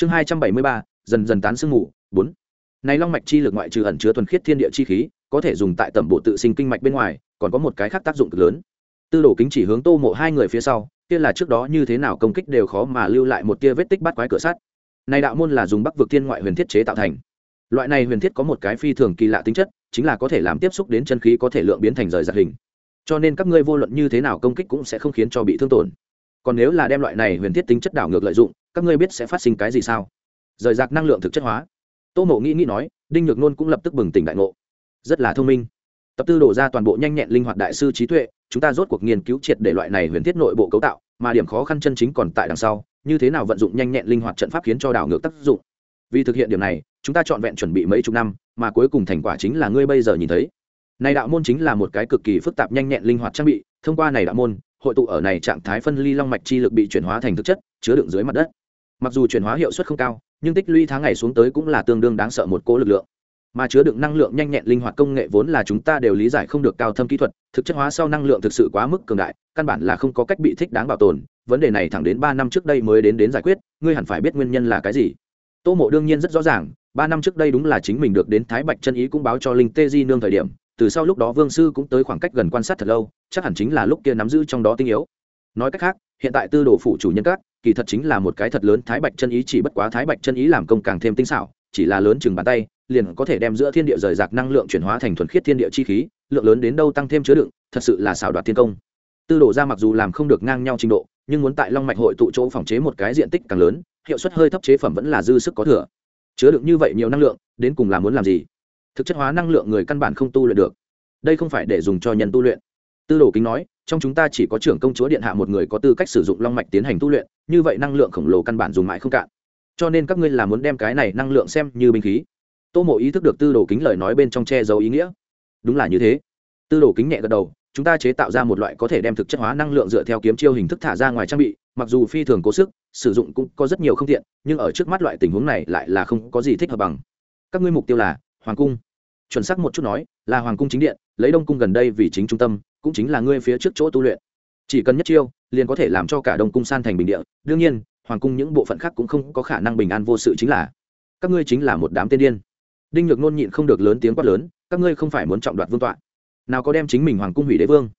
chương hai trăm bảy mươi ba, dần dần tán sương mù, bốn. Này long mạch chi lực ngoại trừ ẩn chứa thuần khiết thiên địa chi khí, có thể dùng tại tẩm bộ tự sinh kinh mạch bên ngoài, còn có một cái khác tác dụng cực lớn. Tư đồ kính chỉ hướng tô mộ hai người phía sau, kia là trước đó như thế nào công kích đều khó mà lưu lại một tia vết tích bắt quái cửa sắt. Này đạo môn là dùng bắc vực thiên ngoại huyền thiết chế tạo thành. Loại này huyền thiết có một cái phi thường kỳ lạ tính chất, chính là có thể làm tiếp xúc đến chân khí có thể lượng biến thành rời giặc hình. Cho nên các ngươi vô luận như thế nào công kích cũng sẽ không khiến cho bị thương tổn. Còn nếu là đem loại này huyền thiết tính chất đảo ngược lợi dụng các ngươi biết sẽ phát sinh cái gì sao? Rời rạc năng lượng thực chất hóa. Tô mộ nghĩ nghĩ nói, đinh nhược nôn cũng lập tức bừng tỉnh đại ngộ. Rất là thông minh. Tập tư đổ ra toàn bộ nhanh nhẹn linh hoạt đại sư trí tuệ, chúng ta rốt cuộc nghiên cứu triệt để loại này huyền thiết nội bộ cấu tạo, mà điểm khó khăn chân chính còn tại đằng sau, như thế nào vận dụng nhanh nhẹn linh hoạt trận pháp khiến cho đảo ngược tác dụng? Vì thực hiện điểm này, chúng ta trọn vẹn chuẩn bị mấy chục năm, mà cuối cùng thành quả chính là ngươi bây giờ nhìn thấy. Này đạo môn chính là một cái cực kỳ phức tạp nhanh nhẹn linh hoạt trang bị, thông qua này đạo môn, hội tụ ở này trạng thái phân ly long mạch chi lực bị chuyển hóa thành thực chất, chứa đựng dưới mặt đất mặc dù chuyển hóa hiệu suất không cao, nhưng tích lũy tháng ngày xuống tới cũng là tương đương đáng sợ một cỗ lực lượng. Mà chứa đựng năng lượng nhanh nhẹn linh hoạt công nghệ vốn là chúng ta đều lý giải không được cao thâm kỹ thuật, thực chất hóa sau năng lượng thực sự quá mức cường đại, căn bản là không có cách bị thích đáng bảo tồn. Vấn đề này thẳng đến ba năm trước đây mới đến đến giải quyết, ngươi hẳn phải biết nguyên nhân là cái gì. Tô mộ đương nhiên rất rõ ràng, ba năm trước đây đúng là chính mình được đến thái bạch chân ý cũng báo cho linh tê di nương thời điểm, từ sau lúc đó vương sư cũng tới khoảng cách gần quan sát thật lâu, chắc hẳn chính là lúc kia nắm giữ trong đó tinh yếu. Nói cách khác, hiện tại tư đồ phụ chủ nhân các kỳ thật chính là một cái thật lớn thái bạch chân ý, chỉ bất quá thái bạch chân ý làm công càng thêm tinh xảo, chỉ là lớn chừng bàn tay, liền có thể đem giữa thiên địa rời rạc năng lượng chuyển hóa thành thuần khiết thiên địa chi khí, lượng lớn đến đâu tăng thêm chứa đựng, thật sự là xảo đoạt thiên công. Tư đổ ra mặc dù làm không được ngang nhau trình độ, nhưng muốn tại long mạch hội tụ chỗ phòng chế một cái diện tích càng lớn, hiệu suất hơi thấp chế phẩm vẫn là dư sức có thừa. Chứa đựng như vậy nhiều năng lượng, đến cùng là muốn làm gì? Thực chất hóa năng lượng người căn bản không tu luyện được. Đây không phải để dùng cho nhân tu luyện. Tư đồ kính nói, trong chúng ta chỉ có trưởng công chúa điện hạ một người có tư cách sử dụng long mạch tiến hành tu luyện như vậy năng lượng khổng lồ căn bản dùng mãi không cạn. Cho nên các ngươi là muốn đem cái này năng lượng xem như binh khí. Tô mộ ý thức được tư đồ kính lời nói bên trong che giấu ý nghĩa. Đúng là như thế. Tư đồ kính nhẹ gật đầu, chúng ta chế tạo ra một loại có thể đem thực chất hóa năng lượng dựa theo kiếm chiêu hình thức thả ra ngoài trang bị, mặc dù phi thường cố sức, sử dụng cũng có rất nhiều không tiện, nhưng ở trước mắt loại tình huống này lại là không có gì thích hợp bằng. Các ngươi mục tiêu là hoàng cung. Chuẩn xác một chút nói, là hoàng cung chính điện, lấy đông cung gần đây vì chính trung tâm, cũng chính là ngươi phía trước chỗ tu luyện chỉ cần nhất chiêu, liền có thể làm cho cả đông cung san thành bình địa. Đương nhiên, hoàng cung những bộ phận khác cũng không có khả năng bình an vô sự chính là các ngươi chính là một đám tiên điên. Đinh nhược nôn nhịn không được lớn tiếng quát lớn, các ngươi không phải muốn trọng đoạt vương tọa. Nào có đem chính mình hoàng cung hủy đế vương?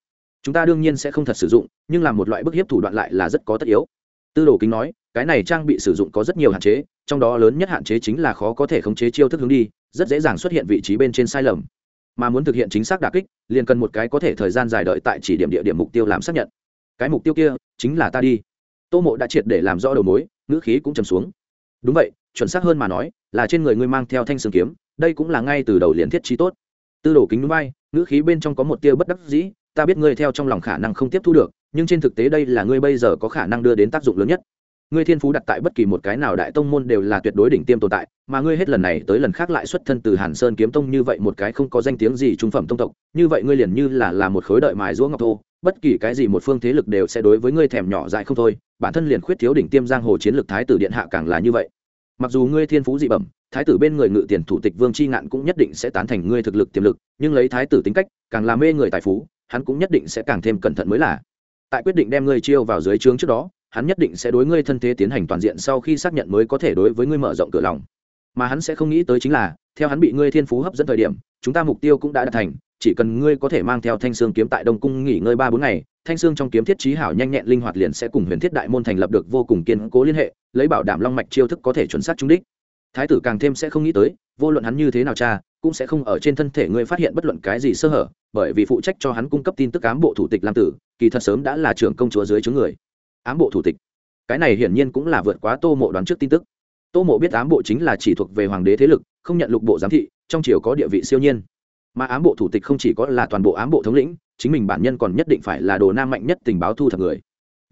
Chúng ta đương nhiên sẽ không thật sử dụng, nhưng làm một loại bức hiếp thủ đoạn lại là rất có tất yếu. Tư đồ kính nói, cái này trang bị sử dụng có rất nhiều hạn chế, trong đó lớn nhất hạn chế chính là khó có thể khống chế chiêu thức hướng đi, rất dễ dàng xuất hiện vị trí bên trên sai lầm mà muốn thực hiện chính xác đà kích, liền cần một cái có thể thời gian dài đợi tại chỉ điểm địa điểm mục tiêu làm xác nhận. Cái mục tiêu kia chính là ta đi. Tô mộ đã triệt để làm rõ đầu mối, ngữ khí cũng trầm xuống. Đúng vậy, chuẩn xác hơn mà nói, là trên người ngươi mang theo thanh sương kiếm, đây cũng là ngay từ đầu liền thiết trí tốt. Tư đồ kính núi bay, ngữ khí bên trong có một tia bất đắc dĩ, ta biết ngươi theo trong lòng khả năng không tiếp thu được, nhưng trên thực tế đây là ngươi bây giờ có khả năng đưa đến tác dụng lớn nhất ngươi thiên phú đặt tại bất kỳ một cái nào đại tông môn đều là tuyệt đối đỉnh tiêm tồn tại, mà ngươi hết lần này tới lần khác lại xuất thân từ hàn sơn kiếm tông như vậy một cái không có danh tiếng gì trung phẩm tông tộc, như vậy ngươi liền như là là một khối đợi mài giũa ngọc thô, bất kỳ cái gì một phương thế lực đều sẽ đối với ngươi thèm nhỏ dại không thôi, bản thân liền khuyết thiếu đỉnh tiêm giang hồ chiến lược thái tử điện hạ càng là như vậy. Mặc dù ngươi thiên phú dị bẩm, thái tử bên người ngự tiền thủ tịch vương c h i ngạn cũng nhất định sẽ tán thành ngươi thực lực tiềm lực, nhưng lấy thái tử tính cách, càng làm mê người tài phú, hắn cũng nhất định sẽ càng thêm cẩn thận mới là. Tại quyết định đem ngươi chiêu vào dưới trướng trước đó hắn nhất định sẽ đối ngươi thân thế tiến hành toàn diện sau khi xác nhận mới có thể đối với ngươi mở rộng cửa lòng. Mà hắn sẽ không nghĩ tới chính là, theo hắn bị ngươi thiên phú hấp dẫn thời điểm, chúng ta mục tiêu cũng đã đạt thành, chỉ cần ngươi có thể mang theo thanh sương kiếm tại đông cung nghỉ ngơi ba bốn ngày, thanh sương trong kiếm thiết trí hảo nhanh nhẹn linh hoạt liền sẽ cùng huyền thiết đại môn thành lập được vô cùng kiên cố liên hệ, lấy bảo đảm long mạch chiêu thức có thể chuẩn xác trúng đích. Thái tử càng thêm sẽ không nghĩ tới, vô luận hắn như thế nào cha, cũng sẽ không ở trên thân thể ngươi phát hiện bất luận cái gì sơ hở, bởi vì phụ trách cho hắn cung cấp tin tức cám bộ thủ tịch lam tử, kỳ thật sớm đã là trưởng công chúa dưới chướng người ám bộ thủ tịch. Cái này hiển nhiên cũng là vượt quá tô mộ đoán trước tin tức. Tô mộ biết ám bộ chính là chỉ thuộc về hoàng đế thế lực, không nhận lục bộ giám thị, trong triều có địa vị siêu nhiên. Mà ám bộ thủ tịch không chỉ có là toàn bộ ám bộ thống lĩnh, chính mình bản nhân còn nhất định phải là đồ nam mạnh nhất tình báo thu thập người.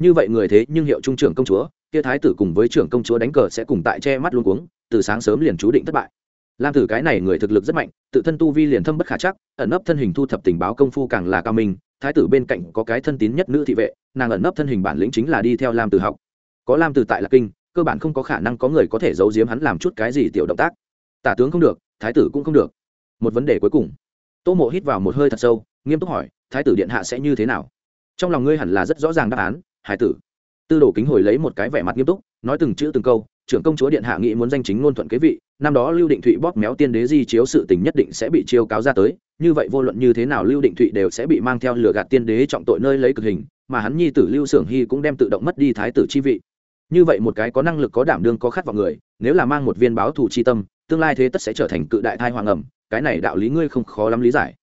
Như vậy người thế nhưng hiệu trung trưởng công chúa, kia thái tử cùng với trưởng công chúa đánh cờ sẽ cùng tại che mắt luôn cuống, từ sáng sớm liền chú định thất bại. Lam tử cái này người thực lực rất mạnh, tự thân tu vi liền thâm bất khả chắc, ẩn ấp thân hình thu thập tình báo công phu càng là cao minh thái tử bên cạnh có cái thân tín nhất nữ thị vệ, nàng ẩn nấp thân hình bản lĩnh chính là đi theo lam từ học. Có lam từ tại lạc kinh, cơ bản không có khả năng có người có thể giấu giếm hắn làm chút cái gì tiểu động tác. Tả tướng không được, thái tử cũng không được. Một vấn đề cuối cùng. Tô mộ hít vào một hơi thật sâu, nghiêm túc hỏi, thái tử điện hạ sẽ như thế nào? Trong lòng ngươi hẳn là rất rõ ràng đáp án, hải tử. Tư đồ kính hồi lấy một cái vẻ mặt nghiêm túc, nói từng chữ từng câu trưởng công chúa điện hạ nghĩ muốn danh chính ngôn thuận kế vị, năm đó lưu định thụy bóp méo tiên đế di chiếu sự tình nhất định sẽ bị chiêu cáo ra tới, như vậy vô luận như thế nào lưu định thụy đều sẽ bị mang theo lừa gạt tiên đế trọng tội nơi lấy cực hình, mà hắn nhi tử lưu xưởng hy cũng đem tự động mất đi thái tử chi vị. Như vậy một cái có năng lực có đảm đương có khát vào người, nếu là mang một viên báo thù chi tâm, tương lai thế tất sẽ trở thành cự đại thai hoàng ẩm, cái này đạo lý ngươi không khó lắm lý giải.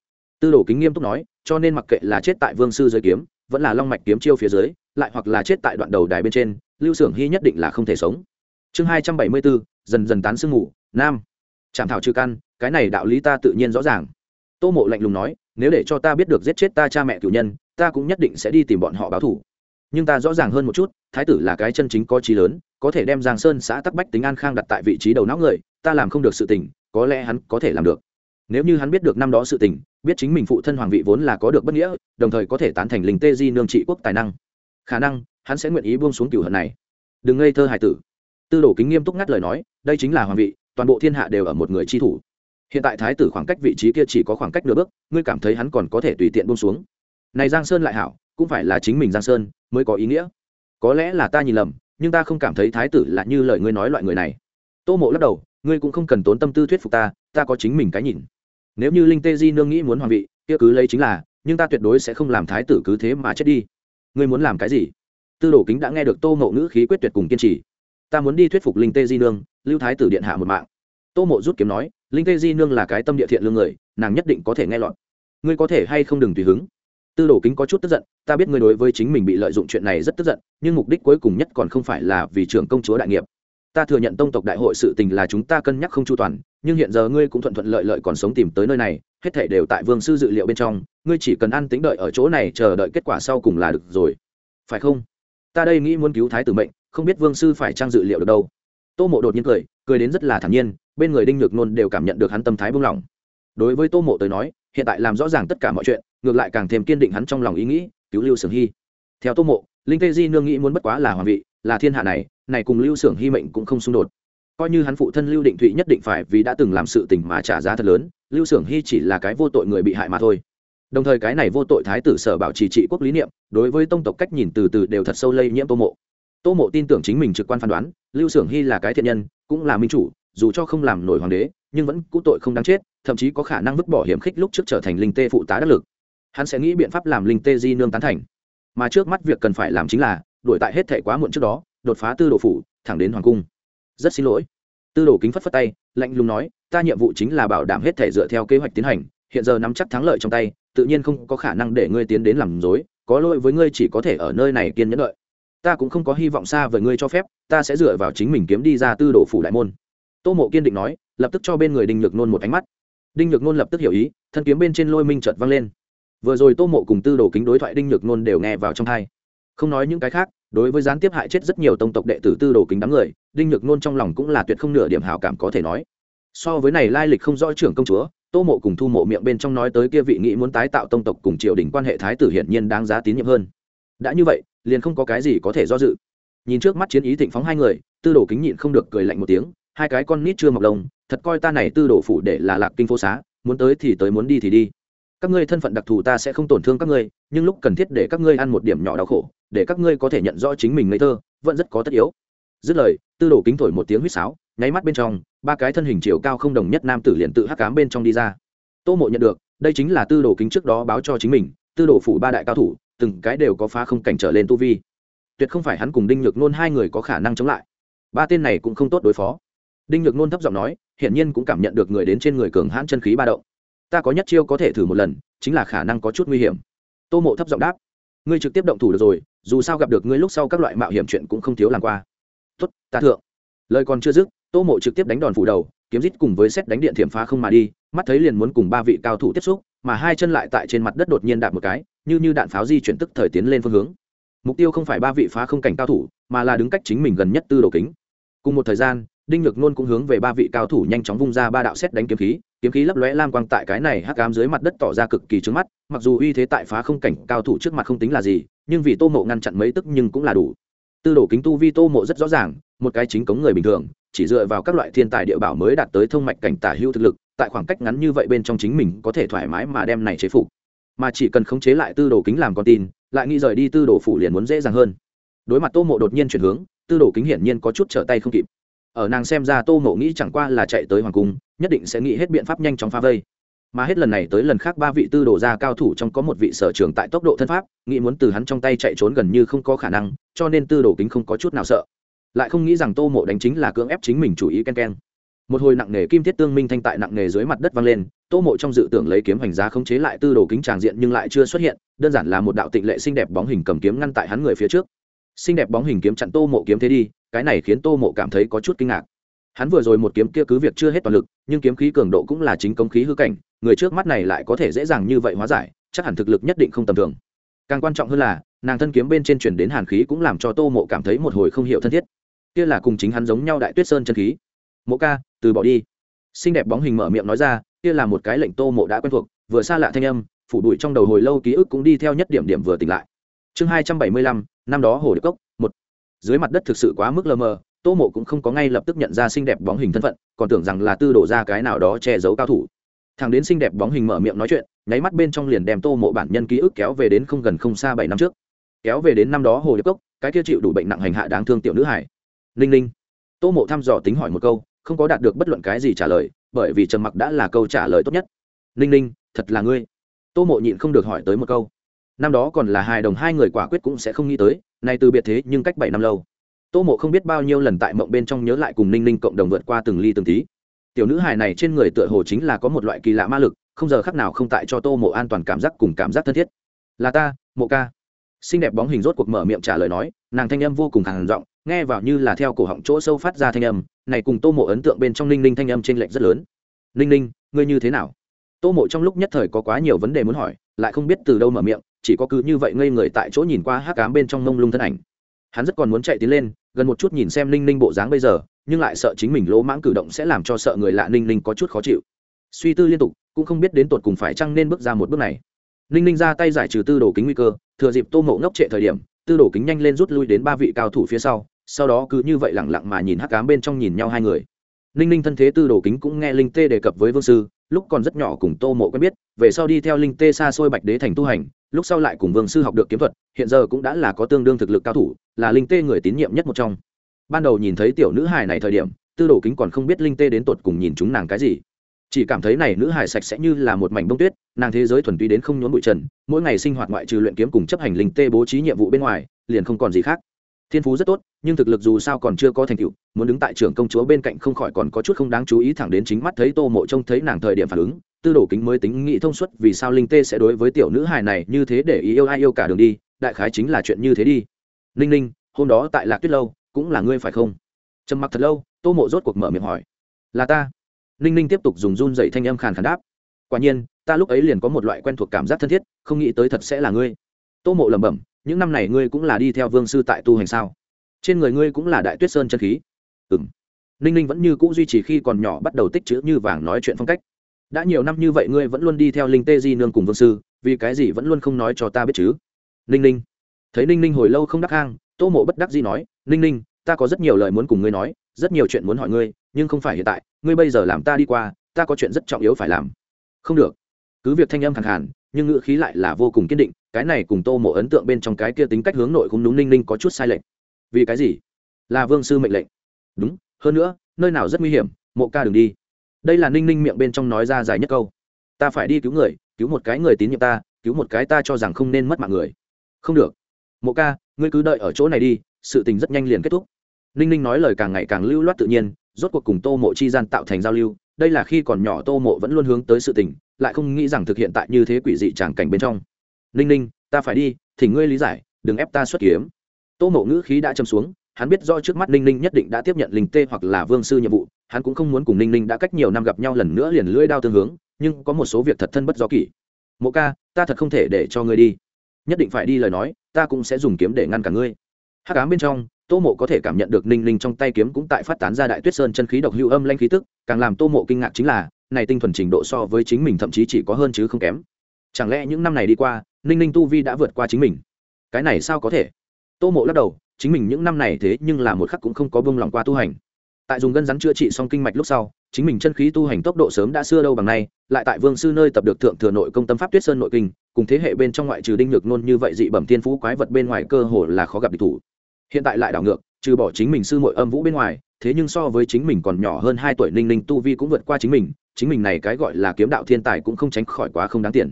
Tư đồ kính nghiêm túc nói, cho nên mặc kệ là chết tại vương sư giới kiếm, vẫn là long mạch kiếm chiêu phía dưới, lại hoặc là chết tại đoạn đầu đài bên trên, lưu xưởng hy nhất định là không thể sống chương hai trăm bảy mươi bốn dần dần tán sương ngủ nam. Chạm thảo trừ căn, cái này đạo lý ta tự nhiên rõ ràng. Tô mộ lạnh lùng nói, nếu để cho ta biết được giết chết ta cha mẹ cựu nhân, ta cũng nhất định sẽ đi tìm bọn họ báo thủ nhưng ta rõ ràng hơn một chút, thái tử là cái chân chính có trí lớn, có thể đem giang sơn xã tắc bách tính an khang đặt tại vị trí đầu não người, ta làm không được sự tình, có lẽ hắn có thể làm được. Nếu như hắn biết được năm đó sự tình, biết chính mình phụ thân hoàng vị vốn là có được bất nghĩa, đồng thời có thể tán thành linh tê di nương trị quốc tài năng, khả năng hắn sẽ nguyện ý buông xuống cửu hận này. Đừng ngây thơ hải tử tư đồ kính nghiêm túc ngắt lời nói, đây chính là hoàng vị, toàn bộ thiên hạ đều ở một người chi thủ. Hiện tại thái tử khoảng cách vị trí kia chỉ có khoảng cách nửa bước, ngươi cảm thấy hắn còn có thể tùy tiện buông xuống. Này giang sơn lại hảo, cũng phải là chính mình giang sơn mới có ý nghĩa. Có lẽ là ta nhìn lầm, nhưng ta không cảm thấy thái tử là như lời ngươi nói loại người này. Tô mộ lắc đầu, ngươi cũng không cần tốn tâm tư thuyết phục ta ta có chính mình cái nhìn. Nếu như linh tê di nương nghĩ muốn hoàng vị, kia cứ lấy chính là, nhưng ta tuyệt đối sẽ không làm thái tử cứ thế mà chết đi. Ngươi muốn làm cái gì? Tư đồ kính đã nghe được tô mộ ngữ khí quyết tuyệt cùng kiên trì ta muốn đi thuyết phục linh tê di nương, lưu thái tử điện hạ một mạng. Tô mộ rút kiếm nói, linh tê di nương là cái tâm địa thiện lương người, nàng nhất định có thể nghe lọt. Ngươi có thể hay không đừng tùy hứng. Tư đồ kính có chút tức giận, ta biết ngươi đối với chính mình bị lợi dụng chuyện này rất tức giận, nhưng mục đích cuối cùng nhất còn không phải là vì trưởng công chúa đại nghiệp. Ta thừa nhận tông tộc đại hội sự tình là chúng ta cân nhắc không chu toàn, nhưng hiện giờ ngươi cũng thuận thuận lợi lợi còn sống tìm tới nơi này, hết thể đều tại vương sư dự liệu bên trong, ngươi chỉ cần ăn tính đợi ở chỗ này chờ đợi kết quả sau cùng là được rồi. Phải không? Ta đây nghĩ muốn cứu thái tử mệnh không biết vương sư phải trang dự liệu được đâu. Tô mộ đột nhiên cười cười đến rất là thản nhiên, bên người đinh nhược nôn đều cảm nhận được hắn tâm thái buông lỏng đối với tô mộ tới nói, hiện tại làm rõ ràng tất cả mọi chuyện, ngược lại càng thêm kiên định hắn trong lòng ý nghĩ, cứu lưu sưởng hy. Theo tô mộ, linh tê di nương nghĩ muốn bất quá là hoàng vị, là thiên hạ này này cùng lưu sưởng hy mệnh cũng không xung đột. Coi như hắn phụ thân lưu định thụy nhất định phải vì đã từng làm sự tình mà trả giá thật lớn, lưu sưởng hy chỉ là cái vô tội người bị hại mà thôi. Đồng thời cái này vô tội thái tử sở bảo trì trị quốc lý niệm, đối với tông tộc cách nhìn từ từ đều thật sâu lây nhiễm tô mộ tô mộ tin tưởng chính mình trực quan phán đoán, lưu xưởng hy là cái thiện nhân, cũng là minh chủ, dù cho không làm nổi hoàng đế, nhưng vẫn cũ tội không đáng chết, thậm chí có khả năng vứt bỏ hiểm khích lúc trước trở thành linh tê phụ tá đắc lực. Hắn sẽ nghĩ biện pháp làm linh tê di nương tán thành. Mà trước mắt việc cần phải làm chính là, đuổi tại hết thể quá muộn trước đó, đột phá tư đồ phủ, thẳng đến hoàng cung. Rất xin lỗi. Tư đồ kính phất phất tay, lạnh lùng nói, ta nhiệm vụ chính là bảo đảm hết thể dựa theo kế hoạch tiến hành, hiện giờ nắm chắc thắng lợi trong tay, tự nhiên không có khả năng để ngươi tiến đến làm dối có lỗi với ngươi chỉ có thể ở nơi này kiên nhẫn đợi ta cũng không có hy vọng xa với ngươi cho phép, ta sẽ dựa vào chính mình kiếm đi ra tư đồ phủ đại môn. Tô mộ kiên định nói, lập tức cho bên người đinh nhược nôn một ánh mắt. Đinh nhược nôn lập tức hiểu ý, thân kiếm bên trên lôi minh chợt văng lên. Vừa rồi tô mộ cùng tư đồ kính đối thoại đinh nhược nôn đều nghe vào trong thai không nói những cái khác, đối với gián tiếp hại chết rất nhiều tông tộc đệ tử tư đồ kính đám người, đinh nhược nôn trong lòng cũng là tuyệt không nửa điểm hảo cảm có thể nói. So với này lai lịch không rõ trưởng công chúa, tô mộ cùng thu mộ miệng bên trong nói tới kia vị nghị muốn tái tạo tông tộc cùng triều đình quan hệ thái tử hiển nhiên đáng giá tín nhiệm hơn. Đã như vậy liền không có cái gì có thể do dự. Nhìn trước mắt chiến ý thịnh phóng hai người, tư đồ kính nhịn không được cười lạnh một tiếng, hai cái con nít chưa mọc lông, thật coi ta này tư đồ phủ để là lạc kinh phố xá, muốn tới thì tới muốn đi thì đi. Các ngươi thân phận đặc thù ta sẽ không tổn thương các ngươi, nhưng lúc cần thiết để các ngươi ăn một điểm nhỏ đau khổ, để các ngươi có thể nhận rõ chính mình ngây thơ, vẫn rất có tất yếu. Dứt lời, tư đồ kính thổi một tiếng huýt sáo, nháy mắt bên trong, ba cái thân hình chiều cao không đồng nhất nam tử liền tự hắc cám bên trong đi ra. Tô mộ nhận được, đây chính là tư đồ kính trước đó báo cho chính mình, tư đồ phủ ba đại cao thủ từng cái đều có phá không cảnh trở lên tu vi. Tuyệt không phải hắn cùng đinh nhược nôn hai người có khả năng chống lại. Ba tên này cũng không tốt đối phó. Đinh nhược nôn thấp giọng nói hiển nhiên cũng cảm nhận được người đến trên người cường hãn chân khí ba động. Ta có nhất chiêu có thể thử một lần chính là khả năng có chút nguy hiểm. Tô mộ thấp giọng đáp ngươi trực tiếp động thủ được rồi dù sao gặp được ngươi lúc sau các loại mạo hiểm chuyện cũng không thiếu làm qua. Tuất, ta thượng. Lời còn chưa dứt tô mộ trực tiếp đánh đòn phủ đầu kiếm rít cùng với xét đánh điện thiểm phá không mà đi mắt thấy liền muốn cùng ba vị cao thủ tiếp xúc mà hai chân lại tại trên mặt đất đột nhiên đạp một cái, như như đạn pháo di chuyển tức thời tiến lên phương hướng. Mục tiêu không phải ba vị phá không cảnh cao thủ, mà là đứng cách chính mình gần nhất tư đồ kính. Cùng một thời gian, đinh nhược nôn cũng hướng về ba vị cao thủ nhanh chóng vung ra ba đạo xét đánh kiếm khí kiếm khí lấp lóe lam quang tại cái này hắc cám dưới mặt đất tỏ ra cực kỳ trứng mắt, mặc dù uy thế tại phá không cảnh cao thủ trước mặt không tính là gì, nhưng vì tô mộ ngăn chặn mấy tức nhưng cũng là đủ. Tư đồ kính tu vi tô mộ rất rõ ràng, một cái chính cống người bình thường, chỉ dựa vào các loại thiên tài địa bảo mới đạt tới thông mạch cảnh tả hữu thực lực tại khoảng cách ngắn như vậy bên trong chính mình có thể thoải mái mà đem này chế phục. Mà chỉ cần khống chế lại tư đồ kính làm con tin, lại nghĩ rời đi tư đồ phủ liền muốn dễ dàng hơn. Đối mặt tô mộ đột nhiên chuyển hướng, tư đồ kính hiển nhiên có chút trở tay không kịp. Ở nàng xem ra tô mộ nghĩ chẳng qua là chạy tới hoàng cung, nhất định sẽ nghĩ hết biện pháp nhanh chóng phá vây. Mà hết lần này tới lần khác ba vị tư đồ gia cao thủ trong có một vị sở trường tại tốc độ thân pháp, nghĩ muốn từ hắn trong tay chạy trốn gần như không có khả năng, cho nên tư đồ kính không có chút nào sợ. Lại không nghĩ rằng tô mộ đánh chính là cưỡng ép chính mình chủ ý ken ken một hồi nặng nề kim thiết tương minh thanh tại nặng nề dưới mặt đất vang lên, tô mộ trong dự tưởng lấy kiếm hành giá khống chế lại tư đồ kính tràng diện nhưng lại chưa xuất hiện, đơn giản là một đạo tịnh lệ xinh đẹp bóng hình cầm kiếm ngăn tại hắn người phía trước. Xinh đẹp bóng hình kiếm chặn tô mộ kiếm thế đi, cái này khiến tô mộ cảm thấy có chút kinh ngạc. Hắn vừa rồi một kiếm kia cứ việc chưa hết toàn lực, nhưng kiếm khí cường độ cũng là chính công khí hư cảnh, người trước mắt này lại có thể dễ dàng như vậy hóa giải, chắc hẳn thực lực nhất định không tầm thường. Càng quan trọng hơn là, nàng thân kiếm bên trên chuyển đến hàn khí cũng làm cho tô mộ cảm thấy một hồi không hiểu thân thiết. Kia là cùng chính hắn giống nhau đại tuyết sơn chân khí. Mộ ca từ bỏ đi. Xinh đẹp bóng hình mở miệng nói ra, kia là một cái lệnh tô mộ đã quen thuộc, vừa xa lạ thanh âm, phủ bụi trong đầu hồi lâu ký ức cũng đi theo nhất điểm điểm vừa tỉnh lại. Chương hai trăm bảy mươi lăm, năm đó hồ điệp cốc, một. Dưới mặt đất thực sự quá mức lờ mờ, tô mộ cũng không có ngay lập tức nhận ra xinh đẹp bóng hình thân phận, còn tưởng rằng là tư đổ ra cái nào đó che giấu cao thủ. Thằng đến xinh đẹp bóng hình mở miệng nói chuyện, nháy mắt bên trong liền đem tô mộ bản nhân ký ức kéo về đến không gần không xa bảy năm trước. Kéo về đến năm đó hồ điệp cốc, cái kia chịu đủ bệnh nặng hành hạ đáng thương tiểu nữ hải. Ninh ninh. Tô mộ thăm dò tính hỏi một câu không có đạt được bất luận cái gì trả lời, bởi vì trầm mặc đã là câu trả lời tốt nhất. Ninh ninh, thật là ngươi. Tô mộ nhịn không được hỏi tới một câu. Năm đó còn là hài đồng, hai người quả quyết cũng sẽ không nghĩ tới, nay từ biệt thế nhưng cách bảy năm lâu. Tô mộ không biết bao nhiêu lần tại mộng bên trong nhớ lại cùng ninh ninh cộng đồng vượt qua từng ly từng tí. Tiểu nữ hài này trên người tựa hồ chính là có một loại kỳ lạ ma lực, không giờ khắc nào không tại cho tô mộ an toàn cảm giác cùng cảm giác thân thiết. Là ta, mộ ca. Xinh đẹp bóng hình rốt cuộc mở miệng trả lời nói, nàng thanh âm vô cùng khàn giọng nghe vào như là theo cổ họng chỗ sâu phát ra thanh âm, này cùng tô mộ ấn tượng bên trong ninh ninh thanh âm t r ê n lệch rất lớn. Ninh ninh, ngươi như thế nào? Tô mộ trong lúc nhất thời có quá nhiều vấn đề muốn hỏi, lại không biết từ đâu mở miệng, chỉ có cứ như vậy ngây người tại chỗ nhìn qua hát cám bên trong mông lung thân ảnh. Hắn rất còn muốn chạy tiến lên, gần một chút nhìn xem ninh ninh bộ dáng bây giờ, nhưng lại sợ chính mình lỗ mãng cử động sẽ làm cho sợ người lạ ninh ninh có chút khó chịu. Suy tư liên tục, cũng không biết đến tột cùng phải chăng nên bước ra một bước này. Ninh ninh ra tay giải trừ tư đồ kính nguy cơ, thừa dịp tô mộ ngốc trệ thời điểm, tư đồ kính nhanh lên rút lui đến ba vị cao thủ phía sau sau đó cứ như vậy lẳng lặng mà nhìn hắc cám bên trong nhìn nhau hai người. Ninh ninh thân thế tư đồ kính cũng nghe linh tê đề cập với vương sư, lúc còn rất nhỏ cùng tô mộ quen biết, về sau đi theo linh tê xa xôi bạch đế thành tu hành, lúc sau lại cùng vương sư học được kiếm thuật, hiện giờ cũng đã là có tương đương thực lực cao thủ, là linh tê người tín nhiệm nhất một trong. Ban đầu nhìn thấy tiểu nữ hài này thời điểm, tư đồ kính còn không biết linh tê đến tột cùng nhìn chúng nàng cái gì. Chỉ cảm thấy này nữ hài sạch sẽ như là một mảnh bông tuyết, nàng thế giới thuần túy đến không nhốn bụi trần, mỗi ngày sinh hoạt ngoại trừ luyện kiếm cùng chấp hành linh tê bố trí nhiệm vụ bên ngoài, liền không còn gì khác. Thiên phú rất tốt nhưng thực lực dù sao còn chưa có thành tựu, muốn đứng tại trưởng công chúa bên cạnh không khỏi còn có chút không đáng chú ý thẳng đến chính mắt thấy tô mộ trông thấy nàng thời điểm phản ứng, tư đồ kính mới tính nghĩ thông suất vì sao linh tê sẽ đối với tiểu nữ hài này như thế để ý yêu ai yêu cả đường đi, đại khái chính là chuyện như thế đi. Ninh ninh, hôm đó tại lạc tuyết lâu, cũng là ngươi phải không? Trầm mặc thật lâu, tô mộ rốt cuộc mở miệng hỏi. Là ta. Ninh ninh tiếp tục dùng run dậy thanh âm khàn khàn đáp. Quả nhiên, ta lúc ấy liền có một loại quen thuộc cảm giác thân thiết, không nghĩ tới thật sẽ là ngươi. Tô mộ lẩm bẩm, những năm này ngươi cũng là đi theo vương sư tại tu hành sao? Trên người ngươi cũng là đại tuyết sơn chân khí. Ừ ninh ninh vẫn như c ũ duy trì khi còn nhỏ bắt đầu tích chữ như vàng nói chuyện phong cách. Đã nhiều năm như vậy ngươi vẫn luôn đi theo linh tê di nương cùng vương sư, vì cái gì vẫn luôn không nói cho ta biết chứ? Ninh ninh. Thấy ninh ninh hồi lâu không đắc hang, tô mộ bất đắc di nói, ninh ninh, ta có rất nhiều lời muốn cùng ngươi nói, rất nhiều chuyện muốn hỏi ngươi, nhưng không phải hiện tại, ngươi bây giờ làm ta đi qua, ta có chuyện rất trọng yếu phải làm. Không được. Cứ việc thanh âm khẳng hẳn nhưng ngữ khí lại là vô cùng kiên định, cái này cùng tô mộ ấn tượng bên trong cái kia tính cách hướng nội cũng đúng ninh ninh có chút sai lệch vì cái gì? Là vương sư mệnh lệnh. Đúng, hơn nữa, nơi nào rất nguy hiểm, mộ ca đừng đi. Đây là ninh ninh miệng bên trong nói ra dài nhất câu. Ta phải đi cứu người, cứu một cái người tín nhiệm ta, cứu một cái ta cho rằng không nên mất mạng người. Không được. Mộ ca, ngươi cứ đợi ở chỗ này đi, sự tình rất nhanh liền kết thúc. Ninh ninh nói lời càng ngày càng lưu loát tự nhiên, rốt cuộc cùng tô mộ chi gian tạo thành giao lưu, đây là khi còn nhỏ tô mộ vẫn luôn hướng tới sự tình, lại không nghĩ rằng thực hiện tại như thế quỷ dị tràng cảnh bên trong. Ninh ninh, ta phải đi thì ngươi lý giải, đừng ép ta xuất kiếm tô mộ ngữ khí đã châm xuống, hắn biết do trước mắt ninh ninh nhất định đã tiếp nhận linh tê hoặc là vương sư nhiệm vụ, hắn cũng không muốn cùng ninh ninh đã cách nhiều năm gặp nhau lần nữa liền lưỡi đao tương hướng, nhưng có một số việc thật thân bất do kỷ. Mộ ca, ta thật không thể để cho ngươi đi. Nhất định phải đi lời nói, ta cũng sẽ dùng kiếm để ngăn cả ngươi. Hắc ám bên trong, tô mộ có thể cảm nhận được ninh ninh trong tay kiếm cũng tại phát tán ra đại tuyết sơn chân khí độc hữu âm lanh khí tức, càng làm tô mộ kinh ngạc chính là, này tinh thuần trình độ so với chính mình thậm chí chỉ có hơn chứ không kém. Chẳng lẽ những năm này đi qua, ninh ninh tu vi đã vượt qua chính mình? Cái này sao có thể? Tô mộ lắc đầu, chính mình những năm này thế nhưng là một khắc cũng không có bông lòng qua tu hành. Tại dùng gân rắn chữa trị xong kinh mạch lúc sau, chính mình chân khí tu hành tốc độ sớm đã xưa đâu bằng nay, lại tại vương sư nơi tập được thượng thừa nội công tâm pháp tuyết sơn nội kinh, cùng thế hệ bên trong ngoại trừ đinh nhược nôn như vậy dị bẩm thiên phú quái vật bên ngoài cơ hồ là khó gặp địch thủ. Hiện tại lại đảo ngược, trừ bỏ chính mình sư muội âm vũ bên ngoài, thế nhưng so với chính mình còn nhỏ hơn hai tuổi ninh ninh tu vi cũng vượt qua chính mình chính mình này cái gọi là kiếm đạo thiên tài cũng không tránh khỏi quá không đáng tiền.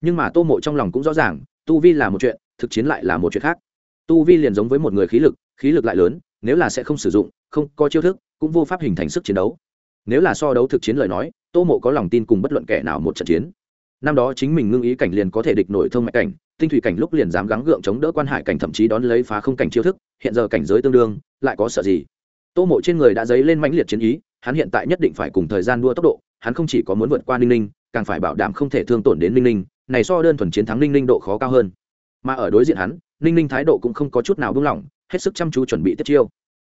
Nhưng mà tô mộ trong lòng cũng rõ ràng, tu vi là một chuyện, thực chiến lại là một chuyện khác tu vi liền giống với một người khí lực khí lực lại lớn, nếu là sẽ không sử dụng, không có chiêu thức, cũng vô pháp hình thành sức chiến đấu. Nếu là so đấu thực chiến lời nói, tô mộ có lòng tin cùng bất luận kẻ nào một trận chiến. Năm đó chính mình ngưng ý cảnh liền có thể địch nổi thông mạch cảnh, tinh thủy cảnh lúc liền dám gắng gượng chống đỡ quan hải cảnh thậm chí đón lấy phá không cảnh chiêu thức, hiện giờ cảnh giới tương đương, lại có sợ gì? Tô mộ trên người đã dấy lên mãnh liệt chiến ý, hắn hiện tại nhất định phải cùng thời gian đua tốc độ, hắn không chỉ có muốn vượt qua ninh ninh, càng phải bảo đảm không thể thương tổn đến ninh ninh, này so đơn thuần chiến thắng ninh ninh độ khó cao hơn. Mà ở đối diện hắn ninh ninh thái độ cũng không có chút nào buông lỏng, hết sức chăm chú chuẩn bị tiếp chiêu.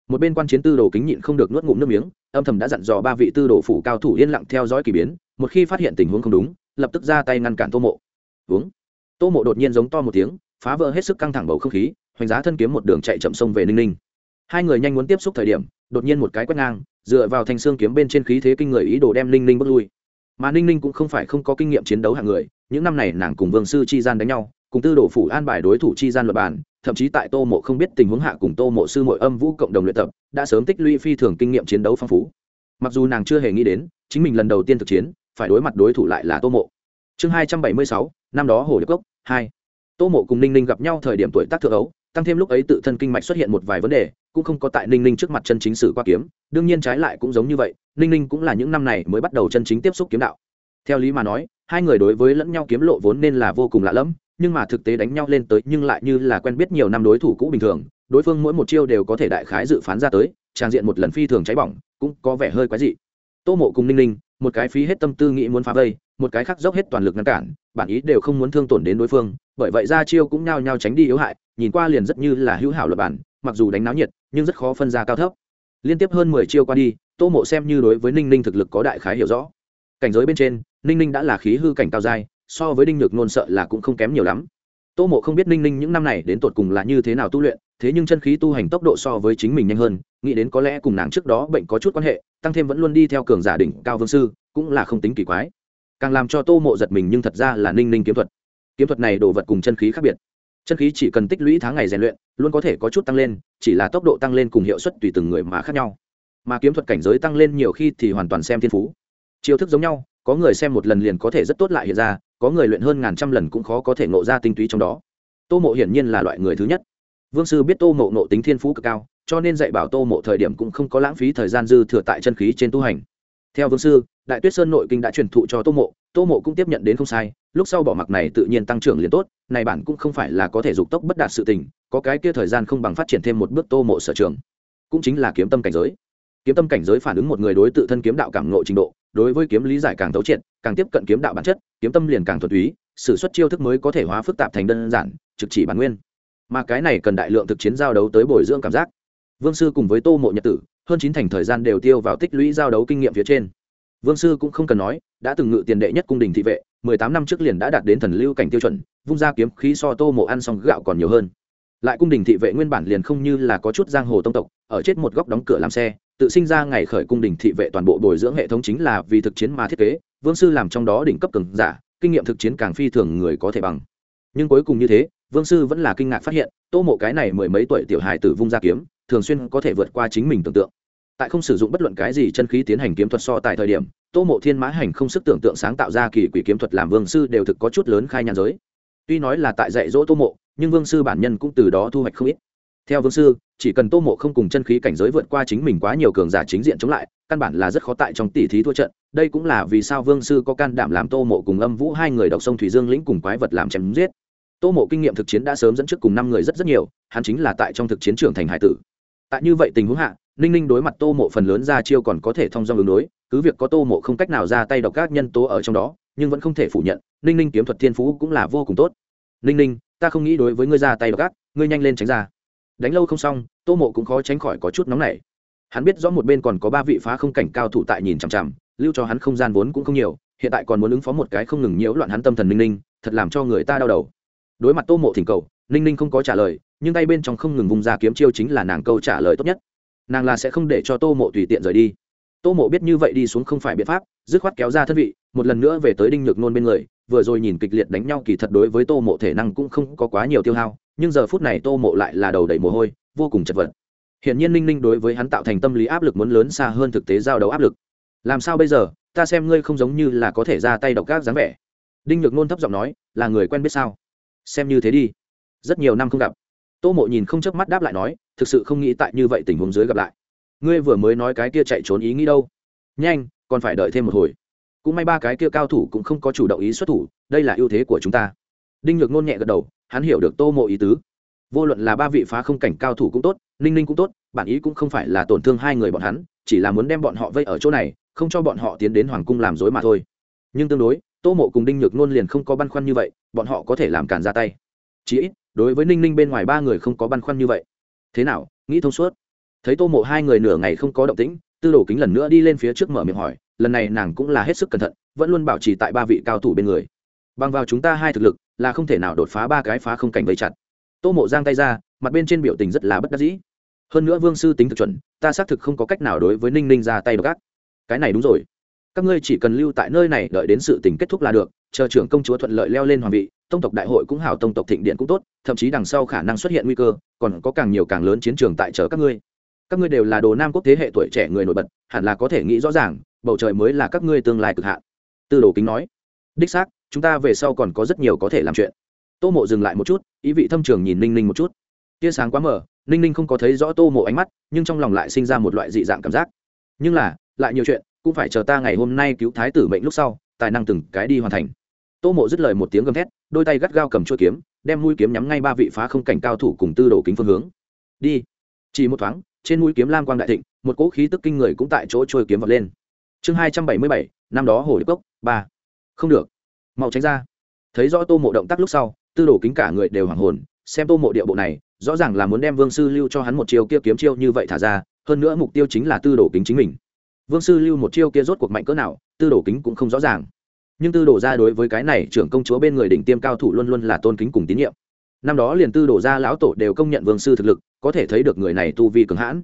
Một bên quan chiến tư đồ kính nhịn không được nuốt ngụm nước miếng, âm thầm đã dặn dò ba vị tư đồ phủ cao thủ yên lặng theo dõi kỳ biến, một khi phát hiện tình huống không đúng, lập tức ra tay ngăn cản tô mộ. Uống tô mộ đột nhiên giống to một tiếng, phá vỡ hết sức căng thẳng bầu không khí, hoành giá thân kiếm một đường chạy chậm sông về ninh ninh. Hai người nhanh muốn tiếp xúc thời điểm, đột nhiên một cái quét ngang, dựa vào thanh xương kiếm bên trên khí thế kinh người ý đồ đem ninh ninh bước lui. Mà ninh ninh cũng không phải không có kinh nghiệm chiến đấu hạng người, những năm này nàng cùng vương sư chi gian đánh nhau cùng tư đồ phủ an bài đối thủ chi gian luật bản, thậm chí tại tô mộ không biết tình huống hạ cùng tô mộ sư mội âm vũ cộng đồng luyện tập, đã sớm tích lũy phi thường kinh nghiệm chiến đấu phong phú. Mặc dù nàng chưa hề nghĩ đến, chính mình lần đầu tiên thực chiến, phải đối mặt đối thủ lại là tô mộ. Chương hai trăm bảy mươi sáu, năm đó hồ điệp cốc, hai. Tô mộ cùng ninh ninh gặp nhau thời điểm tuổi tác thượng ấu, tăng thêm lúc ấy tự thân kinh mạch xuất hiện một vài vấn đề, cũng không có tại ninh ninh trước mặt chân chính sử qua kiếm, đương nhiên trái lại cũng giống như vậy, ninh ninh cũng là những năm này mới bắt đầu chân chính tiếp xúc kiếm đạo. Theo lý mà nói, hai người đối với lẫn nhau kiếm lộ vốn nên là vô cùng lạ lẫm nhưng mà thực tế đánh nhau lên tới nhưng lại như là quen biết nhiều năm đối thủ cũ bình thường, đối phương mỗi một chiêu đều có thể đại khái dự phán ra tới trang diện một lần phi thường cháy bỏng, cũng có vẻ hơi quái dị. Tô mộ cùng ninh ninh, một cái phí hết tâm tư nghĩ muốn phá vây, một cái khác dốc hết toàn lực ngăn cản, bản ý đều không muốn thương tổn đến đối phương, bởi vậy ra chiêu cũng nhao nhao tránh đi yếu hại, nhìn qua liền rất như là hữu hảo luật bản, mặc dù đánh náo nhiệt, nhưng rất khó phân ra cao thấp. Liên tiếp hơn mười chiêu qua đi, tô mộ xem như đối với ninh ninh thực lực có đại khái hiểu rõ. Cảnh giới bên trên, ninh ninh đã là khí hư cảnh cao dai so với đinh nhược nôn sợ là cũng không kém nhiều lắm. Tô mộ không biết ninh ninh những năm này đến tột cùng là như thế nào tu luyện, thế nhưng chân khí tu hành tốc độ so với chính mình nhanh hơn, nghĩ đến có lẽ cùng nàng trước đó bệnh có chút quan hệ, tăng thêm vẫn luôn đi theo cường giả đỉnh cao vương sư, cũng là không tính kỳ quái. Càng làm cho tô mộ giật mình nhưng thật ra là ninh ninh kiếm thuật. Kiếm thuật này đồ vật cùng chân khí khác biệt. Chân khí chỉ cần tích lũy tháng ngày rèn luyện, luôn có thể có chút tăng lên, chỉ là tốc độ tăng lên cùng hiệu suất tùy từng người mà khác nhau. Mà kiếm thuật cảnh giới tăng lên nhiều khi thì hoàn toàn xem thiên phú. Chiêu thức giống nhau, có người xem một lần liền có thể rất tốt lại hiện ra có người luyện hơn ngàn trăm lần cũng khó có thể ngộ ra tinh túy trong đó. Tô mộ hiển nhiên là loại người thứ nhất. Vương sư biết tô mộ nộ tính thiên phú cực cao, cho nên dạy bảo tô mộ thời điểm cũng không có lãng phí thời gian dư thừa tại chân khí trên tu hành. Theo vương sư, đại tuyết sơn nội kinh đã truyền thụ cho tô mộ tô mộ cũng tiếp nhận đến không sai, lúc sau bỏ mặc này tự nhiên tăng trưởng liền tốt, này bản cũng không phải là có thể dục tốc bất đạt sự tình, có cái kia thời gian không bằng phát triển thêm một bước tô mộ sở trường. Cũng chính là kiếm tâm cảnh giới. Kiếm tâm cảnh giới phản ứng một người đối tự thân kiếm đạo cảm ngộ trình độ đối với kiếm lý giải càng thấu triệt, càng tiếp cận kiếm đạo bản chất, kiếm tâm liền càng thuần túy, sử xuất chiêu thức mới có thể hóa phức tạp thành đơn giản, trực chỉ bản nguyên. Mà cái này cần đại lượng thực chiến giao đấu tới bồi dưỡng cảm giác. Vương sư cùng với tô mộ nhật tử, hơn chín thành thời gian đều tiêu vào tích lũy giao đấu kinh nghiệm phía trên. Vương sư cũng không cần nói, đã từng ngự tiền đệ nhất cung đình thị vệ, mười tám năm trước liền đã đạt đến thần lưu cảnh tiêu chuẩn, vung ra kiếm khí so tô mộ ăn xong gạo còn nhiều hơn. Lại cung đình thị vệ nguyên bản liền không như là có chút giang hồ tông tộc, ở chết một góc đóng cửa làm xe tự sinh ra ngày khởi cung đình thị vệ toàn bộ bồi dưỡng hệ thống chính là vì thực chiến mà thiết kế, vương sư làm trong đó đỉnh cấp cường giả, kinh nghiệm thực chiến càng phi thường người có thể bằng. Nhưng cuối cùng như thế, vương sư vẫn là kinh ngạc phát hiện, tô mộ cái này mười mấy tuổi tiểu hài tử vung ra kiếm, thường xuyên có thể vượt qua chính mình tưởng tượng. Tại không sử dụng bất luận cái gì chân khí tiến hành kiếm thuật so tại thời điểm, tô mộ thiên mã hành không sức tưởng tượng sáng tạo ra kỳ quỷ kiếm thuật làm vương sư đều thực có chút lớn khai nhàn giới. Tuy nói là tại dạy dỗ tô mộ, nhưng vương sư bản nhân cũng từ đó thu hoạch không ít. Theo vương sư chỉ cần tô mộ không cùng chân khí cảnh giới vượt qua chính mình quá nhiều cường giả chính diện chống lại, căn bản là rất khó tại trong tỷ thí thua trận. Đây cũng là vì sao vương sư có can đảm làm tô mộ cùng âm vũ hai người đọc sông thủy dương lĩnh cùng quái vật làm chém giết. Tô mộ kinh nghiệm thực chiến đã sớm dẫn trước cùng năm người rất rất nhiều, hắn chính là tại trong thực chiến trưởng thành hải tử. Tại như vậy tình huống hạ, ninh ninh đối mặt tô mộ phần lớn ra chiêu còn có thể thông dong ứng đối, cứ việc có tô mộ không cách nào ra tay đọc các nhân tố ở trong đó, nhưng vẫn không thể phủ nhận, ninh ninh kiếm thuật thiên phú cũng là vô cùng tốt. Ninh ninh, ta không nghĩ đối với ngươi ra tay đọc các ngươi nhanh lên tránh ra đánh lâu không xong, tô mộ cũng khó tránh khỏi có chút nóng nảy. Hắn biết rõ một bên còn có ba vị phá không cảnh cao thủ tại nhìn chằm chằm, lưu cho hắn không gian vốn cũng không nhiều, hiện tại còn muốn ứng phó một cái không ngừng nhiễu loạn hắn tâm thần ninh ninh, thật làm cho người ta đau đầu. Đối mặt tô mộ thỉnh cầu, ninh ninh không có trả lời, nhưng tay bên trong không ngừng vùng ra kiếm chiêu chính là nàng câu trả lời tốt nhất. Nàng là sẽ không để cho tô mộ tùy tiện rời đi. Tô mộ biết như vậy đi xuống không phải biện pháp, dứt khoát kéo ra thân vị, một lần nữa về tới đinh nhược nôn bên người, vừa rồi nhìn kịch liệt đánh nhau kỳ thật đối với tô mộ thể năng cũng không có quá nhiều tiêu hao nhưng giờ phút này tô mộ lại là đầu đầy mồ hôi, vô cùng chật vật. Hiện nhiên ninh ninh đối với hắn tạo thành tâm lý áp lực muốn lớn xa hơn thực tế giao đấu áp lực. Làm sao bây giờ, ta xem ngươi không giống như là có thể ra tay độc gác dáng vẻ. Đinh nhược nôn thấp giọng nói, là người quen biết sao? Xem như thế đi. Rất nhiều năm không gặp. Tô mộ nhìn không chớp mắt đáp lại nói, thực sự không nghĩ tại như vậy tình huống dưới gặp lại. Ngươi vừa mới nói cái kia chạy trốn ý nghĩ đâu? Nhanh, còn phải đợi thêm một hồi. Cũng may ba cái kia cao thủ cũng không có chủ động ý xuất thủ, đây là ưu thế của chúng ta. Đinh nhược nôn nhẹ gật đầu hắn hiểu được tô mộ ý tứ. Vô luận là ba vị phá không cảnh cao thủ cũng tốt, ninh ninh cũng tốt, bản ý cũng không phải là tổn thương hai người bọn hắn, chỉ là muốn đem bọn họ vây ở chỗ này, không cho bọn họ tiến đến hoàng cung làm dối mà thôi. Nhưng tương đối, tô mộ cùng đinh nhược nôn liền không có băn khoăn như vậy, bọn họ có thể làm càn ra tay. Chí ít, đối với ninh ninh bên ngoài ba người không có băn khoăn như vậy. Thế nào, nghĩ thông suốt. Thấy tô mộ hai người nửa ngày không có động tĩnh, tư đồ kính lần nữa đi lên phía trước mở miệng hỏi, lần này nàng cũng là hết sức cẩn thận, vẫn luôn bảo trì tại ba vị cao thủ bên người. Bằng vào chúng ta hai thực lực là không thể nào đột phá ba cái phá không cảnh vây chặt. Tô mộ giang tay ra, mặt bên trên biểu tình rất là bất đắc dĩ. Hơn nữa vương sư tính thực chuẩn, ta xác thực không có cách nào đối với ninh ninh ra tay đ ộ c gác cái này đúng rồi. Các ngươi chỉ cần lưu tại nơi này đợi đến sự tình kết thúc là được, chờ trưởng công chúa thuận lợi leo lên hoàng vị, tông tộc đại hội cũng hảo, tông tộc thịnh điện cũng tốt, thậm chí đằng sau khả năng xuất hiện nguy cơ, còn có càng nhiều càng lớn chiến trường tại chờ các ngươi. Các ngươi đều là đồ nam quốc thế hệ tuổi trẻ người nổi bật, hẳn là có thể nghĩ rõ ràng, bầu trời mới là các ngươi tương lai cực hạn. Tư đồ kính nói. Đích xác chúng ta về sau còn có rất nhiều có thể làm chuyện. Tô mộ dừng lại một chút, ý vị thâm trường nhìn ninh ninh một chút. Tia sáng quá mờ, ninh ninh không có thấy rõ tô mộ ánh mắt, nhưng trong lòng lại sinh ra một loại dị dạng cảm giác. Nhưng là, lại nhiều chuyện, cũng phải chờ ta ngày hôm nay cứu thái tử mệnh lúc sau, tài năng từng cái đi hoàn thành. Tô mộ dứt lời một tiếng gầm thét, đôi tay gắt gao cầm chuôi kiếm, đem mũi kiếm nhắm ngay ba vị phá không cảnh cao thủ cùng tư đồ kính phương hướng. Đi. Chỉ một thoáng, trên mũi kiếm lam quang đại thịnh, một cỗ khí tức kinh người cũng tại chỗ trôi kiếm vật lên. Chương hai trăm bảy mươi bảy, năm đó hồ đức cốc, ba. Không được mau tránh ra. Thấy rõ tô mộ động tác lúc sau, tư đồ kính cả người đều hoảng hồn, xem tô mộ địa bộ này, rõ ràng là muốn đem vương sư lưu cho hắn một chiêu kia kiếm chiêu như vậy thả ra, hơn nữa mục tiêu chính là tư đồ kính chính mình. Vương sư lưu một chiêu kia rốt cuộc mạnh cỡ nào, tư đồ kính cũng không rõ ràng. Nhưng tư đồ ra đối với cái này, trưởng công chúa bên người đỉnh tiêm cao thủ luôn luôn là tôn kính cùng tín nhiệm. Năm đó liền tư đồ ra lão tổ đều công nhận vương sư thực lực, có thể thấy được người này tu vi cường hãn.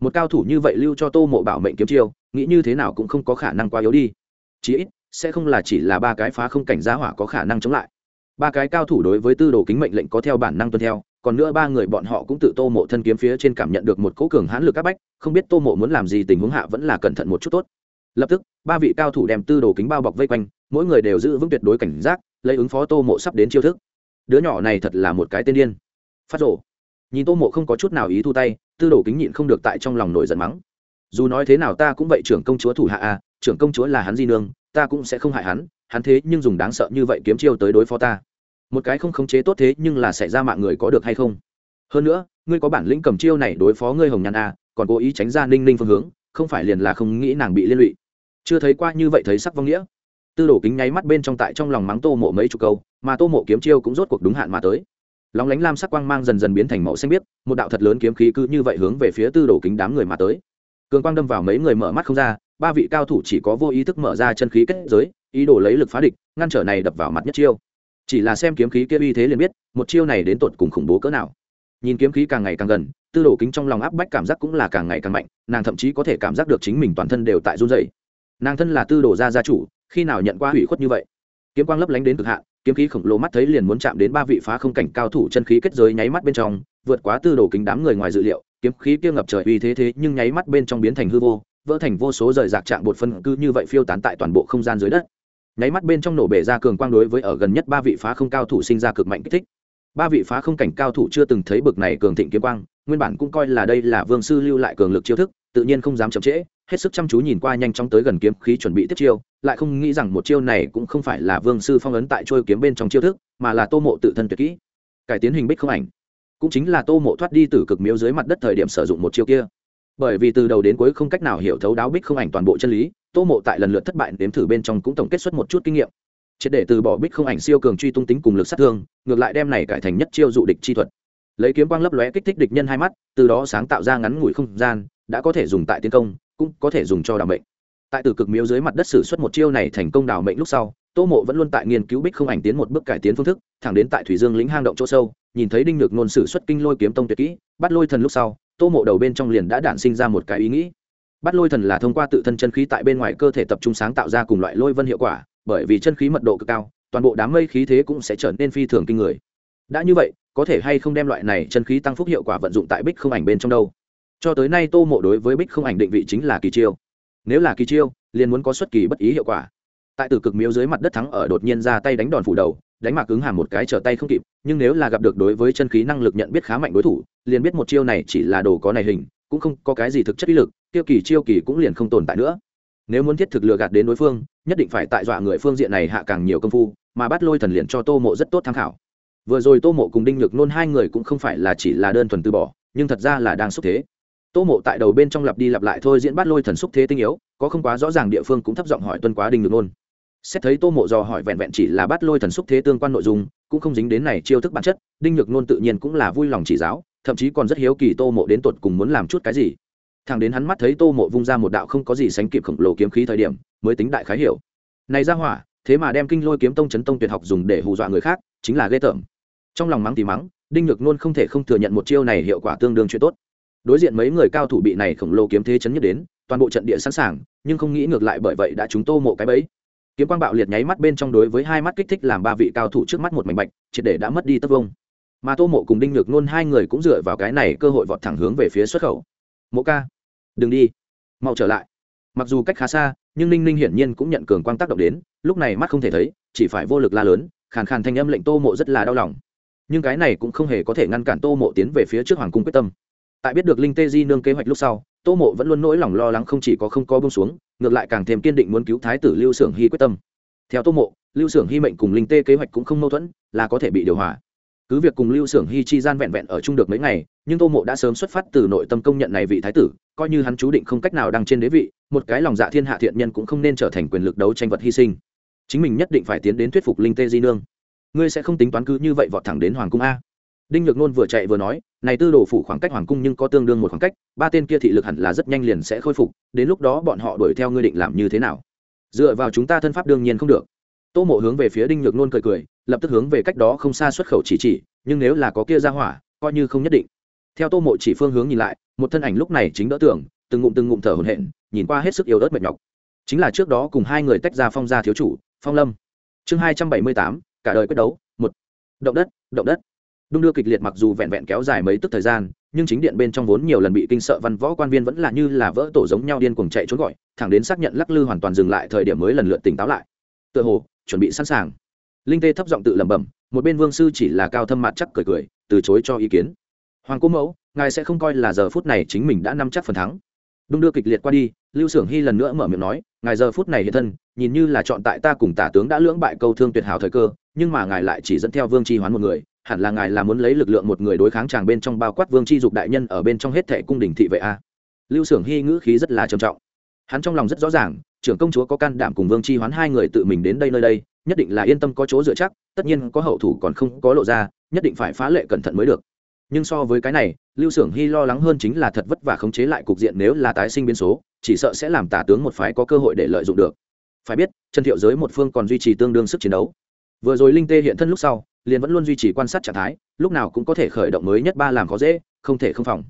Một cao thủ như vậy lưu cho tô mộ bảo mệnh kiếm chiêu, nghĩ như thế nào cũng không có khả năng quá yếu đi. Chí ít sẽ không là chỉ là ba cái phá không cảnh giá hỏa có khả năng chống lại. Ba cái cao thủ đối với tư đồ kính mệnh lệnh có theo bản năng tuân theo, còn nữa ba người bọn họ cũng tự tô mộ thân kiếm phía trên cảm nhận được một cỗ cường hãn lực áp bách, không biết tô mộ muốn làm gì tình huống hạ vẫn là cẩn thận một chút tốt. Lập tức, ba vị cao thủ đem tư đồ kính bao bọc vây quanh, mỗi người đều giữ vững tuyệt đối cảnh giác, lấy ứng phó tô mộ sắp đến chiêu thức. Đứa nhỏ này thật là một cái tên điên. Phát rổ nhìn tô mộ không có chút nào ý thu tay, tư đồ kính nhịn không được tại trong lòng nổi giận mắng. Dù nói thế nào ta cũng vậy trưởng công chúa thủ hạ a trưởng công chúa là hắn di nương ta cũng sẽ không hại hắn hắn thế nhưng dùng đáng sợ như vậy kiếm chiêu tới đối phó ta. Một cái không khống chế tốt thế nhưng là xảy ra mạng người có được hay không? Hơn nữa, ngươi có bản lĩnh cầm chiêu này đối phó ngươi hồng nhàn a, còn cố ý tránh ra ninh ninh phương hướng, không phải liền là không nghĩ nàng bị liên lụy. Chưa thấy qua như vậy thấy sắc vong nghĩa. Tư đổ kính nháy mắt bên trong tại trong lòng mắng tô mộ mấy chục câu, mà tô mộ kiếm chiêu cũng rốt cuộc đúng hạn mà tới. Lóng lánh lam sắc quang mang dần dần biến thành màu xanh biếc, một đạo thật lớn kiếm khí cứ như vậy hướng về phía tư đổ kính đám người mà tới. Cường quang đâm vào mấy người mở mắt không ra ba vị cao thủ chỉ có vô ý thức mở ra chân khí kết giới, ý đồ lấy lực phá địch, ngăn trở này đập vào mặt nhất chiêu. Chỉ là xem kiếm khí kia uy thế liền biết, một chiêu này đến tột cùng khủng bố cỡ nào. Nhìn kiếm khí càng ngày càng gần, tư đồ kính trong lòng áp bách cảm giác cũng là càng ngày càng mạnh, nàng thậm chí có thể cảm giác được chính mình toàn thân đều tại run dày nàng thân là tư đồ gia gia chủ, khi nào nhận qua hủy khuất như vậy? Kiếm quang lấp lánh đến cực hạn, kiếm khí khổng lồ mắt thấy liền muốn chạm đến ba vị phá không cảnh cao thủ chân khí kết giới nháy mắt bên trong, vượt quá tư đồ kính đám người ngoài dự liệu, kiếm khí kia ngập trời uy thế thế nhưng nháy mắt bên trong biến thành hư vô vỡ thành vô số rời rạc trạng bột phân cư như vậy phiêu tán tại toàn bộ không gian dưới đất. Nháy mắt bên trong nổ bể ra cường quang đối với ở gần nhất ba vị phá không cao thủ sinh ra cực mạnh kích thích. Ba vị phá không cảnh cao thủ chưa từng thấy bực này cường thịnh kiếm quang, nguyên bản cũng coi là đây là vương sư lưu lại cường lực chiêu thức, tự nhiên không dám chậm trễ, hết sức chăm chú nhìn qua nhanh chóng tới gần kiếm khí chuẩn bị tiếp chiêu, lại không nghĩ rằng một chiêu này cũng không phải là vương sư phong ấn tại trôi kiếm bên trong chiêu thức, mà là tô mộ tự thân tuyệt kỹ. Cải tiến hình bích không ảnh. Cũng chính là tô mộ thoát đi từ cực miếu dưới mặt đất thời điểm sử dụng một chiêu kia bởi vì từ đầu đến cuối không cách nào hiểu thấu đáo bích không ảnh toàn bộ chân lý, tô mộ tại lần lượt thất bại đếm thử bên trong cũng tổng kết xuất một chút kinh nghiệm. Triệt để từ bỏ bích không ảnh siêu cường truy tung tính cùng lực sát thương, ngược lại đem này cải thành nhất chiêu dụ địch chi thuật. Lấy kiếm quang lấp lóe kích thích địch nhân hai mắt, từ đó sáng tạo ra ngắn ngủi không gian, đã có thể dùng tại tiến công, cũng có thể dùng cho đào mệnh. Tại từ cực miếu dưới mặt đất sử xuất một chiêu này thành công đào mệnh lúc sau, tô mộ vẫn luôn tại nghiên cứu bích không ảnh tiến một bước cải tiến phương thức, thẳng đến tại thủy dương lĩnh hang động chỗ sâu, nhìn thấy đinh được ngôn sử xuất kinh lôi kiếm tông tuyệt kỹ, bắt lôi thần lúc sau tô mộ đầu bên trong liền đã đản sinh ra một cái ý nghĩ. Bắt lôi thần là thông qua tự thân chân khí tại bên ngoài cơ thể tập trung sáng tạo ra cùng loại lôi vân hiệu quả, bởi vì chân khí mật độ cực cao, toàn bộ đám mây khí thế cũng sẽ trở nên phi thường kinh người. Đã như vậy, có thể hay không đem loại này chân khí tăng phúc hiệu quả vận dụng tại bích không ảnh bên trong đâu? Cho tới nay tô mộ đối với bích không ảnh định vị chính là kỳ chiêu. Nếu là kỳ chiêu, liền muốn có xuất kỳ bất ý hiệu quả. Tại từ cực miếu dưới mặt đất thắng ở đột nhiên ra tay đánh đòn phủ đầu đánh mạc cứng hàm một cái trở tay không kịp, nhưng nếu là gặp được đối với chân khí năng lực nhận biết khá mạnh đối thủ, liền biết một chiêu này chỉ là đồ có này hình, cũng không có cái gì thực chất ý lực, tiêu kỳ chiêu kỳ cũng liền không tồn tại nữa. Nếu muốn thiết thực lừa gạt đến đối phương, nhất định phải tại dọa người phương diện này hạ càng nhiều công phu, mà bắt lôi thần liền cho tô mộ rất tốt tham khảo. Vừa rồi tô mộ cùng đinh nhược nôn hai người cũng không phải là chỉ là đơn thuần từ bỏ, nhưng thật ra là đang xúc thế. Tô mộ tại đầu bên trong lặp đi lặp lại thôi diễn bắt lôi thần xúc thế tinh yếu, có không quá rõ ràng địa phương cũng thấp giọng hỏi tuân quá đinh nhược nôn xét thấy tô mộ dò hỏi vẹn vẹn chỉ là bắt lôi thần xúc thế tương quan nội dung, cũng không dính đến này chiêu thức bản chất, đinh nhược nôn tự nhiên cũng là vui lòng chỉ giáo, thậm chí còn rất hiếu kỳ tô mộ đến tột cùng muốn làm chút cái gì. Thằng đến hắn mắt thấy tô mộ vung ra một đạo không có gì sánh kịp khổng lồ kiếm khí thời điểm, mới tính đại khái hiểu. Này ra hỏa, thế mà đem kinh lôi kiếm tông chấn tông tuyệt học dùng để hù dọa người khác, chính là ghê tởm. Trong lòng mắng thì mắng, đinh nhược nôn không thể không thừa nhận một chiêu này hiệu quả tương đương chuyện tốt. Đối diện mấy người cao thủ bị này khổng lồ kiếm thế chấn nhất đến, toàn bộ trận địa sẵn sàng, nhưng không nghĩ ngược lại bởi vậy đã chúng tô mộ cái bẫy kiếm quang bạo liệt nháy mắt bên trong đối với hai mắt kích thích làm ba vị cao thủ trước mắt một mảnh bạch, triệt để đã mất đi tất vông mà tô mộ cùng đinh nhược nôn hai người cũng dựa vào cái này cơ hội vọt thẳng hướng về phía xuất khẩu. Mộ ca, đừng đi, mau trở lại. Mặc dù cách khá xa, nhưng ninh ninh hiển nhiên cũng nhận cường quang tác động đến, lúc này mắt không thể thấy, chỉ phải vô lực la lớn, khàn khàn thanh âm lệnh tô mộ rất là đau lòng. Nhưng cái này cũng không hề có thể ngăn cản tô mộ tiến về phía trước hoàng cung quyết tâm. Tại biết được linh tê di nương kế hoạch lúc sau tô mộ vẫn luôn nỗi lòng lo lắng không chỉ có không có bông xuống, ngược lại càng thêm kiên định muốn cứu thái tử lưu s ư ở n g hy quyết tâm. Theo tô mộ, lưu s ư ở n g hy mệnh cùng linh tê kế hoạch cũng không mâu thuẫn, là có thể bị điều hòa. Cứ việc cùng lưu s ư ở n g hy chi gian vẹn vẹn ở chung được mấy ngày, nhưng tô mộ đã sớm xuất phát từ nội tâm công nhận này vị thái tử, coi như hắn chú định không cách nào đăng trên đế vị, một cái lòng dạ thiên hạ thiện nhân cũng không nên trở thành quyền lực đấu tranh vật hy sinh. Chính mình nhất định phải tiến đến thuyết phục linh tê di nương. Ngươi sẽ không tính toán cứ như vậy vọt thẳng đến hoàng cung a đinh nhược nôn vừa chạy vừa nói, này tư đồ phủ khoảng cách hoàng cung nhưng có tương đương một khoảng cách, ba tên kia thị lực hẳn là rất nhanh liền sẽ khôi phục, đến lúc đó bọn họ đuổi theo ngươi định làm như thế nào? Dựa vào chúng ta thân pháp đương nhiên không được. Tô mộ hướng về phía đinh nhược nôn cười cười, lập tức hướng về cách đó không xa xuất khẩu chỉ chỉ, nhưng nếu là có kia ra hỏa, coi như không nhất định. Theo tô mộ chỉ phương hướng nhìn lại, một thân ảnh lúc này chính đỡ tưởng từng ngụm từng ngụm thở hổn hển, nhìn qua hết sức yếu ớt mệt nhọc. Chính là trước đó cùng hai người tách ra phong gia thiếu chủ, phong lâm. Chương hai trăm bảy mươi tám, cả đời quyết đấu, một. Động đất động đất đung đưa kịch liệt mặc dù vẹn vẹn kéo dài mấy tức thời gian, nhưng chính điện bên trong vốn nhiều lần bị kinh sợ văn võ quan viên vẫn là như là vỡ tổ giống nhau điên cuồng chạy trốn gọi, thẳng đến xác nhận lắc lư hoàn toàn dừng lại thời điểm mới lần lượt tỉnh táo lại. Tựa hồ, chuẩn bị sẵn sàng. Linh tê thấp giọng tự lẩm bẩm, một bên vương sư chỉ là cao thâm mặt chắc cười cười, từ chối cho ý kiến. Hoàng cố mẫu, ngài sẽ không coi là giờ phút này chính mình đã nắm chắc phần thắng. Đung đưa kịch liệt qua đi, lưu sưởng hy lần nữa mở miệng nói, ngài giờ phút này hiện thân, nhìn như là chọn tại ta cùng tả tướng đã lưỡng bại câu thương tuyệt hảo thời cơ, nhưng mà ngài lại chỉ dẫn theo vương tri hoán một người hẳn là ngài là muốn lấy lực lượng một người đối kháng chàng bên trong bao quát vương chi dục đại nhân ở bên trong hết thệ cung đình thị vệ a. Lưu xưởng hy ngữ khí rất là trầm trọng. Hắn trong lòng rất rõ ràng, trưởng công chúa có can đảm cùng vương chi hoán hai người tự mình đến đây nơi đây, nhất định là yên tâm có chỗ dựa chắc, tất nhiên có hậu thủ còn không có lộ ra, nhất định phải phá lệ cẩn thận mới được. Nhưng so với cái này, lưu xưởng hy lo lắng hơn chính là thật vất vả khống chế lại cục diện nếu là tái sinh biến số, chỉ sợ sẽ làm tả tướng một phái có cơ hội để lợi dụng được. Phải biết, trần thiệu giới một phương còn duy trì tương đương sức chiến đấu. Vừa rồi linh tê hiện thân lúc sau liền vẫn luôn duy trì quan sát trạng thái, lúc nào cũng có thể khởi động mới nhất ba làm khó dễ, không thể không phòng.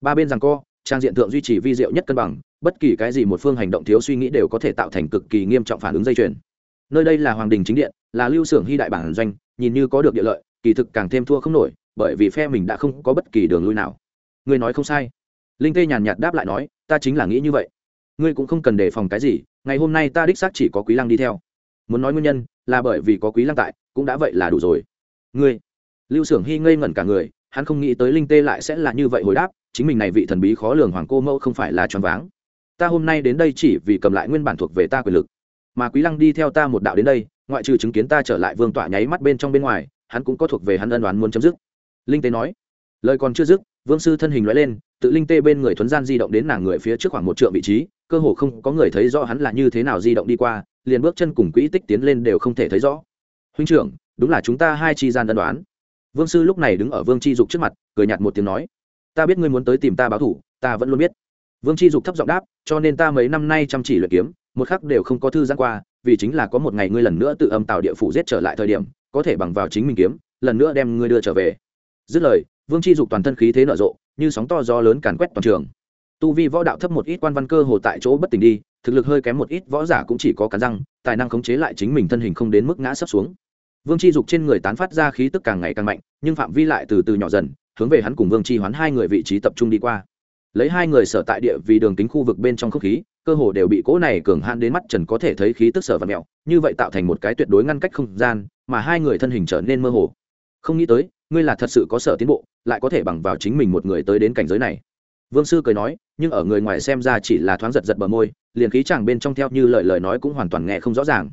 Ba bên rằng co, trang diện thượng duy trì vi diệu nhất cân bằng, bất kỳ cái gì một phương hành động thiếu suy nghĩ đều có thể tạo thành cực kỳ nghiêm trọng phản ứng dây chuyền. Nơi đây là hoàng đình chính điện, là lưu xưởng hy đại bản doanh, nhìn như có được địa lợi, kỳ thực càng thêm thua không nổi, bởi vì phe mình đã không có bất kỳ đường lui nào. Ngươi nói không sai. Linh tê nhàn nhạt đáp lại nói, ta chính là nghĩ như vậy. Ngươi cũng không cần đề phòng cái gì, ngày hôm nay ta đích xác chỉ có quý lăng đi theo. Muốn nói nguyên nhân, là bởi vì có quý lăng tại, cũng đã vậy là đủ rồi ngươi. Lưu s ư ở n g hy ngây ngẩn cả người, hắn không nghĩ tới linh tê lại sẽ là như vậy hồi đáp, chính mình này vị thần bí khó lường hoàng cô mẫu không phải là tròn váng. Ta hôm nay đến đây chỉ vì cầm lại nguyên bản thuộc về ta quyền lực. Mà quý lăng đi theo ta một đạo đến đây, ngoại trừ chứng kiến ta trở lại vương tọa nháy mắt bên trong bên ngoài, hắn cũng có thuộc về hắn ân đoán muốn chấm dứt. Linh tê nói, lời còn chưa dứt, vương sư thân hình loại lên, tự linh tê bên người thuấn gian di động đến nàng người phía trước khoảng một triệu vị trí, cơ hồ không có người thấy rõ hắn là như thế nào di động đi qua, liền bước chân cùng quỹ tích tiến lên đều không thể thấy rõ. Huynh trưởng đúng là chúng ta hai chi gian đơn đoán. Vương sư lúc này đứng ở vương chi dục trước mặt, cười nhạt một tiếng nói, ta biết ngươi muốn tới tìm ta báo thủ ta vẫn luôn biết. Vương chi dục thấp giọng đáp, cho nên ta mấy năm nay chăm chỉ luyện kiếm, một khắc đều không có thư giãn qua, vì chính là có một ngày ngươi lần nữa tự âm tạo địa phủ giết trở lại thời điểm, có thể bằng vào chính mình kiếm, lần nữa đem ngươi đưa trở về. Dứt lời, vương chi dục toàn thân khí thế nở rộ, như sóng to gió lớn càn quét toàn trường. Tu vi võ đạo thấp một ít quan văn cơ hồ tại chỗ bất tỉnh đi, thực lực hơi kém một ít võ giả cũng chỉ có cắn răng, tài năng khống chế lại chính mình thân hình không đến mức ngã sấp xuống vương chi dục trên người tán phát ra khí tức càng ngày càng mạnh, nhưng phạm vi lại từ từ nhỏ dần, hướng về hắn cùng vương chi hoán hai người vị trí tập trung đi qua. Lấy hai người sở tại địa vì đường tính khu vực bên trong không khí, cơ hồ đều bị cỗ này cường hãn đến mắt trần có thể thấy khí tức sở và mẹo như vậy tạo thành một cái tuyệt đối ngăn cách không gian, mà hai người thân hình trở nên mơ hồ. Không nghĩ tới, ngươi là thật sự có sở tiến bộ, lại có thể bằng vào chính mình một người tới đến cảnh giới này. Vương sư cười nói, nhưng ở người ngoài xem ra chỉ là thoáng giật giật bờ môi, liền khí chàng bên trong theo như lời lời nói cũng hoàn toàn nghe không rõ ràng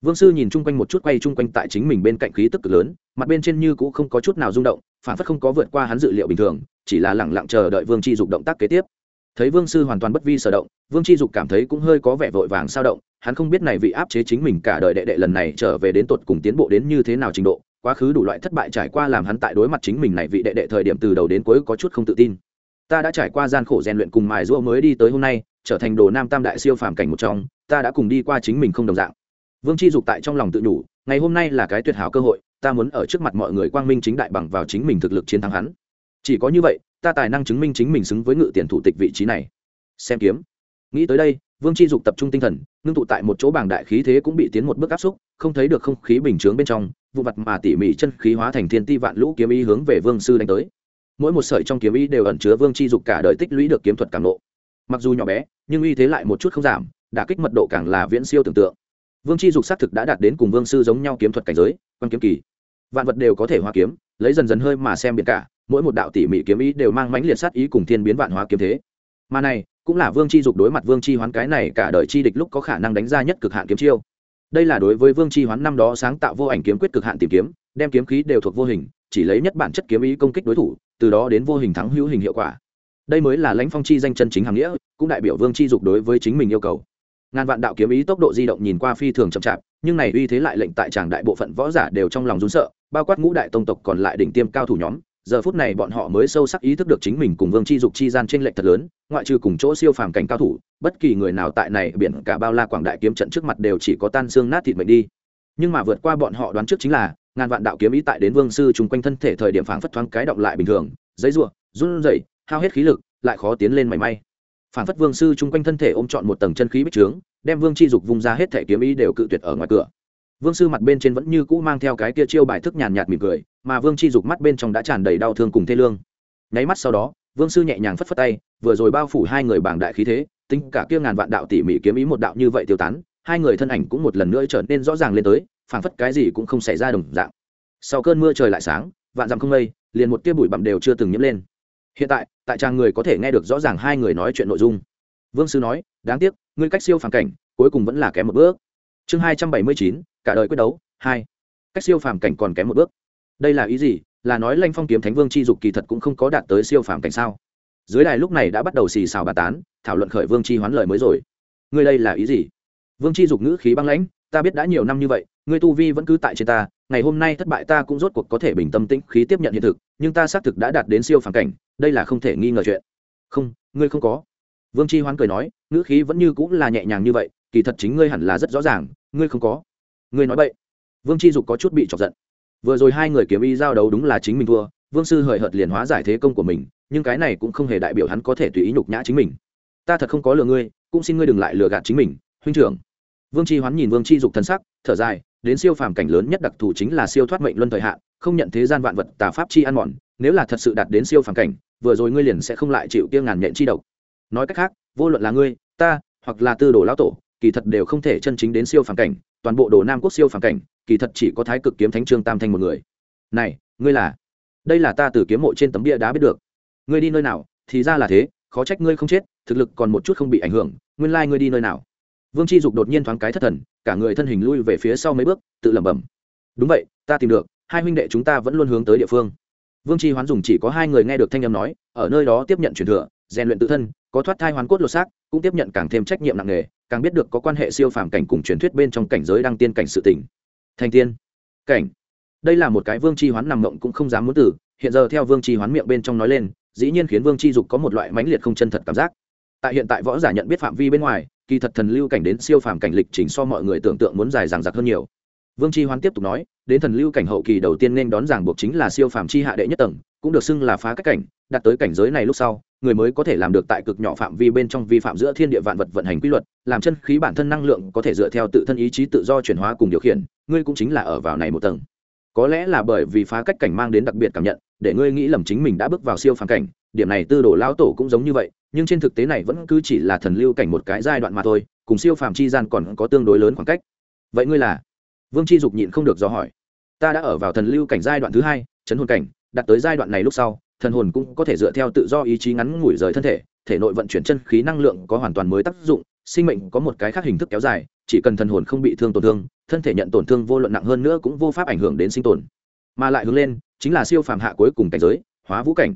vương sư nhìn chung quanh một chút, quay chung quanh tại chính mình bên cạnh khí tức cực lớn, mặt bên trên như cũng không có chút nào rung động, phản phất không có vượt qua hắn dự liệu bình thường, chỉ là lẳng lặng chờ đợi vương chi dục động tác kế tiếp. Thấy vương sư hoàn toàn bất vi sở động, vương chi dục cảm thấy cũng hơi có vẻ vội vàng sao động, hắn không biết này vị áp chế chính mình cả đời đệ đệ lần này trở về đến tột cùng tiến bộ đến như thế nào trình độ, quá khứ đủ loại thất bại trải qua làm hắn tại đối mặt chính mình này vị đệ đệ thời điểm từ đầu đến cuối có chút không tự tin. Ta đã trải qua gian khổ rèn luyện cùng mài giũa mới đi tới hôm nay, trở thành đồ nam tam đại siêu phàm cảnh một trong, ta đã cùng đi qua chính mình không đồng dạng vương chi dục tại trong lòng tự nhủ, ngày hôm nay là cái tuyệt hảo cơ hội, ta muốn ở trước mặt mọi người quang minh chính đại bằng vào chính mình thực lực chiến thắng hắn. Chỉ có như vậy, ta tài năng chứng minh chính mình xứng với ngự tiền thủ tịch vị trí này. Xem kiếm. Nghĩ tới đây, vương chi dục tập trung tinh thần, ngưng tụ tại một chỗ bảng đại khí thế cũng bị tiến một bước áp xúc, không thấy được không khí bình chướng bên trong, vụ mặt mà tỉ mỉ chân khí hóa thành thiên ti vạn lũ kiếm ý hướng về vương sư đánh tới. Mỗi một sợi trong kiếm ý đều ẩn chứa vương chi dục cả đời tích lũy được kiếm thuật cảm nộ mặc dù nhỏ bé, nhưng uy thế lại một chút không giảm, đả kích mật độ càng là viễn siêu tưởng tượng vương Tri dục xác thực đã đạt đến cùng vương sư giống nhau kiếm thuật cảnh giới quan kiếm kỳ. Vạn vật đều có thể hóa kiếm, lấy dần dần hơi mà xem biệt cả, mỗi một đạo tỉ mỉ kiếm ý đều mang mãnh liệt sát ý cùng thiên biến vạn hóa kiếm thế. Mà này, cũng là vương Tri dục đối mặt vương Tri hoán cái này cả đời chi địch lúc có khả năng đánh ra nhất cực hạn kiếm chiêu. Đây là đối với vương Tri hoán năm đó sáng tạo vô ảnh kiếm quyết cực hạn tìm kiếm, đem kiếm khí đều thuộc vô hình, chỉ lấy nhất bản chất kiếm ý công kích đối thủ, từ đó đến vô hình thắng hữu hình hiệu quả. Đây mới là lãnh phong chi danh chân chính hàng nghĩa, cũng đại biểu vương Tri dục đối với chính mình yêu cầu ngàn vạn đạo kiếm ý tốc độ di động nhìn qua phi thường chậm chạp, nhưng này uy thế lại lệnh tại tràng đại bộ phận võ giả đều trong lòng rún sợ, bao quát ngũ đại tông tộc còn lại đỉnh tiêm cao thủ nhóm. Giờ phút này bọn họ mới sâu sắc ý thức được chính mình cùng vương chi dục chi gian trên lệnh thật lớn, ngoại trừ cùng chỗ siêu phàm cảnh cao thủ, bất kỳ người nào tại này biển cả bao la quảng đại kiếm trận trước mặt đều chỉ có tan xương nát thịt mệnh đi. Nhưng mà vượt qua bọn họ đoán trước chính là, ngàn vạn đạo kiếm ý tại đến vương sư chung quanh thân thể thời điểm phảng phất thoáng cái động lại bình thường giấy ruộng run rẩy, hao hết khí lực, lại khó tiến lên mảy may phảng phất vương sư chung quanh thân thể ôm trọn một tầng chân khí bích trướng, đem vương chi dục vung ra hết thể kiếm ý đều cự tuyệt ở ngoài cửa. Vương sư mặt bên trên vẫn như cũ mang theo cái kia chiêu bài thức nhàn nhạt mỉm cười, mà vương chi dục mắt bên trong đã tràn đầy đau thương cùng thê lương. Nháy mắt sau đó, vương sư nhẹ nhàng phất phất tay, vừa rồi bao phủ hai người bảng đại khí thế, tính cả kia ngàn vạn đạo tỉ mỉ kiếm ý một đạo như vậy tiêu tán, hai người thân ảnh cũng một lần nữa trở nên rõ ràng lên tới, phảng phất cái gì cũng không xảy ra đồng dạng. Sau cơn mưa trời lại sáng, vạn dặm không mây, liền một tia bụi bặm đều chưa từng nhiễm lên hiện tại tại trang người có thể nghe được rõ ràng hai người nói chuyện nội dung. Vương sư nói, đáng tiếc, ngươi cách siêu phàm cảnh, cuối cùng vẫn là kém một bước. Chương hai trăm bảy mươi chín, cả đời quyết đấu, hai. Cách siêu phàm cảnh còn kém một bước. Đây là ý gì? Là nói lanh phong kiếm thánh vương chi dục kỳ thật cũng không có đạt tới siêu phàm cảnh sao? Dưới đài lúc này đã bắt đầu xì xào bà tán, thảo luận khởi vương chi hoán lời mới rồi. Ngươi đây là ý gì? Vương chi dục ngữ khí băng lãnh, ta biết đã nhiều năm như vậy, ngươi tu vi vẫn cứ tại trên ta, ngày hôm nay thất bại ta cũng rốt cuộc có thể bình tâm tĩnh khí tiếp nhận hiện thực, nhưng ta xác thực đã đạt đến siêu phàm cảnh đây là không thể nghi ngờ chuyện. Không, ngươi không có. Vương chi hoán cười nói, ngữ khí vẫn như cũng là nhẹ nhàng như vậy, kỳ thật chính ngươi hẳn là rất rõ ràng, ngươi không có. Ngươi nói vậy vương chi dục có chút bị chọc giận. Vừa rồi hai người kiếm y giao đấu đúng là chính mình thua, vương sư hời hợt liền hóa giải thế công của mình, nhưng cái này cũng không hề đại biểu hắn có thể tùy ý nhục nhã chính mình. Ta thật không có lừa ngươi, cũng xin ngươi đừng lại lừa gạt chính mình, huynh trưởng. Vương chi hoán nhìn vương chi dục thân sắc, thở dài, đến siêu phàm cảnh lớn nhất đặc thù chính là siêu thoát mệnh luân thời hạn, không nhận thế gian vạn vật tà pháp chi ăn mòn, nếu là thật sự đạt đến siêu phàm cảnh vừa rồi ngươi liền sẽ không lại chịu kia ngàn nhện chi độc. Nói cách khác, vô luận là ngươi, ta, hoặc là tư đồ lão tổ, kỳ thật đều không thể chân chính đến siêu phàm cảnh, toàn bộ đồ nam quốc siêu phàm cảnh, kỳ thật chỉ có thái cực kiếm thánh trương tam thanh một người. Này, ngươi là? Đây là ta từ kiếm mộ trên tấm bia đá biết được. Ngươi đi nơi nào, thì ra là thế, khó trách ngươi không chết, thực lực còn một chút không bị ảnh hưởng, nguyên lai ngươi đi nơi nào? Vương chi dục đột nhiên thoáng cái thất thần, cả người thân hình lui về phía sau mấy bước, tự lẩm bẩm. Đúng vậy, ta tìm được, hai huynh đệ chúng ta vẫn luôn hướng tới địa phương vương chi hoán dùng chỉ có hai người nghe được thanh âm nói, ở nơi đó tiếp nhận truyền thừa, rèn luyện tự thân, có thoát thai hoán cốt lột xác, cũng tiếp nhận càng thêm trách nhiệm nặng nề, càng biết được có quan hệ siêu phàm cảnh cùng truyền thuyết bên trong cảnh giới đăng tiên cảnh sự tỉnh thành tiên. Cảnh. Đây là một cái vương chi hoán nằm mộng cũng không dám muốn tử. hiện giờ theo vương chi hoán miệng bên trong nói lên, dĩ nhiên khiến vương chi dục có một loại mãnh liệt không chân thật cảm giác. Tại hiện tại võ giả nhận biết phạm vi bên ngoài, kỳ thật thần lưu cảnh đến siêu phàm cảnh lịch trình so mọi người tưởng tượng muốn dài dằng dặc hơn nhiều vương chi hoán tiếp tục nói, đến thần lưu cảnh hậu kỳ đầu tiên nên đón giảng buộc chính là siêu phàm chi hạ đệ nhất tầng, cũng được xưng là phá cách cảnh, đạt tới cảnh giới này lúc sau, người mới có thể làm được tại cực nhỏ phạm vi bên trong vi phạm giữa thiên địa vạn vật vận hành quy luật, làm chân khí bản thân năng lượng có thể dựa theo tự thân ý chí tự do chuyển hóa cùng điều khiển, ngươi cũng chính là ở vào này một tầng. Có lẽ là bởi vì phá cách cảnh mang đến đặc biệt cảm nhận, để ngươi nghĩ lầm chính mình đã bước vào siêu phàm cảnh, điểm này tư đồ lão tổ cũng giống như vậy, nhưng trên thực tế này vẫn cứ chỉ là thần lưu cảnh một cái giai đoạn mà thôi, cùng siêu phàm chi gian còn có tương đối lớn khoảng cách. Vậy ngươi là? Vương chi dục nhịn không được do hỏi. Ta đã ở vào thần lưu cảnh giai đoạn thứ hai, chấn hồn cảnh, đặt tới giai đoạn này lúc sau, thần hồn cũng có thể dựa theo tự do ý chí ngắn ngủi rời thân thể thể nội vận chuyển chân khí năng lượng có hoàn toàn mới tác dụng, sinh mệnh có một cái khác hình thức kéo dài, chỉ cần thần hồn không bị thương tổn thương, thân thể nhận tổn thương vô luận nặng hơn nữa cũng vô pháp ảnh hưởng đến sinh tồn. Mà lại hướng lên, chính là siêu phàm hạ cuối cùng cảnh giới, hóa vũ cảnh.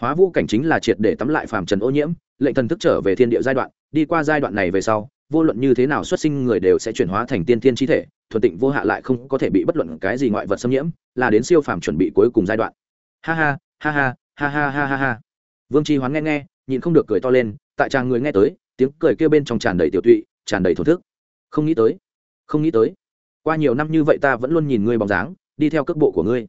Hóa vũ cảnh chính là triệt để tắm lại phàm trần ô nhiễm, lệnh thần thức trở về thiên địa giai đoạn, đi qua giai đoạn này về sau, vô luận như thế nào xuất sinh người đều sẽ chuyển hóa thành tiên thiên chi thể thuần tịnh vô hạ lại không có thể bị bất luận cái gì ngoại vật xâm nhiễm, là đến siêu phàm chuẩn bị cuối cùng giai đoạn. Ha ha ha ha ha ha ha ha ha. Vương tri hoán nghe nghe, nhịn không được cười to lên, tại chàng người nghe tới, tiếng cười kêu bên trong tràn đầy tiểu tụy, tràn đầy thổ thức. Không nghĩ tới, không nghĩ tới, qua nhiều năm như vậy ta vẫn luôn nhìn ngươi bóng dáng, đi theo cước bộ của ngươi.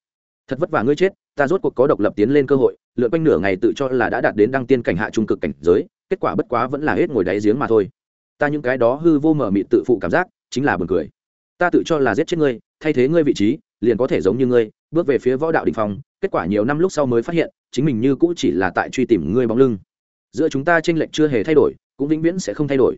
Thật vất vả ngươi chết, ta rốt cuộc có độc lập tiến lên cơ hội, lượn quanh nửa ngày tự cho là đã đạt đến đăng tiên cảnh hạ trung cực cảnh giới, kết quả bất quá vẫn là hết ngồi đáy giếng mà thôi. Ta những cái đó hư vô mở mị tự phụ cảm giác, chính là buồn cười ta tự cho là giết chết ngươi, thay thế ngươi vị trí, liền có thể giống như ngươi, bước về phía võ đạo đình phong, kết quả nhiều năm lúc sau mới phát hiện, chính mình như cũ chỉ là tại truy tìm ngươi bóng lưng. Giữa chúng ta tranh lệch chưa hề thay đổi, cũng vĩnh viễn sẽ không thay đổi.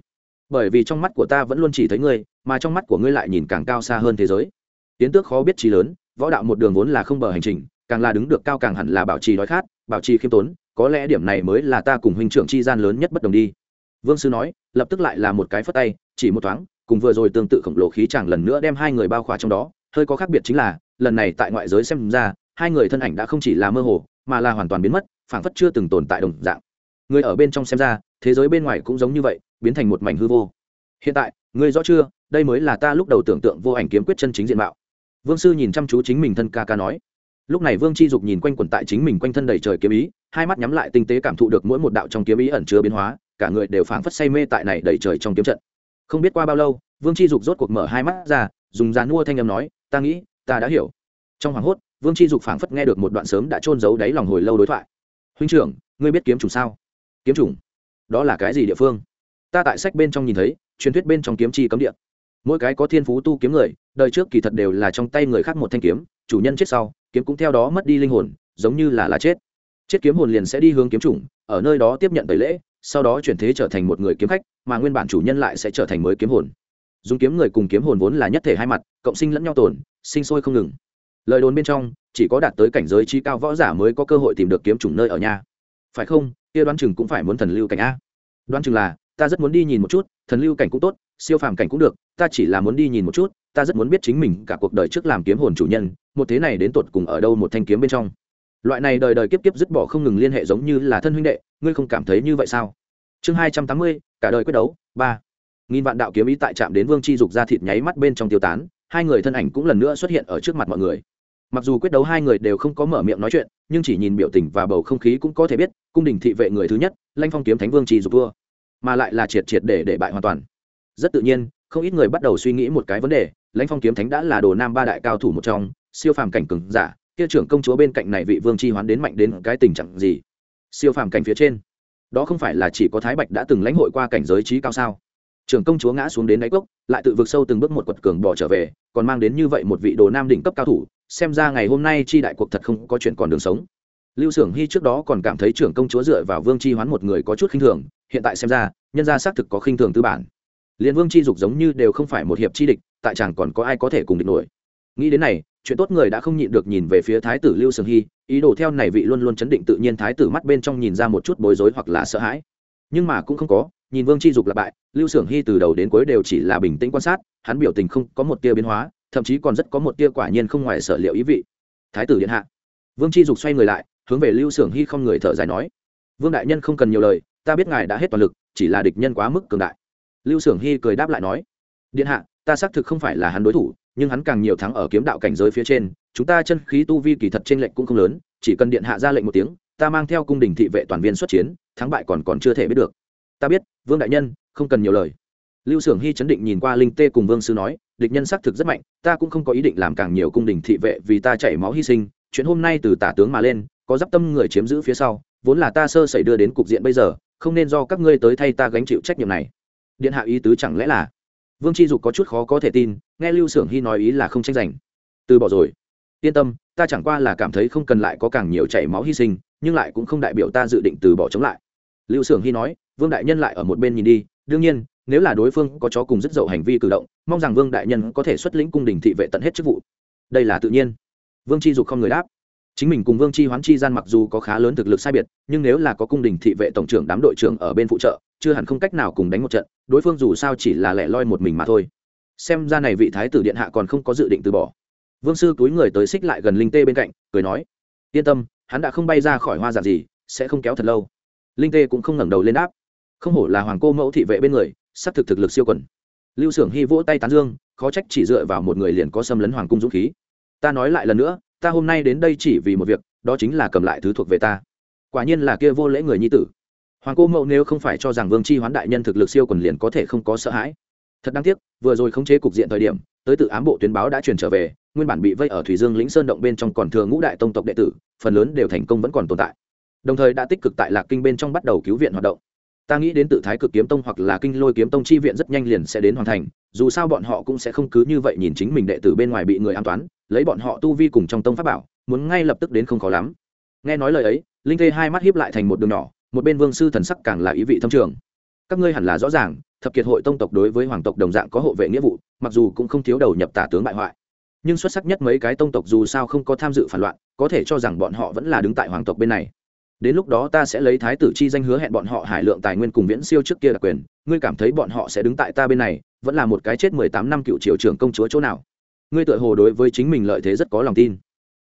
Bởi vì trong mắt của ta vẫn luôn chỉ thấy ngươi, mà trong mắt của ngươi lại nhìn càng cao xa hơn thế giới. Tiến tước khó biết trí lớn, võ đạo một đường vốn là không bờ hành trình, càng là đứng được cao càng hẳn là bảo trì đói khát, bảo trì khiêm tốn, có lẽ điểm này mới là ta cùng huynh trưởng chi gian lớn nhất bất đồng đi. Vương sư nói, lập tức lại là một cái phất tay, chỉ một thoáng cùng vừa rồi tương tự khổng lồ khí chẳng lần nữa đem hai người bao khỏa trong đó, hơi có khác biệt chính là, lần này tại ngoại giới xem ra, hai người thân ảnh đã không chỉ là mơ hồ, mà là hoàn toàn biến mất, phảng phất chưa từng tồn tại đồng dạng. Người ở bên trong xem ra, thế giới bên ngoài cũng giống như vậy, biến thành một mảnh hư vô. Hiện tại ngươi rõ chưa? Đây mới là ta lúc đầu tưởng tượng vô ảnh kiếm quyết chân chính diện mạo. Vương sư nhìn chăm chú chính mình thân ca ca nói. Lúc này vương chi dục nhìn quanh quẩn tại chính mình quanh thân đầy trời kiếm ý, hai mắt nhắm lại tinh tế cảm thụ được mỗi một đạo trong kiếm ý ẩn chứa biến hóa, cả người đều phảng phất say mê tại này đầy trời trong kiếm trận không biết qua bao lâu, vương chi dục rốt cuộc mở hai mắt ra, dùng dàn mua thanh âm nói, ta nghĩ, ta đã hiểu. Trong hoàng hốt, vương chi dục phảng phất nghe được một đoạn sớm đã trôn giấu đáy lòng hồi lâu đối thoại. Huynh trưởng, ngươi biết kiếm trùng sao? Kiếm trùng đó là cái gì địa phương? Ta tại sách bên trong nhìn thấy, truyền thuyết bên trong kiếm chi cấm địa. Mỗi cái có thiên phú tu kiếm người, đời trước kỳ thật đều là trong tay người khác một thanh kiếm, chủ nhân chết sau, kiếm cũng theo đó mất đi linh hồn, giống như là là chết. Chết kiếm hồn liền sẽ đi hướng kiếm chủng, ở nơi đó tiếp nhận tẩy lễ sau đó chuyển thế trở thành một người kiếm khách, mà nguyên bản chủ nhân lại sẽ trở thành mới kiếm hồn. Dùng kiếm người cùng kiếm hồn vốn là nhất thể hai mặt, cộng sinh lẫn nhau tồn, sinh sôi không ngừng. Lời đồn bên trong, chỉ có đạt tới cảnh giới trí cao võ giả mới có cơ hội tìm được kiếm chủng nơi ở nhà phải không? Kia đoán chừng cũng phải muốn thần lưu cảnh a. Đoán chừng là, ta rất muốn đi nhìn một chút, thần lưu cảnh cũng tốt, siêu phàm cảnh cũng được, ta chỉ là muốn đi nhìn một chút, ta rất muốn biết chính mình cả cuộc đời trước làm kiếm hồn chủ nhân, một thế này đến tột cùng ở đâu một thanh kiếm bên trong loại này đời đời kiếp kiếp dứt bỏ không ngừng liên hệ giống như là thân huynh đệ, ngươi không cảm thấy như vậy sao? Chương hai trăm tám mươi, cả đời quyết đấu, ba. Nghìn vạn đạo kiếm ý tại trạm đến vương chi dục ra thịt nháy mắt bên trong tiêu tán, hai người thân ảnh cũng lần nữa xuất hiện ở trước mặt mọi người. Mặc dù quyết đấu hai người đều không có mở miệng nói chuyện, nhưng chỉ nhìn biểu tình và bầu không khí cũng có thể biết, cung đình thị vệ người thứ nhất, lanh phong kiếm thánh vương chi dục vua. Mà lại là triệt triệt để để bại hoàn toàn. Rất tự nhiên, không ít người bắt đầu suy nghĩ một cái vấn đề lãnh phong kiếm thánh đã là đồ nam ba đại cao thủ một trong, siêu phàm cảnh cừng giả kia trưởng công chúa bên cạnh này vị vương chi hoán đến mạnh đến cái tình trạng gì? Siêu phàm cảnh phía trên, đó không phải là chỉ có thái bạch đã từng lãnh hội qua cảnh giới trí cao sao? Trưởng công chúa ngã xuống đến đáy cốc, lại tự vượt sâu từng bước một quật cường bỏ trở về, còn mang đến như vậy một vị đồ nam đỉnh cấp cao thủ, xem ra ngày hôm nay chi đại cuộc thật không có chuyện còn đường sống. Lưu xưởng hy trước đó còn cảm thấy trưởng công chúa dựa vào vương chi hoán một người có chút khinh thường, hiện tại xem ra, nhân gia xác thực có khinh thường tư bản. Liên vương chi dục giống như đều không phải một hiệp chi địch, tại chẳng còn có ai có thể cùng địch nổi? Nghĩ đến này chuyện tốt người đã không nhịn được nhìn về phía thái tử lưu sương hy, ý đồ theo này vị luôn luôn chấn định tự nhiên thái tử mắt bên trong nhìn ra một chút bối rối hoặc là sợ hãi. Nhưng mà cũng không có, nhìn vương chi dục là bại, lưu sưởng hy từ đầu đến cuối đều chỉ là bình tĩnh quan sát, hắn biểu tình không có một tia biến hóa, thậm chí còn rất có một tia quả nhiên không ngoài sở liệu ý vị. Thái tử điện hạ. Vương chi dục xoay người lại, hướng về lưu sưởng hy không người thở dài nói, vương đại nhân không cần nhiều lời, ta biết ngài đã hết toàn lực, chỉ là địch nhân quá mức cường đại. Lưu sưởng hy cười đáp lại nói, điện hạ, ta xác thực không phải là hắn đối thủ nhưng hắn càng nhiều thắng ở kiếm đạo cảnh giới phía trên, chúng ta chân khí tu vi kỳ thật t r ê n lệnh cũng không lớn, chỉ cần điện hạ ra lệnh một tiếng, ta mang theo cung đình thị vệ toàn viên xuất chiến, thắng bại còn còn chưa thể biết được. Ta biết, vương đại nhân, không cần nhiều lời. Lưu s ư ở n g hy chấn định nhìn qua linh tê cùng vương sư nói, địch nhân xác thực rất mạnh, ta cũng không có ý định làm càng nhiều cung đình thị vệ vì ta chảy máu hy sinh. Chuyện hôm nay từ tả tướng mà lên, có d tâm người chiếm giữ phía sau, vốn là ta sơ xảy đưa đến cục diện bây giờ, không nên do các ngươi tới thay ta gánh chịu trách nhiệm này. Điện hạ ý tứ chẳng lẽ là vương tri dục có chút khó có thể tin, nghe lưu s ư ở n g hy nói ý là không tranh giành. Từ bỏ rồi. Yên tâm, ta chẳng qua là cảm thấy không cần lại có càng nhiều chảy máu hy sinh, nhưng lại cũng không đại biểu ta dự định từ bỏ chống lại. Lưu s ư ở n g hy nói, vương đại nhân lại ở một bên nhìn đi, đương nhiên, nếu là đối phương có chó cùng rất dậu hành vi cử động, mong rằng vương đại nhân có thể xuất lĩnh cung đình thị vệ tận hết chức vụ. Đây là tự nhiên. Vương chi dục không người đáp chính mình cùng vương chi hoán chi gian mặc dù có khá lớn thực lực sai biệt, nhưng nếu là có cung đình thị vệ tổng trưởng đám đội trưởng ở bên phụ trợ, chưa hẳn không cách nào cùng đánh một trận, đối phương dù sao chỉ là lẻ loi một mình mà thôi. Xem ra này vị thái tử điện hạ còn không có dự định từ bỏ. Vương sư túi người tới xích lại gần linh tê bên cạnh, cười nói, yên tâm, hắn đã không bay ra khỏi hoa giả gì, sẽ không kéo thật lâu. Linh tê cũng không ngẩng đầu lên đáp, không hổ là hoàng cô mẫu thị vệ bên người, sắp thực thực lực siêu quần. Lưu xưởng hy vỗ tay tán dương, khó trách chỉ dựa vào một người liền có xâm lấn hoàng cung dũng khí. Ta nói lại lần nữa ta hôm nay đến đây chỉ vì một việc, đó chính là cầm lại thứ thuộc về ta. Quả nhiên là kia vô lễ người nhi tử. Hoàng cô mậu nếu không phải cho rằng vương chi hoán đại nhân thực lực siêu quần liền có thể không có sợ hãi. Thật đáng tiếc, vừa rồi khống chế cục diện thời điểm, tới tự ám bộ tuyến báo đã truyền trở về, nguyên bản bị vây ở thủy dương lĩnh sơn động bên trong còn thừa ngũ đại tông tộc đệ tử, phần lớn đều thành công vẫn còn tồn tại. Đồng thời đã tích cực tại lạc kinh bên trong bắt đầu cứu viện hoạt động. Ta nghĩ đến tự thái cực kiếm tông hoặc là kinh lôi kiếm tông chi viện rất nhanh liền sẽ đến hoàn thành, dù sao bọn họ cũng sẽ không cứ như vậy nhìn chính mình đệ tử bên ngoài bị người an toán lấy bọn họ tu vi cùng trong tông pháp bảo, muốn ngay lập tức đến không khó lắm. Nghe nói lời ấy, linh tê hai mắt hiếp lại thành một đường nhỏ, một bên vương sư thần sắc càng là ý vị thâm trường. Các ngươi hẳn là rõ ràng, thập kiệt hội tông tộc đối với hoàng tộc đồng dạng có hộ vệ nghĩa vụ, mặc dù cũng không thiếu đầu nhập tả tướng bại hoại. Nhưng xuất sắc nhất mấy cái tông tộc dù sao không có tham dự phản loạn, có thể cho rằng bọn họ vẫn là đứng tại hoàng tộc bên này. Đến lúc đó ta sẽ lấy thái tử chi danh hứa hẹn bọn họ hải lượng tài nguyên cùng viễn siêu trước kia đặc quyền, ngươi cảm thấy bọn họ sẽ đứng tại ta bên này, vẫn là một cái chết mười tám năm cựu triều trưởng công chúa chỗ nào? Ngươi tựa hồ đối với chính mình lợi thế rất có lòng tin.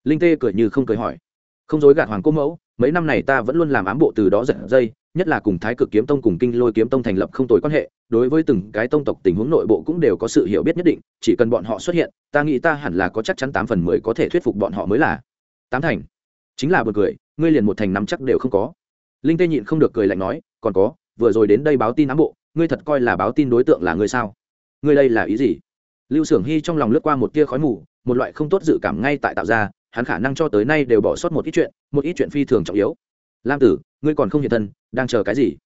Linh tê cười như không cười hỏi. Không dối gạt hoàng cô mẫu, mấy năm này ta vẫn luôn làm ám bộ từ đó giật dây, nhất là cùng thái cực kiếm tông cùng kinh lôi kiếm tông thành lập không tồi quan hệ, đối với từng cái tông tộc tình huống nội bộ cũng đều có sự hiểu biết nhất định, chỉ cần bọn họ xuất hiện, ta nghĩ ta hẳn là có chắc chắn tám phần mười có thể thuyết phục bọn họ mới là. Tám thành. Chính là bật cười, ngươi liền một thành nắm chắc đều không có. Linh tê nhịn không được cười lạnh nói, còn có, vừa rồi đến đây báo tin ám bộ, ngươi thật coi là báo tin đối tượng là ngươi sao? Ngươi đây là ý gì? Lưu s ư ở n g hy trong lòng lướt qua một tia khói mù, một loại không tốt dự cảm ngay tại tạo ra, hắn khả năng cho tới nay đều bỏ sót một ít chuyện, một ít chuyện phi thường trọng yếu. Lam tử, ngươi còn không hiện thân, đang chờ cái gì?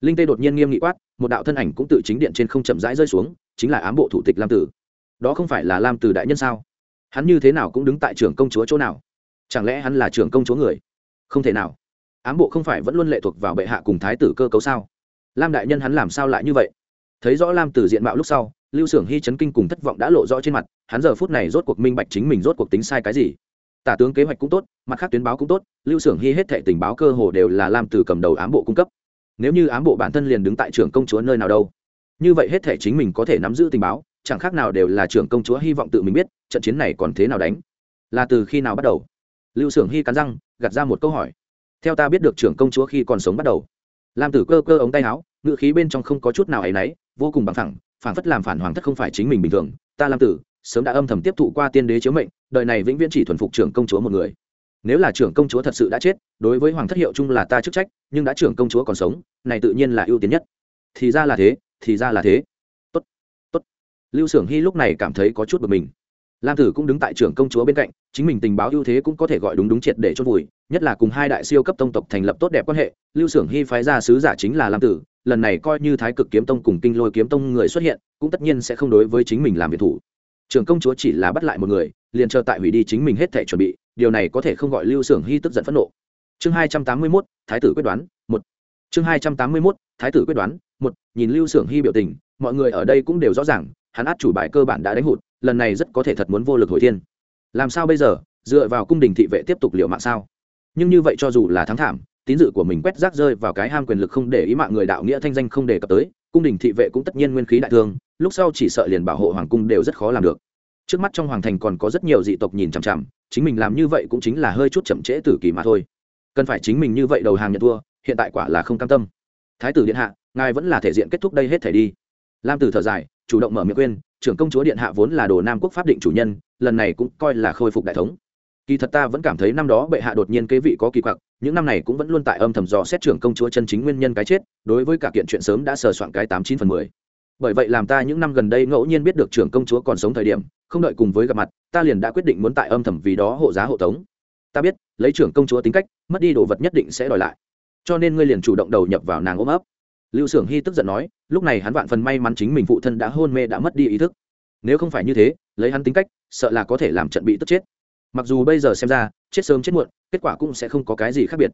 Linh tê đột nhiên nghiêm nghị quát, một đạo thân ảnh cũng tự chính điện trên không chậm rãi rơi xuống, chính là ám bộ thủ tịch lam tử. Đó không phải là lam tử đại nhân sao? Hắn như thế nào cũng đứng tại trưởng công chúa chỗ nào? Chẳng lẽ hắn là trưởng công chúa người? Không thể nào. Ám bộ không phải vẫn luôn lệ thuộc vào bệ hạ cùng thái tử cơ cấu sao? Lam đại nhân hắn làm sao lại như vậy? Thấy rõ lam tử diện mạo lúc sau lưu xưởng hy chấn kinh cùng thất vọng đã lộ rõ trên mặt, hắn giờ phút này rốt cuộc minh bạch chính mình rốt cuộc tính sai cái gì. Tả tướng kế hoạch cũng tốt, mặt khác tuyến báo cũng tốt, lưu xưởng hy hết thệ tình báo cơ hồ đều là lam từ cầm đầu ám bộ cung cấp. Nếu như ám bộ bản thân liền đứng tại Trường công chúa nơi nào đâu, như vậy hết thệ chính mình có thể nắm giữ tình báo, chẳng khác nào đều là Trường công chúa hy vọng tự mình biết, trận chiến này còn thế nào đánh, là từ khi nào bắt đầu. Lưu xưởng hy cắn răng, gạt ra một câu hỏi. Theo ta biết được trưởng công chúa khi còn sống bắt đầu. Lam tử cơ cơ ống tay áo ngự khí bên trong không có chút nào ấ y náy, vô cùng bằng thẳng phản phất làm phản hoàng thất không phải chính mình bình thường. Ta lam tử, sớm đã âm thầm tiếp thụ qua tiên đế chiếu mệnh, đời này vĩnh viễn chỉ thuần phục trưởng công chúa một người. Nếu là trưởng công chúa thật sự đã chết, đối với hoàng thất hiệu chung là ta chức trách, nhưng đã trưởng công chúa còn sống, này tự nhiên là ưu tiên nhất. Thì ra là thế, thì ra là thế. Tốt tốt. Lưu s hy lúc này cảm thấy có chút bực mình. Lam tử cũng đứng tại trưởng công chúa bên cạnh, chính mình tình báo ưu thế cũng có thể gọi đúng đúng triệt để chôn vùi, nhất là cùng hai đại siêu cấp tông tộc thành lập tốt đẹp quan hệ, lưu s hy phái ra sứ giả chính là lam tử lần này coi như thái cực kiếm tông cùng kinh lôi kiếm tông người xuất hiện, cũng tất nhiên sẽ không đối với chính mình làm việc thủ. Trưởng công chúa chỉ là bắt lại một người, liền chờ tại hủy đi chính mình hết thể chuẩn bị, điều này có thể không gọi lưu xưởng hy tức giận phẫn nộ. Chương hai trăm tám mươi mốt, thái tử quyết đoán, một. Chương hai trăm tám mươi mốt, thái tử quyết đoán, một. Nhìn lưu xưởng hy biểu tình, mọi người ở đây cũng đều rõ ràng, hắn át chủ bài cơ bản đã đánh hụt, lần này rất có thể thật muốn vô lực hồi thiên. Làm sao bây giờ, dựa vào cung đình thị vệ tiếp tục liệu mạng sao? Nhưng như vậy cho dù là thắng thảm tín dự của mình quét rác rơi vào cái ham quyền lực không để ý mạng người đạo nghĩa thanh danh không đề cập tới, cung đình thị vệ cũng tất nhiên nguyên khí đại thương, lúc sau chỉ sợ liền bảo hộ hoàng cung đều rất khó làm được. Trước mắt trong hoàng thành còn có rất nhiều dị tộc nhìn chằm chằm, chính mình làm như vậy cũng chính là hơi chút chậm trễ tử kỳ mà thôi. Cần phải chính mình như vậy đầu hàng nhận thua, hiện tại quả là không cam tâm. Thái tử điện hạ, ngài vẫn là thể diện kết thúc đây hết thể đi. Lam tử thở dài, chủ động mở miệng quên trưởng công chúa điện hạ vốn là đồ nam quốc pháp định chủ nhân, lần này cũng coi là khôi phục đại thống. Kỳ thật ta vẫn cảm thấy năm đó bệ hạ đột nhiên kế vị có kỳ quặc những năm này cũng vẫn luôn tại âm thầm dò xét trưởng công chúa chân chính nguyên nhân cái chết, đối với cả kiện chuyện sớm đã sờ soạn cái tám chín phần mười. Bởi vậy làm ta những năm gần đây ngẫu nhiên biết được trưởng công chúa còn sống thời điểm, không đợi cùng với gặp mặt, ta liền đã quyết định muốn tại âm thầm vì đó hộ giá hộ tống. Ta biết, lấy trưởng công chúa tính cách, mất đi đồ vật nhất định sẽ đòi lại. Cho nên ngươi liền chủ động đầu nhập vào nàng ôm ấp. Lưu s ư ở n g hy tức giận nói, lúc này hắn vạn phần may mắn chính mình phụ thân đã hôn mê đã mất đi ý thức. Nếu không phải như thế, lấy hắn tính cách, sợ là có thể làm trận bị tức chết mặc dù bây giờ xem ra, chết sớm chết muộn, kết quả cũng sẽ không có cái gì khác biệt.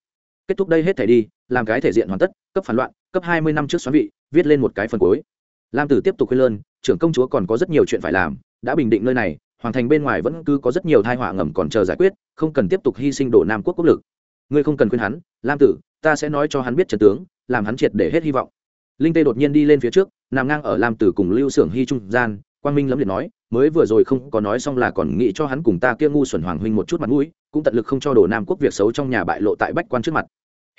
Kết thúc đây hết thể đi, làm cái thể diện hoàn tất, cấp phản loạn, cấp hai mươi năm trước xoắn vị, viết lên một cái phần cuối. Lam tử tiếp tục khuyên lơn, trưởng công chúa còn có rất nhiều chuyện phải làm, đã bình định nơi này, hoàng thành bên ngoài vẫn cứ có rất nhiều thai họa ngầm còn chờ giải quyết, không cần tiếp tục hy sinh đổ nam quốc quốc lực. Ngươi không cần khuyên hắn, lam tử, ta sẽ nói cho hắn biết trần tướng, làm hắn triệt để hết hy vọng. Linh tê đột nhiên đi lên phía trước, nằm ngang ở lam tử cùng lưu xưởng hy trung gian quang minh lẫm liệt nói, mới vừa rồi không có nói xong là còn nghĩ cho hắn cùng ta kia ngu xuẩn hoàng huynh một chút mặt mũi, cũng tận lực không cho đổ nam quốc việc xấu trong nhà bại lộ tại bách quan trước mặt.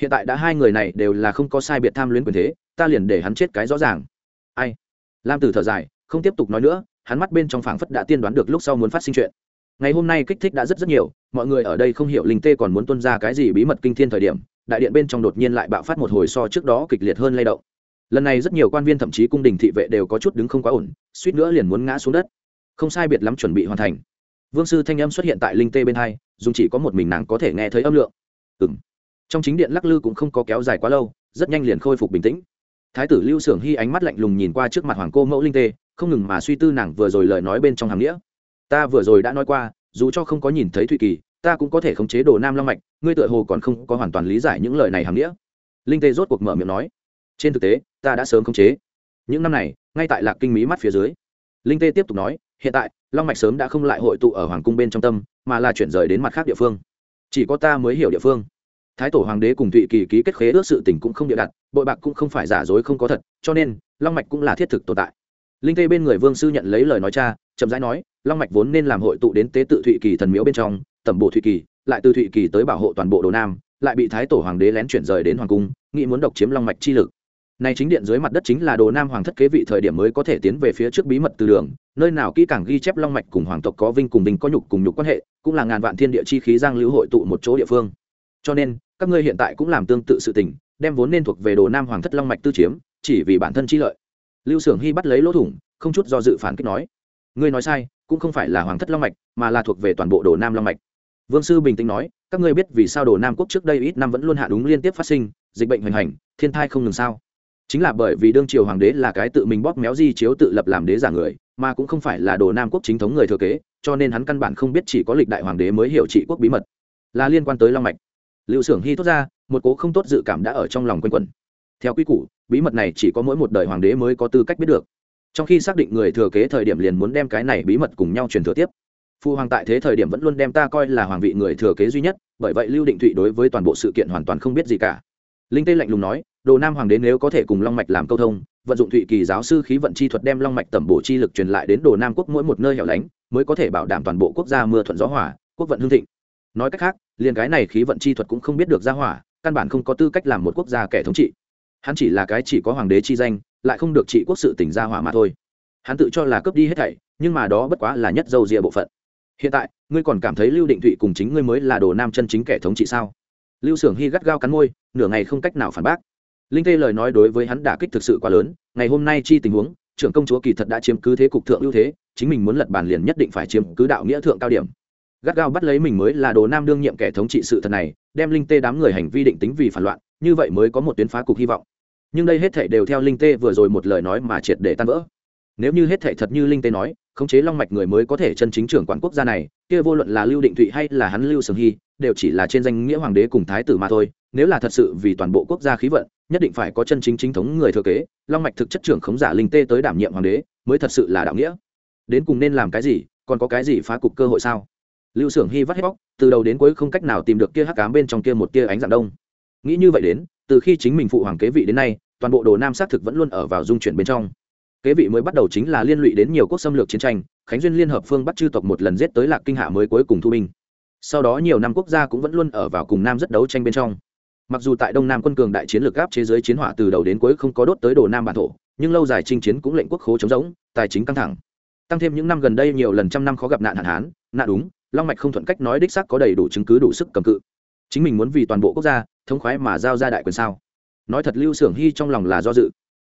Hiện tại đã hai người này đều là không có sai biệt tham luyến quyền thế, ta liền để hắn chết cái rõ ràng. Ai? Lam tử thở dài, không tiếp tục nói nữa, hắn mắt bên trong phảng phất đã tiên đoán được lúc sau muốn phát sinh chuyện. Ngày hôm nay kích thích đã rất rất nhiều, mọi người ở đây không hiểu linh tê còn muốn tuân ra cái gì bí mật kinh thiên thời điểm, đại điện bên trong đột nhiên lại bạo phát một hồi so trước đó kịch liệt hơn lay động lần này rất nhiều quan viên thậm chí cung đình thị vệ đều có chút đứng không quá ổn, suýt nữa liền muốn ngã xuống đất. Không sai biệt lắm chuẩn bị hoàn thành. Vương sư thanh âm xuất hiện tại linh tê bên hai, dùng chỉ có một mình nàng có thể nghe thấy âm lượng. Ừ m trong chính điện lắc lư cũng không có kéo dài quá lâu, rất nhanh liền khôi phục bình tĩnh. Thái tử lưu xưởng hy ánh mắt lạnh lùng nhìn qua trước mặt hoàng cô mẫu linh tê, không ngừng mà suy tư nàng vừa rồi lời nói bên trong hàm nghĩa. Ta vừa rồi đã nói qua, dù cho không có nhìn thấy thụy kỳ, ta cũng có thể khống chế đồ nam long mạch, ngươi tựa hồ còn không có hoàn toàn lý giải những lời này hàm nghĩa. Linh tê rốt cuộc mở miệng nói. Trên thực tế ta đã sớm khống chế. Những năm này, ngay tại lạc kinh mỹ mắt phía dưới, linh tê tiếp tục nói, hiện tại, long mạch sớm đã không lại hội tụ ở hoàng cung bên trong tâm, mà là chuyển rời đến mặt khác địa phương. Chỉ có ta mới hiểu địa phương. Thái tổ hoàng đế cùng thụy kỳ ký kết khế ước sự tình cũng không địa đặt, bội bạc cũng không phải giả dối không có thật, cho nên, long mạch cũng là thiết thực tồn tại. Linh tê bên người vương sư nhận lấy lời nói cha, chậm rãi nói, long mạch vốn nên làm hội tụ đến tế tự thụy kỳ thần miếu bên trong, tẩm bộ thụy kỳ, lại từ thụy kỳ tới bảo hộ toàn bộ đồ nam, lại bị thái tổ hoàng đế lén chuyển rời đến hoàng cung, nghĩ muốn độc chiếm long mạch chi lực này chính điện dưới mặt đất chính là đồ nam hoàng thất kế vị thời điểm mới có thể tiến về phía trước bí mật từ đường, nơi nào kỹ càng ghi chép long mạch cùng hoàng tộc có vinh cùng bình có nhục cùng nhục quan hệ, cũng là ngàn vạn thiên địa chi khí giang lưu hội tụ một chỗ địa phương. Cho nên, các ngươi hiện tại cũng làm tương tự sự tình, đem vốn nên thuộc về đồ nam hoàng thất long mạch tư chiếm, chỉ vì bản thân chi lợi. Lưu xưởng hy bắt lấy lỗ thủng, không chút do dự phản kích nói, ngươi nói sai, cũng không phải là hoàng thất long mạch, mà là thuộc về toàn bộ đồ nam long mạch. Vương sư bình tĩnh nói, các ngươi biết vì sao đồ nam quốc trước đây ít năm vẫn luôn hạ đúng liên tiếp phát sinh, dịch bệnh hoành hành, thiên thai không ngừng sao? Chính là bởi vì đương triều hoàng đế là cái tự mình bóp méo di chiếu tự lập làm đế giả người, mà cũng không phải là đồ nam quốc chính thống người thừa kế, cho nên hắn căn bản không biết chỉ có lịch đại hoàng đế mới hiểu trị quốc bí mật. Là liên quan tới long mạch. Liệu xưởng hy thốt ra, một cố không tốt dự cảm đã ở trong lòng quanh quẩn. Theo quy củ, bí mật này chỉ có mỗi một đời hoàng đế mới có tư cách biết được. Trong khi xác định người thừa kế thời điểm liền muốn đem cái này bí mật cùng nhau truyền thừa tiếp. Phu hoàng tại thế thời điểm vẫn luôn đem ta coi là hoàng vị người thừa kế duy nhất, bởi vậy lưu định thụy đối với toàn bộ sự kiện hoàn toàn không biết gì cả. Linh tê lạnh lùng nói đồ nam hoàng đế nếu có thể cùng long mạch làm câu thông, vận dụng thụy kỳ giáo sư khí vận chi thuật đem long mạch tẩm bổ chi lực truyền lại đến đồ nam quốc mỗi một nơi hẻo lánh, mới có thể bảo đảm toàn bộ quốc gia mưa thuận gió hỏa quốc vận hương thịnh. Nói cách khác, liền cái này khí vận chi thuật cũng không biết được ra hỏa, căn bản không có tư cách làm một quốc gia kẻ thống trị. Hắn chỉ là cái chỉ có hoàng đế chi danh, lại không được trị quốc sự tỉnh ra hỏa mà thôi. Hắn tự cho là cướp đi hết thảy, nhưng mà đó bất quá là nhất dâu rịa bộ phận. Hiện tại, ngươi còn cảm thấy lưu định thụy cùng chính ngươi mới là đồ nam chân chính kẻ thống trị sao? Lưu xưởng hy gắt gao cắn môi, nửa ngày không cách nào phản bác linh tê lời nói đối với hắn đả kích thực sự quá lớn, ngày hôm nay chi tình huống, trưởng công chúa kỳ thật đã chiếm cứ thế cục thượng ưu thế, chính mình muốn lật bàn liền nhất định phải chiếm cứ đạo nghĩa thượng cao điểm. Gắt gao bắt lấy mình mới là đồ nam đương nhiệm kẻ thống trị sự thật này, đem linh tê đám người hành vi định tính vì phản loạn, như vậy mới có một tuyến phá cục hy vọng. Nhưng đây hết thể đều theo linh tê vừa rồi một lời nói mà triệt để tan vỡ. Nếu như hết thể thật như linh tê nói, khống chế long mạch người mới có thể chân chính trưởng quản quốc gia này, kia vô luận là lưu định thụy hay là hắn lưu sường hy, đều chỉ là trên danh nghĩa hoàng đế cùng thái tử mà thôi nếu là thật sự vì toàn bộ quốc gia khí vận, nhất định phải có chân chính chính thống người thừa kế, long mạch thực chất trưởng khống giả linh tê tới đảm nhiệm hoàng đế, mới thật sự là đạo nghĩa. Đến cùng nên làm cái gì, còn có cái gì phá cục cơ hội sao? Lưu xưởng hy vắt hết bóc từ đầu đến cuối không cách nào tìm được kia hắc cám bên trong kia một tia ánh dạng đông. Nghĩ như vậy đến, từ khi chính mình phụ hoàng kế vị đến nay, toàn bộ đồ nam xác thực vẫn luôn ở vào dung chuyển bên trong. Kế vị mới bắt đầu chính là liên lụy đến nhiều quốc xâm lược chiến tranh, khánh duyên liên hợp phương bắt chư tộc một lần giết tới lạc kinh hạ mới cuối cùng thu binh. Sau đó nhiều năm quốc gia cũng vẫn luôn ở vào cùng nam rất đấu tranh bên trong mặc dù tại đông nam quân cường đại chiến lược gáp chế giới chiến hỏa từ đầu đến cuối không có đốt tới đồ nam bản thổ, nhưng lâu dài chinh chiến cũng lệnh quốc khố chống rỗng, tài chính căng thẳng. Tăng thêm những năm gần đây nhiều lần trăm năm khó gặp nạn hạn hán, nạn đúng, long mạch không thuận cách nói đích xác có đầy đủ chứng cứ đủ sức cầm cự. Chính mình muốn vì toàn bộ quốc gia thống khoái mà giao ra đại quyền sao? Nói thật lưu xưởng hy trong lòng là do dự.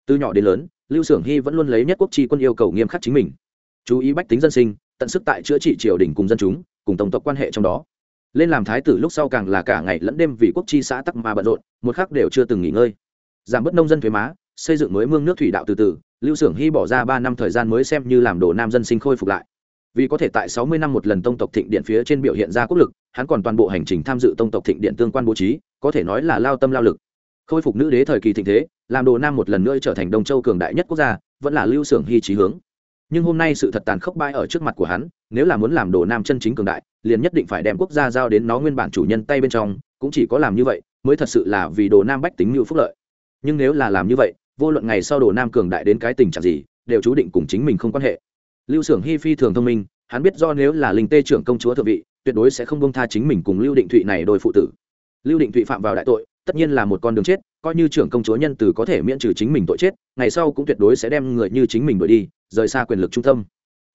Từ nhỏ đến lớn, lưu xưởng hy vẫn luôn lấy nhất quốc tri quân yêu cầu nghiêm khắc chính mình. Chú ý bách tính dân sinh, tận sức tại chữa trị triều đình cùng dân chúng, cùng tổng tộc quan hệ trong đó lên làm thái tử lúc sau càng là cả ngày lẫn đêm vì quốc chi xã tắc mà bận rộn, một khắc đều chưa từng nghỉ ngơi. Giảm bớt nông dân thuế má, xây dựng mới mương nước thủy đạo từ từ, lưu xưởng hy bỏ ra ba năm thời gian mới xem như làm đồ nam dân sinh khôi phục lại. Vì có thể tại sáu mươi năm một lần tông tộc thịnh điện phía trên biểu hiện ra quốc lực, hắn còn toàn bộ hành trình tham dự tông tộc thịnh điện tương quan bố trí, có thể nói là lao tâm lao lực. Khôi phục nữ đế thời kỳ thịnh thế, làm đồ nam một lần nữa trở thành đông châu cường đại nhất quốc gia, vẫn là lưu xưởng hy trí hướng nhưng hôm nay sự thật tàn khốc bại ở trước mặt của hắn, nếu là muốn làm đồ nam chân chính cường đại, liền nhất định phải đem quốc gia giao đến nó nguyên bản chủ nhân tay bên trong, cũng chỉ có làm như vậy, mới thật sự là vì đồ nam bách tính mưu phúc lợi. Nhưng nếu là làm như vậy, vô luận ngày sau đồ nam cường đại đến cái tình trạng gì, đều chú định cùng chính mình không quan hệ. Lưu xưởng hy phi thường thông minh, hắn biết do nếu là linh tê trưởng công chúa thượng vị, tuyệt đối sẽ không bông tha chính mình cùng lưu định thụy này đôi phụ tử. Lưu định thụy phạm vào đại tội tất nhiên là một con đường chết, coi như trưởng công chúa nhân từ có thể miễn trừ chính mình tội chết, ngày sau cũng tuyệt đối sẽ đem người như chính mình đuổi đi, rời xa quyền lực trung tâm.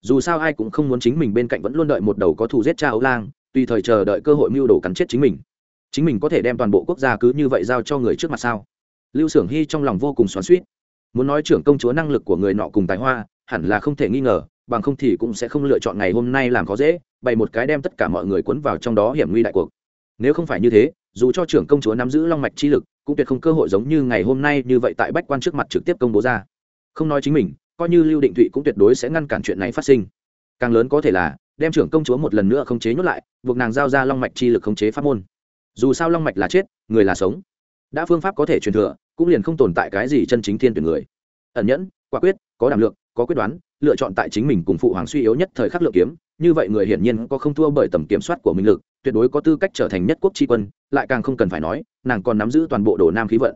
Dù sao ai cũng không muốn chính mình bên cạnh vẫn luôn đợi một đầu có thù giết cha ấu lang, tùy thời chờ đợi cơ hội mưu đồ cắn chết chính mình. Chính mình có thể đem toàn bộ quốc gia cứ như vậy giao cho người trước mặt sao? Lưu xưởng hy trong lòng vô cùng xoắn suýt muốn nói trưởng công chúa năng lực của người nọ cùng tài hoa, hẳn là không thể nghi ngờ, bằng không thì cũng sẽ không lựa chọn ngày hôm nay làm khó dễ, bày một cái đem tất cả mọi người cuốn vào trong đó hiểm nguy đại cuộc. Nếu không phải như thế dù cho trưởng công chúa nắm giữ long mạch chi lực, cũng tuyệt không cơ hội giống như ngày hôm nay như vậy tại bách quan trước mặt trực tiếp công bố ra. Không nói chính mình, coi như lưu định thụy cũng tuyệt đối sẽ ngăn cản chuyện này phát sinh. Càng lớn có thể là, đem trưởng công chúa một lần nữa khống chế nhốt lại, buộc nàng giao ra long mạch chi lực khống chế pháp môn. Dù sao long mạch là chết, người là sống. Đã phương pháp có thể truyền thừa, cũng liền không tồn tại cái gì chân chính thiên tuyển người. Ẩn nhẫn, quả quyết, có đảm lượng, có quyết đoán, lựa chọn tại chính mình cùng phụ hoàng suy yếu nhất thời khắc lượng kiếm, như vậy người hiển nhiên có không thua bởi tầm kiểm soát của minh lực tuyệt đối có tư cách trở thành nhất quốc tri quân, lại càng không cần phải nói, nàng còn nắm giữ toàn bộ đồ nam khí vận.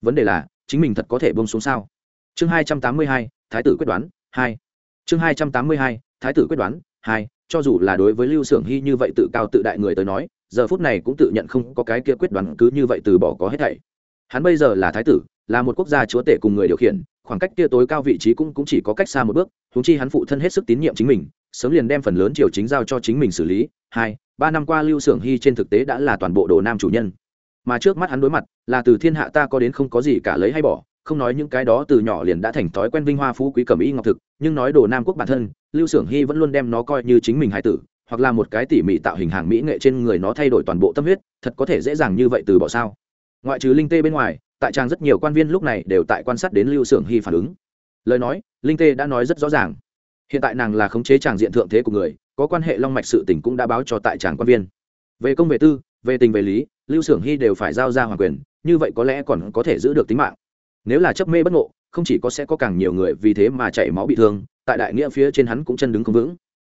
Vấn đề là, chính mình thật có thể bông xuống sao? Chương hai trăm tám mươi hai, thái tử quyết đoán, hai. Chương hai trăm tám mươi hai, thái tử quyết đoán, hai. Cho dù là đối với lưu xưởng hy như vậy tự cao tự đại người tới nói, giờ phút này cũng tự nhận không có cái kia quyết đoán cứ như vậy từ bỏ có hết thảy. Hắn bây giờ là thái tử, là một quốc gia chúa tể cùng người điều khiển, khoảng cách kia tối cao vị trí cũng cũng chỉ có cách xa một bước thúng chi hắn phụ thân hết sức tín nhiệm chính mình, sớm liền đem phần lớn triều chính giao cho chính mình xử lý hai, ba năm qua lưu xưởng hy trên thực tế đã là toàn bộ đồ nam chủ nhân. Mà trước mắt hắn đối mặt, là từ thiên hạ ta có đến không có gì cả lấy hay bỏ, không nói những cái đó từ nhỏ liền đã thành thói quen vinh hoa phú quý cẩm y ngọc thực, nhưng nói đồ nam quốc bản thân, lưu xưởng hy vẫn luôn đem nó coi như chính mình hải tử, hoặc là một cái tỉ mỉ tạo hình hàng mỹ nghệ trên người nó thay đổi toàn bộ tâm huyết, thật có thể dễ dàng như vậy từ bỏ sao? Ngoại trừ linh tê bên ngoài, tại trang rất nhiều quan viên lúc này đều tại quan sát đến lưu xưởng hy phản ứng. Lời nói, linh tê đã nói rất rõ ràng. Hiện tại nàng là khống chế tràng diện thượng thế của người có quan hệ long mạch sự tỉnh cũng đã báo cho tại tràng quan viên. Về công về tư, về tình về lý, lưu xưởng hy đều phải giao ra hoàng quyền, như vậy có lẽ còn có thể giữ được tính mạng. Nếu là chấp mê bất ngộ, không chỉ có sẽ có càng nhiều người vì thế mà chảy máu bị thương, tại đại nghĩa phía trên hắn cũng chân đứng không vững.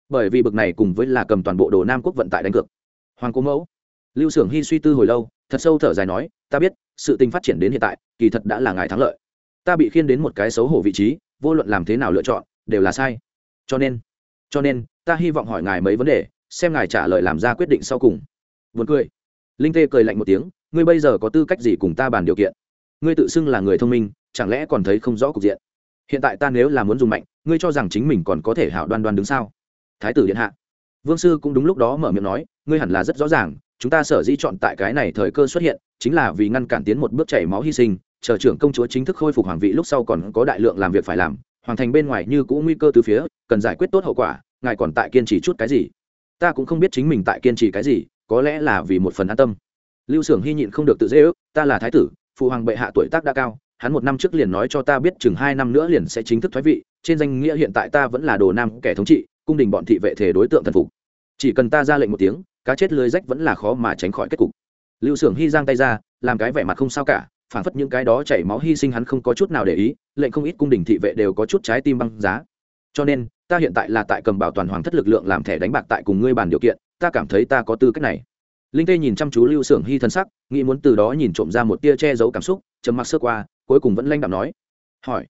Bởi vì bực này cùng với là cầm toàn bộ đồ nam quốc vận tải đánh cược. Hoàng cố mẫu. Lưu xưởng hy suy tư hồi lâu, thật sâu thở dài nói, ta biết, sự tình phát triển đến hiện tại, kỳ thật đã là ngài thắng lợi. Ta bị khiên đến một cái xấu hổ vị trí, vô luận làm thế nào lựa chọn, đều là sai. Cho nên cho nên, ta hy vọng hỏi ngài mấy vấn đề, xem ngài trả lời làm ra quyết định sau cùng. Vượt cười. Linh tê cười lạnh một tiếng, ngươi bây giờ có tư cách gì cùng ta bàn điều kiện? Ngươi tự xưng là người thông minh, chẳng lẽ còn thấy không rõ cục diện? Hiện tại ta nếu là muốn dùng mạnh, ngươi cho rằng chính mình còn có thể hảo đoan đoan đứng sao? Thái tử điện hạ. Vương sư cũng đúng lúc đó mở miệng nói, ngươi hẳn là rất rõ ràng, chúng ta sở dĩ chọn tại cái này thời cơ xuất hiện, chính là vì ngăn cản tiến một bước chảy máu hy sinh, chờ trưởng công chúa chính thức khôi phục hoàng vị lúc sau còn có đại lượng làm việc phải làm hoàng thành bên ngoài như cũ nguy cơ từ phía, cần giải quyết tốt hậu quả, ngài còn tại kiên trì chút cái gì? Ta cũng không biết chính mình tại kiên trì cái gì, có lẽ là vì một phần an tâm. Lưu xưởng hy nhịn không được tự dễ ước, ta là thái tử, phụ hoàng bệ hạ tuổi tác đã cao, hắn một năm trước liền nói cho ta biết chừng hai năm nữa liền sẽ chính thức thoái vị, trên danh nghĩa hiện tại ta vẫn là đồ nam kẻ thống trị, cung đình bọn thị vệ thể đối tượng thần phục. Chỉ cần ta ra lệnh một tiếng, cá chết lưới rách vẫn là khó mà tránh khỏi kết cục. Lưu xưởng hy giang tay ra, làm cái vẻ mặt không sao cả phản phất những cái đó chảy máu hy sinh hắn không có chút nào để ý, lệnh không ít cung đình thị vệ đều có chút trái tim băng giá. Cho nên, ta hiện tại là tại cầm bảo toàn hoàng thất lực lượng làm thẻ đánh bạc tại cùng ngươi bàn điều kiện, ta cảm thấy ta có tư cách này. Linh tê nhìn chăm chú lưu s ư ở n g hy thân sắc, nghĩ muốn từ đó nhìn trộm ra một tia che giấu cảm xúc chấm mặc sơ qua, cuối cùng vẫn lanh đạm nói. Hỏi.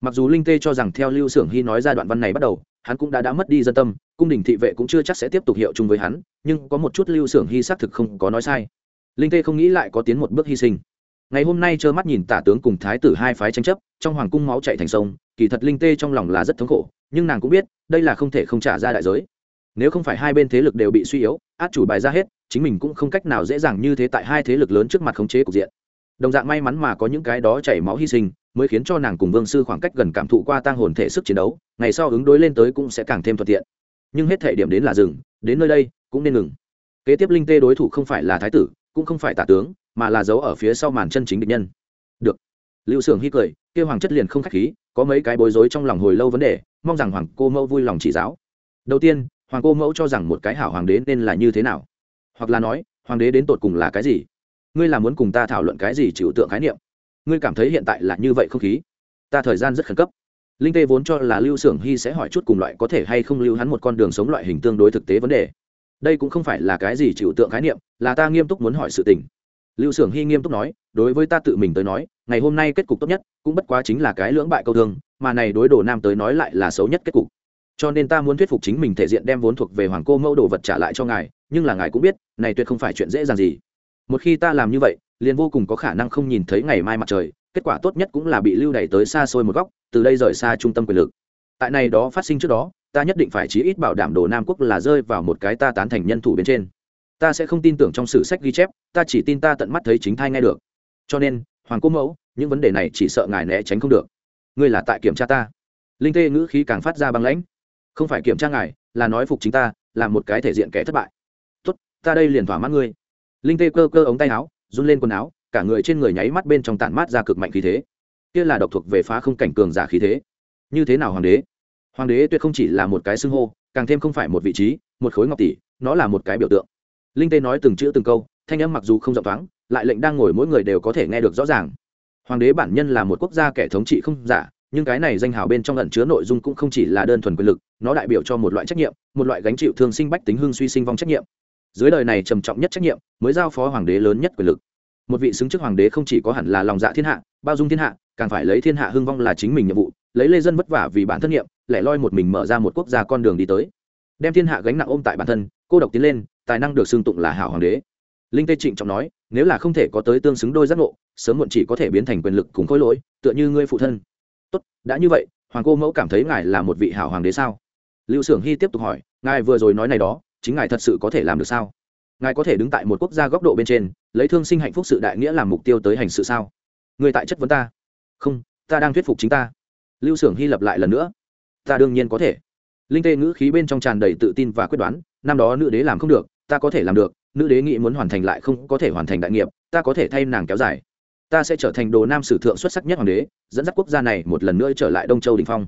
Mặc dù linh tê cho rằng theo lưu s ư ở n g hy nói ra đoạn văn này bắt đầu, hắn cũng đã đã mất đi dân tâm, cung đình thị vệ cũng chưa chắc sẽ tiếp tục hiệu chung với hắn, nhưng có một chút lưu s ư ở n g hy xác thực không có nói sai. Linh tê không nghĩ lại có tiến một bước hy sinh ngày hôm nay trơ mắt nhìn tả tướng cùng thái tử hai phái tranh chấp, trong hoàng cung máu chạy thành sông, kỳ thật linh tê trong lòng là rất thống khổ, nhưng nàng cũng biết, đây là không thể không trả ra đại giới. Nếu không phải hai bên thế lực đều bị suy yếu, át chủ bài ra hết, chính mình cũng không cách nào dễ dàng như thế tại hai thế lực lớn trước mặt khống chế cục diện. Đồng dạng may mắn mà có những cái đó chảy máu hy sinh, mới khiến cho nàng cùng vương sư khoảng cách gần cảm thụ qua tang hồn thể sức chiến đấu, ngày sau ứng đối lên tới cũng sẽ càng thêm thuận tiện. Nhưng hết thể điểm đến là rừng đến nơi đây, cũng nên ngừng. Kế tiếp linh tê đối thủ không phải là thái tử, cũng không phải tả tướng mà là giấu ở phía sau màn chân chính địch nhân. Được. Lưu s hy cười kêu hoàng chất liền không k h á c h khí, có mấy cái bối rối trong lòng hồi lâu vấn đề, mong rằng hoàng cô mẫu vui lòng chỉ giáo. Đầu tiên, hoàng cô mẫu cho rằng một cái hảo hoàng đế nên là như thế nào? Hoặc là nói, hoàng đế đến tột cùng là cái gì? Ngươi là muốn cùng ta thảo luận cái gì chịu tượng khái niệm? Ngươi cảm thấy hiện tại là như vậy không khí? Ta thời gian rất khẩn cấp. Linh tê vốn cho là lưu s ư ở n g hy sẽ hỏi chút cùng loại có thể hay không lưu hắn một con đường sống loại hình tương đối thực tế vấn đề. Đây cũng không phải là cái gì chịu tượng khái niệm, là ta nghiêm túc muốn hỏi sự tình lưu s ư ở n g hy nghiêm túc nói, đối với ta tự mình tới nói, ngày hôm nay kết cục tốt nhất cũng bất quá chính là cái lưỡng bại câu thương, mà này đối đồ nam tới nói lại là xấu nhất kết cục. Cho nên ta muốn thuyết phục chính mình thể diện đem vốn thuộc về hoàng cô mẫu đồ vật trả lại cho ngài, nhưng là ngài cũng biết, này tuyệt không phải chuyện dễ dàng gì. Một khi ta làm như vậy, liền vô cùng có khả năng không nhìn thấy ngày mai mặt trời, kết quả tốt nhất cũng là bị lưu đày tới xa xôi một góc, từ đây rời xa trung tâm quyền lực. Tại này đó phát sinh trước đó, ta nhất định phải chí ít bảo đảm đồ nam quốc là rơi vào một cái ta tán thành nhân thủ bên trên ta sẽ không tin tưởng trong sử sách ghi chép, ta chỉ tin ta tận mắt thấy chính thai nghe được. Cho nên, hoàng cố mẫu, những vấn đề này chỉ sợ ngài né tránh không được. Ngươi là tại kiểm tra ta. Linh tê ngữ khí càng phát ra băng lãnh. Không phải kiểm tra ngài, là nói phục chính ta, là một cái thể diện kẻ thất bại. Tốt, ta đây liền thỏa mãn ngươi. Linh tê cơ cơ ống tay áo, run lên quần áo, cả người trên người nháy mắt bên trong tản mát ra cực mạnh khí thế. Kia là độc thuộc về phá không cảnh cường giả khí thế. Như thế nào hoàng đế? Hoàng đế tuyệt không chỉ là một cái xưng hô, càng thêm không phải một vị trí, một khối ngọc tỷ, nó là một cái biểu tượng linh tê nói từng chữ từng câu, thanh âm mặc dù không rộng thoáng, lại lệnh đang ngồi mỗi người đều có thể nghe được rõ ràng. Hoàng đế bản nhân là một quốc gia kẻ thống trị không giả, nhưng cái này danh hào bên trong ẩn chứa nội dung cũng không chỉ là đơn thuần quyền lực, nó đại biểu cho một loại trách nhiệm, một loại gánh chịu thương sinh bách tính hưng suy sinh vong trách nhiệm. Dưới đời này trầm trọng nhất trách nhiệm mới giao phó hoàng đế lớn nhất quyền lực. Một vị xứng chức hoàng đế không chỉ có hẳn là lòng dạ thiên hạ, bao dung thiên hạ, càng phải lấy thiên hạ hưng vong là chính mình nhiệm vụ, lấy lê dân vất vả vì bản thân nhiệm, lẻ loi một mình mở ra một quốc gia con đường đi tới. Đem thiên hạ gánh nặng ôm tại bản thân, cô độc tiến lên tài năng được xưng tụng là hảo hoàng đế. Linh tê trịnh trọng nói, nếu là không thể có tới tương xứng đôi giác ngộ, sớm muộn chỉ có thể biến thành quyền lực cùng khối lỗi, tựa như ngươi phụ thân. Tốt, đã như vậy, hoàng cô mẫu cảm thấy ngài là một vị hảo hoàng đế sao? Lưu s ư ở n g hy tiếp tục hỏi, ngài vừa rồi nói này đó, chính ngài thật sự có thể làm được sao? Ngài có thể đứng tại một quốc gia góc độ bên trên, lấy thương sinh hạnh phúc sự đại nghĩa làm mục tiêu tới hành sự sao? Người tại chất vấn ta. Không, ta đang thuyết phục chính ta. Lưu s ư ở n g hy lập lại lần nữa. Ta đương nhiên có thể. Linh tê ngữ khí bên trong tràn đầy tự tin và quyết đoán, năm đó nữ đế làm không được ta có thể làm được, nữ đế nghĩ muốn hoàn thành lại không có thể hoàn thành đại nghiệp, ta có thể thay nàng kéo dài. Ta sẽ trở thành đồ nam sử thượng xuất sắc nhất hoàng đế, dẫn dắt quốc gia này một lần nữa trở lại đông châu đình phong.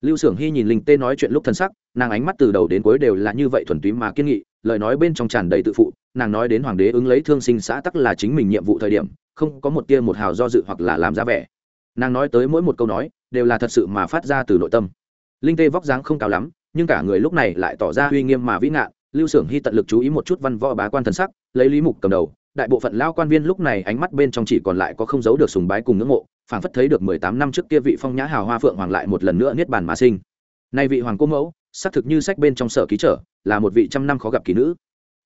Lưu s ư ở n g hy nhìn linh tê nói chuyện lúc thân sắc, nàng ánh mắt từ đầu đến cuối đều là như vậy thuần túy mà kiên nghị, lời nói bên trong tràn đầy tự phụ, nàng nói đến hoàng đế ứng lấy thương sinh xã tắc là chính mình nhiệm vụ thời điểm, không có một tia một hào do dự hoặc là làm ra vẻ. Nàng nói tới mỗi một câu nói, đều là thật sự mà phát ra từ nội tâm. Linh tê vóc dáng không cao lắm, nhưng cả người lúc này lại tỏ ra uy nghiêm mà vĩ ngạn lưu s ư ở n g hy tận lực chú ý một chút văn võ bá quan thần sắc, lấy lý mục cầm đầu, đại bộ phận lao quan viên lúc này ánh mắt bên trong chỉ còn lại có không giấu được sùng bái cùng ngưỡng mộ, phảng phất thấy được mười tám năm trước kia vị phong nhã hào hoa phượng hoàng lại một lần nữa niết bàn mà sinh. Nay vị hoàng cô mẫu, xác thực như sách bên trong sở ký trở, là một vị trăm năm khó gặp kỳ nữ.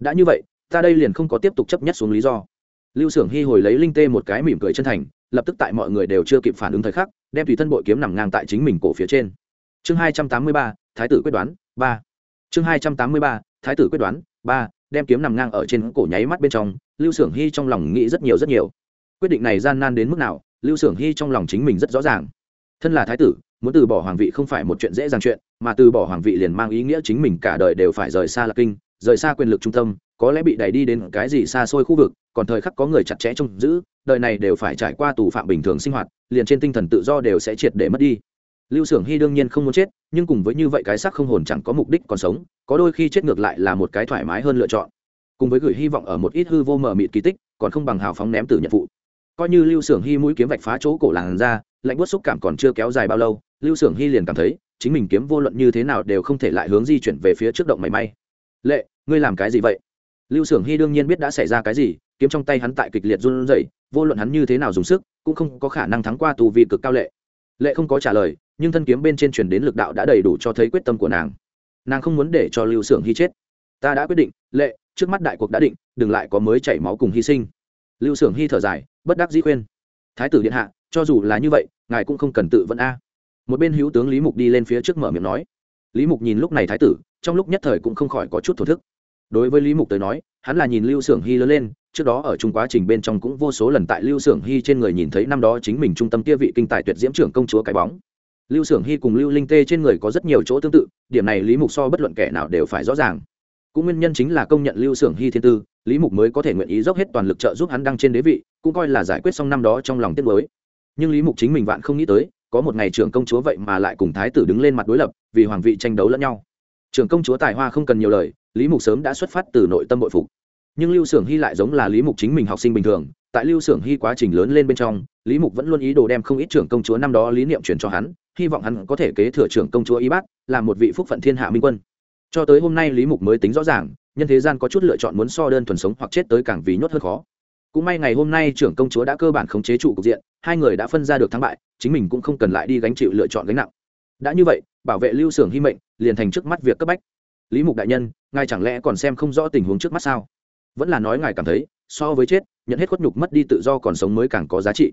Đã như vậy, ta đây liền không có tiếp tục chấp nhất xuống lý do. Lưu s ư ở n g hy hồi lấy linh tê một cái mỉm cười chân thành, lập tức tại mọi người đều chưa kịp phản ứng thời khắc, đem tùy thân bội kiếm nằm ngang tại chính mình cổ phía trên. Chương hai trăm tám mươi ba, thái tử quyết đoán, ba. Chương hai trăm tám mươi ba thái tử quyết đoán, ba, đem kiếm nằm ngang ở trên cổ nháy mắt bên trong, lưu s ư ở n g hy trong lòng nghĩ rất nhiều rất nhiều. Quyết định này gian nan đến mức nào, lưu s ư ở n g hy trong lòng chính mình rất rõ ràng. Thân là thái tử, muốn từ bỏ hoàng vị không phải một chuyện dễ dàng chuyện, mà từ bỏ hoàng vị liền mang ý nghĩa chính mình cả đời đều phải rời xa lạc kinh, rời xa quyền lực trung tâm, có lẽ bị đẩy đi đến cái gì xa xôi khu vực, còn thời khắc có người chặt chẽ trông giữ, đời này đều phải trải qua tù phạm bình thường sinh hoạt, liền trên tinh thần tự do đều sẽ triệt để mất đi. Lưu s ư ở n g hy đương nhiên không muốn chết, nhưng cùng với như vậy cái xác không hồn chẳng có mục đích còn sống có đôi khi chết ngược lại là một cái thoải mái hơn lựa chọn. Cùng với gửi hy vọng ở một ít hư vô mờ mịt kỳ tích, còn không bằng hào phóng ném từ nhận vụ. Coi như lưu xưởng hy mũi kiếm vạch phá chỗ cổ làn ra, lạnh bớt xúc cảm còn chưa kéo dài bao lâu, lưu xưởng hy liền cảm thấy, chính mình kiếm vô luận như thế nào đều không thể lại hướng di chuyển về phía trước động mảy may. Lệ, ngươi làm cái gì vậy? Lưu xưởng hy đương nhiên biết đã xảy ra cái gì, kiếm trong tay hắn tại kịch liệt run rẩy, vô luận hắn như thế nào dùng sức, cũng không có khả năng thắng qua tù vì cực cao lệ. Lệ không có trả lời, nhưng thân kiếm bên trên truyền đến lực đạo đã đầy đủ cho thấy quyết tâm của nàng nàng không muốn để cho lưu s ư ở n g hy chết. Ta đã quyết định, lệ, trước mắt đại cuộc đã định, đừng lại có mới chảy máu cùng hy sinh. Lưu s ư ở n g hy thở dài, bất đắc dĩ khuyên. Thái tử điện hạ, cho dù là như vậy, ngài cũng không cần tự vẫn a. Một bên hữu tướng lý mục đi lên phía trước mở miệng nói. Lý mục nhìn lúc này thái tử, trong lúc nhất thời cũng không khỏi có chút thổ thức. Đối với lý mục tới nói, hắn là nhìn lưu s ư ở n g hy lớn lên, trước đó ở chung quá trình bên trong cũng vô số lần tại lưu s ư ở n g hy trên người nhìn thấy năm đó chính mình trung tâm kia vị kinh tài tuyệt diễm trưởng công chúa cái bóng lưu s ư ở n g hy cùng lưu linh tê trên người có rất nhiều chỗ tương tự, điểm này lý mục so bất luận kẻ nào đều phải rõ ràng. Cũng nguyên nhân chính là công nhận lưu xưởng hy thiên tư, lý mục mới có thể nguyện ý dốc hết toàn lực trợ giúp hắn đăng trên đế vị, cũng coi là giải quyết xong năm đó trong lòng tiết mới nhưng lý mục chính mình vạn không nghĩ tới, có một ngày trưởng công chúa vậy mà lại cùng thái tử đứng lên mặt đối lập, vì hoàng vị tranh đấu lẫn nhau. Trưởng công chúa tài hoa không cần nhiều lời, lý mục sớm đã xuất phát từ nội tâm bội phục. Nhưng lưu xưởng hy lại giống là lý mục chính mình học sinh bình thường, tại lưu xưởng hy quá trình lớn lên bên trong, lý mục vẫn luôn ý đồ đem không ít trưởng công chúa năm đó lý niệm truyền cho hắn hy vọng hắn có thể kế thừa trưởng công chúa y bát làm một vị phúc phận thiên hạ minh quân. Cho tới hôm nay lý mục mới tính rõ ràng, nhân thế gian có chút lựa chọn muốn so đơn thuần sống hoặc chết tới càng vì nhốt hơn khó. Cũng may ngày hôm nay trưởng công chúa đã cơ bản khống chế trụ cục diện, hai người đã phân ra được thắng bại, chính mình cũng không cần lại đi gánh chịu lựa chọn gánh nặng. Đã như vậy, bảo vệ lưu xưởng hy mệnh, liền thành trước mắt việc cấp bách. Lý mục đại nhân, ngài chẳng lẽ còn xem không rõ tình huống trước mắt sao? Vẫn là nói ngài cảm thấy, so với chết, nhận hết khuất nhục mất đi tự do còn sống mới càng có giá trị.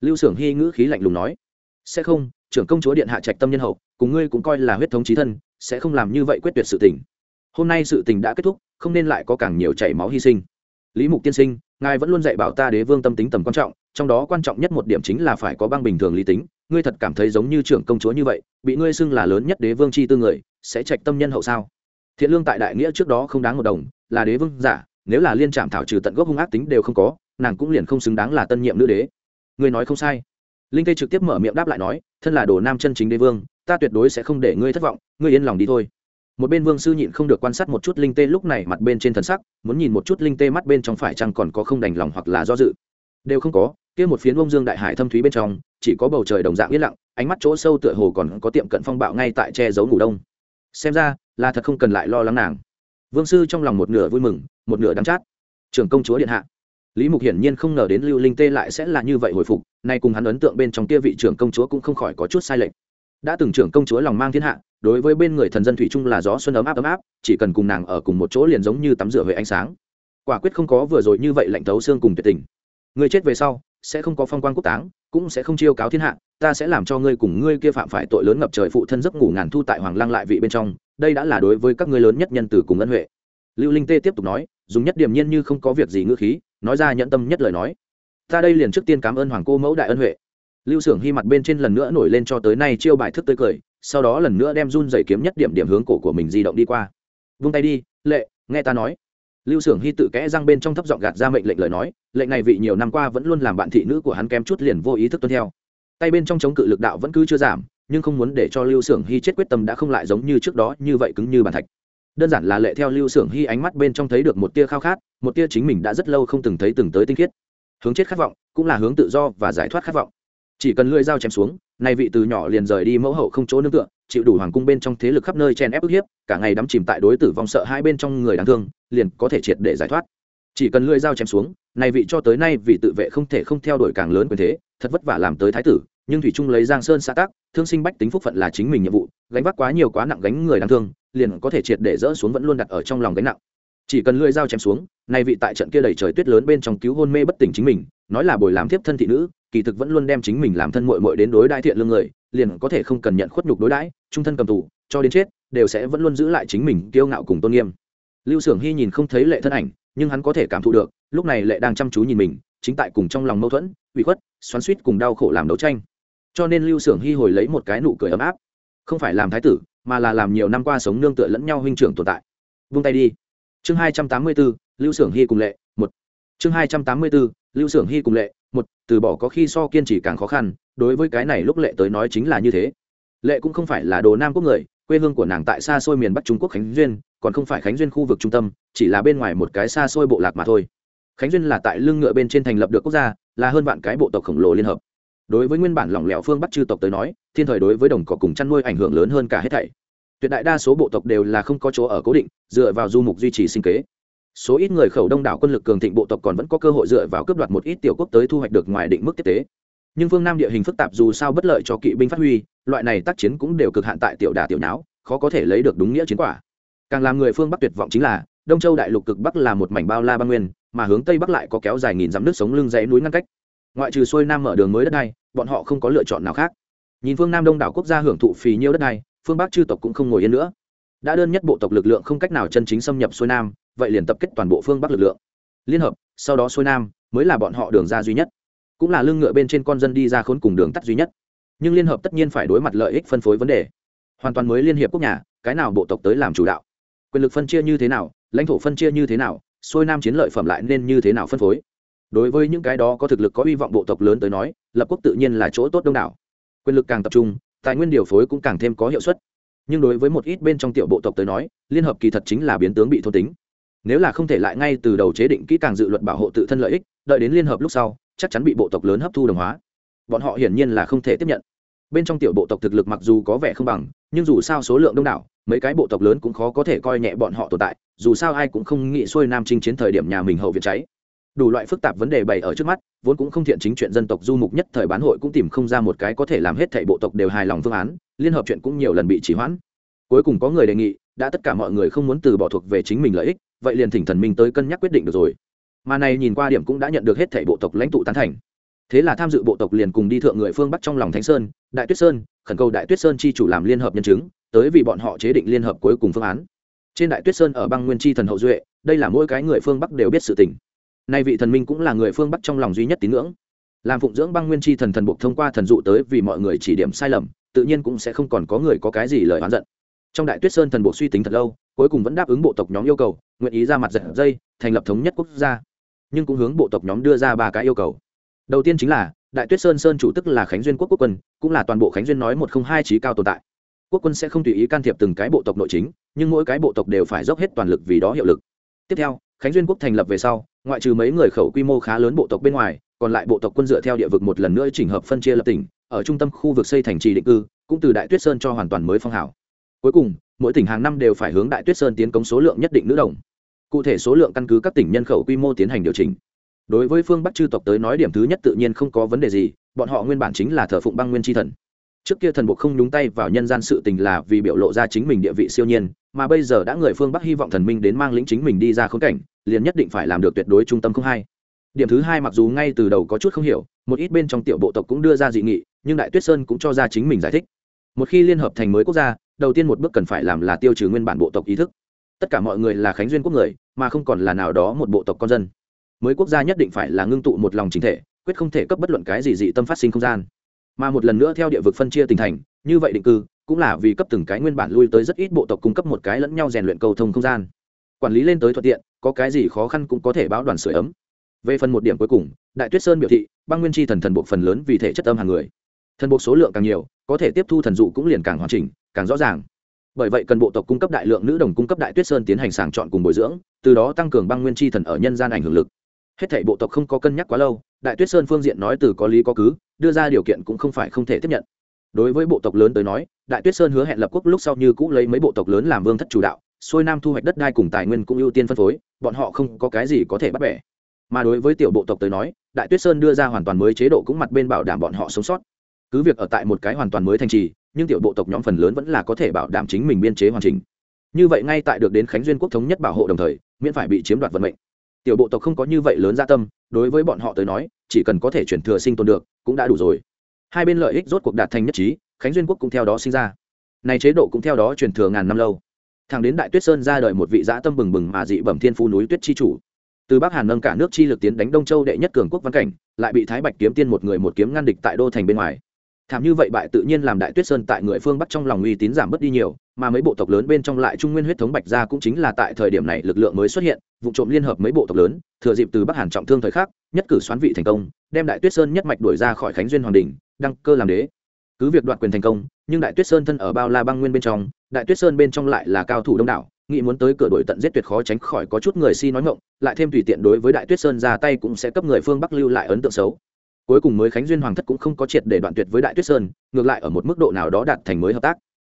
Lưu xưởng hy ngữ khí lạnh lùng nói sẽ không, trưởng công chúa điện hạ trạch tâm nhân hậu, cùng ngươi cũng coi là huyết thống trí thân, sẽ không làm như vậy quyết tuyệt sự tình. Hôm nay sự tình đã kết thúc, không nên lại có càng nhiều chảy máu hy sinh. Lý mục tiên sinh, ngài vẫn luôn dạy bảo ta đế vương tâm tính tầm quan trọng, trong đó quan trọng nhất một điểm chính là phải có băng bình thường lý tính. Ngươi thật cảm thấy giống như trưởng công chúa như vậy, bị ngươi xưng là lớn nhất đế vương chi tư người, sẽ trạch tâm nhân hậu sao? Thiện lương tại đại nghĩa trước đó không đáng một đồng, là đế vương giả, nếu là liên trạm thảo trừ tận gốc hung ác tính đều không có, nàng cũng liền không xứng đáng là tân nhiệm nữ đế. Ngươi nói không sai linh Tê trực tiếp mở miệng đáp lại nói, thân là đồ nam chân chính đế vương, ta tuyệt đối sẽ không để ngươi thất vọng, ngươi yên lòng đi thôi. Một bên vương sư nhịn không được quan sát một chút linh tê lúc này mặt bên trên thần sắc, muốn nhìn một chút linh tê mắt bên trong phải chăng còn có không đành lòng hoặc là do dự. Đều không có, kia một phiến bông dương đại hải thâm thúy bên trong, chỉ có bầu trời đồng dạng yên lặng, ánh mắt chỗ sâu tựa hồ còn có tiệm cận phong bạo ngay tại che giấu ngủ đông. Xem ra, là thật không cần lại lo lắng nàng. Vương sư trong lòng một nửa vui mừng, một nửa đắm chát. Trưởng công chúa điện hạ. Lý mục hiển nhiên không ngờ đến lưu linh tê lại sẽ là như vậy hồi phục nay cùng hắn ấn tượng bên trong kia vị trưởng công chúa cũng không khỏi có chút sai lệch. Đã từng trưởng công chúa lòng mang thiên hạ, đối với bên người thần dân thủy chung là gió xuân ấm áp ấm áp, chỉ cần cùng nàng ở cùng một chỗ liền giống như tắm rửa về ánh sáng. Quả quyết không có vừa rồi như vậy lạnh thấu xương cùng tuyệt tình. Người chết về sau, sẽ không có phong quan quốc táng, cũng sẽ không chiêu cáo thiên hạ, ta sẽ làm cho ngươi cùng ngươi kia phạm phải tội lớn ngập trời phụ thân giấc ngủ ngàn thu tại hoàng lăng lại vị bên trong, đây đã là đối với các ngươi lớn nhất nhân từ cùng ân huệ. Lưu linh tê tiếp tục nói, dùng nhất điểm nhiên như không có việc gì ngữ khí, nói ra nhẫn tâm nhất lời nói ta đây liền trước tiên cảm ơn hoàng cô mẫu đại ân huệ. Lưu s ư ở n g hy mặt bên trên lần nữa nổi lên cho tới nay chiêu bài thức tươi cười, sau đó lần nữa đem run dày kiếm nhất điểm điểm hướng cổ của mình di động đi qua. Vung tay đi, lệ, nghe ta nói. Lưu s ư ở n g hy tự kẽ răng bên trong thấp giọng gạt ra mệnh lệnh lời nói lệnh này vị nhiều năm qua vẫn luôn làm bạn thị nữ của hắn kém chút liền vô ý thức tuân theo. Tay bên trong chống cự lực đạo vẫn cứ chưa giảm, nhưng không muốn để cho lưu s ư ở n g hy chết quyết tâm đã không lại giống như trước đó như vậy cứng như bàn thạch. Đơn giản là lệ theo lưu s ư ở n g hy ánh mắt bên trong thấy được một tia khao khát, một tia chính mình đã rất lâu không từng thấy từng tới tinh khiết hướng chết khát vọng, cũng là hướng tự do và giải thoát khát vọng. Chỉ cần lưỡi dao chém xuống, nay vị từ nhỏ liền rời đi mẫu hậu không chỗ nương tựa, chịu đủ hoàng cung bên trong thế lực khắp nơi chen ép ức hiếp, cả ngày đắm chìm tại đối tử vong sợ hai bên trong người đáng thương, liền có thể triệt để giải thoát. Chỉ cần lưỡi dao chém xuống, nay vị cho tới nay vị tự vệ không thể không theo đuổi càng lớn quyền thế, thật vất vả làm tới thái tử, nhưng thủy trung lấy giang sơn xã tác thương sinh bách tính phúc phận là chính mình nhiệm vụ, gánh vác quá nhiều quá nặng gánh người đáng thương, liền có thể triệt để dỡ xuống vẫn luôn đặt ở trong lòng gánh nặng chỉ cần lưỡi dao chém xuống, nay vị tại trận kia đầy trời tuyết lớn bên trong cứu hôn mê bất tỉnh chính mình, nói là bồi làm tiếp thân thị nữ, kỳ thực vẫn luôn đem chính mình làm thân mội mội đến đối đại thiện lương người, liền có thể không cần nhận khuất nhục đối đãi, trung thân cầm tù, cho đến chết, đều sẽ vẫn luôn giữ lại chính mình kiêu ngạo cùng tôn nghiêm. Lưu s ư ở n g hy nhìn không thấy lệ thân ảnh, nhưng hắn có thể cảm thụ được, lúc này lệ đang chăm chú nhìn mình, chính tại cùng trong lòng mâu thuẫn bị khuất, xoắn suýt cùng đau khổ làm đấu tranh. Cho nên lưu s ư ở n g hy hồi lấy một cái nụ cười ấm áp. Không phải làm thái tử, mà là làm nhiều năm qua sống nương tựa lẫn nhau huynh trưởng tồn tại. Vung tay đi chương hai trăm tám mươi bốn lưu Sưởng hy cùng lệ, một. Chương hai trăm tám mươi bốn lưu Sưởng hy cùng lệ, một. Từ bỏ có khi so kiên trì càng khó khăn, đối với cái này lúc lệ tới nói chính là như thế. Lệ cũng không phải là đồ nam quốc người, quê hương của nàng tại xa xôi miền bắc trung quốc khánh duyên, còn không phải khánh duyên khu vực trung tâm, chỉ là bên ngoài một cái xa xôi bộ lạc mà thôi. Khánh duyên là tại lưng ngựa bên trên thành lập được quốc gia, là hơn vạn cái bộ tộc khổng lồ liên hợp. Đối với nguyên bản lỏng lẻo phương bắc chư tộc tới nói, thiên thời đối với đồng cỏ cùng chăn nuôi ảnh hưởng lớn hơn cả hết thảy tuyệt đại đa số bộ tộc đều là không có chỗ ở cố định dựa vào du mục duy trì sinh kế. Số ít người khẩu đông đảo quân lực cường thịnh bộ tộc còn vẫn có cơ hội dựa vào cướp đoạt một ít tiểu quốc tới thu hoạch được ngoài định mức tiếp tế. Nhưng phương nam địa hình phức tạp dù sao bất lợi cho kỵ binh phát huy loại này tác chiến cũng đều cực hạn tại tiểu đà tiểu não, khó có thể lấy được đúng nghĩa chiến quả. Càng làm người phương bắc tuyệt vọng chính là đông châu đại lục cực bắc là một mảnh bao la băng nguyên mà hướng tây bắc lại có kéo dài nghìn dặm nước sống lưng dãy núi ngăn cách. Ngoại trừ xuôi nam mở đường mới đất này bọn họ không có lựa chọn nào khác. Nhìn phương nam đông đảo quốc gia hưởng thụ phì nhiêu đất này phương bắc chư tộc cũng không ngồi yên nữa. Đã đơn nhất bộ tộc lực lượng không cách nào chân chính xâm nhập xuôi nam, vậy liền tập kết toàn bộ phương bắc lực lượng. Liên hợp, sau đó xuôi nam mới là bọn họ đường ra duy nhất. Cũng là lưng ngựa bên trên con dân đi ra khốn cùng đường tắt duy nhất. Nhưng liên hợp tất nhiên phải đối mặt lợi ích phân phối vấn đề. Hoàn toàn mới liên hiệp quốc nhà, cái nào bộ tộc tới làm chủ đạo? Quyền lực phân chia như thế nào, lãnh thổ phân chia như thế nào, xuôi nam chiến lợi phẩm lại nên như thế nào phân phối? Đối với những cái đó có thực lực có hy vọng bộ tộc lớn tới nói, lập quốc tự nhiên là chỗ tốt đông đảo. Quyền lực càng tập trung tài nguyên điều phối cũng càng thêm có hiệu suất. Nhưng đối với một ít bên trong tiểu bộ tộc tới nói, liên hợp kỳ thật chính là biến tướng bị thôn tính. Nếu là không thể lại ngay từ đầu chế định kỹ càng dự luật bảo hộ tự thân lợi ích, đợi đến liên hợp lúc sau, chắc chắn bị bộ tộc lớn hấp thu đồng hóa. Bọn họ hiển nhiên là không thể tiếp nhận. Bên trong tiểu bộ tộc thực lực mặc dù có vẻ không bằng, nhưng dù sao số lượng đông đảo, mấy cái bộ tộc lớn cũng khó có thể coi nhẹ bọn họ tồn tại, dù sao ai cũng không nghĩ xuôi nam chinh chiến thời điểm nhà mình hậu viện cháy đủ loại phức tạp vấn đề bày ở trước mắt, vốn cũng không thiện chính chuyện dân tộc du mục nhất thời bán hội cũng tìm không ra một cái có thể làm hết thảy bộ tộc đều hài lòng phương án, liên hợp chuyện cũng nhiều lần bị trì hoãn. Cuối cùng có người đề nghị, đã tất cả mọi người không muốn từ bỏ thuộc về chính mình lợi ích, vậy liền thỉnh thần minh tới cân nhắc quyết định được rồi. Mà này nhìn qua điểm cũng đã nhận được hết thảy bộ tộc lãnh tụ tán thành. Thế là tham dự bộ tộc liền cùng đi thượng người phương bắc trong lòng thánh sơn, đại tuyết sơn, khẩn cầu đại tuyết sơn chi chủ làm liên hợp nhân chứng, tới vì bọn họ chế định liên hợp cuối cùng phương án. Trên đại tuyết sơn ở băng nguyên chi thần hậu duệ, đây là mỗi cái người phương bắc đều biết sự tình nay vị thần minh cũng là người phương bắc trong lòng duy nhất tín ngưỡng. Làm phụng dưỡng băng nguyên chi thần thần buộc thông qua thần dụ tới vì mọi người chỉ điểm sai lầm, tự nhiên cũng sẽ không còn có người có cái gì lời oán giận. Trong đại tuyết sơn thần buộc suy tính thật lâu, cuối cùng vẫn đáp ứng bộ tộc nhóm yêu cầu, nguyện ý ra mặt giật dây, thành lập thống nhất quốc gia. Nhưng cũng hướng bộ tộc nhóm đưa ra ba cái yêu cầu. Đầu tiên chính là, đại tuyết sơn sơn chủ tức là khánh duyên quốc quốc quân, cũng là toàn bộ khánh duyên nói một không hai trí cao tồn tại. Quốc quân sẽ không tùy ý can thiệp từng cái bộ tộc nội chính, nhưng mỗi cái bộ tộc đều phải dốc hết toàn lực vì đó hiệu lực. Tiếp theo khánh duyên quốc thành lập về sau, ngoại trừ mấy người khẩu quy mô khá lớn bộ tộc bên ngoài, còn lại bộ tộc quân dựa theo địa vực một lần nữa chỉnh hợp phân chia lập tỉnh, ở trung tâm khu vực xây thành trì định cư, cũng từ đại tuyết sơn cho hoàn toàn mới phong hảo cuối cùng, mỗi tỉnh hàng năm đều phải hướng đại tuyết sơn tiến cống số lượng nhất định nữ đồng. Cụ thể số lượng căn cứ các tỉnh nhân khẩu quy mô tiến hành điều chỉnh. Đối với phương bắc chư tộc tới nói điểm thứ nhất tự nhiên không có vấn đề gì, bọn họ nguyên bản chính là thờ phụng băng nguyên tri thần. Trước kia thần buộc không nhúng tay vào nhân gian sự tình là vì biểu lộ ra chính mình địa vị siêu nhiên mà bây giờ đã người phương bắc hy vọng thần minh đến mang lĩnh chính mình đi ra khốn cảnh, liền nhất định phải làm được tuyệt đối trung tâm không hai. Điểm thứ hai mặc dù ngay từ đầu có chút không hiểu, một ít bên trong tiểu bộ tộc cũng đưa ra dị nghị, nhưng đại tuyết sơn cũng cho ra chính mình giải thích. Một khi liên hợp thành mới quốc gia, đầu tiên một bước cần phải làm là tiêu trừ nguyên bản bộ tộc ý thức. Tất cả mọi người là khánh duyên quốc người, mà không còn là nào đó một bộ tộc con dân. Mới quốc gia nhất định phải là ngưng tụ một lòng chính thể, quyết không thể cấp bất luận cái gì dị tâm phát sinh không gian. Mà một lần nữa theo địa vực phân chia tỉnh thành, như vậy định cư cũng là vì cấp từng cái nguyên bản lui tới rất ít bộ tộc cung cấp một cái lẫn nhau rèn luyện cầu thông không gian. Quản lý lên tới thuận tiện, có cái gì khó khăn cũng có thể báo đoàn sửa ấm. Về phần một điểm cuối cùng, đại tuyết sơn biểu thị, băng nguyên chi thần thần bộ phần lớn vì thể chất âm hàng người. Thần bộ số lượng càng nhiều, có thể tiếp thu thần dụ cũng liền càng hoàn chỉnh, càng rõ ràng. Bởi vậy cần bộ tộc cung cấp đại lượng nữ đồng cung cấp đại tuyết sơn tiến hành sàng chọn cùng bồi dưỡng, từ đó tăng cường băng nguyên chi thần ở nhân gian ảnh hưởng lực. Hết thảy bộ tộc không có cân nhắc quá lâu, đại tuyết sơn phương diện nói từ có lý có cứ, đưa ra điều kiện cũng không phải không thể tiếp nhận đối với bộ tộc lớn tới nói, đại tuyết sơn hứa hẹn lập quốc lúc sau như cũ lấy mấy bộ tộc lớn làm vương thất chủ đạo, xuôi nam thu hoạch đất đai cùng tài nguyên cũng ưu tiên phân phối, bọn họ không có cái gì có thể bắt bẻ. Mà đối với tiểu bộ tộc tới nói, đại tuyết sơn đưa ra hoàn toàn mới chế độ cũng mặt bên bảo đảm bọn họ sống sót. Cứ việc ở tại một cái hoàn toàn mới thành trì, nhưng tiểu bộ tộc nhóm phần lớn vẫn là có thể bảo đảm chính mình biên chế hoàn chỉnh. Như vậy ngay tại được đến khánh duyên quốc thống nhất bảo hộ đồng thời, miễn phải bị chiếm đoạt vận mệnh. Tiểu bộ tộc không có như vậy lớn gia tâm, đối với bọn họ tới nói, chỉ cần có thể chuyển thừa sinh tồn được, cũng đã đủ rồi hai bên lợi ích rốt cuộc đạt thành nhất trí, khánh duyên quốc cũng theo đó sinh ra. Này chế độ cũng theo đó truyền thừa ngàn năm lâu. Thẳng đến đại tuyết sơn ra đời một vị dã tâm bừng bừng mà dị bẩm thiên phu núi tuyết chi chủ. Từ bắc hàn nâng cả nước chi lực tiến đánh đông châu đệ nhất cường quốc văn cảnh, lại bị thái bạch kiếm tiên một người một kiếm ngăn địch tại đô thành bên ngoài. Thảm như vậy bại tự nhiên làm đại tuyết sơn tại người phương bắc trong lòng uy tín giảm bớt đi nhiều, mà mấy bộ tộc lớn bên trong lại trung nguyên huyết thống bạch gia cũng chính là tại thời điểm này lực lượng mới xuất hiện, vụ trộm liên hợp mấy bộ tộc lớn, thừa dịp từ bắc hàn trọng thương thời khắc, nhất cử xoán vị thành công, đem đại tuyết sơn nhất mạch đuổi ra khỏi khánh duyên hoàng đình đăng cơ làm đế. Cứ việc đoạt quyền thành công, nhưng đại tuyết sơn thân ở bao la băng nguyên bên trong, đại tuyết sơn bên trong lại là cao thủ đông đảo, nghĩ muốn tới cửa đổi tận giết tuyệt khó tránh khỏi có chút người si nói ngộng lại thêm tùy tiện đối với đại tuyết sơn ra tay cũng sẽ cấp người phương bắc lưu lại ấn tượng xấu. Cuối cùng mới khánh duyên hoàng thất cũng không có triệt để đoạn tuyệt với đại tuyết sơn, ngược lại ở một mức độ nào đó đạt thành mới hợp tác.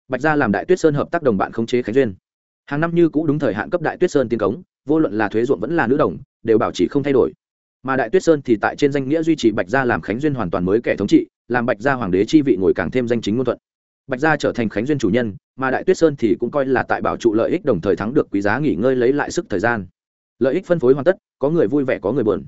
Bạch gia làm đại tuyết sơn hợp tác đồng bạn khống chế khánh duyên. Hàng năm như cũ đúng thời hạn cấp đại tuyết sơn tiền cống, vô luận là thuế ruộng vẫn là nữ đồng, đều bảo trì không thay đổi. Mà đại tuyết sơn thì tại trên danh nghĩa duy trì bạch gia làm khánh duyên hoàn toàn mới kẻ thống trị làm bạch gia hoàng đế chi vị ngồi càng thêm danh chính ngôn thuận. Bạch gia trở thành khánh duyên chủ nhân, mà đại tuyết sơn thì cũng coi là tại bảo trụ lợi ích đồng thời thắng được quý giá nghỉ ngơi lấy lại sức thời gian. Lợi ích phân phối hoàn tất, có người vui vẻ có người buồn.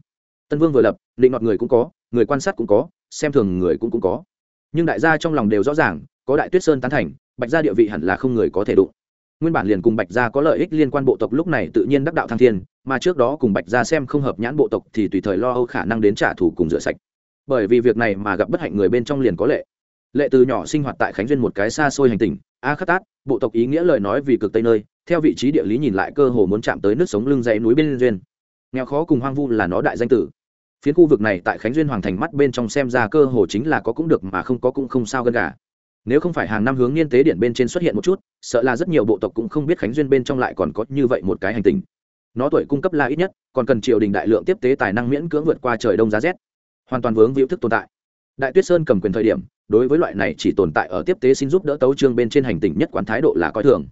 Tân vương vừa lập, định đoạt người cũng có, người quan sát cũng có, xem thường người cũng cũng có. Nhưng đại gia trong lòng đều rõ ràng, có đại tuyết sơn tán thành, bạch gia địa vị hẳn là không người có thể đụng. Nguyên bản liền cùng bạch gia có lợi ích liên quan bộ tộc lúc này tự nhiên đắc đạo thăng thiên, mà trước đó cùng bạch gia xem không hợp nhãn bộ tộc thì tùy thời lo âu khả năng đến trả thù cùng rửa sạch bởi vì việc này mà gặp bất hạnh người bên trong liền có lệ. Lệ từ nhỏ sinh hoạt tại khánh duyên một cái xa xôi hành tinh a khắc tát, bộ tộc ý nghĩa lời nói vì cực tây nơi, theo vị trí địa lý nhìn lại cơ hồ muốn chạm tới nước sống lưng dãy núi bên duyên. Nghèo khó cùng hoang vu là nó đại danh tử. Phiến khu vực này tại khánh duyên hoàng thành mắt bên trong xem ra cơ hồ chính là có cũng được mà không có cũng không sao gần cả nếu không phải hàng năm hướng niên tế điện bên trên xuất hiện một chút, sợ là rất nhiều bộ tộc cũng không biết khánh duyên bên trong lại còn có như vậy một cái hành tình nó tuổi cung cấp là ít nhất, còn cần triều đình đại lượng tiếp tế tài năng miễn cưỡng vượt qua trời đông giá rét hoàn toàn vướng víu thức tồn tại. Đại tuyết sơn cầm quyền thời điểm, đối với loại này chỉ tồn tại ở tiếp tế xin giúp đỡ tấu trương bên trên hành tình nhất quán thái độ là coi thường.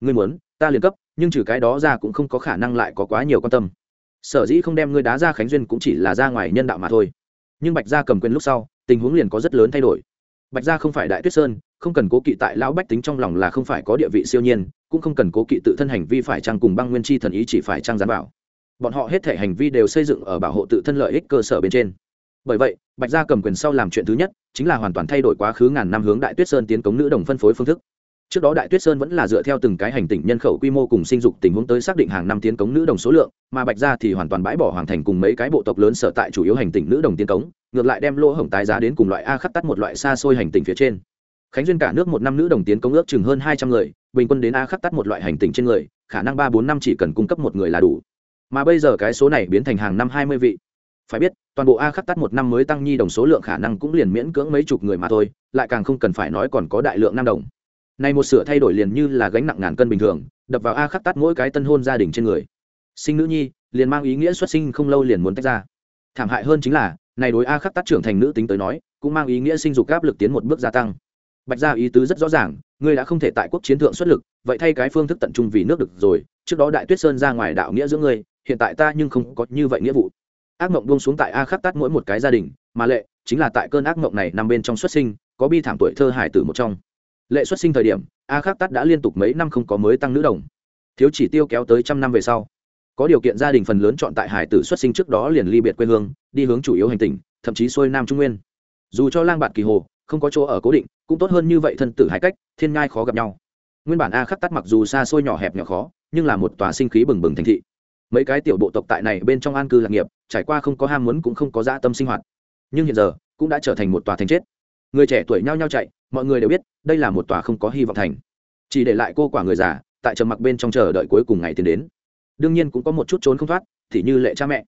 Ngươi muốn, ta liền cấp, nhưng trừ cái đó ra cũng không có khả năng lại có quá nhiều quan tâm. Sở dĩ không đem ngươi đá ra khánh duyên cũng chỉ là ra ngoài nhân đạo mà thôi. Nhưng bạch gia cầm quyền lúc sau, tình huống liền có rất lớn thay đổi. Bạch gia không phải đại tuyết sơn, không cần cố kỵ tại lão bách tính trong lòng là không phải có địa vị siêu nhiên, cũng không cần cố kỵ tự thân hành vi phải trang cùng băng nguyên chi thần ý chỉ phải trang gián bảo. Bọn họ hết thể hành vi đều xây dựng ở bảo hộ tự thân lợi ích cơ sở bên trên bởi vậy, bạch gia cầm quyền sau làm chuyện thứ nhất, chính là hoàn toàn thay đổi quá khứ ngàn năm hướng đại tuyết sơn tiến cống nữ đồng phân phối phương thức. Trước đó đại tuyết sơn vẫn là dựa theo từng cái hành tỉnh nhân khẩu quy mô cùng sinh dục tình huống tới xác định hàng năm tiến cống nữ đồng số lượng, mà bạch gia thì hoàn toàn bãi bỏ hoàng thành cùng mấy cái bộ tộc lớn sở tại chủ yếu hành tỉnh nữ đồng tiến cống, ngược lại đem lỗ hổng tái giá đến cùng loại a khắc tắt một loại xa xôi hành tỉnh phía trên. Khánh duyên cả nước một năm nữ đồng tiến cống ước chừng hơn hai trăm người, bình quân đến a khắc tắt một loại hành tỉnh trên người, khả năng ba bốn năm chỉ cần cung cấp một người là đủ. Mà bây giờ cái số này biến thành hàng năm hai mươi vị phải biết, toàn bộ a khắc tắt một năm mới tăng nhi đồng số lượng khả năng cũng liền miễn cưỡng mấy chục người mà thôi, lại càng không cần phải nói còn có đại lượng nam đồng. Này một sửa thay đổi liền như là gánh nặng ngàn cân bình thường, đập vào a khắc tắt mỗi cái tân hôn gia đình trên người. Sinh nữ nhi, liền mang ý nghĩa xuất sinh không lâu liền muốn tách ra. Thảm hại hơn chính là, này đối a khắc tắt trưởng thành nữ tính tới nói, cũng mang ý nghĩa sinh dục áp lực tiến một bước gia tăng. Bạch gia ý tứ rất rõ ràng, ngươi đã không thể tại quốc chiến thượng xuất lực, vậy thay cái phương thức tận trung vì nước được rồi, trước đó đại tuyết sơn ra ngoài đạo nghĩa giữa ngươi, hiện tại ta nhưng không có như vậy nghĩa vụ ác mộng buông xuống tại a khắc Tát mỗi một cái gia đình, mà lệ chính là tại cơn ác mộng này nằm bên trong xuất sinh, có bi thảm tuổi thơ hải tử một trong. Lệ xuất sinh thời điểm, a khắc Tát đã liên tục mấy năm không có mới tăng nữ đồng. Thiếu chỉ tiêu kéo tới trăm năm về sau, có điều kiện gia đình phần lớn chọn tại hải tử xuất sinh trước đó liền ly biệt quê hương, đi hướng chủ yếu hành tinh thậm chí xuôi nam trung nguyên. Dù cho lang bạn kỳ hồ, không có chỗ ở cố định, cũng tốt hơn như vậy thân tử hai cách, thiên ngai khó gặp nhau. Nguyên bản a khắc tắt mặc dù xa xôi nhỏ hẹp nhỏ khó, nhưng là một tòa sinh khí bừng bừng thành thị. Mấy cái tiểu bộ tộc tại này bên trong an cư lạc nghiệp trải qua không có ham muốn cũng không có dã tâm sinh hoạt. Nhưng hiện giờ, cũng đã trở thành một tòa thành chết. Người trẻ tuổi nhao nhao chạy, mọi người đều biết, đây là một tòa không có hy vọng thành. Chỉ để lại cô quả người già, tại trầm mặc bên trong chờ đợi cuối cùng ngày tiến đến. Đương nhiên cũng có một chút trốn không thoát, thì như lệ cha mẹ.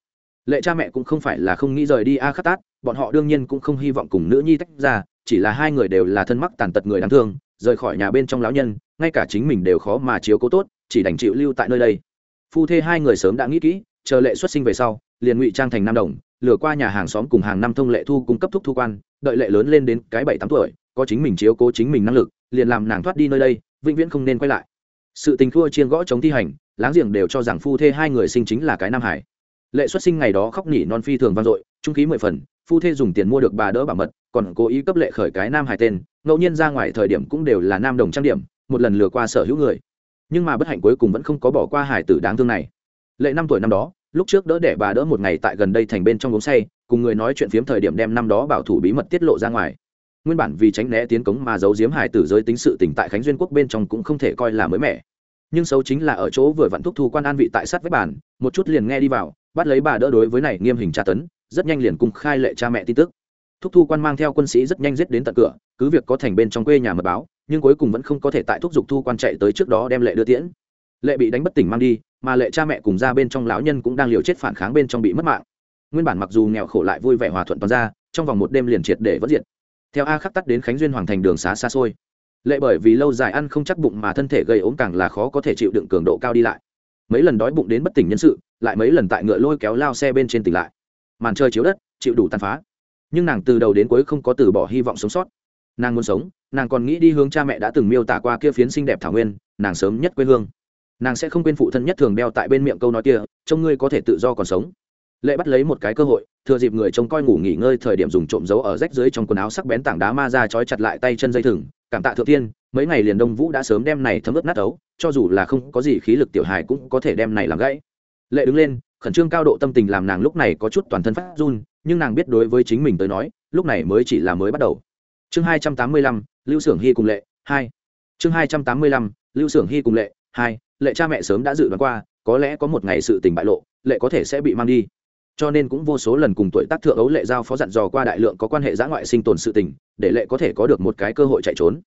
Lệ cha mẹ cũng không phải là không nghĩ rời đi a khắc tát, bọn họ đương nhiên cũng không hy vọng cùng nữ nhi tách ra, chỉ là hai người đều là thân mắc tàn tật người đáng thương, rời khỏi nhà bên trong lão nhân, ngay cả chính mình đều khó mà chiếu cố tốt, chỉ đành chịu lưu tại nơi đây. Phu thê hai người sớm đã nghĩ kỹ, chờ lệ xuất sinh về sau liền ngụy trang thành nam đồng, lừa qua nhà hàng xóm cùng hàng năm thông lệ thu cung cấp thuốc thu quan, đợi lệ lớn lên đến cái bảy tám tuổi, có chính mình chiếu cố chính mình năng lực, liền làm nàng thoát đi nơi đây, vĩnh viễn không nên quay lại. Sự tình thua chiên gõ chống thi hành, láng giềng đều cho rằng phu thê hai người sinh chính là cái nam hải. Lệ xuất sinh ngày đó khóc nỉ non phi thường vang dội, trung khí mười phần, phu thê dùng tiền mua được bà đỡ bảo mật, còn cố ý cấp lệ khởi cái nam hải tên, ngẫu nhiên ra ngoài thời điểm cũng đều là nam đồng trang điểm, một lần lừa qua sở hữu người. Nhưng mà bất hạnh cuối cùng vẫn không có bỏ qua hải tử đáng thương này. Lệ năm tuổi năm đó lúc trước đỡ để bà đỡ một ngày tại gần đây thành bên trong uống say, cùng người nói chuyện phiếm thời điểm đem năm đó bảo thủ bí mật tiết lộ ra ngoài. Nguyên bản vì tránh né tiến cống mà giấu giếm hải tử giới tính sự tỉnh tại khánh duyên quốc bên trong cũng không thể coi là mới mẻ. Nhưng xấu chính là ở chỗ vừa vặn thúc thu quan an vị tại sát với bản một chút liền nghe đi vào, bắt lấy bà đỡ đối với này nghiêm hình tra tấn, rất nhanh liền cung khai lệ cha mẹ tin tức. Thúc thu quan mang theo quân sĩ rất nhanh giết đến tận cửa, cứ việc có thành bên trong quê nhà mật báo, nhưng cuối cùng vẫn không có thể tại thúc giục thu quan chạy tới trước đó đem lệ đưa tiễn lệ bị đánh bất tỉnh mang đi, mà lệ cha mẹ cùng ra bên trong lão nhân cũng đang liều chết phản kháng bên trong bị mất mạng. Nguyên bản mặc dù nghèo khổ lại vui vẻ hòa thuận toàn ra, trong vòng một đêm liền triệt để vẫn diện. theo a khắc tắt đến khánh duyên hoàng thành đường xá xa xôi. Lệ bởi vì lâu dài ăn không chắc bụng mà thân thể gây ốm càng là khó có thể chịu đựng cường độ cao đi lại. Mấy lần đói bụng đến bất tỉnh nhân sự, lại mấy lần tại ngựa lôi kéo lao xe bên trên tỉnh lại. Màn chơi chiếu đất, chịu đủ tàn phá. Nhưng nàng từ đầu đến cuối không có từ bỏ hy vọng sống sót. Nàng muốn sống, nàng còn nghĩ đi hướng cha mẹ đã từng miêu tả qua kia phiến xinh đẹp thảo nguyên, nàng sớm nhất quê hương nàng sẽ không quên phụ thân nhất thường đeo tại bên miệng câu nói kia, trông ngươi có thể tự do còn sống. Lệ bắt lấy một cái cơ hội, thừa dịp người trông coi ngủ nghỉ ngơi thời điểm dùng trộm dấu ở rách dưới trong quần áo sắc bén tảng đá ma ra trói chặt lại tay chân dây thừng. Cảm tạ thượng tiên, mấy ngày liền đông vũ đã sớm đem này thấm ướt nát ấu, cho dù là không có gì khí lực tiểu hài cũng có thể đem này làm gãy. Lệ đứng lên, khẩn trương cao độ tâm tình làm nàng lúc này có chút toàn thân phát run, nhưng nàng biết đối với chính mình tới nói, lúc này mới chỉ là mới bắt đầu. Chương hai trăm tám mươi lăm, lưu xưởng hy cùng lệ, hai. Chương hai trăm tám mươi lăm, lưu xưởng hy cùng lệ, hai lệ cha mẹ sớm đã dự đoán qua, có lẽ có một ngày sự tình bại lộ, lệ có thể sẽ bị mang đi. Cho nên cũng vô số lần cùng tuổi tác thượng ấu lệ giao phó dặn dò qua đại lượng có quan hệ giã ngoại sinh tồn sự tình, để lệ có thể có được một cái cơ hội chạy trốn.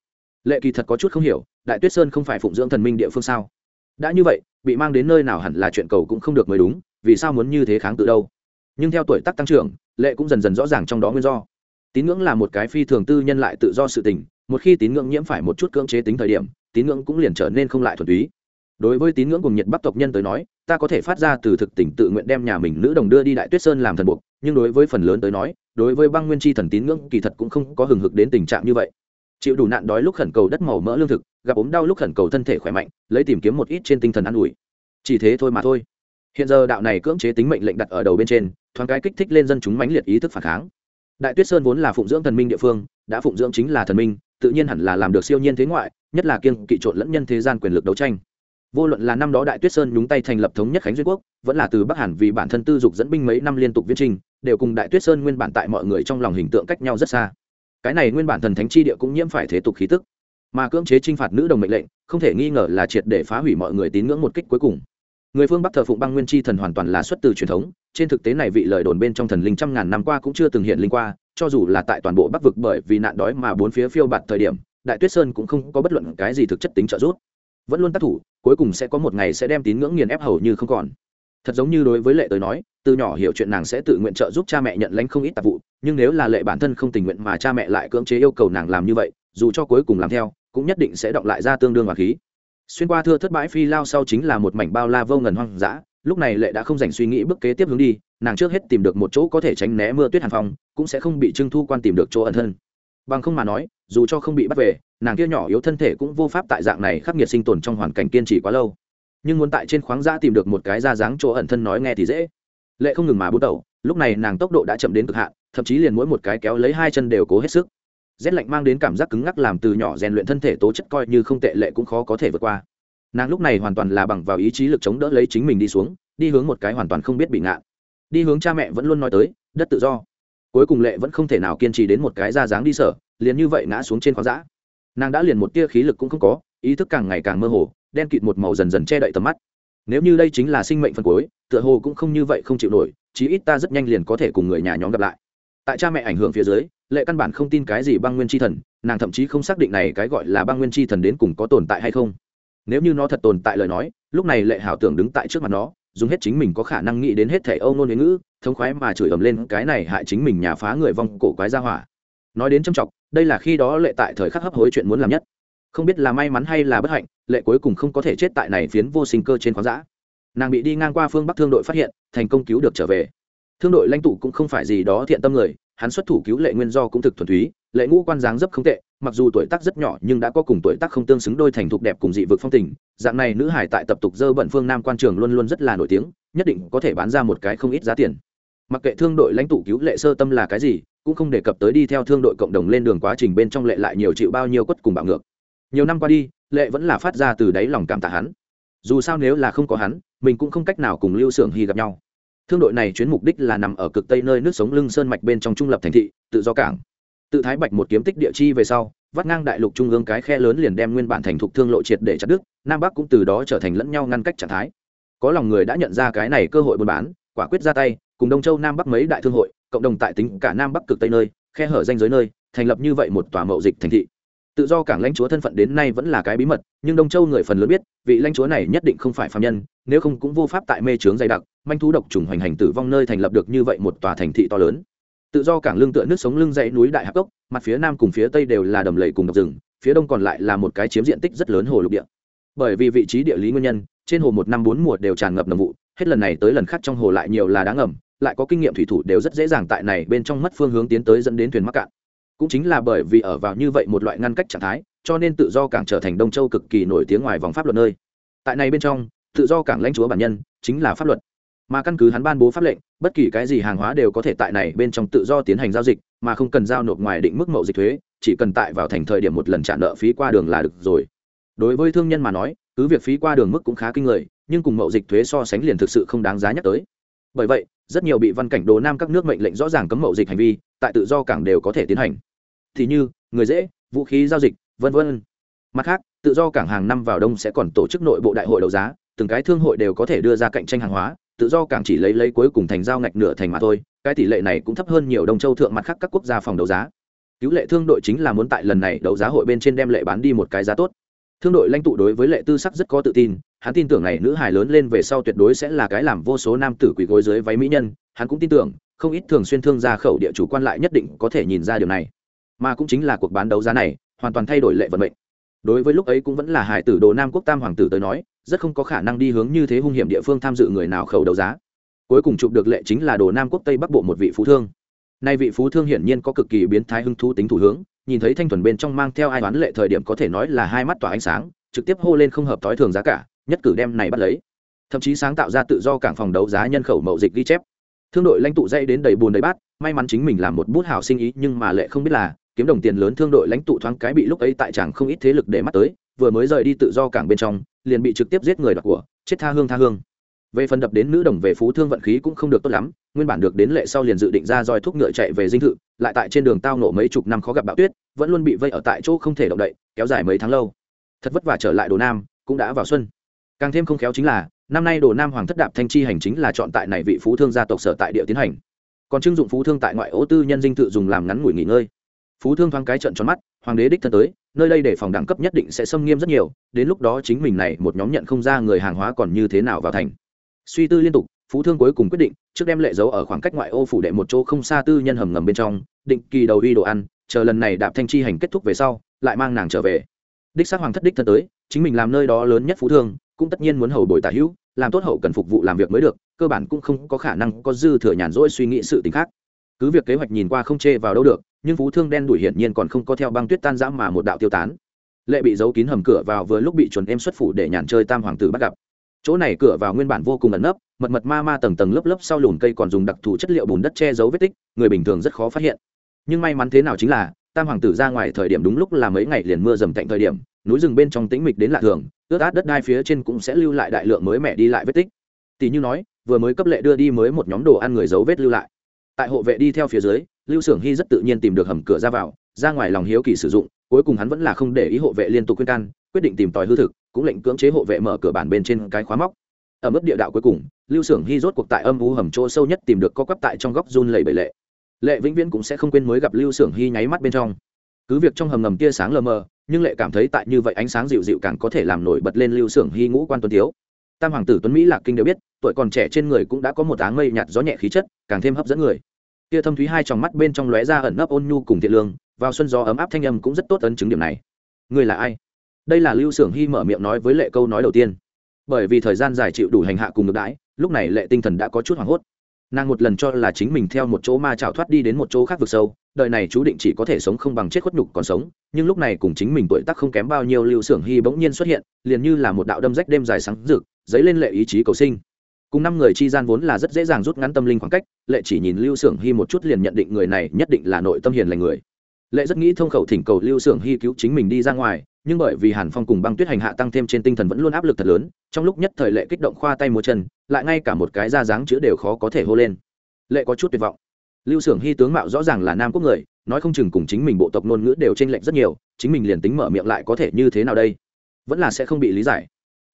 Lệ kỳ thật có chút không hiểu, đại tuyết sơn không phải phụng dưỡng thần minh địa phương sao? Đã như vậy, bị mang đến nơi nào hẳn là chuyện cầu cũng không được mới đúng, vì sao muốn như thế kháng tự đâu? Nhưng theo tuổi tác tăng trưởng, lệ cũng dần dần rõ ràng trong đó nguyên do. Tín ngưỡng là một cái phi thường tư nhân lại tự do sự tình, một khi tín ngưỡng nhiễm phải một chút cưỡng chế tính thời điểm, tín ngưỡng cũng liền trở nên không lại thuần túy đối với tín ngưỡng cùng nhiệt bắc tộc nhân tới nói, ta có thể phát ra từ thực tỉnh tự nguyện đem nhà mình nữ đồng đưa đi đại tuyết sơn làm thần buộc, nhưng đối với phần lớn tới nói, đối với băng nguyên chi thần tín ngưỡng kỳ thật cũng không có hừng hực đến tình trạng như vậy. Chịu đủ nạn đói lúc khẩn cầu đất màu mỡ lương thực, gặp ốm đau lúc khẩn cầu thân thể khỏe mạnh, lấy tìm kiếm một ít trên tinh thần an ủi. Chỉ thế thôi mà thôi. Hiện giờ đạo này cưỡng chế tính mệnh lệnh đặt ở đầu bên trên, thoáng cái kích thích lên dân chúng mãnh liệt ý thức phản kháng. Đại tuyết sơn vốn là phụng dưỡng thần minh địa phương, đã phụng dưỡng chính là thần minh, tự nhiên hẳn là làm được siêu nhiên thế ngoại, nhất là kiêng kỵ trộn lẫn nhân thế gian quyền lực đấu tranh vô luận là năm đó đại tuyết sơn nhúng tay thành lập thống nhất khánh duyên quốc, vẫn là từ bắc hàn vì bản thân tư dục dẫn binh mấy năm liên tục viễn trình, đều cùng đại tuyết sơn nguyên bản tại mọi người trong lòng hình tượng cách nhau rất xa. Cái này nguyên bản thần thánh chi địa cũng nhiễm phải thế tục khí tức. Mà cưỡng chế t r i n h phạt nữ đồng mệnh lệnh, không thể nghi ngờ là triệt để phá hủy mọi người tín ngưỡng một kích cuối cùng. Người phương bắc thờ phụng băng nguyên chi thần hoàn toàn là xuất từ truyền thống, trên thực tế này vị lời đồn bên trong thần linh trăm ngàn năm qua cũng chưa từng hiện linh qua, cho dù là tại toàn bộ bắc vực bởi vì nạn đói mà bốn phía phiêu bạt thời điểm, đại tuyết sơn cũng không có bất luận cái gì thực chất tính trợ giúp vẫn luôn tác thủ, cuối cùng sẽ có một ngày sẽ đem tín ngưỡng nghiền ép hầu như không còn. Thật giống như đối với lệ tới nói, từ nhỏ hiểu chuyện nàng sẽ tự nguyện trợ giúp cha mẹ nhận lãnh không ít tạp vụ, nhưng nếu là lệ bản thân không tình nguyện mà cha mẹ lại cưỡng chế yêu cầu nàng làm như vậy, dù cho cuối cùng làm theo, cũng nhất định sẽ động lại ra tương đương hòa khí. Xuyên qua thưa thất bãi phi lao sau chính là một mảnh bao la vô ngần hoang dã, lúc này lệ đã không dành suy nghĩ bước kế tiếp hướng đi, nàng trước hết tìm được một chỗ có thể tránh né mưa tuyết hàn phong, cũng sẽ không bị trưng thu quan tìm được chỗ ẩn thân. Bằng không mà nói dù cho không bị bắt về, nàng kia nhỏ yếu thân thể cũng vô pháp tại dạng này khắc nghiệt sinh tồn trong hoàn cảnh kiên trì quá lâu. Nhưng muốn tại trên khoáng giã tìm được một cái ra dáng chỗ ẩn thân nói nghe thì dễ. Lệ không ngừng mà bút đầu lúc này nàng tốc độ đã chậm đến cực hạn, thậm chí liền mỗi một cái kéo lấy hai chân đều cố hết sức. Rét lạnh mang đến cảm giác cứng ngắc làm từ nhỏ rèn luyện thân thể tố chất coi như không tệ lệ cũng khó có thể vượt qua. Nàng lúc này hoàn toàn là bằng vào ý chí lực chống đỡ lấy chính mình đi xuống, đi hướng một cái hoàn toàn không biết bị ngạn. Đi hướng cha mẹ vẫn luôn nói tới, đất tự do. Cuối cùng lệ vẫn không thể nào kiên trì đến một cái ra dáng đi sở liền như vậy ngã xuống trên khoáng dã. Nàng đã liền một tia khí lực cũng không có, ý thức càng ngày càng mơ hồ, đen kịt một màu dần dần che đậy tầm mắt. Nếu như đây chính là sinh mệnh phân cuối, tựa hồ cũng không như vậy không chịu nổi, chí ít ta rất nhanh liền có thể cùng người nhà nhóm gặp lại. Tại cha mẹ ảnh hưởng phía dưới, lệ căn bản không tin cái gì băng nguyên tri thần, nàng thậm chí không xác định này cái gọi là băng nguyên tri thần đến cùng có tồn tại hay không. Nếu như nó thật tồn tại lời nói, lúc này lệ hảo tưởng đứng tại trước mặt nó, dùng hết chính mình có khả năng nghĩ đến hết thẻ âu nôn huế ngữ, thống khoái mà chửi ầm lên cái này hại chính mình nhà phá người vong cổ quái ra hỏa. Nói đến trầm trọng đây là khi đó lệ tại thời khắc hấp hối chuyện muốn làm nhất. Không biết là may mắn hay là bất hạnh, lệ cuối cùng không có thể chết tại này phiến vô sinh cơ trên khoáng giã nàng bị đi ngang qua phương bắc thương đội phát hiện, thành công cứu được trở về. Thương đội lãnh tụ cũng không phải gì đó thiện tâm người, hắn xuất thủ cứu lệ nguyên do cũng thực thuần túy, lệ ngũ quan dáng dấp không tệ, mặc dù tuổi tác rất nhỏ nhưng đã có cùng tuổi tác không tương xứng đôi thành thục đẹp cùng dị vực phong tình, dạng này nữ hải tại tập tục dơ bận phương nam quan trường luôn luôn rất là nổi tiếng, nhất định có thể bán ra một cái không ít giá tiền. Mặc kệ thương đội lãnh tụ cứu lệ sơ tâm là cái gì cũng không đề cập tới đi theo thương đội cộng đồng lên đường quá trình bên trong lệ lại nhiều chịu bao nhiêu quất cùng bạo ngược. Nhiều năm qua đi, lệ vẫn là phát ra từ đáy lòng cảm tạ hắn. Dù sao nếu là không có hắn, mình cũng không cách nào cùng lưu xưởng hy gặp nhau. Thương đội này chuyến mục đích là nằm ở cực tây nơi nước sống lưng sơn mạch bên trong trung lập thành thị, tự do cảng. Tự thái bạch một kiếm tích địa chi về sau, vắt ngang đại lục trung ương cái khe lớn liền đem nguyên bản thành thục thương lộ triệt để chặt đứt, nam bắc cũng từ đó trở thành lẫn nhau ngăn cách trạng thái. Có lòng người đã nhận ra cái này cơ hội buôn bán, quả quyết ra tay, cùng đông châu nam bắc mấy đại thương hội cộng đồng tại tính cả nam bắc cực tây nơi, khe hở danh giới nơi, thành lập như vậy một tòa mậu dịch thành thị. Tự do cảng lãnh chúa thân phận đến nay vẫn là cái bí mật, nhưng đông châu người phần lớn biết, vị lãnh chúa này nhất định không phải phạm nhân, nếu không cũng vô pháp tại mê trướng dày đặc, manh thú độc trùng hoành hành tử vong nơi thành lập được như vậy một tòa thành thị to lớn. Tự do cảng lưng tựa nước sống lưng dãy núi đại hạc cốc, mặt phía nam cùng phía tây đều là đầm lầy cùng độc rừng, phía đông còn lại là một cái chiếm diện tích rất lớn hồ lục địa. Bởi vì vị trí địa lý nguyên nhân, trên hồ một năm bốn mùa đều tràn ngập nồng vụ, hết lần này tới lần khác trong hồ lại nhiều là đá ngầm lại có kinh nghiệm thủy thủ đều rất dễ dàng tại này bên trong mất phương hướng tiến tới dẫn đến thuyền mắc cạn. Cũng chính là bởi vì ở vào như vậy một loại ngăn cách trạng thái, cho nên tự do cảng trở thành đông châu cực kỳ nổi tiếng ngoài vòng pháp luật nơi. Tại này bên trong, tự do cảng lãnh chúa bản nhân chính là pháp luật. Mà căn cứ hắn ban bố pháp lệnh, bất kỳ cái gì hàng hóa đều có thể tại này bên trong tự do tiến hành giao dịch, mà không cần giao nộp ngoài định mức mậu dịch thuế, chỉ cần tại vào thành thời điểm một lần trả nợ phí qua đường là được rồi. Đối với thương nhân mà nói, cứ việc phí qua đường mức cũng khá kinh người, nhưng cùng mậu dịch thuế so sánh liền thực sự không đáng giá nhắc tới. Bởi vậy rất nhiều bị văn cảnh đồ nam các nước mệnh lệnh rõ ràng cấm mậu dịch hành vi, tại tự do cảng đều có thể tiến hành. Thì như, người dễ, vũ khí giao dịch, vân vân. Mặt khác, tự do cảng hàng năm vào đông sẽ còn tổ chức nội bộ đại hội đấu giá, từng cái thương hội đều có thể đưa ra cạnh tranh hàng hóa, tự do cảng chỉ lấy lấy cuối cùng thành giao ngạch nửa thành mà thôi, cái tỷ lệ này cũng thấp hơn nhiều đông châu thượng mặt khác các quốc gia phòng đấu giá. Cứu lệ thương đội chính là muốn tại lần này đấu giá hội bên trên đem lệ bán đi một cái giá tốt thương đội lãnh tụ đối với lệ tư sắc rất có tự tin, hắn tin tưởng này nữ hài lớn lên về sau tuyệt đối sẽ là cái làm vô số nam tử quỳ gối dưới váy mỹ nhân, hắn cũng tin tưởng, không ít thường xuyên thương gia khẩu địa chủ quan lại nhất định có thể nhìn ra điều này. Mà cũng chính là cuộc bán đấu giá này, hoàn toàn thay đổi lệ vận mệnh. Đối với lúc ấy cũng vẫn là hải tử đồ nam quốc tam hoàng tử tới nói, rất không có khả năng đi hướng như thế hung hiểm địa phương tham dự người nào khẩu đấu giá. Cuối cùng chụp được lệ chính là đồ nam quốc tây bắc bộ một vị phú thương. Nay vị phú thương hiển nhiên có cực kỳ biến thái hưng thú tính thủ hướng nhìn thấy thanh thuần bên trong mang theo ai đoán lệ thời điểm có thể nói là hai mắt tỏa ánh sáng, trực tiếp hô lên không hợp tối thường giá cả, nhất cử đem này bắt lấy. Thậm chí sáng tạo ra tự do cảng phòng đấu giá nhân khẩu mậu dịch ghi chép. Thương đội lãnh tụ dây đến đầy bùn đầy bát, may mắn chính mình làm một bút hảo sinh ý nhưng mà lệ không biết là, kiếm đồng tiền lớn thương đội lãnh tụ thoáng cái bị lúc ấy tại chẳng không ít thế lực để mắt tới, vừa mới rời đi tự do cảng bên trong, liền bị trực tiếp giết người đoạt của, chết tha hương tha hương. Về phần đập đến nữ đồng về phú thương vận khí cũng không được tốt lắm nguyên bản được đến lệ sau liền dự định ra roi thuốc ngựa chạy về dinh thự, lại tại trên đường tao nổ mấy chục năm khó gặp bão tuyết, vẫn luôn bị vây ở tại chỗ không thể động đậy, kéo dài mấy tháng lâu. Thật vất vả trở lại đồ nam, cũng đã vào xuân. Càng thêm không khéo chính là, năm nay đồ nam hoàng thất đạp thanh chi hành chính là chọn tại này vị phú thương gia tộc sở tại địa tiến hành. Còn trưng dụng phú thương tại ngoại ô tư nhân dinh thự dùng làm ngắn ngủi nghỉ ngơi. Phú thương thoáng cái trận tròn mắt, hoàng đế đích thân tới, nơi đây để phòng đẳng cấp nhất định sẽ xâm nghiêm rất nhiều, đến lúc đó chính mình này một nhóm nhận không ra người hàng hóa còn như thế nào vào thành. Suy tư liên tục phú thương cuối cùng quyết định, trước đem lệ giấu ở khoảng cách ngoại ô phủ đệ một chỗ không xa tư nhân hầm ngầm bên trong, định kỳ đầu uy đồ ăn, chờ lần này đạp thanh chi hành kết thúc về sau, lại mang nàng trở về. Đích xác hoàng thất đích thân tới, chính mình làm nơi đó lớn nhất phú thương, cũng tất nhiên muốn hầu bồi tả hữu, làm tốt hậu cần phục vụ làm việc mới được, cơ bản cũng không có khả năng có dư thừa nhàn rỗi suy nghĩ sự t khác. Cứ việc kế hoạch nhìn qua không chê vào đâu được, nhưng phú thương đen đuổi hiển nhiên còn không có theo băng tuyết tan giã mà một đạo tiêu tán. Lệ bị giấu kín hầm cửa vào vừa lúc bị chuẩn em xuất phủ để nhàn chơi tam hoàng tử bắt gặp chỗ này cửa vào nguyên bản vô cùng ẩn nấp, mật mật ma ma tầng tầng lớp lớp sau lùn cây còn dùng đặc thù chất liệu bùn đất che giấu vết tích, người bình thường rất khó phát hiện. Nhưng may mắn thế nào chính là, tam hoàng tử ra ngoài thời điểm đúng lúc là mấy ngày liền mưa dầm cạnh thời điểm, núi rừng bên trong tĩnh mịch đến lạ thường, ướt át đất đai phía trên cũng sẽ lưu lại đại lượng mới mẹ đi lại vết tích. Tỷ như nói, vừa mới cấp lệ đưa đi mới một nhóm đồ ăn người dấu vết lưu lại. Tại hộ vệ đi theo phía dưới, lưu xưởng hy rất tự nhiên tìm được hầm cửa ra vào, ra ngoài lòng hiếu kỳ sử dụng, cuối cùng hắn vẫn là không để ý hộ vệ liên tục khuyên can, quyết định tìm tòi hư thực cũng lệnh cưỡng chế hộ vệ mở cửa bản bên trên cái khóa móc. Ở mức địa đạo cuối cùng, lưu xưởng hy rốt cuộc tại âm u hầm chỗ sâu nhất tìm được co quắp tại trong góc run lầy bể lệ. Lệ vĩnh viễn cũng sẽ không quên mới gặp lưu xưởng hy nháy mắt bên trong. Cứ việc trong hầm ngầm tia sáng lờ mờ, nhưng lệ cảm thấy tại như vậy ánh sáng dịu dịu càng có thể làm nổi bật lên lưu xưởng hy ngũ quan tuấn tiếu tam hoàng tử tuấn mỹ lạc kinh đều biết, tuổi còn trẻ trên người cũng đã có một áng mây nhạt gió nhẹ khí chất, càng thêm hấp dẫn người. Tia thâm thúy hai tròng mắt bên trong lóe ra ẩn nấp ôn nhu cùng thiện lương, vào xuân gió ấm áp thanh âm cũng rất tốt ấn chứng điểm này. Người là ai? Đây là lưu xưởng hy mở miệng nói với lệ câu nói đầu tiên. Bởi vì thời gian dài chịu đủ hành hạ cùng ngược đãi, lúc này lệ tinh thần đã có chút hoảng hốt. Nàng một lần cho là chính mình theo một chỗ ma trào thoát đi đến một chỗ khác vực sâu, đời này chú định chỉ có thể sống không bằng chết khuất nhục còn sống, nhưng lúc này cùng chính mình tuổi tác không kém bao nhiêu lưu xưởng hy bỗng nhiên xuất hiện, liền như là một đạo đâm rách đêm dài sáng rực, dấy lên lệ ý chí cầu sinh. Cùng năm người chi gian vốn là rất dễ dàng rút ngắn tâm linh khoảng cách, lệ chỉ nhìn lưu xưởng hy một chút liền nhận định người này nhất định là nội tâm hiền lành người lệ rất nghĩ thông khẩu thỉnh cầu lưu xưởng hy cứu chính mình đi ra ngoài, nhưng bởi vì hàn phong cùng băng tuyết hành hạ tăng thêm trên tinh thần vẫn luôn áp lực thật lớn, trong lúc nhất thời lệ kích động khoa tay múa chân, lại ngay cả một cái ra dáng chữ đều khó có thể hô lên. Lệ có chút tuyệt vọng. Lưu xưởng hy tướng mạo rõ ràng là nam quốc người, nói không chừng cùng chính mình bộ tộc ngôn ngữ đều t r ê n lệch rất nhiều, chính mình liền tính mở miệng lại có thể như thế nào đây? Vẫn là sẽ không bị lý giải.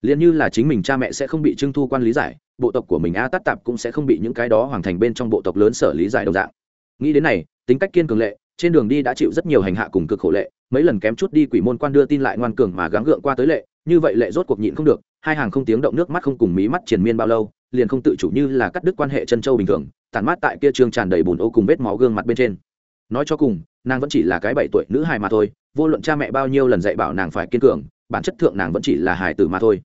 Liền như là chính mình cha mẹ sẽ không bị trưng thu quan lý giải, bộ tộc của mình a tắt tạp cũng sẽ không bị những cái đó hoàn thành bên trong bộ tộc lớn sở lý giải đồng dạng. Nghĩ đến này, tính cách kiên cường lệ trên đường đi đã chịu rất nhiều hành hạ cùng cực khổ lệ, mấy lần kém chút đi quỷ môn quan đưa tin lại ngoan cường mà gắng gượng qua tới lệ, như vậy lệ rốt cuộc nhịn không được, hai hàng không tiếng động nước mắt không cùng mí mắt triền miên bao lâu, liền không tự chủ như là cắt đứt quan hệ chân châu bình thường tàn mát tại kia trường tràn đầy bùn ô cùng vết máu gương mặt bên trên. Nói cho cùng, nàng vẫn chỉ là cái bảy tuổi nữ hài mà thôi, vô luận cha mẹ bao nhiêu lần dạy bảo nàng phải kiên cường, bản chất thượng nàng vẫn chỉ là hài tử mà thôi.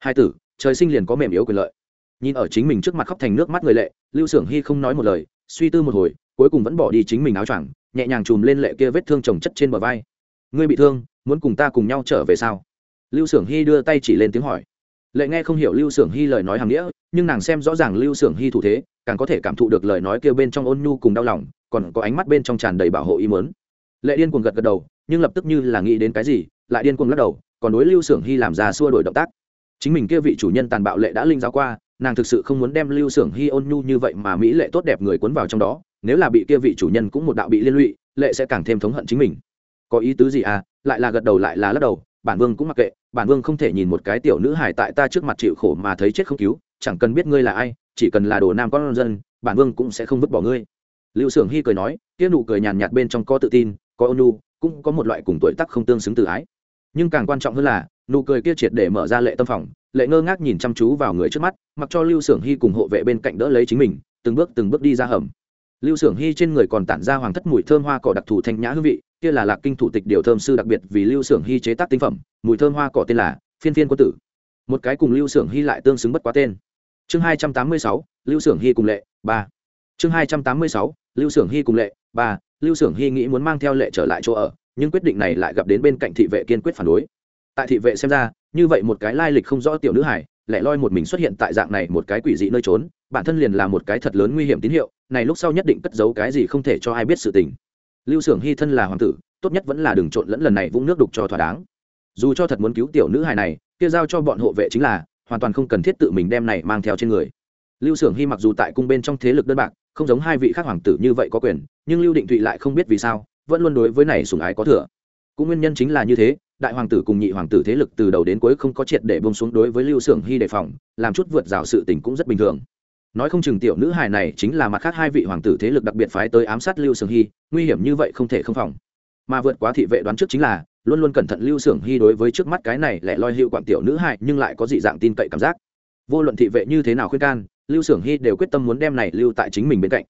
Hài tử, trời sinh liền có mềm yếu quyền lợi. Nhìn ở chính mình trước mặt khóc thành nước mắt người lệ, lưu xưởng hy không nói một lời, suy tư một hồi, cuối cùng vẫn bỏ đi chính mình áo choàng nhẹ nhàng chùm lên lệ kia vết thương trồng chất trên bờ vai. Ngươi bị thương, muốn cùng ta cùng nhau trở về sao? Lưu xưởng hy đưa tay chỉ lên tiếng hỏi. Lệ nghe không hiểu lưu xưởng hy lời nói hàm nghĩa, nhưng nàng xem rõ ràng lưu xưởng hy thủ thế, càng có thể cảm thụ được lời nói kia bên trong ôn nhu cùng đau lòng, còn có ánh mắt bên trong tràn đầy bảo hộ ý mớn lệ điên cuồng gật gật đầu, nhưng lập tức như là nghĩ đến cái gì, lại điên cuồng lắc đầu, còn đối lưu xưởng hy làm ra xua đổi động tác. Chính mình kia vị chủ nhân tàn bạo lệ đã linh giáo qua, nàng thực sự không muốn đem lưu xưởng hy ôn nhu như vậy mà mỹ lệ tốt đẹp người cuốn vào trong đó nếu là bị kia vị chủ nhân cũng một đạo bị liên lụy, lệ sẽ càng thêm thống hận chính mình. Có ý tứ gì à? Lại là gật đầu lại là lắc đầu, bản vương cũng mặc kệ, bản vương không thể nhìn một cái tiểu nữ hải tại ta trước mặt chịu khổ mà thấy chết không cứu, chẳng cần biết ngươi là ai, chỉ cần là đồ nam con dân, bản vương cũng sẽ không vứt bỏ ngươi. Lưu xưởng hy cười nói, kia nụ cười nhàn nhạt bên trong có tự tin, có ôn nu cũng có một loại cùng tuổi tác không tương xứng tự ái. Nhưng càng quan trọng hơn là, nụ cười kia triệt để mở ra lệ tâm phòng, lệ ngơ ngác nhìn chăm chú vào người trước mắt, mặc cho lưu xưởng hy cùng hộ vệ bên cạnh đỡ lấy chính mình, từng bước từng bước đi ra hầm lưu xưởng hy trên người còn tản ra hoàng thất mùi thơm hoa cỏ đặc thù thanh nhã hương vị, kia là lạc kinh thủ tịch điều thơm sư đặc biệt vì lưu xưởng hy chế tác tinh phẩm, mùi thơm hoa cỏ tên là phiên phiên quân tử. Một cái cùng lưu xưởng hy lại tương xứng bất quá tên. Chương hai trăm tám mươi sáu, lưu xưởng hy cùng lệ, ba. Chương hai trăm tám mươi sáu, lưu xưởng hy cùng lệ, ba. Lưu xưởng hy nghĩ muốn mang theo lệ trở lại chỗ ở, nhưng quyết định này lại gặp đến bên cạnh thị vệ kiên quyết phản đối. Tại thị vệ xem ra, như vậy một cái lai lịch không rõ tiểu nữ hải lẻ loi một mình xuất hiện tại dạng này một cái quỷ dị nơi trốn, bản thân liền là một cái thật lớn nguy hiểm tín hiệu, này lúc sau nhất định cất giấu cái gì không thể cho ai biết sự tình. Lưu xưởng hy thân là hoàng tử, tốt nhất vẫn là đừng trộn lẫn lần này vũng nước đục cho thỏa đáng. Dù cho thật muốn cứu tiểu nữ hài này, kia giao cho bọn hộ vệ chính là, hoàn toàn không cần thiết tự mình đem này mang theo trên người. Lưu xưởng hy mặc dù tại cung bên trong thế lực đơn bạc, không giống hai vị khác hoàng tử như vậy có quyền, nhưng lưu định thụy lại không biết vì sao, vẫn luôn đối với này sùng ái có thừa. Cũng nguyên nhân chính là như thế đại hoàng tử cùng nhị hoàng tử thế lực từ đầu đến cuối không có triệt để bông xuống đối với lưu xưởng hy đề phòng, làm chút vượt rào sự tình cũng rất bình thường. Nói không chừng tiểu nữ hài này chính là mặt khác hai vị hoàng tử thế lực đặc biệt phái tới ám sát lưu xưởng hy, nguy hiểm như vậy không thể không phòng. Mà vượt quá thị vệ đoán trước chính là, luôn luôn cẩn thận lưu xưởng hy đối với trước mắt cái này lẻ loi hiệu quản tiểu nữ hại nhưng lại có dị dạng tin cậy cảm giác. Vô luận thị vệ như thế nào khuyên can, lưu xưởng hy đều quyết tâm muốn đem này lưu tại chính mình bên cạnh.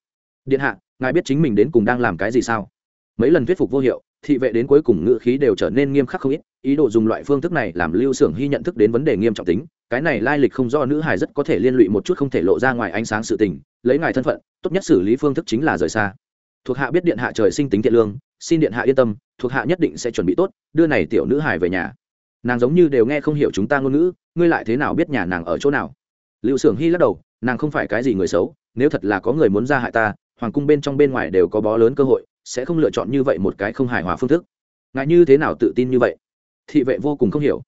Điện hạ, ngài biết chính mình đến cùng đang làm cái gì sao? Mấy lần thuyết phục vô hiệu, thị vệ đến cuối cùng ngữ khí đều trở nên nghiêm khắc không ít, ý đồ dùng loại phương thức này làm lưu xưởng hy nhận thức đến vấn đề nghiêm trọng tính. Cái này lai lịch không do nữ hải rất có thể liên lụy một chút không thể lộ ra ngoài ánh sáng sự tình, lấy ngài thân phận, tốt nhất xử lý phương thức chính là rời xa. Thuộc hạ biết điện hạ trời sinh tính thiện lương, xin điện hạ yên tâm, thuộc hạ nhất định sẽ chuẩn bị tốt, đưa này tiểu nữ hải về nhà. Nàng giống như đều nghe không hiểu chúng ta ngôn ngữ, ngươi lại thế nào biết nhà nàng ở chỗ nào? Lưu xưởng hy lắc đầu, nàng không phải cái gì người xấu, nếu thật là có người muốn ra hại ta, hoàng cung bên trong bên ngoài đều có bó lớn cơ hội sẽ không lựa chọn như vậy một cái không hài hòa phương thức. Ngại như thế nào tự tin như vậy? Thị vệ vô cùng không hiểu.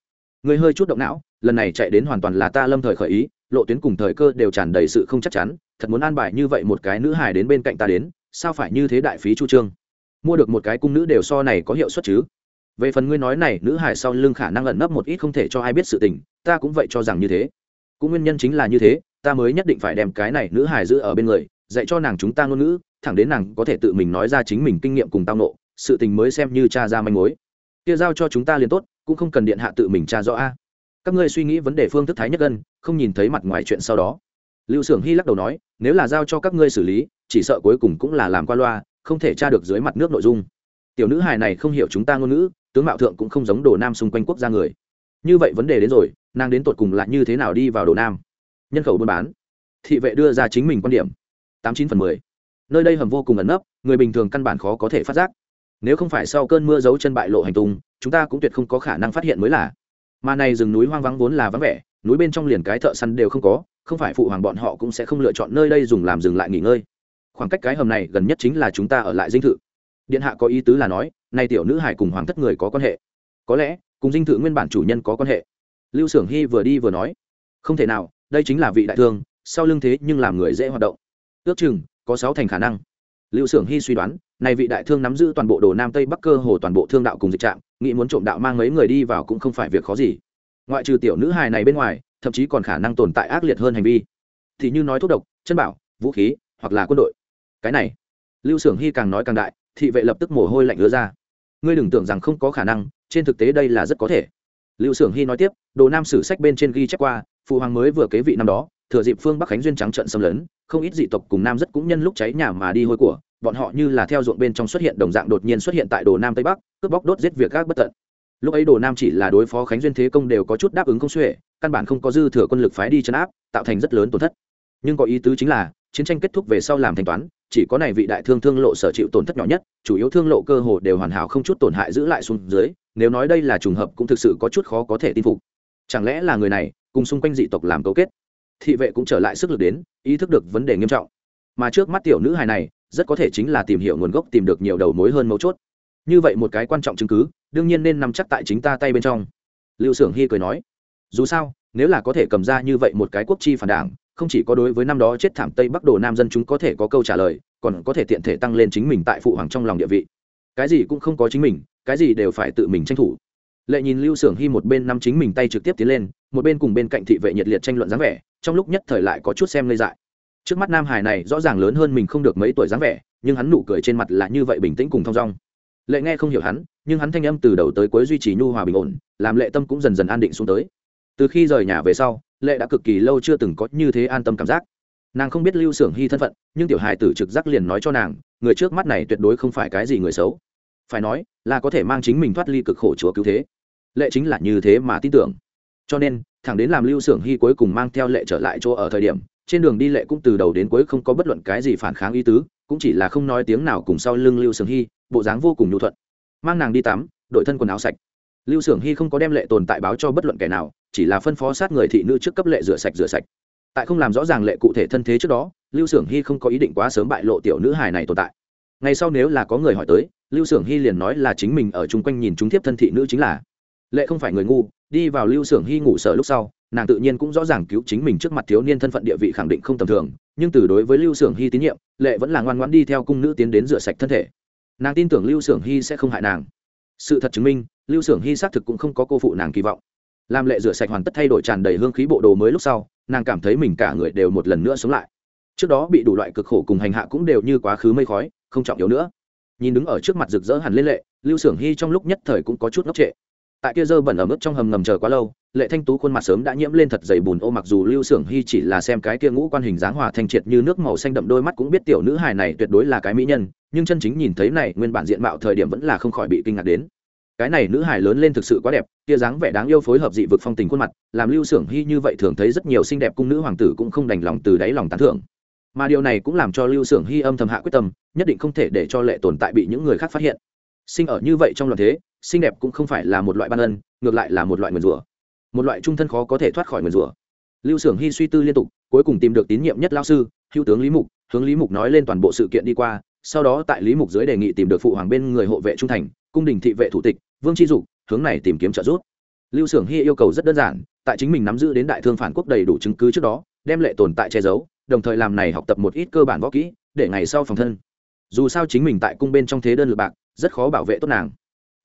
Người hơi chút động não, lần này chạy đến hoàn toàn là ta lâm thời khởi ý, lộ tuyến cùng thời cơ đều tràn đầy sự không chắc chắn, thật muốn an bài như vậy một cái nữ hài đến bên cạnh ta đến, sao phải như thế đại phí chu trương? Mua được một cái cung nữ đều so này có hiệu suất chứ? Về phần ngươi nói này, nữ hải sau lưng khả năng ẩn nấp một ít không thể cho ai biết sự tình, ta cũng vậy cho rằng như thế. Cũng nguyên nhân chính là như thế, ta mới nhất định phải đem cái này nữ hải giữ ở bên người dạy cho nàng chúng ta ngôn ngữ, thẳng đến nàng có thể tự mình nói ra chính mình kinh nghiệm cùng tao nộ, sự tình mới xem như cha ra manh mối. Kia giao cho chúng ta liền tốt, cũng không cần điện hạ tự mình tra rõ a. Các ngươi suy nghĩ vấn đề phương thức thái nhất gân, không nhìn thấy mặt ngoài chuyện sau đó. Lưu xưởng hy lắc đầu nói, nếu là giao cho các ngươi xử lý, chỉ sợ cuối cùng cũng là làm qua loa, không thể tra được dưới mặt nước nội dung. Tiểu nữ hài này không hiểu chúng ta ngôn ngữ, tướng mạo thượng cũng không giống đồ nam xung quanh quốc gia người. Như vậy vấn đề đến rồi, nàng đến tột cùng lại như thế nào đi vào đồ nam? Nhân khẩu buôn bán. Thị vệ đưa ra chính mình quan điểm tám chín phần mười. Nơi đây hầm vô cùng ẩn nấp, người bình thường căn bản khó có thể phát giác. Nếu không phải sau cơn mưa giấu chân bại lộ hành tung, chúng ta cũng tuyệt không có khả năng phát hiện mới là. Mà này rừng núi hoang vắng vốn là vắng vẻ, núi bên trong liền cái thợ săn đều không có, không phải phụ hoàng bọn họ cũng sẽ không lựa chọn nơi đây dùng làm dừng lại nghỉ ngơi. Khoảng cách cái hầm này gần nhất chính là chúng ta ở lại dinh thự. Điện hạ có ý tứ là nói, nay tiểu nữ hải cùng hoàng thất người có quan hệ. Có lẽ, cùng dinh thự nguyên bản chủ nhân có quan hệ. Lưu s ư ở n g hy vừa đi vừa nói, không thể nào, đây chính là vị đại thương, sau lưng thế nhưng làm người dễ hoạt động ước chừng có sáu thành khả năng. Lưu s ư ở n g hy suy đoán, này vị đại thương nắm giữ toàn bộ đồ nam tây bắc cơ hồ toàn bộ thương đạo cùng dịch trạm nghĩ muốn trộm đạo mang mấy người đi vào cũng không phải việc khó gì. Ngoại trừ tiểu nữ hài này bên ngoài, thậm chí còn khả năng tồn tại ác liệt hơn hành vi. Thì như nói thuốc độc, chân bảo, vũ khí, hoặc là quân đội. Cái này, lưu s ư ở n g hy càng nói càng đại, thị vệ lập tức mồ hôi lạnh ứa ra. Ngươi đừng tưởng rằng không có khả năng, trên thực tế đây là rất có thể. Lưu s ư ở n g hy nói tiếp, đồ nam sử sách bên trên ghi chép qua, phụ hoàng mới vừa kế vị năm đó thừa dịp phương bắc khánh duyên trắng trận xâm lấn không ít dị tộc cùng nam rất cũng nhân lúc cháy nhà mà đi hôi của bọn họ như là theo ruộng bên trong xuất hiện đồng dạng đột nhiên xuất hiện tại đồ nam tây bắc cướp bóc đốt giết việc các bất tận lúc ấy đồ nam chỉ là đối phó khánh duyên thế công đều có chút đáp ứng không xuể căn bản không có dư thừa quân lực phái đi chấn áp tạo thành rất lớn tổn thất nhưng có ý tứ chính là chiến tranh kết thúc về sau làm thanh toán chỉ có này vị đại thương thương lộ sở chịu tổn thất nhỏ nhất chủ yếu thương lộ cơ hồ đều hoàn hảo không chút tổn hại giữ lại xuống dưới nếu nói đây là trùng hợp cũng thực sự có chút khó có thể tin phục chẳng lẽ là người này cùng xung quanh dị tộc làm cấu kết thị vệ cũng trở lại sức lực đến, ý thức được vấn đề nghiêm trọng. Mà trước mắt tiểu nữ hài này, rất có thể chính là tìm hiểu nguồn gốc tìm được nhiều đầu mối hơn mấu chốt. Như vậy một cái quan trọng chứng cứ, đương nhiên nên nằm chắc tại chính ta tay bên trong. Lưu s ư ở n g hy cười nói. Dù sao, nếu là có thể cầm ra như vậy một cái quốc chi phản đảng, không chỉ có đối với năm đó chết thảm tây bắc đồ nam dân chúng có thể có câu trả lời, còn có thể tiện thể tăng lên chính mình tại phụ hoàng trong lòng địa vị. Cái gì cũng không có chính mình, cái gì đều phải tự mình tranh thủ. Lệ nhìn lưu s ư ở n g hy một bên nắm chính mình tay trực tiếp tiến lên, một bên cùng bên cạnh thị vệ nhiệt liệt tranh luận dáng vẻ trong lúc nhất thời lại có chút xem lây dại. Trước mắt nam hải này rõ ràng lớn hơn mình không được mấy tuổi dáng vẻ, nhưng hắn nụ cười trên mặt là như vậy bình tĩnh cùng thong dong. Lệ nghe không hiểu hắn, nhưng hắn thanh âm từ đầu tới cuối duy trì nhu hòa bình ổn, làm lệ tâm cũng dần dần an định xuống tới. Từ khi rời nhà về sau, lệ đã cực kỳ lâu chưa từng có như thế an tâm cảm giác. Nàng không biết lưu s ư ở n g hy thân phận, nhưng tiểu hài tử trực giác liền nói cho nàng, người trước mắt này tuyệt đối không phải cái gì người xấu. Phải nói, là có thể mang chính mình thoát ly cực khổ chúa cứu thế. Lệ chính là như thế mà tin tưởng cho nên, thẳng đến làm lưu xưởng hy cuối cùng mang theo lệ trở lại chỗ ở thời điểm, trên đường đi lệ cũng từ đầu đến cuối không có bất luận cái gì phản kháng ý tứ, cũng chỉ là không nói tiếng nào cùng sau lưng lưu xưởng hy, bộ dáng vô cùng nhu thuận. Mang nàng đi tắm, đội thân quần áo sạch. Lưu xưởng hy không có đem lệ tồn tại báo cho bất luận kẻ nào, chỉ là phân phó sát người thị nữ trước cấp lệ rửa sạch rửa sạch. Tại không làm rõ ràng lệ cụ thể thân thế trước đó, lưu xưởng hy không có ý định quá sớm bại lộ tiểu nữ hài này tồn tại. Ngay sau nếu là có người hỏi tới, lưu xưởng hy liền nói là chính mình ở chung quanh nhìn chúng tiếp thân thị nữ chính là lệ không phải người ngu, đi vào lưu xưởng hy ngủ sở lúc sau, nàng tự nhiên cũng rõ ràng cứu chính mình trước mặt thiếu niên thân phận địa vị khẳng định không tầm thường, nhưng từ đối với lưu xưởng hy tín nhiệm, lệ vẫn là ngoan ngoãn đi theo cung nữ tiến đến rửa sạch thân thể. Nàng tin tưởng lưu xưởng hy sẽ không hại nàng. Sự thật chứng minh, lưu xưởng hy xác thực cũng không có cô phụ nàng kỳ vọng. Làm lệ rửa sạch hoàn tất thay đổi tràn đầy hương khí bộ đồ mới lúc sau, nàng cảm thấy mình cả người đều một lần nữa sống lại. Trước đó bị đủ loại cực khổ cùng hành hạ cũng đều như quá khứ mây khói, không trọng yếu nữa. Nhìn đứng ở trước mặt rực rỡ hẳn lên lệ, lưu xưởng hy trong lúc nhất thời cũng có chút ngốc trệ tại kia dơ bẩn ở mức trong hầm ngầm chờ quá lâu, lệ thanh tú khuôn mặt sớm đã nhiễm lên thật dày bùn ô, mặc dù lưu xưởng hy chỉ là xem cái kia ngũ quan hình dáng hòa thanh triệt như nước màu xanh đậm đôi mắt cũng biết tiểu nữ hài này tuyệt đối là cái mỹ nhân, nhưng chân chính nhìn thấy này, nguyên bản diện mạo thời điểm vẫn là không khỏi bị kinh ngạc đến. Cái này nữ hài lớn lên thực sự quá đẹp, kia dáng vẻ đáng yêu phối hợp dị vực phong tình khuôn mặt, làm lưu xưởng hy như vậy thường thấy rất nhiều xinh đẹp cung nữ hoàng tử cũng không đành lòng từ đáy lòng tán thưởng. Mà điều này cũng làm cho lưu xưởng hy âm thầm hạ quyết tâm, nhất định không thể để cho lệ tồn tại bị những người khác phát hiện sinh ở như vậy trong loạn thế, xinh đẹp cũng không phải là một loại ban ân, ngược lại là một loại nguyền rủa. Một loại trung thân khó có thể thoát khỏi nguyền rủa. Lưu xưởng hy suy tư liên tục, cuối cùng tìm được tín nhiệm nhất lao sư, hữu tướng lý mục, hướng lý mục nói lên toàn bộ sự kiện đi qua, sau đó tại lý mục dưới đề nghị tìm được phụ hoàng bên người hộ vệ trung thành, cung đình thị vệ thủ tịch, vương tri dục, hướng này tìm kiếm trợ giúp. Lưu xưởng hy yêu cầu rất đơn giản, tại chính mình nắm giữ đến đại thương phản quốc đầy đủ chứng cứ trước đó, đem lệ tồn tại che giấu, đồng thời làm này học tập một ít cơ bản võ kỹ, để ngày sau phòng thân. Dù sao chính mình tại cung bên trong thế đơn lượt bạc rất khó bảo vệ tốt nàng.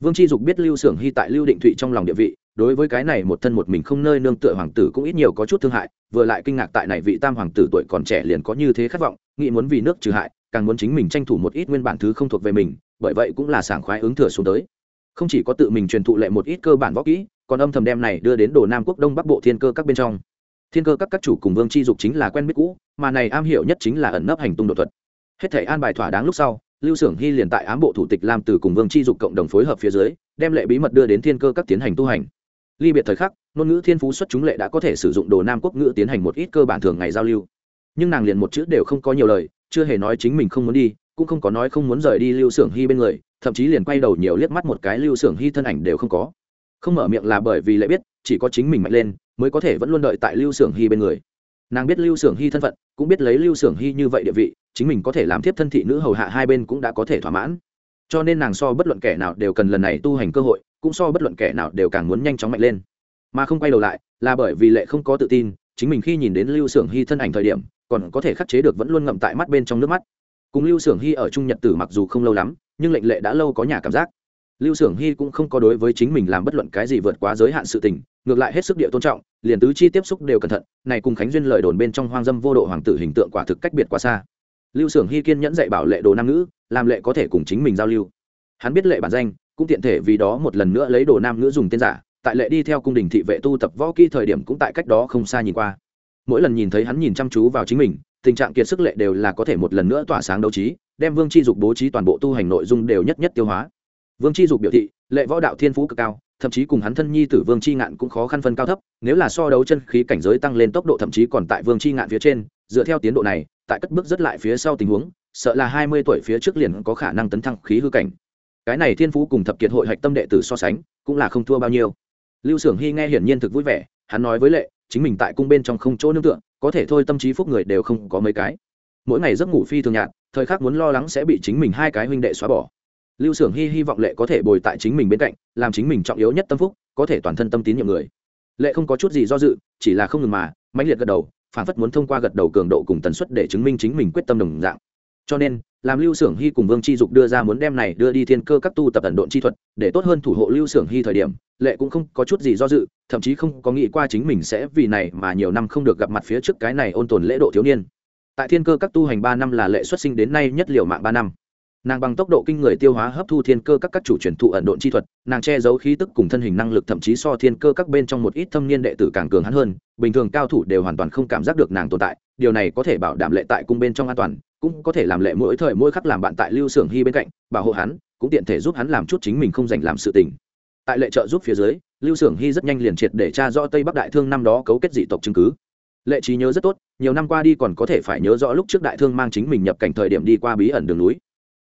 Vương tri dục biết lưu sưởng hy tại lưu định thụy trong lòng địa vị, đối với cái này một thân một mình không nơi nương tựa hoàng tử cũng ít nhiều có chút thương hại, vừa lại kinh ngạc tại này vị tam hoàng tử tuổi còn trẻ liền có như thế khát vọng, nghĩ muốn vì nước trừ hại, càng muốn chính mình tranh thủ một ít nguyên bản thứ không thuộc về mình, bởi vậy cũng là sảng khoái ứng thừa xuống tới. Không chỉ có tự mình truyền thụ lệ một ít cơ bản võ kỹ, còn âm thầm đem này đưa đến đồ nam quốc đông bắc bộ thiên cơ các bên trong. Thiên cơ các các chủ cùng vương chi dục chính là quen biết cũ, mà này am hiểu nhất chính là ẩn nấp hành tung đột thuật. Hết thể an bài thỏa đáng lúc sau lưu xưởng hy liền tại ám bộ thủ tịch lam từ cùng vương chi dục cộng đồng phối hợp phía dưới, đem lệ bí mật đưa đến thiên cơ các tiến hành tu hành. Ly biệt thời khắc, ngôn ngữ thiên phú xuất chúng lệ đã có thể sử dụng đồ nam quốc ngữ tiến hành một ít cơ bản thường ngày giao lưu. Nhưng nàng liền một chữ đều không có nhiều lời, chưa hề nói chính mình không muốn đi, cũng không có nói không muốn rời đi lưu xưởng hy bên người, thậm chí liền quay đầu nhiều liếc mắt một cái lưu xưởng hy thân ảnh đều không có. Không mở miệng là bởi vì lệ biết, chỉ có chính mình mạnh lên, mới có thể vẫn luôn đợi tại lưu xưởng hy bên người. Nàng biết lưu xưởng hy thân phận, cũng biết lấy lưu xưởng hy như vậy địa vị chính mình có thể làm tiếp thân thị nữ hầu hạ hai bên cũng đã có thể thỏa mãn. Cho nên nàng so bất luận kẻ nào đều cần lần này tu hành cơ hội, cũng so bất luận kẻ nào đều càng muốn nhanh chóng mạnh lên. Mà không quay đầu lại, là bởi vì lệ không có tự tin, chính mình khi nhìn đến lưu xưởng hy thân ảnh thời điểm, còn có thể khắc chế được vẫn luôn ngậm tại mắt bên trong nước mắt. Cùng lưu xưởng hy ở trung nhật tử mặc dù không lâu lắm, nhưng lệnh lệ đã lâu có nhà cảm giác. Lưu xưởng hy cũng không có đối với chính mình làm bất luận cái gì vượt quá giới hạn sự tình, ngược lại hết sức địa tôn trọng, liền tứ chi tiếp xúc đều cẩn thận, này cùng khánh duyên lời đồn bên trong hoang dâm vô độ hoàng tử hình tượng quả thực cách biệt quá xa lưu xưởng hy kiên nhẫn dạy bảo lệ đồ nam ngữ, làm lệ có thể cùng chính mình giao lưu. Hắn biết lệ bản danh, cũng tiện thể vì đó một lần nữa lấy đồ nam ngữ dùng tên giả, tại lệ đi theo cung đình thị vệ tu tập võ kỹ thời điểm cũng tại cách đó không xa nhìn qua. Mỗi lần nhìn thấy hắn nhìn chăm chú vào chính mình, tình trạng kiệt sức lệ đều là có thể một lần nữa tỏa sáng đấu trí, đem vương chi dục bố trí toàn bộ tu hành nội dung đều nhất nhất tiêu hóa. Vương chi dục biểu thị, lệ võ đạo thiên phú cực cao, thậm chí cùng hắn thân nhi tử vương chi ngạn cũng khó khăn phân cao thấp, nếu là so đấu chân khí cảnh giới tăng lên tốc độ thậm chí còn tại vương chi ngạn phía trên, dựa theo tiến độ này tại cất bước rất lại phía sau tình huống, sợ là hai mươi tuổi phía trước liền có khả năng tấn thăng khí hư cảnh. Cái này thiên phú cùng thập kiệt hội hạch tâm đệ tử so sánh, cũng là không thua bao nhiêu. Lưu xưởng hy nghe hiển nhiên thực vui vẻ, hắn nói với lệ, chính mình tại cung bên trong không chỗ nương tựa, có thể thôi tâm trí phúc người đều không có mấy cái. Mỗi ngày giấc ngủ phi thường nhạt, thời khắc muốn lo lắng sẽ bị chính mình hai cái huynh đệ xóa bỏ. Lưu xưởng hy hy vọng lệ có thể bồi tại chính mình bên cạnh, làm chính mình trọng yếu nhất tâm phúc, có thể toàn thân tâm tín nhiệm người. Lệ không có chút gì do dự, chỉ là không ngừng mà, mãnh liệt gật đầu phản phất muốn thông qua gật đầu cường độ cùng tần suất để chứng minh chính mình quyết tâm đồng dạng. Cho nên, làm lưu xưởng hy cùng vương chi dục đưa ra muốn đem này đưa đi thiên cơ các tu tập ẩn độn chi thuật, để tốt hơn thủ hộ lưu xưởng hy thời điểm, lệ cũng không có chút gì do dự, thậm chí không có nghĩ qua chính mình sẽ vì này mà nhiều năm không được gặp mặt phía trước cái này ôn tồn lễ độ thiếu niên. Tại thiên cơ các tu hành ba năm là lệ xuất sinh đến nay nhất liều mạng ba năm nàng bằng tốc độ kinh người tiêu hóa hấp thu thiên cơ các các chủ truyền thụ ẩn độn chi thuật, nàng che giấu khí tức cùng thân hình năng lực thậm chí so thiên cơ các bên trong một ít thâm niên đệ tử càng cường hắn hơn, bình thường cao thủ đều hoàn toàn không cảm giác được nàng tồn tại, điều này có thể bảo đảm lệ tại cung bên trong an toàn, cũng có thể làm lệ mỗi thời mỗi khắc làm bạn tại lưu xưởng hy bên cạnh, bảo hộ hắn, cũng tiện thể giúp hắn làm chút chính mình không dành làm sự tình. Tại lệ trợ giúp phía dưới, lưu xưởng hy rất nhanh liền triệt để tra rõ tây bắc đại thương năm đó cấu kết dị tộc chứng cứ. Lệ trí nhớ rất tốt, nhiều năm qua đi còn có thể phải nhớ rõ lúc trước đại thương mang chính mình nhập cảnh thời điểm đi qua bí ẩn đường núi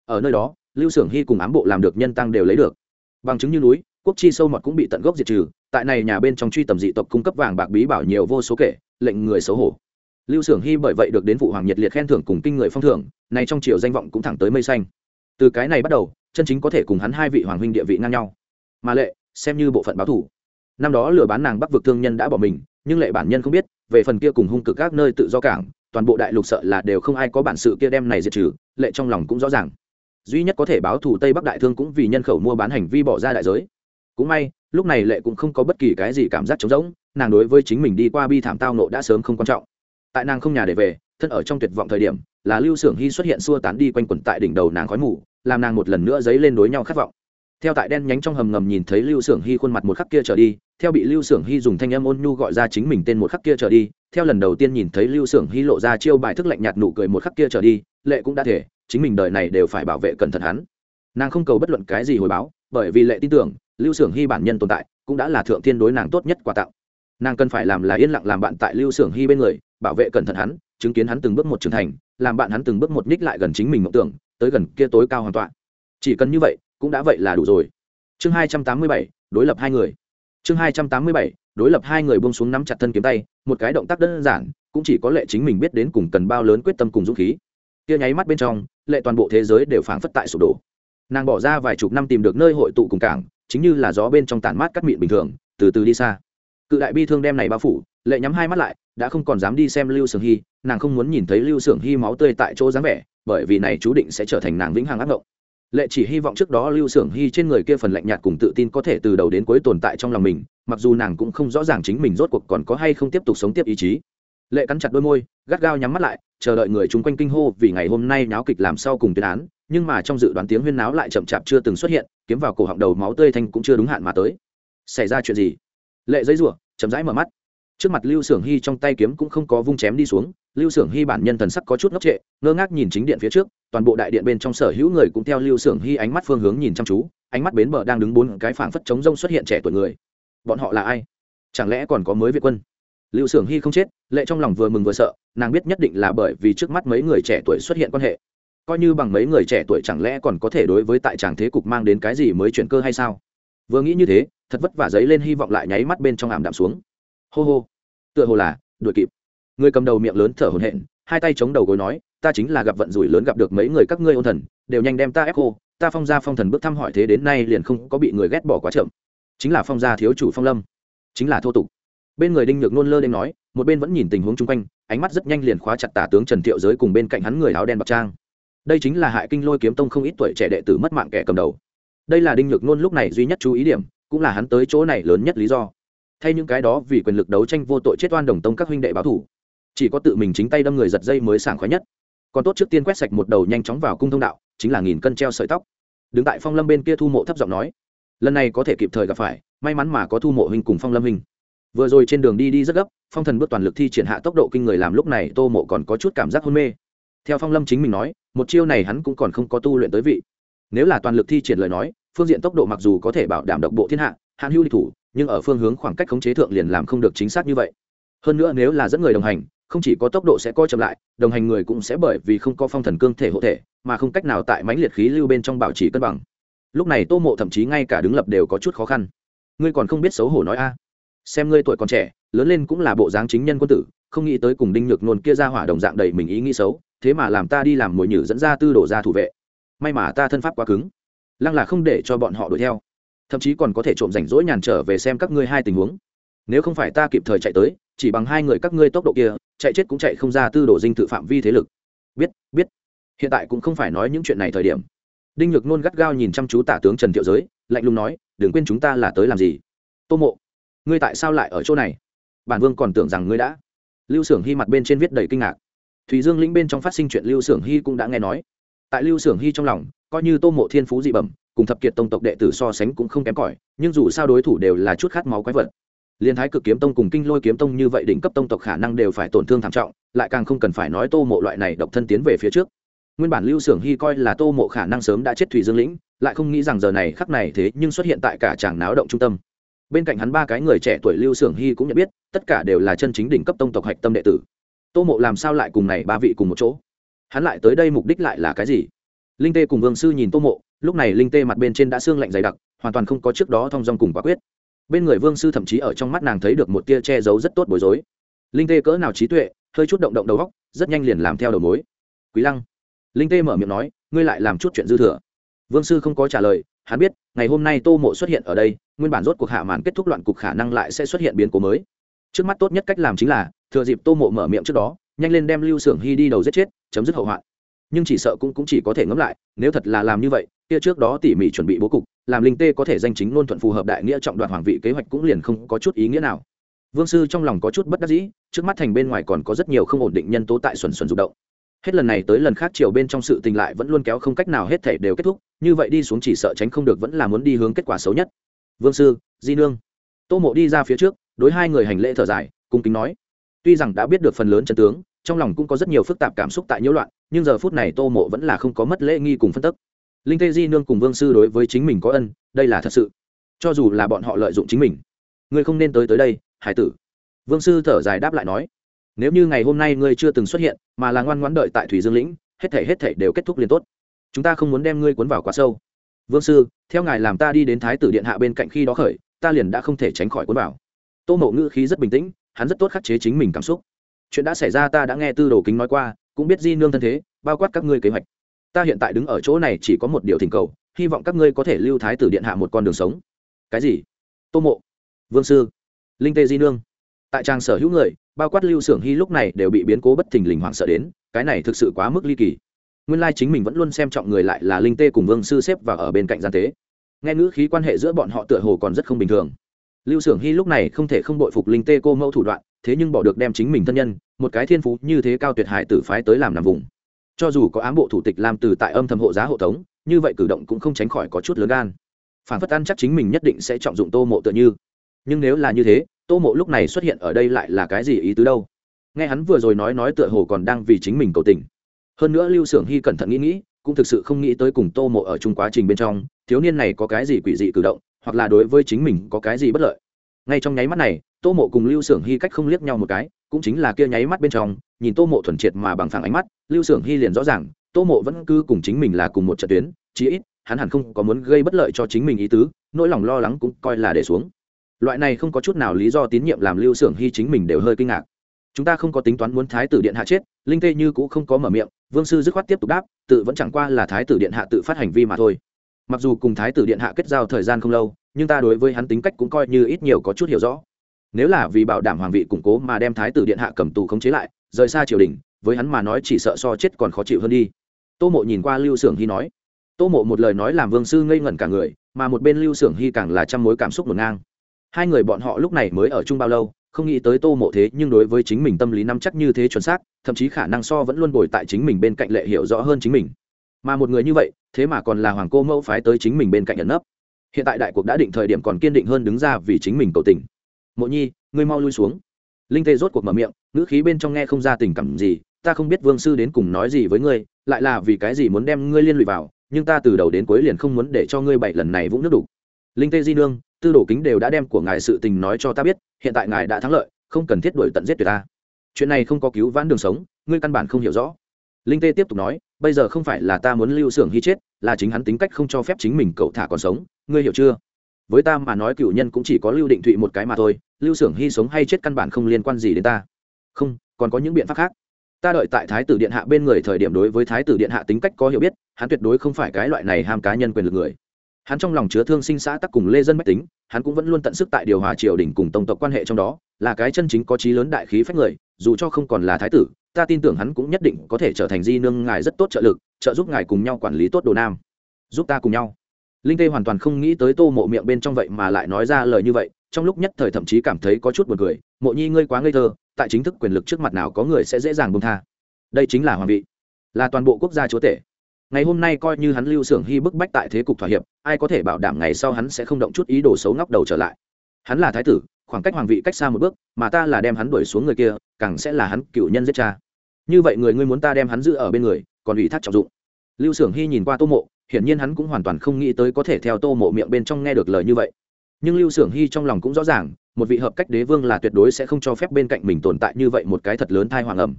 ở nơi đó, lưu xưởng hy cùng ám bộ làm được nhân tăng đều lấy được. Bằng chứng như núi, quốc chi sâu mọt cũng bị tận gốc diệt trừ, tại này nhà bên trong truy tầm dị tộc cung cấp vàng bạc bí bảo nhiều vô số kể, lệnh người xấu hổ. Lưu xưởng hy bởi vậy được đến phụ hoàng nhiệt liệt khen thưởng cùng kinh người phong thưởng này trong triều danh vọng cũng thẳng tới mây xanh. Từ cái này bắt đầu, chân chính có thể cùng hắn hai vị hoàng huynh địa vị ngang nhau. Mà lệ, xem như bộ phận báo thủ. Năm đó lừa bán nàng bắc vực thương nhân đã bỏ mình, nhưng lệ bản nhân không biết, về phần kia cùng hung cực các nơi tự do cảng, toàn bộ đại lục sợ là đều không ai có bản sự kia đem này diệt trừ, lệ trong lòng cũng rõ ràng duy nhất có thể báo thù tây bắc đại thương cũng vì nhân khẩu mua bán hành vi bỏ ra đại giới. Cũng may, lúc này lệ cũng không có bất kỳ cái gì cảm giác trống rỗng, nàng đối với chính mình đi qua bi thảm tao nộ đã sớm không quan trọng. Tại nàng không nhà để về, thân ở trong tuyệt vọng thời điểm, là lưu xưởng hy xuất hiện xua tán đi quanh quẩn tại đỉnh đầu nàng khói mù, làm nàng một lần nữa dấy lên đối nhau khát vọng. Theo tại đen nhánh trong hầm ngầm nhìn thấy lưu xưởng hy khuôn mặt một khắc kia trở đi, theo bị lưu xưởng hy dùng thanh âm ôn nhu gọi ra chính mình tên một khắc kia trở đi, theo lần đầu tiên nhìn thấy lưu xưởng hy lộ ra chiêu bài thức lạnh nhạt nụ cười một khắc kia trở đi lệ cũng đã thể, chính mình đời này đều phải bảo vệ cẩn thận hắn. Nàng không cầu bất luận cái gì hồi báo, bởi vì lệ tin tưởng, lưu xưởng hy bản nhân tồn tại, cũng đã là thượng thiên đối nàng tốt nhất quà tặng. Nàng cần phải làm là yên lặng làm bạn tại lưu xưởng hy bên người, bảo vệ cẩn thận hắn, chứng kiến hắn từng bước một trưởng thành, làm bạn hắn từng bước một ních lại gần chính mình mộng tưởng, tới gần kia tối cao hoàn toàn. Chỉ cần như vậy, cũng đã vậy là đủ rồi. Chương hai trăm tám mươi bảy, đối lập hai người. Chương hai trăm tám mươi bảy, đối lập hai người buông xuống nắm chặt thân kiếm tay, một cái động tác đơn giản, cũng chỉ có lệ chính mình biết đến cùng cần bao lớn quyết tâm cùng dũng khí kia nháy mắt bên trong, lệ toàn bộ thế giới đều phảng phất tại sụp đổ. Nàng bỏ ra vài chục năm tìm được nơi hội tụ cùng cảng, chính như là gió bên trong tản mát cắt mịn bình thường, từ từ đi xa. Cự đại bi thương đem này bao phủ, lệ nhắm hai mắt lại, đã không còn dám đi xem lưu sưởng hy, nàng không muốn nhìn thấy lưu sưởng hy máu tươi tại chỗ dáng vẻ, bởi vì này chú định sẽ trở thành nàng vĩnh hằng ác mộng lệ chỉ hy vọng trước đó lưu s ư ở n g hy trên người kia phần lạnh nhạt cùng tự tin có thể từ đầu đến cuối tồn tại trong lòng mình, mặc dù nàng cũng không rõ ràng chính mình rốt cuộc còn có hay không tiếp tục sống tiếp ý chí lệ cắn chặt đôi môi, gắt gao nhắm mắt lại, chờ đợi người chung quanh kinh hô vì ngày hôm nay náo kịch làm sau cùng tuyên án, nhưng mà trong dự đoán tiếng huyên náo lại chậm chạp chưa từng xuất hiện, kiếm vào cổ họng đầu máu tươi thanh cũng chưa đúng hạn mà tới. Xảy ra chuyện gì? Lệ giấy rủa, chậm rãi mở mắt. Trước mặt lưu s ư ở n g hy trong tay kiếm cũng không có vung chém đi xuống, lưu s ư ở n g hy bản nhân thần sắc có chút ngốc trệ, ngơ ngác nhìn chính điện phía trước, toàn bộ đại điện bên trong sở hữu người cũng theo lưu s ư ở n g hy ánh mắt phương hướng nhìn chăm chú, ánh mắt bến bờ đang đứng bốn cái phảng phất chống rông xuất hiện trẻ tuổi người. Bọn họ là ai? Chẳng lẽ còn có mới việt quân? Lưu s ư ở n g hy không chết, lệ trong lòng vừa mừng vừa sợ, nàng biết nhất định là bởi vì trước mắt mấy người trẻ tuổi xuất hiện quan hệ. Coi như bằng mấy người trẻ tuổi chẳng lẽ còn có thể đối với tại tràng thế cục mang đến cái gì mới chuyển cơ hay sao? Vừa nghĩ như thế, thật vất vả giấy lên hy vọng lại nháy mắt bên trong ảm đạm xuống. Hô hô, tựa hồ là, đuổi kịp. Người cầm đầu miệng lớn thở hổn hển, hai tay chống đầu gối nói, ta chính là gặp vận rủi lớn gặp được mấy người các ngươi ôn thần, đều nhanh đem ta ép cô ta phong gia phong thần bước thăm hỏi thế đến nay liền không có bị người ghét bỏ quá chậm. Chính là phong gia thiếu chủ phong lâm, chính là thô tục bên người đinh nhược nôn lơ đ nói, một bên vẫn nhìn tình huống chung quanh, ánh mắt rất nhanh liền khóa chặt tả tướng trần thiệu giới cùng bên cạnh hắn người áo đen bạc trang. Đây chính là hại kinh lôi kiếm tông không ít tuổi trẻ đệ tử mất mạng kẻ cầm đầu. Đây là đinh nhược nôn lúc này duy nhất chú ý điểm, cũng là hắn tới chỗ này lớn nhất lý do. Thay những cái đó vì quyền lực đấu tranh vô tội chết oan đồng tông các huynh đệ báo thủ. Chỉ có tự mình chính tay đâm người giật dây mới sảng khoái nhất. Còn tốt trước tiên quét sạch một đầu nhanh chóng vào cung thông đạo, chính là nghìn cân treo sợi tóc. Đứng tại phong lâm bên kia thu mộ thấp giọng nói, lần này có thể kịp thời gặp phải, may mắn mà có thu mộ huynh cùng phong lâm huynh vừa rồi trên đường đi đi rất gấp, phong thần bước toàn lực thi triển hạ tốc độ kinh người làm lúc này tô mộ còn có chút cảm giác hôn mê. Theo phong lâm chính mình nói, một chiêu này hắn cũng còn không có tu luyện tới vị. Nếu là toàn lực thi triển lời nói, phương diện tốc độ mặc dù có thể bảo đảm độc bộ thiên hạ, hạn hữu địch thủ, nhưng ở phương hướng khoảng cách khống chế thượng liền làm không được chính xác như vậy. Hơn nữa nếu là dẫn người đồng hành, không chỉ có tốc độ sẽ coi chậm lại, đồng hành người cũng sẽ bởi vì không có phong thần cương thể hộ thể, mà không cách nào tại mãnh liệt khí lưu bên trong bảo trì cân bằng. Lúc này tô mộ thậm chí ngay cả đứng lập đều có chút khó khăn. Ngươi còn không biết xấu hổ nói a xem ngươi tuổi còn trẻ, lớn lên cũng là bộ dáng chính nhân quân tử, không nghĩ tới cùng đinh nhược nôn kia ra hỏa đồng dạng đầy mình ý nghĩ xấu, thế mà làm ta đi làm mồi nhử dẫn ra tư đổ ra thủ vệ. May mà ta thân pháp quá cứng, lăng là không để cho bọn họ đuổi theo. Thậm chí còn có thể trộm rảnh rỗi nhàn trở về xem các ngươi hai tình huống. Nếu không phải ta kịp thời chạy tới, chỉ bằng hai người các ngươi tốc độ kia, chạy chết cũng chạy không ra tư đồ dinh tự phạm vi thế lực. Biết biết. Hiện tại cũng không phải nói những chuyện này thời điểm. Đinh nhược nôn gắt gao nhìn chăm chú tả tướng trần thiệu giới, lạnh lùng nói, đừng quên chúng ta là tới làm gì? Tô mộ ngươi tại sao lại ở chỗ này? Bản vương còn tưởng rằng ngươi đã. Lưu s ư ở n g hy mặt bên trên viết đầy kinh ngạc. Thùy dương lĩnh bên trong phát sinh chuyện lưu s ư ở n g hy cũng đã nghe nói. Tại lưu s ư ở n g hy trong lòng, coi như tô mộ thiên phú dị bẩm, cùng thập kiệt tông tộc đệ tử so sánh cũng không kém cỏi, nhưng dù sao đối thủ đều là chút khát máu quái vật. Liên thái cực kiếm tông cùng kinh lôi kiếm tông như vậy đỉnh cấp tông tộc khả năng đều phải tổn thương thảm trọng, lại càng không cần phải nói tô mộ loại này độc thân tiến về phía trước. Nguyên bản lưu xưởng hy coi là tô mộ khả năng sớm đã chết thủy dương lĩnh, lại không nghĩ rằng giờ này khắc này thế nhưng xuất hiện tại cả tràng náo động trung tâm bên cạnh hắn ba cái người trẻ tuổi lưu xưởng hy cũng nhận biết, tất cả đều là chân chính đỉnh cấp tông tộc hạch tâm đệ tử. Tô mộ làm sao lại cùng này ba vị cùng một chỗ? Hắn lại tới đây mục đích lại là cái gì? Linh tê cùng vương sư nhìn tô mộ, lúc này linh tê mặt bên trên đã xương lạnh dày đặc, hoàn toàn không có trước đó thong dong cùng quả quyết. Bên người vương sư thậm chí ở trong mắt nàng thấy được một tia che giấu rất tốt bối rối. Linh tê cỡ nào trí tuệ, hơi chút động động đầu góc rất nhanh liền làm theo đầu mối. Quý lăng. Linh tê mở miệng nói, ngươi lại làm chút chuyện dư thừa. Vương sư không có trả lời hắn biết ngày hôm nay tô mộ xuất hiện ở đây nguyên bản rốt cuộc hạ màn kết thúc loạn cục khả năng lại sẽ xuất hiện biến cố mới. Trước mắt tốt nhất cách làm chính là thừa dịp tô mộ mở miệng trước đó nhanh lên đem lưu xưởng hy đi đầu giết chết chấm dứt hậu hoạn. Nhưng chỉ sợ cũng, cũng chỉ có thể ngẫm lại nếu thật là làm như vậy kia trước đó tỉ mỉ chuẩn bị bố cục làm linh tê có thể danh chính ngôn thuận phù hợp đại nghĩa trọng đoạt hoàng vị kế hoạch cũng liền không có chút ý nghĩa nào. Vương sư trong lòng có chút bất đắc dĩ trước mắt thành bên ngoài còn có rất nhiều không ổn định nhân tố tại xuẩn xuẩn rụng động hết lần này tới lần khác chiều bên trong sự tình lại vẫn luôn kéo không cách nào hết thể đều kết thúc, như vậy đi xuống chỉ sợ tránh không được vẫn là muốn đi hướng kết quả xấu nhất. Vương sư, di nương. Tô mộ đi ra phía trước, đối hai người hành lễ thở dài, cung kính nói. Tuy rằng đã biết được phần lớn chân tướng, trong lòng cũng có rất nhiều phức tạp cảm xúc tại nhiễu loạn, nhưng giờ phút này tô mộ vẫn là không có mất lễ nghi cùng phân tức. Linh tê di nương cùng vương sư đối với chính mình có ân, đây là thật sự. Cho dù là bọn họ lợi dụng chính mình. Ngươi không nên tới tới đây, hải tử. Vương sư thở dài đáp lại nói nếu như ngày hôm nay ngươi chưa từng xuất hiện, mà là ngoan ngoãn đợi tại thủy dương lĩnh, hết thể hết thể đều kết thúc liền tốt. Chúng ta không muốn đem ngươi cuốn vào quá sâu. Vương sư, theo ngài làm ta đi đến thái tử điện hạ bên cạnh khi đó khởi, ta liền đã không thể tránh khỏi cuốn vào. Tô mộ ngữ khí rất bình tĩnh, hắn rất tốt khắc chế chính mình cảm xúc. Chuyện đã xảy ra ta đã nghe tư đồ kính nói qua, cũng biết di nương thân thế, bao quát các ngươi kế hoạch. Ta hiện tại đứng ở chỗ này chỉ có một điều thỉnh cầu, hy vọng các ngươi có thể lưu thái tử điện hạ một con đường sống. Cái gì? Tô mộ. Vương sư. Linh tê di nương. Tại trang sở hữu người bao quát lưu xưởng hy lúc này đều bị biến cố bất thình lình hoảng sợ đến, cái này thực sự quá mức ly kỳ. Nguyên lai chính mình vẫn luôn xem trọng người lại là linh tê cùng vương sư xếp và ở bên cạnh gian tế. Nghe ngữ khí quan hệ giữa bọn họ tựa hồ còn rất không bình thường. Lưu xưởng hy lúc này không thể không bội phục linh tê cô mẫu thủ đoạn, thế nhưng bỏ được đem chính mình thân nhân, một cái thiên phú như thế cao tuyệt hải tử phái tới làm nằm vùng. Cho dù có ám bộ thủ tịch làm từ tại âm thầm hộ giá hộ tống, như vậy cử động cũng không tránh khỏi có chút lớn gan. Phản phất ăn chắc chính mình nhất định sẽ trọng dụng tô mộ tựa như. Nhưng nếu là như thế tô mộ lúc này xuất hiện ở đây lại là cái gì ý tứ đâu? Nghe hắn vừa rồi nói nói tựa hồ còn đang vì chính mình cầu tình. Hơn nữa lưu xưởng hy cẩn thận nghĩ nghĩ, cũng thực sự không nghĩ tới cùng tô mộ ở chung quá trình bên trong, thiếu niên này có cái gì quỷ dị cử động, hoặc là đối với chính mình có cái gì bất lợi. Ngay trong nháy mắt này, tô mộ cùng lưu xưởng hy cách không liếc nhau một cái, cũng chính là kia nháy mắt bên trong, nhìn tô mộ thuần triệt mà bằng phẳng ánh mắt, lưu xưởng hy liền rõ ràng, tô mộ vẫn cứ cùng chính mình là cùng một trận tuyến, chí ít, hắn hẳn không có muốn gây bất lợi cho chính mình ý tứ, nỗi lòng lo lắng cũng coi là để xuống loại này không có chút nào lý do tín nhiệm làm lưu xưởng hy chính mình đều hơi kinh ngạc. Chúng ta không có tính toán muốn thái tử điện hạ chết, linh tê như cũng không có mở miệng, vương sư dứt khoát tiếp tục đáp, tự vẫn chẳng qua là thái tử điện hạ tự phát hành vi mà thôi. Mặc dù cùng thái tử điện hạ kết giao thời gian không lâu, nhưng ta đối với hắn tính cách cũng coi như ít nhiều có chút hiểu rõ. Nếu là vì bảo đảm hoàng vị củng cố mà đem thái tử điện hạ cầm tù khống chế lại, rời xa triều đình, với hắn mà nói chỉ sợ so chết còn khó chịu hơn đi. Tô mộ nhìn qua lưu xưởng hy nói. Tô mộ một lời nói làm vương sư ngây ngẩn cả người, mà một bên lưu xưởng hy càng là trăm mối cảm xúc ngổn ngang hai người bọn họ lúc này mới ở chung bao lâu, không nghĩ tới tô mộ thế nhưng đối với chính mình tâm lý nắm chắc như thế chuẩn xác, thậm chí khả năng so vẫn luôn bồi tại chính mình bên cạnh lệ hiểu rõ hơn chính mình. Mà một người như vậy, thế mà còn là hoàng cô mẫu phái tới chính mình bên cạnh ẩn nấp. Hiện tại đại cuộc đã định thời điểm còn kiên định hơn đứng ra vì chính mình cầu tình. Mộ nhi, ngươi mau lui xuống. Linh tê rốt cuộc mở miệng, ngữ khí bên trong nghe không ra tình cảm gì, ta không biết vương sư đến cùng nói gì với ngươi, lại là vì cái gì muốn đem ngươi liên lụy vào, nhưng ta từ đầu đến cuối liền không muốn để cho ngươi bảy lần này vũng nước đủ linh tê di nương tư đồ kính đều đã đem của ngài sự tình nói cho ta biết, hiện tại ngài đã thắng lợi, không cần thiết đổi tận giết tuyệt ta. Chuyện này không có cứu vãn đường sống, ngươi căn bản không hiểu rõ. Linh tê tiếp tục nói, bây giờ không phải là ta muốn lưu xưởng hy chết, là chính hắn tính cách không cho phép chính mình cậu thả còn sống, ngươi hiểu chưa? Với ta mà nói cựu nhân cũng chỉ có lưu định thụy một cái mà thôi, lưu xưởng hy sống hay chết căn bản không liên quan gì đến ta. Không, còn có những biện pháp khác. Ta đợi tại thái tử điện hạ bên người thời điểm đối với thái tử điện hạ tính cách có hiểu biết, hắn tuyệt đối không phải cái loại này ham cá nhân quyền lực người hắn trong lòng chứa thương sinh xã tắc cùng lê dân bách tính, hắn cũng vẫn luôn tận sức tại điều hòa triều đình cùng tổng tộc quan hệ trong đó, là cái chân chính có trí lớn đại khí phách người, dù cho không còn là thái tử, ta tin tưởng hắn cũng nhất định có thể trở thành di nương ngài rất tốt trợ lực, trợ giúp ngài cùng nhau quản lý tốt đồ nam. Giúp ta cùng nhau. Linh tê hoàn toàn không nghĩ tới tô mộ miệng bên trong vậy mà lại nói ra lời như vậy, trong lúc nhất thời thậm chí cảm thấy có chút buồn cười, mộ nhi ngươi quá ngây thơ, tại chính thức quyền lực trước mặt nào có người sẽ dễ dàng bông tha? Đây chính là hoàng vị, là toàn bộ quốc gia chúa tể. Ngày hôm nay coi như hắn lưu xưởng hy bức bách tại thế cục thỏa hiệp ai có thể bảo đảm ngày sau hắn sẽ không động chút ý đồ xấu ngóc đầu trở lại. Hắn là thái tử, khoảng cách hoàng vị cách xa một bước, mà ta là đem hắn đuổi xuống người kia, càng sẽ là hắn cựu nhân giết cha. Như vậy người ngươi muốn ta đem hắn giữ ở bên người, còn ủy thác trọng dụng. Lưu xưởng hy nhìn qua tô mộ, hiển nhiên hắn cũng hoàn toàn không nghĩ tới có thể theo tô mộ miệng bên trong nghe được lời như vậy. Nhưng lưu xưởng hy trong lòng cũng rõ ràng, một vị hợp cách đế vương là tuyệt đối sẽ không cho phép bên cạnh mình tồn tại như vậy một cái thật lớn thai hoàng ẩm.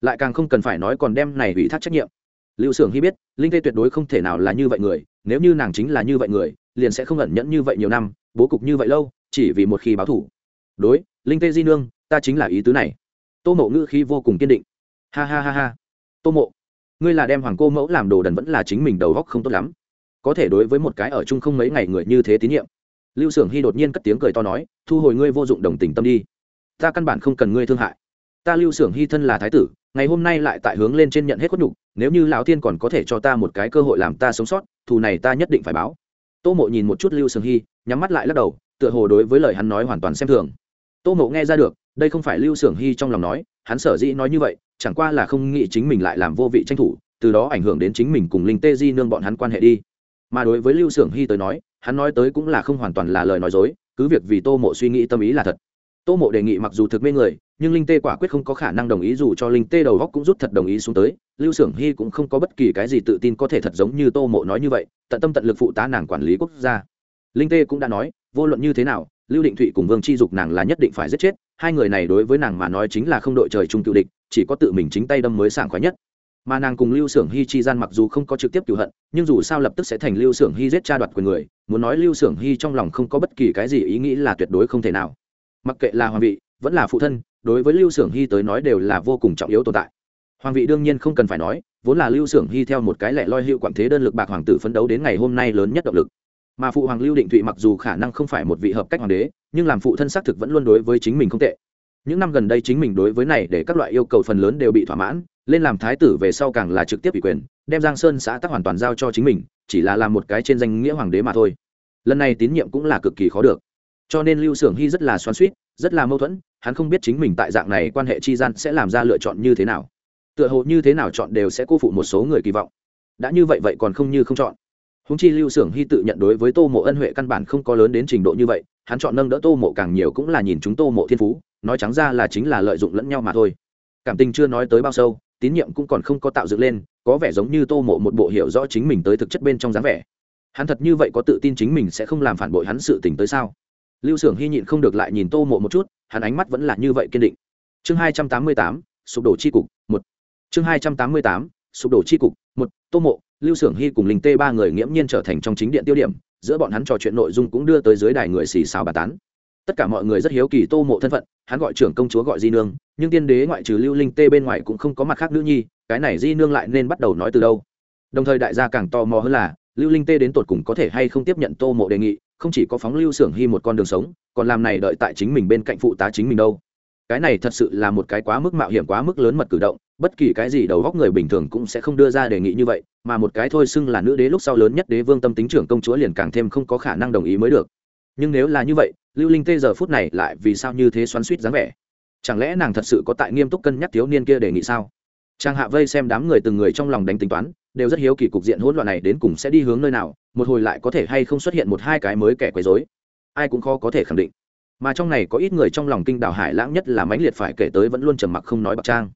Lại càng không cần phải nói còn đem này ủy thác trách nhiệm lưu xưởng hy biết, linh tê tuyệt đối không thể nào là như vậy người, nếu như nàng chính là như vậy người, liền sẽ không ẩn nhẫn như vậy nhiều năm, bố cục như vậy lâu, chỉ vì một khi báo thủ. Đối, linh tê di nương, ta chính là ý tứ này. Tô mộ ngữ khí vô cùng kiên định. Ha ha ha ha. Tô mộ, ngươi là đem hoàng cô mẫu làm đồ đần vẫn là chính mình đầu góc không tốt lắm. Có thể đối với một cái ở chung không mấy ngày người như thế tín nhiệm. Lưu s ư ở n g hy đột nhiên cất tiếng cười to nói, thu hồi ngươi vô dụng đồng tình tâm đi. Ta căn bản không cần ngươi thương hại. Ta lưu s ư ở n g hy thân là thái tử ngày hôm nay lại tại hướng lên trên nhận hết khuất nhục, nếu như lão thiên còn có thể cho ta một cái cơ hội làm ta sống sót, thù này ta nhất định phải báo. Tô mộ nhìn một chút lưu sương hy, nhắm mắt lại lắc đầu, tựa hồ đối với lời hắn nói hoàn toàn xem thường. Tô mộ nghe ra được, đây không phải lưu sương hy trong lòng nói, hắn sở dĩ nói như vậy, chẳng qua là không nghĩ chính mình lại làm vô vị tranh thủ, từ đó ảnh hưởng đến chính mình cùng linh tê di nương bọn hắn quan hệ đi. Mà đối với lưu s hy tới nói, hắn nói tới cũng là không hoàn toàn là lời nói dối, cứ việc vì tô mộ suy nghĩ tâm ý là thật. Tô mộ đề nghị mặc dù thực mê người nhưng linh tê quả quyết không có khả năng đồng ý dù cho linh tê đầu góc cũng rút thật đồng ý xuống tới. Lưu s ư ở n g hy cũng không có bất kỳ cái gì tự tin có thể thật giống như tô mộ nói như vậy, tận tâm tận lực phụ tá nàng quản lý quốc gia. Linh tê cũng đã nói, vô luận như thế nào, lưu định thụy cùng vương chi dục nàng là nhất định phải giết chết, hai người này đối với nàng mà nói chính là không đội trời chung cựu địch, chỉ có tự mình chính tay đâm mới sảng khoái nhất. Mà nàng cùng lưu xưởng hy chi gian mặc dù không có trực tiếp cựu hận, nhưng dù sao lập tức sẽ thành lưu xưởng hy giết cha đoạt quyền người, muốn nói lưu xưởng hy trong lòng không có bất kỳ cái gì ý nghĩ là tuyệt đối không thể nào. Mặc kệ là hoàng vị vẫn là phụ thân, đối với lưu xưởng hy tới nói đều là vô cùng trọng yếu tồn tại. Hoàng vị đương nhiên không cần phải nói, vốn là lưu xưởng hy theo một cái lẻ loi hiệu quản thế đơn lực bạc hoàng tử phấn đấu đến ngày hôm nay lớn nhất động lực. Mà phụ hoàng lưu định thụy mặc dù khả năng không phải một vị hợp cách hoàng đế, nhưng làm phụ thân xác thực vẫn luôn đối với chính mình không tệ. Những năm gần đây chính mình đối với này để các loại yêu cầu phần lớn đều bị thỏa mãn, lên làm thái tử về sau càng là trực tiếp ủy quyền, đem giang sơn xã tắc hoàn toàn giao cho chính mình, chỉ là làm một cái trên danh nghĩa hoàng đế mà thôi. Lần này tín nhiệm cũng là cực kỳ khó được cho nên lưu xưởng hy rất là xoắn suýt rất là mâu thuẫn, hắn không biết chính mình tại dạng này quan hệ chi gian sẽ làm ra lựa chọn như thế nào. Tựa hồ như thế nào chọn đều sẽ cô phụ một số người kỳ vọng. Đã như vậy vậy còn không như không chọn. Húng chi lưu xưởng hy tự nhận đối với tô mộ ân huệ căn bản không có lớn đến trình độ như vậy, hắn chọn nâng đỡ tô mộ càng nhiều cũng là nhìn chúng tô mộ thiên phú, nói trắng ra là chính là lợi dụng lẫn nhau mà thôi. Cảm tình chưa nói tới bao sâu, tín nhiệm cũng còn không có tạo dựng lên, có vẻ giống như tô mộ một bộ hiểu rõ chính mình tới thực chất bên trong dáng vẻ. Hắn thật như vậy có tự tin chính mình sẽ không làm phản bội hắn sự tình tới sao? Lưu s ư ở n g hy nhịn không được lại nhìn tô mộ một chút, hắn ánh mắt vẫn là như vậy kiên định. Chương hai trăm tám mươi tám, sụp đổ c h i cục, một. Chương hai trăm tám mươi tám, sụp đổ c h i cục, một. Tô mộ, lưu s ư ở n g hy cùng linh tê ba người nghiễm nhiên trở thành trong chính điện tiêu điểm, giữa bọn hắn trò chuyện nội dung cũng đưa tới dưới đài người xì xào bà tán. Tất cả mọi người rất hiếu kỳ tô mộ thân phận, hắn gọi trưởng công chúa gọi di nương, nhưng tiên đế ngoại trừ lưu linh tê bên ngoài cũng không có mặt khác nữ nhi, cái này di nương lại nên bắt đầu nói từ đâu. Đồng thời đại gia càng tò mò hơn là, lưu linh tê đến tột cùng có thể hay không tiếp nhận tô mộ đề nghị không chỉ có phóng lưu xưởng hy một con đường sống, còn làm này đợi tại chính mình bên cạnh phụ tá chính mình đâu. Cái này thật sự là một cái quá mức mạo hiểm, quá mức lớn mật cử động, bất kỳ cái gì đầu góc người bình thường cũng sẽ không đưa ra đề nghị như vậy, mà một cái thôi xưng là nữ đế lúc sau lớn nhất đế vương tâm tính trưởng công chúa liền càng thêm không có khả năng đồng ý mới được. Nhưng nếu là như vậy, lưu linh tê giờ phút này lại vì sao như thế xoắn suýt dáng vẻ? Chẳng lẽ nàng thật sự có tại nghiêm túc cân nhắc thiếu niên kia đề nghị sao? Trang hạ vây xem đám người từng người trong lòng đánh tính toán đều rất hiếu kỳ cục diện hỗn loạn này đến cùng sẽ đi hướng nơi nào, một hồi lại có thể hay không xuất hiện một hai cái mới kẻ quấy dối ai cũng khó có thể khẳng định. Mà trong này có ít người trong lòng kinh đảo hải lãng nhất là mãnh liệt phải kể tới vẫn luôn trầm mặc không nói bạc trang.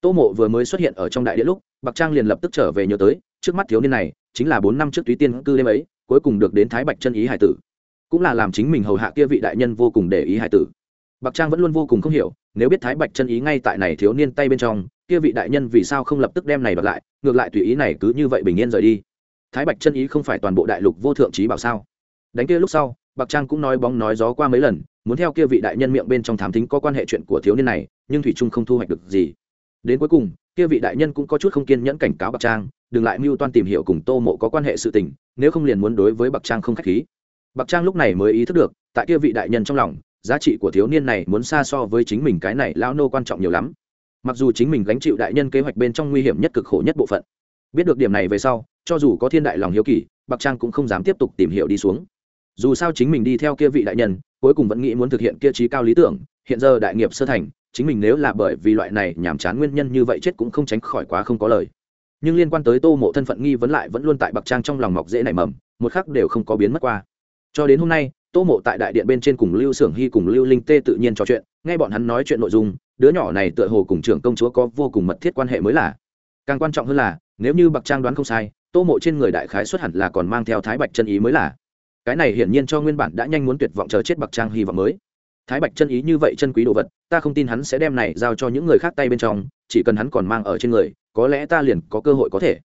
Tô mộ vừa mới xuất hiện ở trong đại địa lúc, bạc trang liền lập tức trở về nhớ tới, trước mắt thiếu niên này, chính là bốn năm trước túy tiên cư đêm ấy, cuối cùng được đến thái bạch chân ý hải tử. Cũng là làm chính mình hầu hạ kia vị đại nhân vô cùng để ý hải tử. Bạc trang vẫn luôn vô cùng không hiểu, nếu biết thái bạch chân ý ngay tại này thiếu niên tay bên trong kia vị đại nhân vì sao không lập tức đem này đoạt lại, ngược lại tùy ý này cứ như vậy bình yên rời đi. Thái bạch chân ý không phải toàn bộ đại lục vô thượng trí bảo sao? Đánh kia lúc sau, bạc trang cũng nói bóng nói gió qua mấy lần, muốn theo kia vị đại nhân miệng bên trong thám thính có quan hệ chuyện của thiếu niên này, nhưng thủy trung không thu hoạch được gì. Đến cuối cùng, kia vị đại nhân cũng có chút không kiên nhẫn cảnh cáo bạc trang, đừng lại mưu toan tìm hiểu cùng tô mộ có quan hệ sự tình, nếu không liền muốn đối với bạc trang không khách khí. Bạc trang lúc này mới ý thức được, tại kia vị đại nhân trong lòng, giá trị của thiếu niên này muốn xa so với chính mình cái này lão nô quan trọng nhiều lắm mặc dù chính mình gánh chịu đại nhân kế hoạch bên trong nguy hiểm nhất cực khổ nhất bộ phận, biết được điểm này về sau, cho dù có thiên đại lòng hiếu kỳ, bạc trang cũng không dám tiếp tục tìm hiểu đi xuống. Dù sao chính mình đi theo kia vị đại nhân, cuối cùng vẫn nghĩ muốn thực hiện kia trí cao lý tưởng, hiện giờ đại nghiệp sơ thành, chính mình nếu là bởi vì loại này nhàm chán nguyên nhân như vậy chết cũng không tránh khỏi quá không có lời. Nhưng liên quan tới tô mộ thân phận nghi vấn lại vẫn luôn tại bạc trang trong lòng mọc dễ nảy mầm, một khắc đều không có biến mất qua. Cho đến hôm nay, tô mộ tại đại điện bên trên cùng lưu xưởng hy cùng lưu linh tê tự nhiên trò chuyện, nghe bọn hắn nói chuyện nội dung đứa nhỏ này tựa hồ cùng trưởng công chúa có vô cùng mật thiết quan hệ mới là. Càng quan trọng hơn là, nếu như bạc trang đoán không sai, tô mộ trên người đại khái xuất hẳn là còn mang theo thái bạch chân ý mới là. Cái này hiển nhiên cho nguyên bản đã nhanh muốn tuyệt vọng chờ chết bạc trang hy vọng mới. Thái bạch chân ý như vậy chân quý đồ vật, ta không tin hắn sẽ đem này giao cho những người khác tay bên trong, chỉ cần hắn còn mang ở trên người, có lẽ ta liền có cơ hội có thể.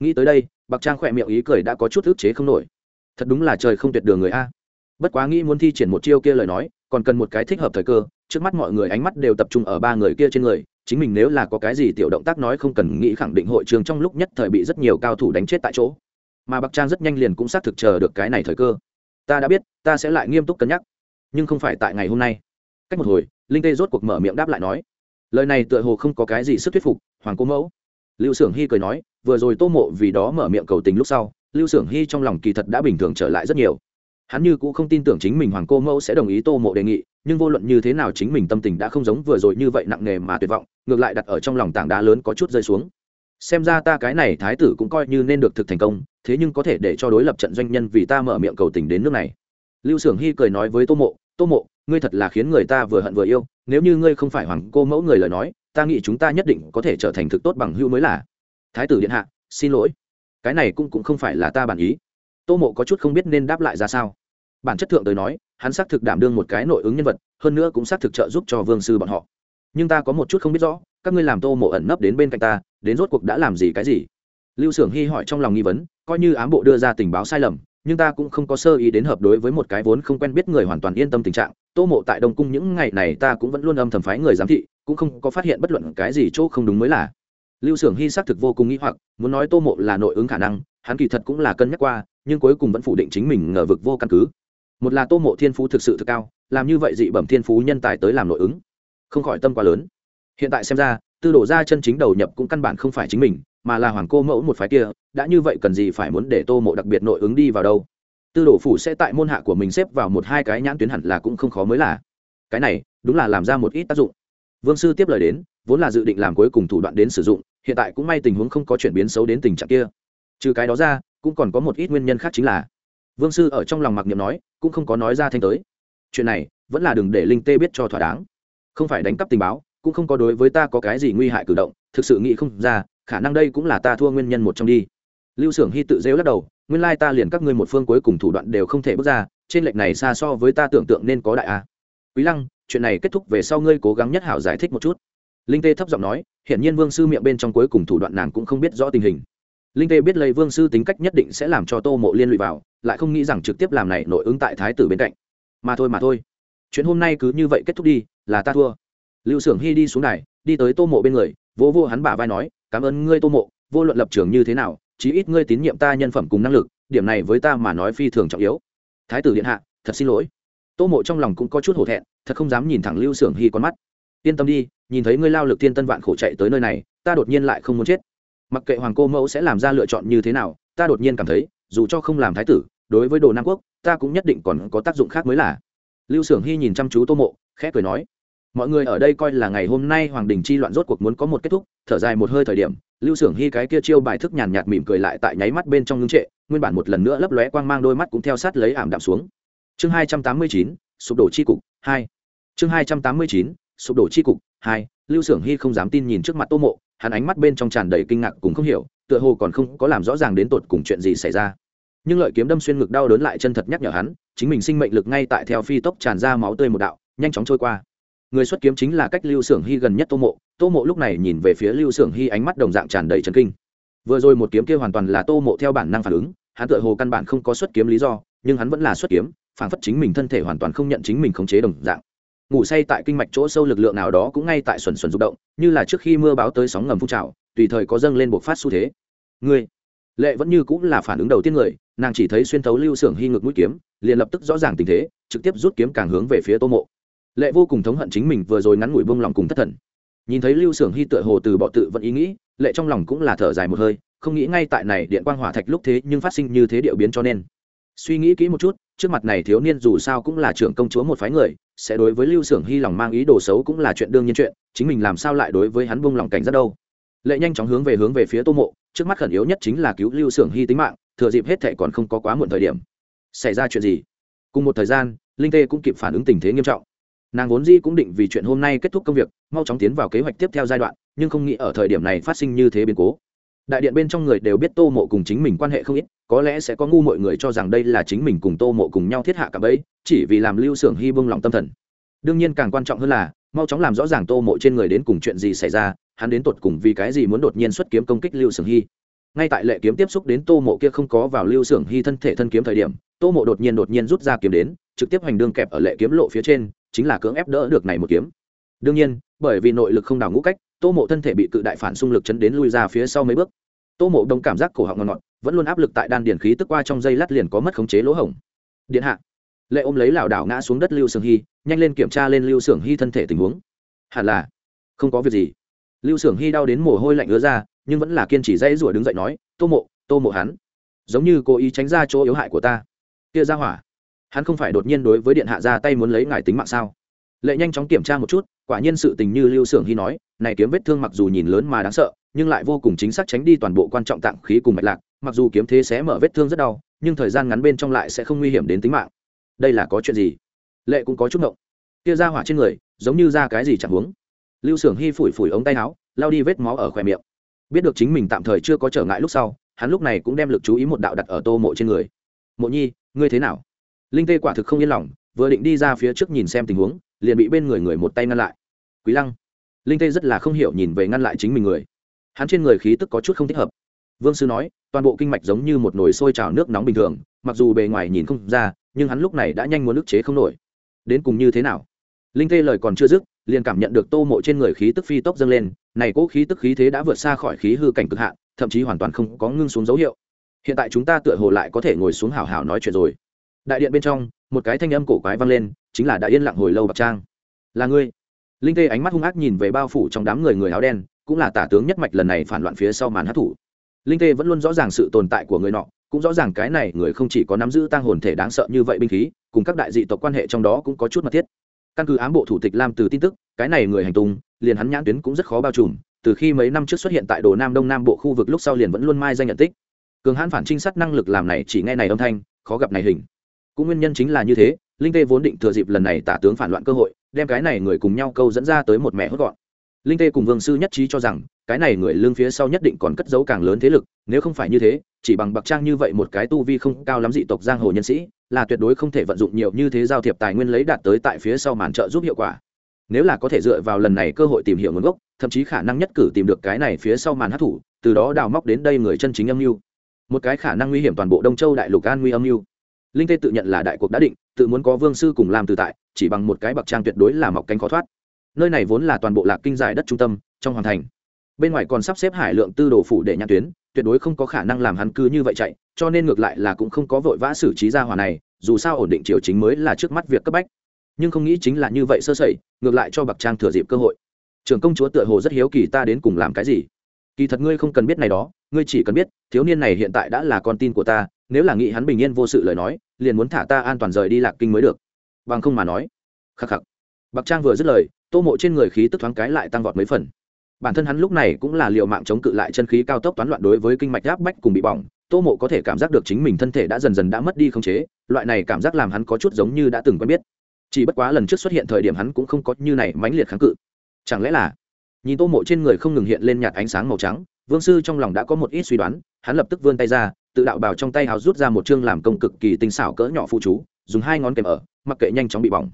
Nghĩ tới đây bạc trang khỏe miệng ý cười đã có chút ức chế không nổi. Thật đúng là trời không tuyệt đường người a. Bất quá nghĩ muốn thi triển một chiêu kia lời nói, còn cần một cái thích hợp thời cơ trước mắt mọi người ánh mắt đều tập trung ở ba người kia trên người, chính mình nếu là có cái gì tiểu động tác nói không cần nghĩ khẳng định hội trường trong lúc nhất thời bị rất nhiều cao thủ đánh chết tại chỗ. Mà bạc trang rất nhanh liền cũng xác thực chờ được cái này thời cơ. Ta đã biết, ta sẽ lại nghiêm túc cân nhắc. Nhưng không phải tại ngày hôm nay. Cách một hồi, linh tê rốt cuộc mở miệng đáp lại nói. Lời này tựa hồ không có cái gì sức thuyết phục, hoàng cố mẫu. Lưu s ư ở n g hy cười nói, vừa rồi tô mộ vì đó mở miệng cầu tình lúc sau, lưu s ư ở n g hy trong lòng kỳ thật đã bình thường trở lại rất nhiều hắn như cũng không tin tưởng chính mình hoàng cô mẫu sẽ đồng ý tô mộ đề nghị, nhưng vô luận như thế nào chính mình tâm tình đã không giống vừa rồi như vậy nặng nề mà tuyệt vọng, ngược lại đặt ở trong lòng tảng đá lớn có chút rơi xuống. Xem ra ta cái này thái tử cũng coi như nên được thực thành công, thế nhưng có thể để cho đối lập trận doanh nhân vì ta mở miệng cầu tình đến nước này. Lưu s ư ở n g hy cười nói với tô mộ tô mộ, ngươi thật là khiến người ta vừa hận vừa yêu, nếu như ngươi không phải hoàng cô mẫu người lời nói, ta nghĩ chúng ta nhất định có thể trở thành thực tốt bằng hữu mới là. Thái tử điện hạ, xin lỗi. Cái này cũng cũng không phải là ta bản ý tô mộ có chút không biết nên đáp lại ra sao. Bản chất thượng tới nói, hắn xác thực đảm đương một cái nội ứng nhân vật, hơn nữa cũng xác thực trợ giúp cho vương sư bọn họ. Nhưng ta có một chút không biết rõ, các ngươi làm tô mộ ẩn nấp đến bên cạnh ta, đến rốt cuộc đã làm gì cái gì? Lưu s ư ở n g hy hỏi trong lòng nghi vấn, coi như ám bộ đưa ra tình báo sai lầm, nhưng ta cũng không có sơ ý đến hợp đối với một cái vốn không quen biết người hoàn toàn yên tâm tình trạng. Tô mộ tại đông cung những ngày này ta cũng vẫn luôn âm thầm phái người giám thị, cũng không có phát hiện bất luận cái gì chỗ không đúng mới là lưu xưởng hy xác thực vô cùng nghĩ hoặc, muốn nói tô mộ là nội ứng khả năng, hắn kỳ thật cũng là cân nhắc qua, nhưng cuối cùng vẫn phủ định chính mình ngờ vực vô căn cứ. Một là tô mộ thiên phú thực sự thực cao, làm như vậy dị bẩm thiên phú nhân tài tới làm nội ứng, không khỏi tâm quá lớn. Hiện tại xem ra, tư đổ ra chân chính đầu nhập cũng căn bản không phải chính mình, mà là hoàng cô mẫu một phái kia, đã như vậy cần gì phải muốn để tô mộ đặc biệt nội ứng đi vào đâu? Tư đổ phủ sẽ tại môn hạ của mình xếp vào một hai cái nhãn tuyến hẳn là cũng không khó mới là. Cái này, đúng là làm ra một ít tác dụng. Vương sư tiếp lời đến vốn là dự định làm cuối cùng thủ đoạn đến sử dụng, hiện tại cũng may tình huống không có chuyển biến xấu đến tình trạng kia. Trừ cái đó ra, cũng còn có một ít nguyên nhân khác chính là, vương sư ở trong lòng mặc niệm nói, cũng không có nói ra thanh tới. Chuyện này, vẫn là đừng để linh tê biết cho thỏa đáng. Không phải đánh cắp tình báo, cũng không có đối với ta có cái gì nguy hại cử động, thực sự nghĩ không ra, khả năng đây cũng là ta thua nguyên nhân một trong đi. Lưu s ư ở n g hy tự rêu lắc đầu, nguyên lai ta liền các ngươi một phương cuối cùng thủ đoạn đều không thể bước ra, trên lệch này xa so với ta tưởng tượng nên có đại a. Quý lăng, chuyện này kết thúc về sau ngươi cố gắng nhất hảo giải thích một chút linh tê thấp giọng nói hiện nhiên vương sư miệng bên trong cuối cùng thủ đoạn nàng cũng không biết rõ tình hình. Linh tê biết lấy vương sư tính cách nhất định sẽ làm cho tô mộ liên lụy vào, lại không nghĩ rằng trực tiếp làm này nội ứng tại thái tử bên cạnh. Mà thôi mà thôi. Chuyện hôm nay cứ như vậy kết thúc đi, là ta thua. Lưu s ư ở n g hy đi xuống này đi tới tô mộ bên người vô vô hắn bả vai nói, cảm ơn ngươi tô mộ, vô luận lập trường như thế nào, chí ít ngươi tín nhiệm ta nhân phẩm cùng năng lực, điểm này với ta mà nói phi thường trọng yếu. Thái tử điện hạ, thật xin lỗi. Tô mộ trong lòng cũng có chút hổ thẹn, thật không dám nhìn thẳng lưu s ư ở n g hy con mắt. Yên tâm đi nhìn thấy ngươi lao lực tiên tân vạn khổ chạy tới nơi này, ta đột nhiên lại không muốn chết. Mặc kệ hoàng cô mẫu sẽ làm ra lựa chọn như thế nào, ta đột nhiên cảm thấy, dù cho không làm thái tử, đối với đồ nam quốc, ta cũng nhất định còn có tác dụng khác mới là. Lưu s ư ở n g hy nhìn chăm chú tô mộ, khẽ cười nói, mọi người ở đây coi là ngày hôm nay hoàng đình chi loạn rốt cuộc muốn có một kết thúc. Thở dài một hơi thời điểm, lưu s ư ở n g hy cái kia chiêu bài thức nhàn nhạt mỉm cười lại tại nháy mắt bên trong ngưng trệ, nguyên bản một lần nữa lấp lóe quang mang đôi mắt cũng theo sát lấy ảm đạm xuống. Chương hai trăm tám mươi chín, sụp đổ c cục hai. Chương hai trăm tám mươi chín, sụp đổ c cục hai, lưu s ư ở n g hy không dám tin nhìn trước mặt tô mộ, hắn ánh mắt bên trong tràn đầy kinh ngạc cùng không hiểu, tựa hồ còn không có làm rõ ràng đến tột cùng chuyện gì xảy ra. Nhưng lợi kiếm đâm xuyên ngực đau đớn lại chân thật nhắc nhở hắn, chính mình sinh mệnh lực ngay tại theo phi tốc tràn ra máu tươi một đạo, nhanh chóng trôi qua. Người xuất kiếm chính là cách lưu s ư ở n g hy gần nhất tô mộ tô mộ lúc này nhìn về phía lưu s ư ở n g hy ánh mắt đồng dạng tràn đầy trần kinh. Vừa rồi một kiếm kia hoàn toàn là tô mộ theo bản năng phản ứng, hắn tựa hồ căn bản không có xuất kiếm lý do, nhưng hắn vẫn là xuất kiếm, phản phất chính mình thân thể hoàn toàn không nhận chính mình khống chế đồng dạng ngủ say tại kinh mạch chỗ sâu lực lượng nào đó cũng ngay tại xuẩn xuẩn rung động, như là trước khi mưa báo tới sóng ngầm phun trào, tùy thời có dâng lên bộc phát xu thế. Ngươi, lệ vẫn như cũng là phản ứng đầu tiên người, nàng chỉ thấy xuyên thấu lưu sưởng hy ngực mũi kiếm, liền lập tức rõ ràng tình thế, trực tiếp rút kiếm càng hướng về phía tô mộ. Lệ vô cùng thống hận chính mình vừa rồi ngắn ngủi bông lòng cùng thất thần. Nhìn thấy lưu sưởng hy tựa hồ từ bọ tự vẫn ý nghĩ, lệ trong lòng cũng là thở dài một hơi, không nghĩ ngay tại này điện quang hỏa thạch lúc thế nhưng phát sinh như thế điệu biến cho nên. Suy nghĩ kỹ một chút, trước mặt này thiếu niên dù sao cũng là trưởng công chúa một phái người sẽ đối với lưu xưởng hy lòng mang ý đồ xấu cũng là chuyện đương nhiên chuyện, chính mình làm sao lại đối với hắn buông lòng cảnh giác đâu. Lệ nhanh chóng hướng về hướng về phía tô mộ, trước mắt khẩn yếu nhất chính là cứu lưu xưởng hy tính mạng, thừa dịp hết thệ còn không có quá muộn thời điểm. Xảy ra chuyện gì? Cùng một thời gian, linh tê cũng kịp phản ứng tình thế nghiêm trọng. Nàng vốn di cũng định vì chuyện hôm nay kết thúc công việc, mau chóng tiến vào kế hoạch tiếp theo giai đoạn, nhưng không nghĩ ở thời điểm này phát sinh như thế biến cố. Đại điện bên trong người đều biết tô mộ cùng chính mình quan hệ không ít có lẽ sẽ có ngu mọi người cho rằng đây là chính mình cùng tô mộ cùng nhau thiết hạ cả bẫy, chỉ vì làm lưu xưởng hy bông lòng tâm thần. Đương nhiên càng quan trọng hơn là, mau chóng làm rõ ràng tô mộ trên người đến cùng chuyện gì xảy ra, hắn đến tột cùng vì cái gì muốn đột nhiên xuất kiếm công kích lưu xưởng hy. Ngay tại lệ kiếm tiếp xúc đến tô mộ kia không có vào lưu xưởng hy thân thể thân kiếm thời điểm, tô mộ đột nhiên đột nhiên rút ra kiếm đến, trực tiếp hành đương kẹp ở lệ kiếm lộ phía trên, chính là cưỡng ép đỡ được này một kiếm. Đương nhiên, bởi vì nội lực không đào ngũ cách, tô mộ thân thể bị cự đại phản xung lực chấn đến lui ra phía sau mấy bước. Tô mộ đông cảm giác cổ họng ngọt ngọt vẫn luôn áp lực tại đan điển khí tức qua trong dây lát liền có mất khống chế lỗ hổng. Điện hạ, lệ ôm lấy lảo đảo ngã xuống đất lưu sưởng hy, nhanh lên kiểm tra lên lưu sưởng hy thân thể tình huống. Hẳn là, không có việc gì. Lưu sưởng hy đau đến mồ hôi lạnh ứa ra, nhưng vẫn là kiên trì dãy rủa đứng dậy nói, tô mộ tô mộ hắn. Giống như cố ý tránh ra chỗ yếu hại của ta. Kia ra hỏa, hắn không phải đột nhiên đối với điện hạ ra tay muốn lấy ngài tính mạng sao? Lệ nhanh chóng kiểm tra một chút, quả nhiên sự tình như lưu s ư ở n g hy nói, này kiếm vết thương mặc dù nhìn lớn mà đáng sợ, nhưng lại vô cùng chính xác tránh đi toàn bộ quan trọng tạng khí cùng mạch lạc mặc dù kiếm thế sẽ mở vết thương rất đau, nhưng thời gian ngắn bên trong lại sẽ không nguy hiểm đến tính mạng. Đây là có chuyện gì? Lệ cũng có chút ngộng. Kia ra hỏa trên người, giống như ra cái gì chẳng uống lưu s ư ở n g hy phủi phủi ống tay áo lao đi vết máu ở khoe miệng. Biết được chính mình tạm thời chưa có trở ngại lúc sau, hắn lúc này cũng đem lực chú ý một đạo đặt ở tô mộ trên người. Mộ nhi, ngươi thế nào? Linh tê quả thực không yên lòng, vừa định đi ra phía trước nhìn xem tình huống, liền bị bên người người một tay ngăn lại. Quý lăng. Linh tê rất là không hiểu nhìn về ngăn lại chính mình người. Hắn trên người khí tức có chút không thích hợp vương sư nói, toàn bộ kinh mạch giống như một nồi sôi trào nước nóng bình thường, mặc dù bề ngoài nhìn không ra, nhưng hắn lúc này đã nhanh muốn ức chế không nổi. Đến cùng như thế nào? Linh tê lời còn chưa dứt, liền cảm nhận được tô mộ trên người khí tức phi tốc dâng lên, này cỗ khí tức khí thế đã vượt xa khỏi khí hư cảnh cực hạn, thậm chí hoàn toàn không có ngưng xuống dấu hiệu. Hiện tại chúng ta tựa hồ lại có thể ngồi xuống hào hào nói chuyện rồi. Đại điện bên trong, một cái thanh âm cổ quái vang lên, chính là đã yên lặng hồi lâu bạc trang. Là ngươi. Linh tê ánh mắt hung ác nhìn về bao phủ trong đám người người áo đen, cũng là tả tướng nhất mạch lần này phản loạn phía sau màn hát thủ linh tê vẫn luôn rõ ràng sự tồn tại của người nọ, cũng rõ ràng cái này người không chỉ có nắm giữ tăng hồn thể đáng sợ như vậy binh khí, cùng các đại dị tộc quan hệ trong đó cũng có chút mật thiết. Căn cứ ám bộ thủ tịch lam từ tin tức, cái này người hành tung, liền hắn nhãn tuyến cũng rất khó bao trùm, từ khi mấy năm trước xuất hiện tại đồ nam đông nam bộ khu vực lúc sau liền vẫn luôn mai danh nhận tích. Cường hãn phản trinh sát năng lực làm này chỉ nghe này âm thanh, khó gặp này hình. Cũng nguyên nhân chính là như thế, linh tê vốn định thừa dịp lần này tả tướng phản loạn cơ hội, đem cái này người cùng nhau câu dẫn ra tới một mẹ hốt gọn linh tê cùng vương sư nhất trí cho rằng, cái này người lương phía sau nhất định còn cất giấu càng lớn thế lực, nếu không phải như thế, chỉ bằng bậc trang như vậy một cái tu vi không cao lắm dị tộc giang hồ nhân sĩ, là tuyệt đối không thể vận dụng nhiều như thế giao thiệp tài nguyên lấy đạt tới tại phía sau màn trợ giúp hiệu quả. Nếu là có thể dựa vào lần này cơ hội tìm hiểu nguồn gốc, thậm chí khả năng nhất cử tìm được cái này phía sau màn hát thủ từ đó đào móc đến đây người chân chính âm mưu. Một cái khả năng nguy hiểm toàn bộ đông châu đại lục an nguy âm mưu. Linh tê tự nhận là đại cuộc đã định, tự muốn có vương sư cùng làm từ tại, chỉ bằng một cái bậc trang tuyệt đối là mọc cánh khó thoát nơi này vốn là toàn bộ lạc kinh giải đất trung tâm, trong hoàn thành. Bên ngoài còn sắp xếp hải lượng tư đồ phủ để nhãn tuyến, tuyệt đối không có khả năng làm hắn cứ như vậy chạy, cho nên ngược lại là cũng không có vội vã xử trí ra hòa này, dù sao ổn định triều chính mới là trước mắt việc cấp bách. Nhưng không nghĩ chính là như vậy sơ sẩy, ngược lại cho bậc trang thừa dịp cơ hội. Trưởng công chúa tựa hồ rất hiếu kỳ ta đến cùng làm cái gì. Kỳ thật ngươi không cần biết này đó, ngươi chỉ cần biết, thiếu niên này hiện tại đã là con tin của ta, nếu là nghĩ hắn bình yên vô sự lời nói, liền muốn thả ta an toàn rời đi lạc kinh mới được. Bằng không mà nói. Khắc khắc. Bạc trang vừa dứt lời tô mộ trên người khí tức thoáng cái lại tăng vọt mấy phần. Bản thân hắn lúc này cũng là liệu mạng chống cự lại chân khí cao tốc toán loạn đối với kinh mạch gáp bách cùng bị bỏng, tô mộ có thể cảm giác được chính mình thân thể đã dần dần đã mất đi khống chế, loại này cảm giác làm hắn có chút giống như đã từng quen biết. Chỉ bất quá lần trước xuất hiện thời điểm hắn cũng không có như này mãnh liệt kháng cự. Chẳng lẽ là, nhìn tô mộ trên người không ngừng hiện lên nhạt ánh sáng màu trắng, vương sư trong lòng đã có một ít suy đoán, hắn lập tức vươn tay ra, tự đạo bào trong tay hào rút ra một chương làm công cực kỳ tinh xảo cỡ nhỏ phụ chú, dùng hai ngón kèm ở, mặc kệ nhanh chóng bị bỏng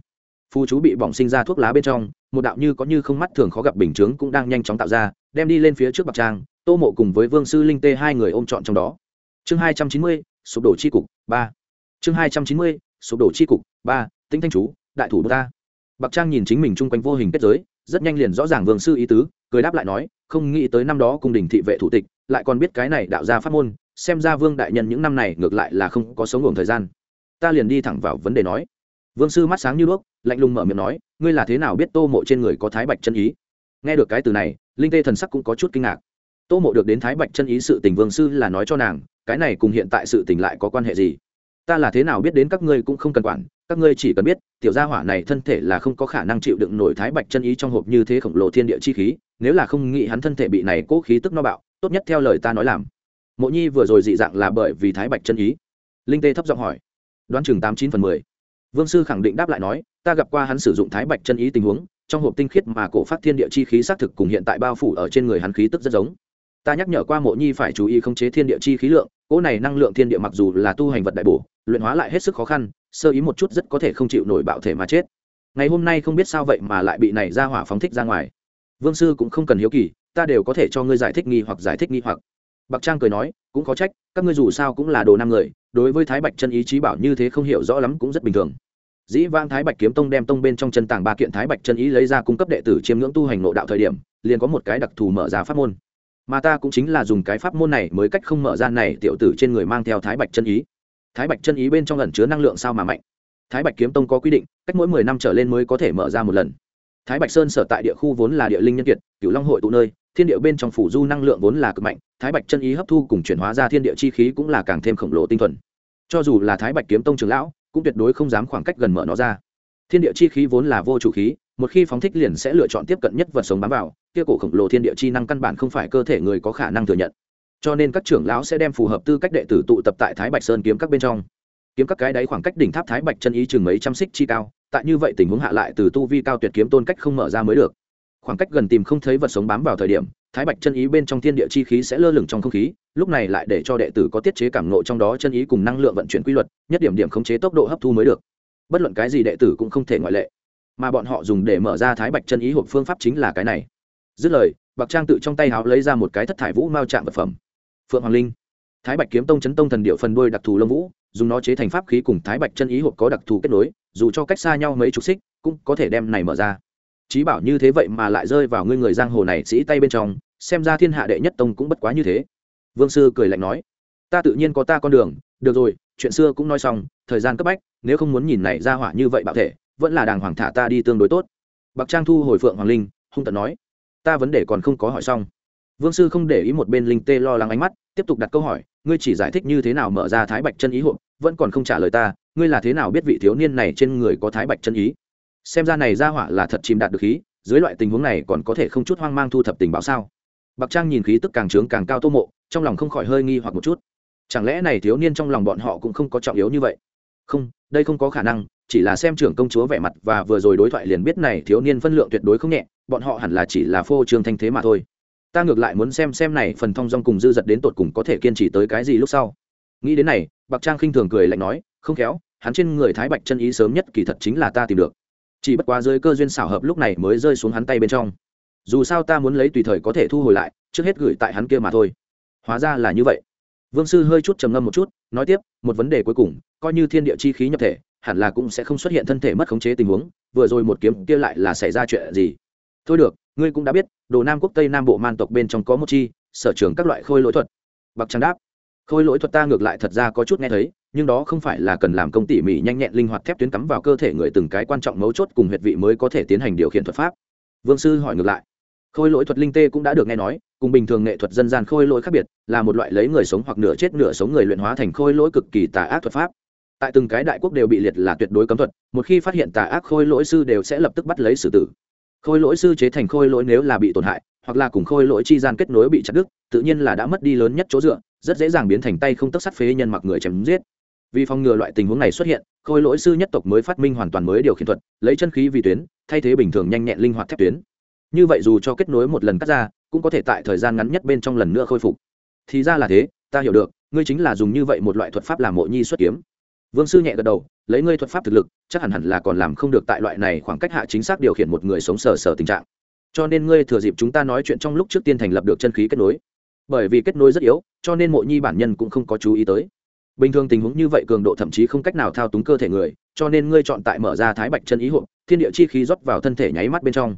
phù chú bị bỏng sinh ra thuốc lá bên trong, một đạo như có như không mắt thường khó gặp bình chướng cũng đang nhanh chóng tạo ra, đem đi lên phía trước bạc trang, tô mộ cùng với vương sư linh tê hai người ôm trọn trong đó. Chương hai trăm chín mươi, sụp đổ c h i cục, ba. Chương hai trăm chín mươi, sụp đổ c h i cục, ba tính thanh chú, đại thủ ta bạc trang nhìn chính mình chung quanh vô hình kết giới, rất nhanh liền rõ ràng vương sư ý tứ, cười đáp lại nói, không nghĩ tới năm đó cung đình thị vệ thủ tịch, lại còn biết cái này đạo ra phát môn, xem ra vương đại nhân những năm này ngược lại là không có sống ngủ thời gian. Ta liền đi thẳng vào vấn đề nói. Vương sư mắt sáng như đuốc lạnh lùng mở miệng nói, ngươi là thế nào biết tô mộ trên người có thái bạch chân ý? Nghe được cái từ này, linh tê thần sắc cũng có chút kinh ngạc. Tô mộ được đến thái bạch chân ý sự tình vương sư là nói cho nàng, cái này cùng hiện tại sự tình lại có quan hệ gì? Ta là thế nào biết đến các ngươi cũng không cần quản, các ngươi chỉ cần biết, tiểu gia hỏa này thân thể là không có khả năng chịu đựng nổi thái bạch chân ý trong hộp như thế khổng lồ thiên địa chi khí, nếu là không nghĩ hắn thân thể bị này cố khí tức no bạo, tốt nhất theo lời ta nói làm. Mộ nhi vừa rồi dị dạng là bởi vì thái bạch chân ý. Linh tê thấp giọng hỏi. Đoán chừng tám chín phần mười. Vương sư khẳng định đáp lại nói ta gặp qua hắn sử dụng thái bạch chân ý tình huống, trong hộp tinh khiết mà cổ phát thiên địa chi khí xác thực cùng hiện tại bao phủ ở trên người hắn khí tức rất giống. Ta nhắc nhở qua mộ nhi phải chú ý khống chế thiên địa chi khí lượng, cỗ này năng lượng thiên địa mặc dù là tu hành vật đại bổ, luyện hóa lại hết sức khó khăn, sơ ý một chút rất có thể không chịu nổi bạo thể mà chết. Ngày hôm nay không biết sao vậy mà lại bị này ra hỏa phóng thích ra ngoài. Vương sư cũng không cần hiếu kỳ, ta đều có thể cho ngươi giải thích nghi hoặc, giải thích nghi hoặc. Bạc trang cười nói, cũng có trách, các ngươi dù sao cũng là đồ năm người, đối với thái bạch chân ý chí bảo như thế không hiểu rõ lắm cũng rất bình thường dĩ vang thái bạch kiếm tông đem tông bên trong chân tàng ba kiện thái bạch chân ý lấy ra cung cấp đệ tử chiêm ngưỡng tu hành nội đạo thời điểm, liền có một cái đặc thù mở ra pháp môn. Mà ta cũng chính là dùng cái pháp môn này mới cách không mở ra này tiểu tử trên người mang theo thái bạch chân ý. Thái bạch chân ý bên trong ẩn chứa năng lượng sao mà mạnh? Thái bạch kiếm tông có quy định, cách mỗi mười năm trở lên mới có thể mở ra một lần. Thái bạch sơn sở tại địa khu vốn là địa linh nhân kiệt, cửu long hội tụ nơi, thiên địa bên trong phủ du năng lượng vốn là cực mạnh, thái bạch chân ý hấp thu cùng chuyển hóa ra thiên địa chi khí cũng là càng thêm khổng lồ tinh thuần. Cho dù là thái bạch kiếm tông trường lão cũng tuyệt đối không dám khoảng cách gần mở nó ra. Thiên địa chi khí vốn là vô chủ khí, một khi phóng thích liền sẽ lựa chọn tiếp cận nhất vật sống bám vào, kia cổ khổng lồ thiên địa chi năng căn bản không phải cơ thể người có khả năng thừa nhận. Cho nên các trưởng lão sẽ đem phù hợp tư cách đệ tử tụ tập tại thái bạch sơn kiếm các bên trong. Kiếm các cái đáy khoảng cách đỉnh tháp thái bạch chân ý chừng mấy trăm xích chi cao, tại như vậy tình huống hạ lại từ tu vi cao tuyệt kiếm tôn cách không mở ra mới được. Khoảng cách gần tìm không thấy vật sống bám vào thời điểm, thái bạch chân ý bên trong thiên địa chi khí sẽ lơ lửng trong không khí lúc này lại để cho đệ tử có tiết chế cảm nộ trong đó chân ý cùng năng lượng vận chuyển quy luật, nhất điểm điểm khống chế tốc độ hấp thu mới được. Bất luận cái gì đệ tử cũng không thể ngoại lệ. Mà bọn họ dùng để mở ra thái bạch chân ý hộp phương pháp chính là cái này. Dứt lời, bạc trang tự trong tay háo lấy ra một cái thất thải vũ mao chạm vật phẩm. Phượng hoàng linh. Thái bạch kiếm tông chấn tông thần điệu phần đuôi đặc thù lông vũ, dùng nó chế thành pháp khí cùng thái bạch chân ý hộp có đặc thù kết nối, dù cho cách xa nhau mấy chục xích, cũng có thể đem này mở ra. Trí bảo như thế vậy mà lại rơi vào ngươi người giang hồ này sĩ tay bên trong, xem ra thiên hạ đệ nhất tông cũng bất quá như thế vương sư cười lạnh nói, ta tự nhiên có ta con đường, được rồi, chuyện xưa cũng nói xong, thời gian cấp bách, nếu không muốn nhìn này ra hỏa như vậy bạo thể, vẫn là đàng hoàng thả ta đi tương đối tốt. Bạc trang thu hồi phượng hoàng linh, hung tận nói, ta vấn đề còn không có hỏi xong. Vương sư không để ý một bên linh tê lo lắng ánh mắt, tiếp tục đặt câu hỏi, ngươi chỉ giải thích như thế nào mở ra thái bạch chân ý hộp vẫn còn không trả lời ta, ngươi là thế nào biết vị thiếu niên này trên người có thái bạch chân ý? Xem ra này ra hỏa là thật chìm đạt được khí, dưới loại tình huống này còn có thể không chút hoang mang thu thập tình báo sao? Bạc trang nhìn khí tức càng trướng càng cao tô mộ trong lòng không khỏi hơi nghi hoặc một chút. Chẳng lẽ này thiếu niên trong lòng bọn họ cũng không có trọng yếu như vậy? Không, đây không có khả năng, chỉ là xem trưởng công chúa vẻ mặt và vừa rồi đối thoại liền biết này thiếu niên phân lượng tuyệt đối không nhẹ, bọn họ hẳn là chỉ là phô trương thanh thế mà thôi. Ta ngược lại muốn xem xem này phần thong dong cùng dư giật đến tột cùng có thể kiên trì tới cái gì lúc sau. Nghĩ đến này, bạc trang khinh thường cười lạnh nói, không khéo, hắn trên người thái bạch chân ý sớm nhất kỳ thật chính là ta tìm được. Chỉ bất quá dưới cơ duyên xảo hợp lúc này mới rơi xuống hắn tay bên trong. Dù sao ta muốn lấy tùy thời có thể thu hồi lại, trước hết gửi tại hắn kia mà thôi hóa ra là như vậy. Vương sư hơi chút trầm ngâm một chút, nói tiếp, một vấn đề cuối cùng, coi như thiên địa chi khí nhập thể, hẳn là cũng sẽ không xuất hiện thân thể mất khống chế tình huống, vừa rồi một kiếm kia lại là xảy ra chuyện gì? Thôi được, ngươi cũng đã biết, đồ nam quốc tây nam bộ man tộc bên trong có một chi, sở trường các loại khôi lỗi thuật. Bạc trang đáp, khôi lỗi thuật ta ngược lại thật ra có chút nghe thấy, nhưng đó không phải là cần làm công tỉ mỉ nhanh nhẹn linh hoạt thép tuyến cắm vào cơ thể người từng cái quan trọng mấu chốt cùng huyệt vị mới có thể tiến hành điều khiển thuật pháp. Vương sư hỏi ngược lại, khôi lỗi thuật linh tê cũng đã được nghe nói cùng bình thường nghệ thuật dân gian khôi lỗi khác biệt, là một loại lấy người sống hoặc nửa chết nửa sống người luyện hóa thành khôi lỗi cực kỳ tà ác thuật pháp. Tại từng cái đại quốc đều bị liệt là tuyệt đối cấm thuật, một khi phát hiện tà ác khôi lỗi sư đều sẽ lập tức bắt lấy xử tử. Khôi lỗi sư chế thành khôi lỗi nếu là bị tổn hại, hoặc là cùng khôi lỗi chi gian kết nối bị chặt đứt, tự nhiên là đã mất đi lớn nhất chỗ dựa, rất dễ dàng biến thành tay không tấc sắt phế nhân mặc người chém giết. Vì phòng ngừa loại tình huống này xuất hiện, khôi lỗi sư nhất tộc mới phát minh hoàn toàn mới điều khiển thuật, lấy chân khí vì tuyến, thay thế bình thường nhanh nhẹn linh hoạt thép tuyến. Như vậy dù cho kết nối một lần cắt ra cũng có thể tại thời gian ngắn nhất bên trong lần nữa khôi phục. Thì ra là thế, ta hiểu được, ngươi chính là dùng như vậy một loại thuật pháp làm mộ nhi xuất kiếm. Vương sư nhẹ gật đầu, lấy ngươi thuật pháp thực lực, chắc hẳn hẳn là còn làm không được tại loại này khoảng cách hạ chính xác điều khiển một người sống sờ sờ tình trạng. Cho nên ngươi thừa dịp chúng ta nói chuyện trong lúc trước tiên thành lập được chân khí kết nối. Bởi vì kết nối rất yếu, cho nên mộ nhi bản nhân cũng không có chú ý tới. Bình thường tình huống như vậy cường độ thậm chí không cách nào thao túng cơ thể người, cho nên ngươi chọn tại mở ra thái bạch chân ý hộp thiên địa chi khí rót vào thân thể nháy mắt bên trong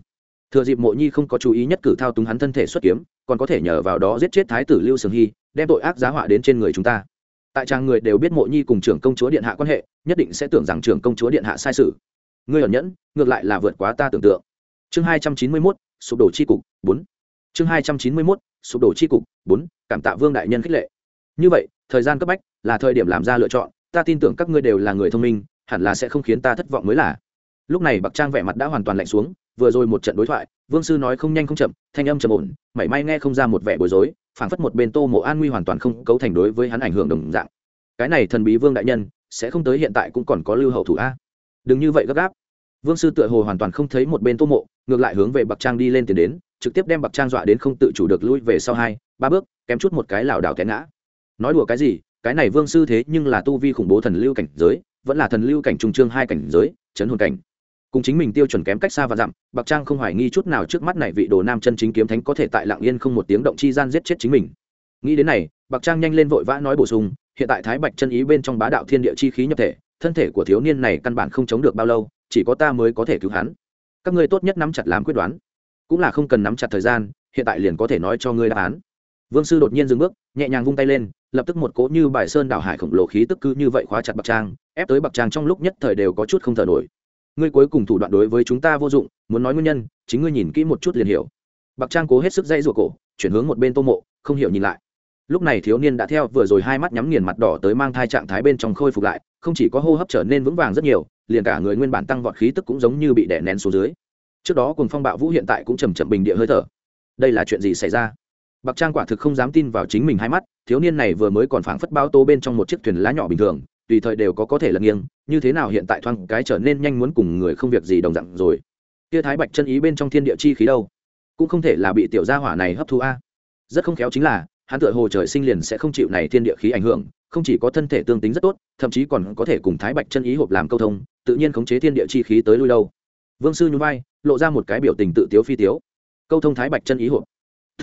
thừa dịp mộ nhi không có chú ý nhất cử thao túng hắn thân thể xuất kiếm, còn có thể nhờ vào đó giết chết thái tử lưu sường hy, đem tội ác giá họa đến trên người chúng ta. Tại trang người đều biết mộ nhi cùng trưởng công chúa điện hạ quan hệ, nhất định sẽ tưởng rằng trưởng công chúa điện hạ sai sự. Ngươi ẩn nhẫn, ngược lại là vượt quá ta tưởng tượng. Chương hai trăm chín mươi mốt, sụp đổ c h i cục, bốn. Chương hai trăm chín mươi mốt, sụp đổ c h i cục, bốn, cảm tạ vương đại nhân khích lệ. Như vậy, thời gian cấp bách là thời điểm làm ra lựa chọn, ta tin tưởng các ngươi đều là người thông minh, hẳn là sẽ không khiến ta thất vọng mới là. Lúc này bạc trang vẻ mặt đã hoàn toàn lạnh xuống vừa rồi một trận đối thoại, vương sư nói không nhanh không chậm, thanh âm trầm ổn, mảy may nghe không ra một vẻ bối rối, phảng phất một bên tô mộ an nguy hoàn toàn không cấu thành đối với hắn ảnh hưởng đồng dạng. Cái này thần bí vương đại nhân, sẽ không tới hiện tại cũng còn có lưu hậu thủ a. Đừng như vậy gấp gáp. Vương sư tựa hồ hoàn toàn không thấy một bên tô mộ, ngược lại hướng về bạc trang đi lên tiền đến, trực tiếp đem bạc trang dọa đến không tự chủ được lui về sau hai, ba bước, kém chút một cái lảo đảo té ngã. Nói đùa cái gì, cái này vương sư thế nhưng là tu vi khủng bố thần lưu cảnh giới, vẫn là thần lưu cảnh trung trương hai cảnh giới, chấn hồn cảnh cùng chính mình tiêu chuẩn kém cách xa và dặm bạc trang không hoài nghi chút nào trước mắt này vị đồ nam chân chính kiếm thánh có thể tại lạng yên không một tiếng động chi gian giết chết chính mình. Nghĩ đến này, bạc trang nhanh lên vội vã nói bổ sung, hiện tại thái bạch chân ý bên trong bá đạo thiên địa chi khí nhập thể, thân thể của thiếu niên này căn bản không chống được bao lâu, chỉ có ta mới có thể cứu hắn. Các ngươi tốt nhất nắm chặt làm quyết đoán. Cũng là không cần nắm chặt thời gian, hiện tại liền có thể nói cho ngươi đáp án. Vương sư đột nhiên dừng bước, nhẹ nhàng vung tay lên, lập tức một cỗ như bài sơn đảo hải khổng lồ khí tức cứ như vậy khóa chặt bạc trang, ép tới bạc trang trong lúc nhất thời đều có chút không thở nổi ngươi cuối cùng thủ đoạn đối với chúng ta vô dụng, muốn nói nguyên nhân, chính ngươi nhìn kỹ một chút liền hiểu. Bạc trang cố hết sức dây ruột cổ, chuyển hướng một bên tô mộ, không hiểu nhìn lại. Lúc này thiếu niên đã theo vừa rồi hai mắt nhắm nghiền mặt đỏ tới mang thai trạng thái bên trong khôi phục lại, không chỉ có hô hấp trở nên vững vàng rất nhiều, liền cả người nguyên bản tăng vọt khí tức cũng giống như bị đè nén xuống dưới. Trước đó cùng phong bạo vũ hiện tại cũng chầm chậm bình địa hơi thở. Đây là chuyện gì xảy ra? Bạc trang quả thực không dám tin vào chính mình hai mắt, thiếu niên này vừa mới còn phảng phất bao tô bên trong một chiếc thuyền lá nhỏ bình thường tùy thời đều có có thể lật nghiêng, như thế nào hiện tại thoáng cái trở nên nhanh muốn cùng người không việc gì đồng dạng rồi. Kia thái bạch chân ý bên trong thiên địa chi khí đâu? Cũng không thể là bị tiểu gia hỏa này hấp thu a. Rất không khéo chính là, hắn tựa hồ trời sinh liền sẽ không chịu này thiên địa khí ảnh hưởng, không chỉ có thân thể tương tính rất tốt, thậm chí còn có thể cùng thái bạch chân ý hộp làm câu thông, tự nhiên khống chế thiên địa chi khí tới lui đâu. Vương sư nhún vai, lộ ra một cái biểu tình tự tiếu phi tiếu. Câu thông thái bạch chân ý hộp.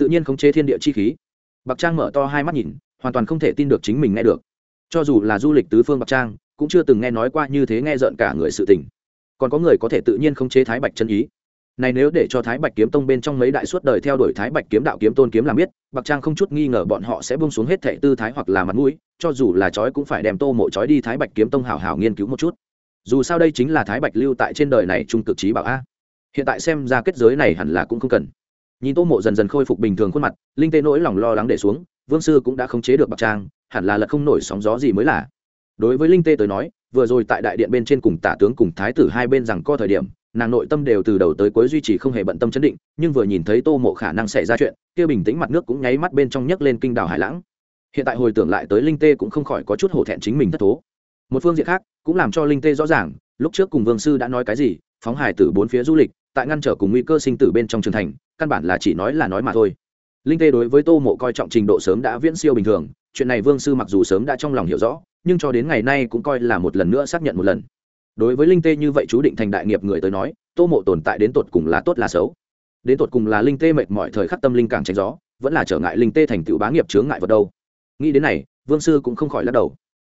Tự nhiên khống chế thiên địa chi khí. Bạc trang mở to hai mắt nhìn, hoàn toàn không thể tin được chính mình nghe được cho dù là du lịch tứ phương bạc trang, cũng chưa từng nghe nói qua như thế nghe rợn cả người sự tình. Còn có người có thể tự nhiên khống chế thái bạch chân ý. Này nếu để cho thái bạch kiếm tông bên trong mấy đại suốt đời theo đuổi thái bạch kiếm đạo kiếm tôn kiếm làm biết, bạc trang không chút nghi ngờ bọn họ sẽ bung xuống hết thệ tư thái hoặc là mặt mũi, cho dù là chói cũng phải đem tô mộ chói đi thái bạch kiếm tông hảo hảo nghiên cứu một chút. Dù sao đây chính là thái bạch lưu tại trên đời này trung cực trí bảo a. Hiện tại xem ra kết giới này hẳn là cũng không cần. Nhìn tô mộ dần dần khôi phục bình thường khuôn mặt, linh tê nỗi lòng lo lắng để xuống, vương sư cũng đã khống chế được bạc trang hẳn là lật không nổi sóng gió gì mới là. Đối với linh tê tới nói, vừa rồi tại đại điện bên trên cùng tả tướng cùng thái tử hai bên rằng co thời điểm, nàng nội tâm đều từ đầu tới cuối duy trì không hề bận tâm chấn định, nhưng vừa nhìn thấy tô mộ khả năng xảy ra chuyện, kia bình tĩnh mặt nước cũng nháy mắt bên trong nhấc lên kinh đảo hải lãng. Hiện tại hồi tưởng lại tới linh tê cũng không khỏi có chút hổ thẹn chính mình thất thố. Một phương diện khác, cũng làm cho linh tê rõ ràng, lúc trước cùng vương sư đã nói cái gì, phóng hải từ bốn phía du lịch, tại ngăn trở cùng nguy cơ sinh tử bên trong trường thành, căn bản là chỉ nói là nói mà thôi. Linh tê đối với tô mộ coi trọng trình độ sớm đã viễn siêu bình thường chuyện này vương sư mặc dù sớm đã trong lòng hiểu rõ, nhưng cho đến ngày nay cũng coi là một lần nữa xác nhận một lần. Đối với linh tê như vậy chú định thành đại nghiệp người tới nói, tô mộ tồn tại đến tột cùng là tốt là xấu. Đến tột cùng là linh tê mệt mọi thời khắc tâm linh càng tránh gió, vẫn là trở ngại linh tê thành tựu bá nghiệp chướng ngại vật đâu. Nghĩ đến này, vương sư cũng không khỏi lắc đầu.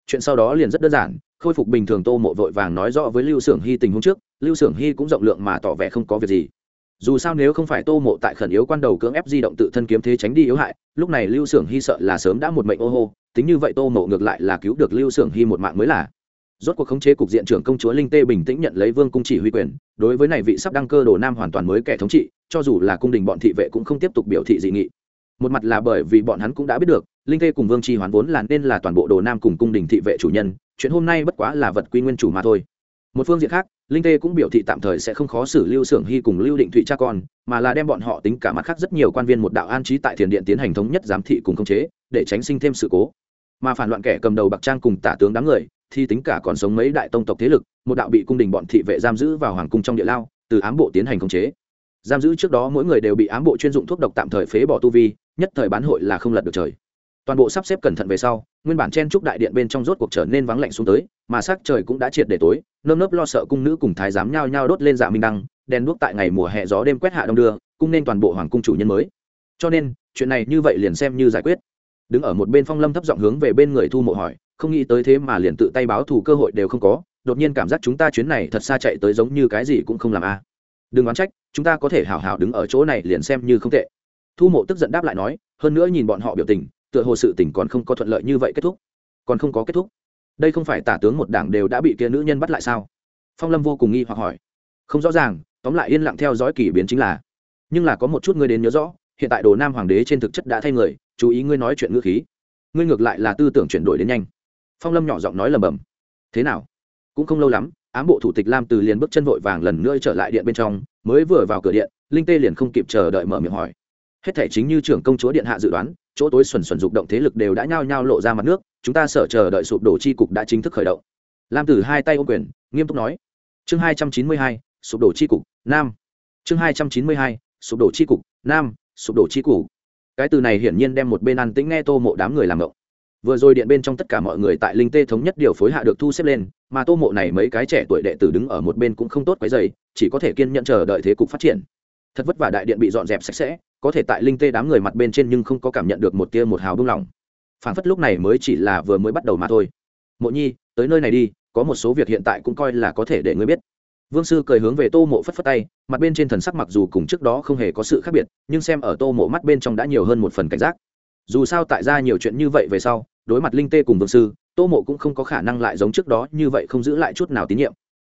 Chuyện sau đó liền rất đơn giản, khôi phục bình thường tô mộ vội vàng nói rõ với lưu s ư ở n g hy tình hôm trước, lưu s ư ở n g hy cũng rộng lượng mà tỏ vẻ không có việc gì dù sao nếu không phải tô mộ tại khẩn yếu quan đầu cưỡng ép di động tự thân kiếm thế tránh đi yếu hại, lúc này lưu s ư ở n g hy sợ là sớm đã một mệnh ô hô, tính như vậy tô mộ ngược lại là cứu được lưu s ư ở n g hy một mạng mới là. Rốt cuộc khống chế cục diện trưởng công chúa linh tê bình tĩnh nhận lấy vương cung chỉ huy quyền, đối với này vị sắp đăng cơ đồ nam hoàn toàn mới kẻ thống trị, cho dù là cung đình bọn thị vệ cũng không tiếp tục biểu thị dị nghị. Một mặt là bởi vì bọn hắn cũng đã biết được, linh tê cùng vương tri hoán vốn là nên là toàn bộ đồ nam cùng cung đình thị vệ chủ nhân, chuyện hôm nay bất quá là vật quy nguyên chủ mà thôi một phương diện khác, linh tê cũng biểu thị tạm thời sẽ không khó xử lưu s ư ở n g hy cùng lưu định thụy cha con, mà là đem bọn họ tính cả mặt khác rất nhiều quan viên một đạo an trí tại thiền điện tiến hành thống nhất giám thị cùng khống chế, để tránh sinh thêm sự cố. Mà phản loạn kẻ cầm đầu bạc trang cùng tả tướng đám người, thì tính cả còn sống mấy đại tông tộc thế lực, một đạo bị cung đình bọn thị vệ giam giữ vào hoàng cung trong địa lao, từ ám bộ tiến hành khống chế. Giam giữ trước đó mỗi người đều bị ám bộ chuyên dụng thuốc độc tạm thời phế bỏ tu vi, nhất thời bán hội là không lật được trời toàn bộ sắp xếp cẩn thận về sau, nguyên bản chen trúc đại điện bên trong rốt cuộc trở nên vắng lạnh xuống tới, mà sắc trời cũng đã triệt để tối, nơm nớp lo sợ cung nữ cùng thái giám nhao nhao đốt lên dạ minh đăng, đèn đuốc tại ngày mùa hè gió đêm quét hạ đông đưa, cung nên toàn bộ hoàng cung chủ nhân mới. Cho nên, chuyện này như vậy liền xem như giải quyết. Đứng ở một bên phong lâm thấp giọng hướng về bên người thu mộ hỏi, không nghĩ tới thế mà liền tự tay báo thù cơ hội đều không có, đột nhiên cảm giác chúng ta chuyến này thật xa chạy tới giống như cái gì cũng không làm a. Đừng oán trách, chúng ta có thể hào hào đứng ở chỗ này liền xem như không tệ. Thu mộ tức giận đáp lại nói, hơn nữa nhìn bọn họ biểu tình tựa hồ sự tình còn không có thuận lợi như vậy kết thúc. Còn không có kết thúc. Đây không phải tả tướng một đảng đều đã bị kia nữ nhân bắt lại sao? Phong lâm vô cùng nghi hoặc hỏi. Không rõ ràng, tóm lại yên lặng theo dõi kỷ biến chính là. Nhưng là có một chút ngươi đến nhớ rõ, hiện tại đồ nam hoàng đế trên thực chất đã thay người, chú ý ngươi nói chuyện ngữ khí. Ngươi ngược lại là tư tưởng chuyển đổi đến nhanh. Phong lâm nhỏ giọng nói lầm bầm thế nào? Cũng không lâu lắm, ám bộ thủ tịch lam từ liền bước chân vội vàng lần nữa trở lại điện bên trong, mới vừa vào cửa điện, linh tê liền không kịp chờ đợi mở miệng hỏi. Hết thể chính như trưởng công chúa điện hạ dự đoán chỗ tối xuẩn xuẩn dục động thế lực đều đã nhao nhao lộ ra mặt nước, chúng ta sợ chờ đợi sụp đổ chi cục đã chính thức khởi động. Lam từ hai tay ô quyền, nghiêm túc nói. Chương hai trăm chín mươi hai, sụp đổ chi cục, nam. Chương hai trăm chín mươi hai, sụp đổ chi cục, nam, sụp đổ chi cục. Cái từ này hiển nhiên đem một bên ăn tĩnh nghe tô mộ đám người làm ngộng. Vừa rồi điện bên trong tất cả mọi người tại linh tê thống nhất điều phối hạ được thu xếp lên, mà tô mộ này mấy cái trẻ tuổi đệ tử đứng ở một bên cũng không tốt quấy dày chỉ có thể kiên nhận chờ đợi thế cục phát triển thật vất vả đại điện bị dọn dẹp sạch sẽ, có thể tại linh tê đám người mặt bên trên nhưng không có cảm nhận được một tia một hào bưng lỏng phản phất lúc này mới chỉ là vừa mới bắt đầu mà thôi. Mộ nhi, tới nơi này đi, có một số việc hiện tại cũng coi là có thể để ngươi biết. Vương sư cười hướng về tô mộ phất phất tay, mặt bên trên thần sắc mặc dù cùng trước đó không hề có sự khác biệt, nhưng xem ở tô mộ mắt bên trong đã nhiều hơn một phần cảnh giác. Dù sao tại ra nhiều chuyện như vậy về sau, đối mặt linh tê cùng vương sư, tô mộ cũng không có khả năng lại giống trước đó như vậy không giữ lại chút nào tín nhiệm.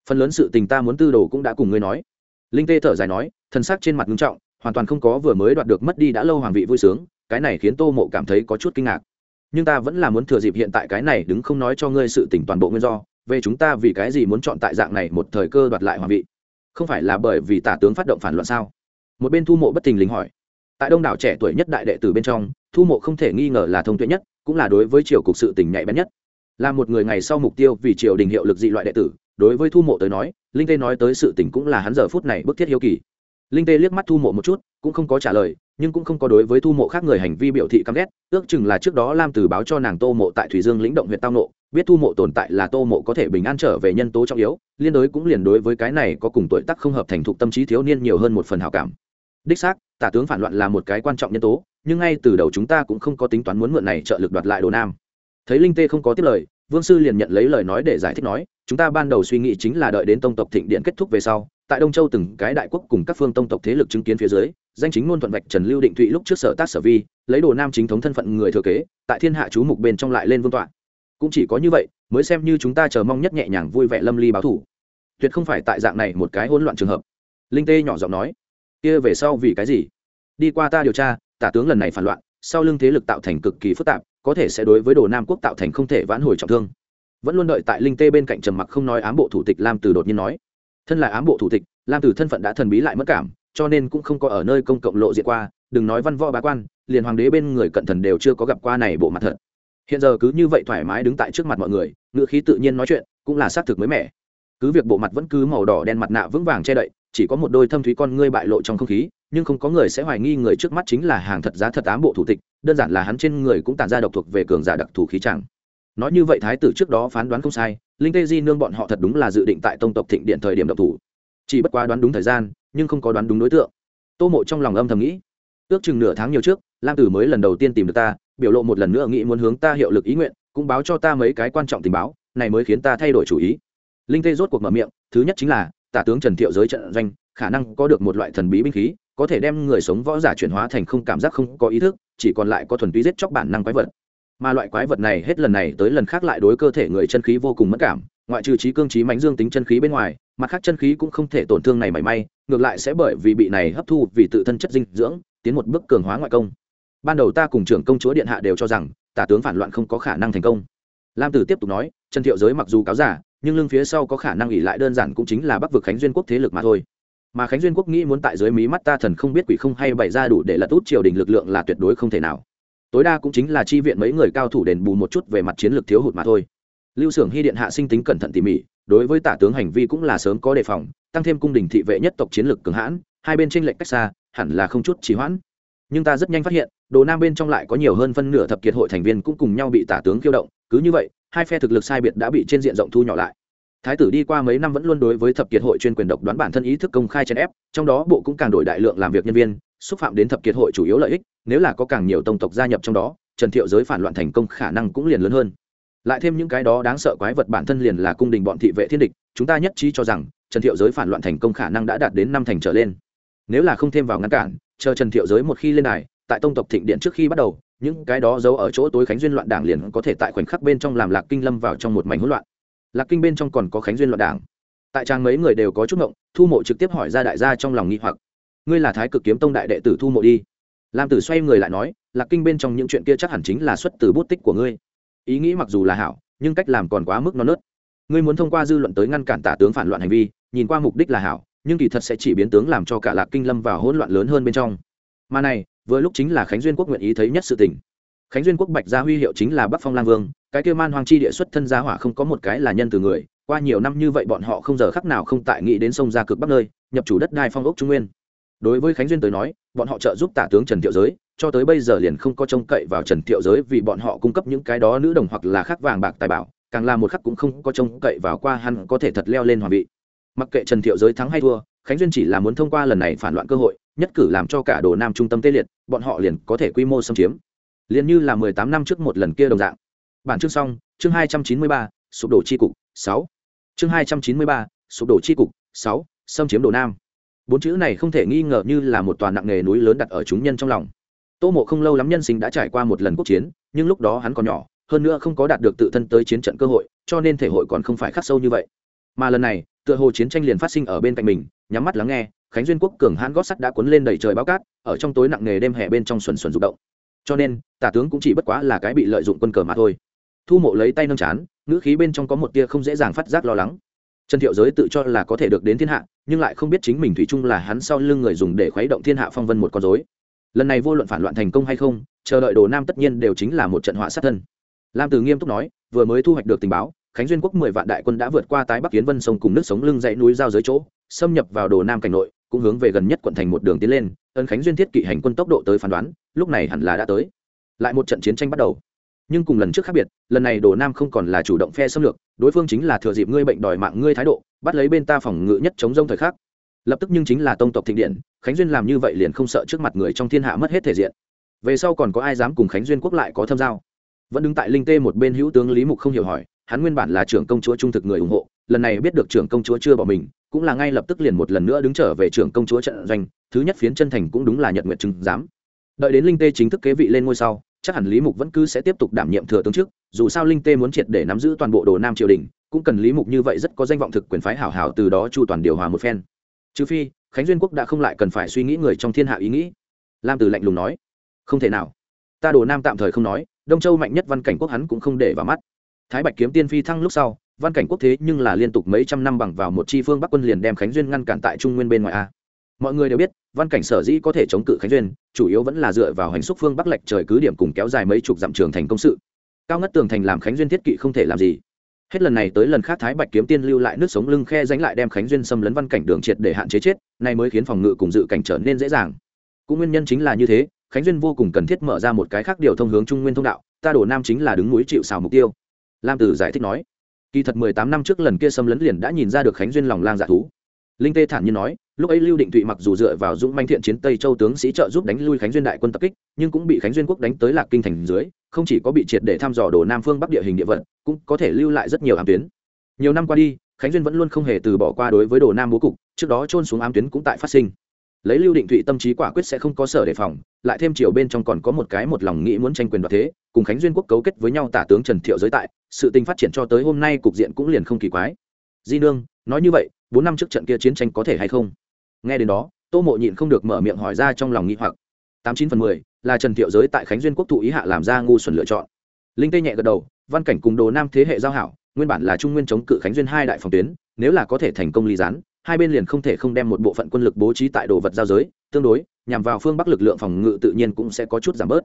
Phần lớn sự tình ta muốn tư đồ cũng đã cùng ngươi nói linh tê thở dài nói thần sắc trên mặt ngưng trọng, hoàn toàn không có vừa mới đoạt được mất đi đã lâu hoàng vị vui sướng, cái này khiến tô mộ cảm thấy có chút kinh ngạc. Nhưng ta vẫn là muốn thừa dịp hiện tại cái này đứng không nói cho ngươi sự tỉnh toàn bộ nguyên do, về chúng ta vì cái gì muốn chọn tại dạng này một thời cơ đoạt lại hoàng vị? Không phải là bởi vì tả tướng phát động phản loạn sao? Một bên thu mộ bất tình lính hỏi. Tại đông đảo trẻ tuổi nhất đại đệ tử bên trong, thu mộ không thể nghi ngờ là thông tuệ nhất, cũng là đối với triều cục sự tình nhạy bén nhất. Là một người ngày sau mục tiêu vì triều đình hiệu lực dị loại đệ tử đối với thu mộ tới nói, linh tê nói tới sự tình cũng là hắn giờ phút này bức thiết hiếu kỳ. Linh tê liếc mắt thu mộ một chút, cũng không có trả lời, nhưng cũng không có đối với thu mộ khác người hành vi biểu thị căm ghét, ước chừng là trước đó lam từ báo cho nàng tô mộ tại thủy dương lĩnh động huyện tao nộ, biết thu mộ tồn tại là tô mộ có thể bình an trở về nhân tố trọng yếu, liên đối cũng liền đối với cái này có cùng tuổi tác không hợp thành thục tâm trí thiếu niên nhiều hơn một phần hào cảm. Đích xác, tả tướng phản loạn là một cái quan trọng nhân tố, nhưng ngay từ đầu chúng ta cũng không có tính toán muốn mượn này trợ lực đoạt lại đồ nam. Thấy linh tê không có tiếp lời vương sư liền nhận lấy lời nói để giải thích nói, chúng ta ban đầu suy nghĩ chính là đợi đến tông tộc thịnh điện kết thúc về sau, tại đông châu từng cái đại quốc cùng các phương tông tộc thế lực chứng kiến phía dưới, danh chính ngôn thuận vạch trần lưu định thụy lúc trước sở tác sở vi, lấy đồ nam chính thống thân phận người thừa kế, tại thiên hạ chú mục bên trong lại lên vương tọa. Cũng chỉ có như vậy, mới xem như chúng ta chờ mong nhất nhẹ nhàng vui vẻ lâm ly báo thủ. Tuyệt không phải tại dạng này một cái hỗn loạn trường hợp. Linh tê nhỏ giọng nói, kia về sau vì cái gì? Đi qua ta điều tra, tả tướng lần này phản loạn, sau lưng thế lực tạo thành cực kỳ phức tạp có thể sẽ đối với đồ nam quốc tạo thành không thể vãn hồi trọng thương. Vẫn luôn đợi tại linh tê bên cạnh trầm mặc không nói ám bộ thủ tịch lam từ đột nhiên nói. Thân là ám bộ thủ tịch, lam từ thân phận đã thần bí lại mất cảm, cho nên cũng không có ở nơi công cộng lộ diện qua, đừng nói văn võ bá quan, liền hoàng đế bên người cận thần đều chưa có gặp qua này bộ mặt thật. Hiện giờ cứ như vậy thoải mái đứng tại trước mặt mọi người, ngữ khí tự nhiên nói chuyện, cũng là xác thực mới mẻ. Cứ việc bộ mặt vẫn cứ màu đỏ đen mặt nạ vững vàng che đậy, chỉ có một đôi thâm thúy con ngươi bại lộ trong không khí nhưng không có người sẽ hoài nghi người trước mắt chính là hàng thật giá thật ám bộ thủ tịch, đơn giản là hắn trên người cũng tản ra độc thuộc về cường giả đặc thù khí chẳng. Nói như vậy thái tử trước đó phán đoán không sai, linh tê di nương bọn họ thật đúng là dự định tại tông tộc thịnh điện thời điểm độc thủ. Chỉ bất quá đoán đúng thời gian, nhưng không có đoán đúng đối tượng. Tô mộ trong lòng âm thầm nghĩ, ước chừng nửa tháng nhiều trước, lam tử mới lần đầu tiên tìm được ta, biểu lộ một lần nữa nghĩ muốn hướng ta hiệu lực ý nguyện, cũng báo cho ta mấy cái quan trọng tình báo, này mới khiến ta thay đổi chủ ý. Linh tê rốt cuộc mở miệng, thứ nhất chính là, tả tướng trần thiệu giới trận doanh, khả năng có được một loại thần bí binh khí có thể đem người sống võ giả chuyển hóa thành không cảm giác không có ý thức, chỉ còn lại có thuần túy giết chóc bản năng quái vật. Mà loại quái vật này hết lần này tới lần khác lại đối cơ thể người chân khí vô cùng mất cảm, ngoại trừ trí cương trí mánh dương tính chân khí bên ngoài, mặt khác chân khí cũng không thể tổn thương này mảy may, ngược lại sẽ bởi vì bị này hấp thu vì tự thân chất dinh dưỡng, tiến một bước cường hóa ngoại công. Ban đầu ta cùng trưởng công chúa điện hạ đều cho rằng tả tướng phản loạn không có khả năng thành công. Lam tử tiếp tục nói, trần thiệu giới mặc dù cáo giả, nhưng lưng phía sau có khả năng ỉ lại đơn giản cũng chính là bắc vực khánh duyên quốc thế lực mà thôi mà khánh duyên quốc nghĩ muốn tại dưới mí mắt ta thần không biết quỷ không hay bày ra đủ để lật út triều đình lực lượng là tuyệt đối không thể nào. Tối đa cũng chính là chi viện mấy người cao thủ đền bù một chút về mặt chiến lược thiếu hụt mà thôi. Lưu xưởng hy điện hạ sinh tính cẩn thận tỉ mỉ, đối với tả tướng hành vi cũng là sớm có đề phòng, tăng thêm cung đình thị vệ nhất tộc chiến lược cường hãn, hai bên tranh lệch cách xa, hẳn là không chút trì hoãn. Nhưng ta rất nhanh phát hiện, đồ nam bên trong lại có nhiều hơn phân nửa thập kiệt hội thành viên cũng cùng nhau bị tả tướng khiêu động, cứ như vậy, hai phe thực lực sai biệt đã bị trên diện rộng thu nhỏ lại thái tử đi qua mấy năm vẫn luôn đối với thập kiệt hội chuyên quyền độc đoán bản thân ý thức công khai chèn ép, trong đó bộ cũng càng đổi đại lượng làm việc nhân viên, xúc phạm đến thập kiệt hội chủ yếu lợi ích, nếu là có càng nhiều tông tộc gia nhập trong đó, trần thiệu giới phản loạn thành công khả năng cũng liền lớn hơn. Lại thêm những cái đó đáng sợ quái vật bản thân liền là cung đình bọn thị vệ thiên địch, chúng ta nhất trí cho rằng, trần thiệu giới phản loạn thành công khả năng đã đạt đến năm thành trở lên. Nếu là không thêm vào ngăn cản, chờ trần thiệu giới một khi lên đài, tại tông tộc thịnh điện trước khi bắt đầu, những cái đó giấu ở chỗ tối khánh duyên loạn đảng liền có thể tại khoảnh khắc bên trong làm lạc kinh lâm vào trong một mảnh hỗn loạn lạc kinh bên trong còn có khánh duyên loạn đảng. Tại trang mấy người đều có chút ngộng, thu mộ trực tiếp hỏi ra đại gia trong lòng nghi hoặc. Ngươi là thái cực kiếm tông đại đệ tử thu mộ đi. Lam tử xoay người lại nói, lạc kinh bên trong những chuyện kia chắc hẳn chính là xuất từ bút tích của ngươi. Ý nghĩ mặc dù là hảo, nhưng cách làm còn quá mức non nớt. Ngươi muốn thông qua dư luận tới ngăn cản tả tướng phản loạn hành vi, nhìn qua mục đích là hảo, nhưng kỳ thật sẽ chỉ biến tướng làm cho cả lạc kinh lâm vào hỗn loạn lớn hơn bên trong. Mà này, vừa lúc chính là khánh duyên quốc nguyện ý thấy nhất sự tình. Khánh duyên quốc bạch gia huy hiệu chính là bắc phong lang vương cái kia man hoàng chi địa xuất thân gia hỏa không có một cái là nhân từ người, qua nhiều năm như vậy bọn họ không giờ khắc nào không tại nghĩ đến sông gia cực bắc nơi, nhập chủ đất đai phong ốc trung nguyên. Đối với khánh duyên tới nói, bọn họ trợ giúp tả tướng trần thiệu giới, cho tới bây giờ liền không có trông cậy vào trần thiệu giới vì bọn họ cung cấp những cái đó nữ đồng hoặc là khắc vàng bạc tài bảo, càng là một khắc cũng không có trông cậy vào qua hắn có thể thật leo lên hoàng vị. Mặc kệ trần thiệu giới thắng hay thua, khánh duyên chỉ là muốn thông qua lần này phản loạn cơ hội, nhất cử làm cho cả đồ nam trung tâm tê liệt, bọn họ liền có thể quy mô xâm chiếm. Liền như là mười tám năm trước một lần kia đồng dạng bản chương xong, chương hai trăm chín mươi ba, sụp đổ tri cục, sáu. Chương hai trăm chín mươi ba, sụp đổ tri cục, sáu, xâm chiếm đồ nam. Bốn chữ này không thể nghi ngờ như là một toàn nặng nghề núi lớn đặt ở chúng nhân trong lòng. Tô mộ không lâu lắm nhân sinh đã trải qua một lần quốc chiến, nhưng lúc đó hắn còn nhỏ, hơn nữa không có đạt được tự thân tới chiến trận cơ hội, cho nên thể hội còn không phải khắc sâu như vậy. Mà lần này, tựa hồ chiến tranh liền phát sinh ở bên cạnh mình, nhắm mắt lắng nghe, khánh duyên quốc cường hãn gót sắt đã cuốn lên đầy trời bao cát, ở trong tối nặng nề đêm hè bên trong xuẩn xuẩn rụng động. Cho nên, tả tướng cũng chỉ bất quá là cái bị lợi dụng quân cờ mà thôi thu mộ lấy tay nâng chán, ngữ khí bên trong có một tia không dễ dàng phát giác lo lắng. Trần thiệu giới tự cho là có thể được đến thiên hạ, nhưng lại không biết chính mình thủy chung là hắn sau lưng người dùng để khuấy động thiên hạ phong vân một con dối lần này vô luận phản loạn thành công hay không, chờ đợi đồ nam tất nhiên đều chính là một trận họa sát thân. Lam từ nghiêm túc nói, vừa mới thu hoạch được tình báo, khánh duyên quốc mười vạn đại quân đã vượt qua tái bắc kiến vân sông cùng nước sống lưng dãy núi giao giới chỗ, xâm nhập vào đồ nam cảnh nội, cũng hướng về gần nhất quận thành một đường tiến lên, ân khánh duyên thiết kỵ hành quân tốc độ tới phán đoán, lúc này hẳn là đã tới. Lại một trận chiến tranh bắt đầu nhưng cùng lần trước khác biệt, lần này đồ nam không còn là chủ động phe xâm lược, đối phương chính là thừa dịp ngươi bệnh đòi mạng ngươi thái độ, bắt lấy bên ta phòng ngự nhất chống rông thời khắc. Lập tức nhưng chính là tông tộc thịnh điện, khánh duyên làm như vậy liền không sợ trước mặt người trong thiên hạ mất hết thể diện. Về sau còn có ai dám cùng khánh duyên quốc lại có thâm giao? Vẫn đứng tại linh tê một bên hữu tướng lý mục không hiểu hỏi, hắn nguyên bản là trưởng công chúa trung thực người ủng hộ, lần này biết được trưởng công chúa chưa bỏ mình, cũng là ngay lập tức liền một lần nữa đứng trở về trưởng công chúa trận doanh, thứ nhất phiến chân thành cũng đúng là nhận nguyện chứng giám. Đợi đến linh tê chính thức kế vị lên ngôi sau chắc hẳn lý mục vẫn cứ sẽ tiếp tục đảm nhiệm thừa tướng trước, dù sao linh tê muốn triệt để nắm giữ toàn bộ đồ nam triều đình, cũng cần lý mục như vậy rất có danh vọng thực quyền phái hảo hảo từ đó chu toàn điều hòa một phen. Trừ phi, khánh duyên quốc đã không lại cần phải suy nghĩ người trong thiên hạ ý nghĩ. Lam từ lạnh lùng nói. Không thể nào. Ta đồ nam tạm thời không nói, đông châu mạnh nhất văn cảnh quốc hắn cũng không để vào mắt. Thái bạch kiếm tiên phi thăng lúc sau, văn cảnh quốc thế nhưng là liên tục mấy trăm năm bằng vào một chi phương bắc quân liền đem khánh duyên ngăn cản tại trung nguyên bên ngoài a mọi người đều biết, văn cảnh sở dĩ có thể chống cự khánh duyên, chủ yếu vẫn là dựa vào hành xúc phương bắc lệch trời cứ điểm cùng kéo dài mấy chục dặm trường thành công sự. Cao ngất tường thành làm khánh duyên thiết kỵ không thể làm gì. Hết lần này tới lần khác thái bạch kiếm tiên lưu lại nước sống lưng khe dánh lại đem khánh duyên xâm lấn văn cảnh đường triệt để hạn chế chết, nay mới khiến phòng ngự cùng dự cảnh trở nên dễ dàng. Cũng nguyên nhân chính là như thế, khánh duyên vô cùng cần thiết mở ra một cái khác điều thông hướng trung nguyên thông đạo, ta đổ nam chính là đứng núi chịu xào mục tiêu. Lam tử giải thích nói, kỳ thật mười tám năm trước lần kia xâm lấn liền đã nhìn ra được khánh duyên lòng lang dạ thú linh tê thản nhiên nói, lúc ấy lưu định thụy mặc dù dựa vào dũng manh thiện chiến tây châu tướng sĩ trợ giúp đánh lui khánh duyên đại quân tập kích, nhưng cũng bị khánh duyên quốc đánh tới lạc kinh thành dưới, không chỉ có bị triệt để thăm dò đồ nam phương bắc địa hình địa vật cũng có thể lưu lại rất nhiều ám tuyến. Nhiều năm qua đi, khánh duyên vẫn luôn không hề từ bỏ qua đối với đồ nam bố cục, trước đó trôn xuống ám tuyến cũng tại phát sinh. Lấy lưu định thụy tâm trí quả quyết sẽ không có sở đề phòng, lại thêm chiều bên trong còn có một cái một lòng nghĩ muốn tranh quyền đoạt thế, cùng khánh duyên quốc cấu kết với nhau tả tướng trần thiệu giới tại, sự tình phát triển cho tới hôm nay cục diện cũng liền không kỳ quái. Di nương, nói như vậy bốn năm trước trận kia chiến tranh có thể hay không? Nghe đến đó, tô mộ nhịn không được mở miệng hỏi ra trong lòng nghĩ hoặc. Tám chín phần mười, là trần thiệu giới tại khánh duyên quốc thụ ý hạ làm ra ngu xuẩn lựa chọn. Linh tây nhẹ gật đầu, văn cảnh cùng đồ nam thế hệ giao hảo, nguyên bản là trung nguyên chống cự khánh duyên hai đại phòng tuyến, nếu là có thể thành công ly gián, hai bên liền không thể không đem một bộ phận quân lực bố trí tại đồ vật giao giới, tương đối, nhằm vào phương bắc lực lượng phòng ngự tự nhiên cũng sẽ có chút giảm bớt.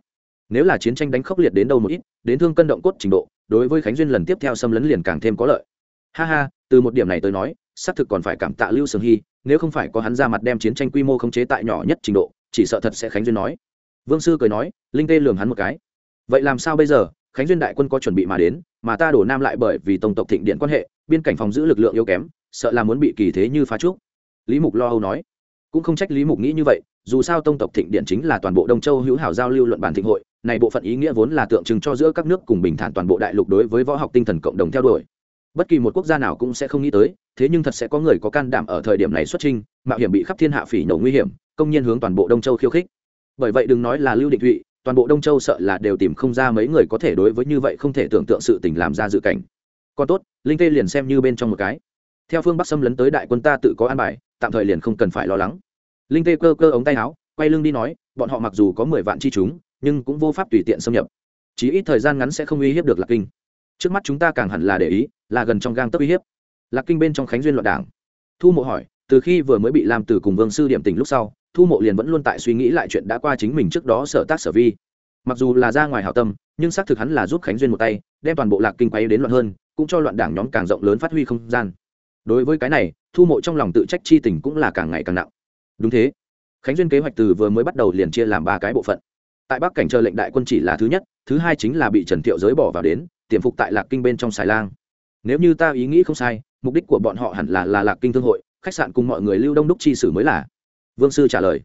Nếu là chiến tranh đánh khốc liệt đến đâu một ít, đến thương cân động cốt trình độ, đối với khánh duyên lần tiếp theo xâm lấn liền càng thêm có lợi. Ha ha, từ một điểm này tới nói xác thực còn phải cảm tạ lưu sương hy, nếu không phải có hắn ra mặt đem chiến tranh quy mô khống chế tại nhỏ nhất trình độ, chỉ sợ thật sẽ khánh duyên nói. Vương sư cười nói, linh tê lường hắn một cái. Vậy làm sao bây giờ? Khánh duyên đại quân có chuẩn bị mà đến, mà ta đổ nam lại bởi vì tổng tộc thịnh điện quan hệ, biên cảnh phòng giữ lực lượng yếu kém, sợ là muốn bị kỳ thế như phá trúc. Lý mục lo âu nói. Cũng không trách lý mục nghĩ như vậy, dù sao tông tộc thịnh điện chính là toàn bộ đông châu hữu hảo giao lưu luận bản thịnh hội, này bộ phận ý nghĩa vốn là tượng trưng cho giữa các nước cùng bình thản toàn bộ đại lục đối với võ học tinh thần cộng đồng theo đuổi bất kỳ một quốc gia nào cũng sẽ không nghĩ tới, thế nhưng thật sẽ có người có can đảm ở thời điểm này xuất trình mạo hiểm bị khắp thiên hạ phỉ nổ nguy hiểm, công nhiên hướng toàn bộ đông châu khiêu khích. Bởi vậy đừng nói là lưu định thụy, toàn bộ đông châu sợ là đều tìm không ra mấy người có thể đối với như vậy không thể tưởng tượng sự tình làm ra dự cảnh. Còn tốt, linh tê liền xem như bên trong một cái. Theo phương bắc xâm lấn tới đại quân ta tự có an bài, tạm thời liền không cần phải lo lắng. Linh tê cơ cơ ống tay áo, quay lưng đi nói, bọn họ mặc dù có mười vạn chi chúng, nhưng cũng vô pháp tùy tiện xâm nhập. Chỉ ít thời gian ngắn sẽ không uy hiếp được lạc kinh trước mắt chúng ta càng hẳn là để ý, là gần trong gang tấp uy hiếp. Lạc kinh bên trong khánh duyên loạn đảng. Thu mộ hỏi, từ khi vừa mới bị làm từ cùng vương sư điểm tình lúc sau, thu mộ liền vẫn luôn tại suy nghĩ lại chuyện đã qua chính mình trước đó sở tác sở vi. Mặc dù là ra ngoài hảo tâm, nhưng xác thực hắn là giúp khánh duyên một tay, đem toàn bộ lạc kinh quay đến loạn hơn, cũng cho loạn đảng nhóm càng rộng lớn phát huy không gian. Đối với cái này, thu mộ trong lòng tự trách chi tình cũng là càng ngày càng nặng. Đúng thế. Khánh duyên kế hoạch từ vừa mới bắt đầu liền chia làm ba cái bộ phận. Tại bắc cảnh chờ lệnh đại quân chỉ là thứ nhất, thứ hai chính là bị trần thiệu giới bỏ vào đến tiềm phục tại lạc kinh bên trong xài lang. Nếu như ta ý nghĩ không sai, mục đích của bọn họ hẳn là là lạc kinh thương hội, khách sạn cùng mọi người lưu đông đúc chi sử mới là. Vương sư trả lời.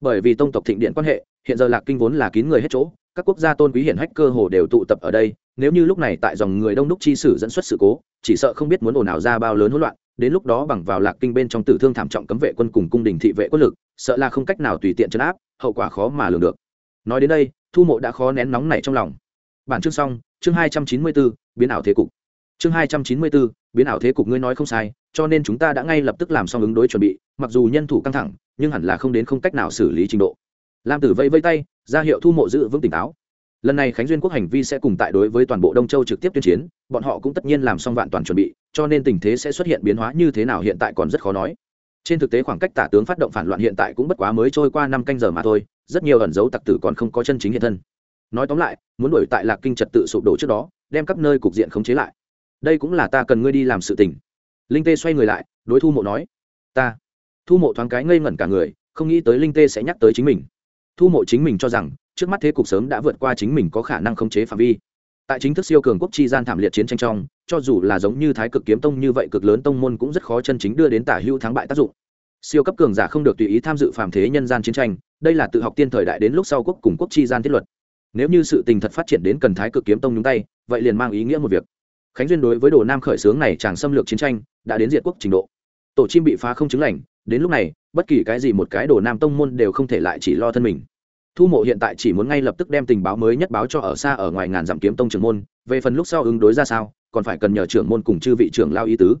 Bởi vì tông tộc thịnh điện quan hệ, hiện giờ lạc kinh vốn là kín người hết chỗ, các quốc gia tôn quý hiển hách cơ hồ đều tụ tập ở đây, nếu như lúc này tại dòng người đông đúc chi sử dẫn xuất sự cố, chỉ sợ không biết muốn ồn ào ra bao lớn hỗn loạn, đến lúc đó bằng vào lạc kinh bên trong tử thương thảm trọng cấm vệ quân cùng cung đình thị vệ quân lực, sợ là không cách nào tùy tiện chấn áp, hậu quả khó mà lường được. Nói đến đây, thu mộ đã khó nén nóng này trong lòng bản chương xong, chương hai trăm chín mươi bốn, biến ảo thế cục. Chương hai trăm chín mươi bốn, biến ảo thế cục ngươi nói không sai, cho nên chúng ta đã ngay lập tức làm xong ứng đối chuẩn bị, mặc dù nhân thủ căng thẳng, nhưng hẳn là không đến không cách nào xử lý trình độ. Lam tử vây vây tay, ra hiệu thu mộ giữ vững tỉnh táo. Lần này khánh duyên quốc hành vi sẽ cùng tại đối với toàn bộ đông châu trực tiếp tuyên chiến, bọn họ cũng tất nhiên làm xong vạn toàn chuẩn bị, cho nên tình thế sẽ xuất hiện biến hóa như thế nào hiện tại còn rất khó nói. Trên thực tế khoảng cách tả tướng phát động phản loạn hiện tại cũng bất quá mới trôi qua năm canh giờ mà thôi, rất nhiều ẩn dấu tặc tử còn không có chân chính hiện thân nói tóm lại, muốn đổi tại lạc kinh trật tự sụp đổ trước đó, đem các nơi cục diện khống chế lại. Đây cũng là ta cần ngươi đi làm sự tình. Linh tê xoay người lại, đối thu mộ nói, ta. Thu mộ thoáng cái ngây ngẩn cả người, không nghĩ tới linh tê sẽ nhắc tới chính mình. Thu mộ chính mình cho rằng, trước mắt thế cục sớm đã vượt qua chính mình có khả năng khống chế phạm vi. Tại chính thức siêu cường quốc chi gian thảm liệt chiến tranh trong, cho dù là giống như thái cực kiếm tông như vậy cực lớn tông môn cũng rất khó chân chính đưa đến tả hữu thắng bại tác dụng. Siêu cấp cường giả không được tùy ý tham dự phàm thế nhân gian chiến tranh, đây là tự học tiên thời đại đến lúc sau quốc cùng quốc chi gian thiết luật nếu như sự tình thật phát triển đến cần thái cực kiếm tông nhúng tay, vậy liền mang ý nghĩa một việc. Khánh duyên đối với đồ nam khởi xướng này chàng xâm lược chiến tranh, đã đến diện quốc trình độ. Tổ chim bị phá không chứng lành, đến lúc này, bất kỳ cái gì một cái đồ nam tông môn đều không thể lại chỉ lo thân mình. Thu mộ hiện tại chỉ muốn ngay lập tức đem tình báo mới nhất báo cho ở xa ở ngoài ngàn dặm kiếm tông trưởng môn, về phần lúc sau ứng đối ra sao, còn phải cần nhờ trưởng môn cùng chư vị trưởng lao ý tứ.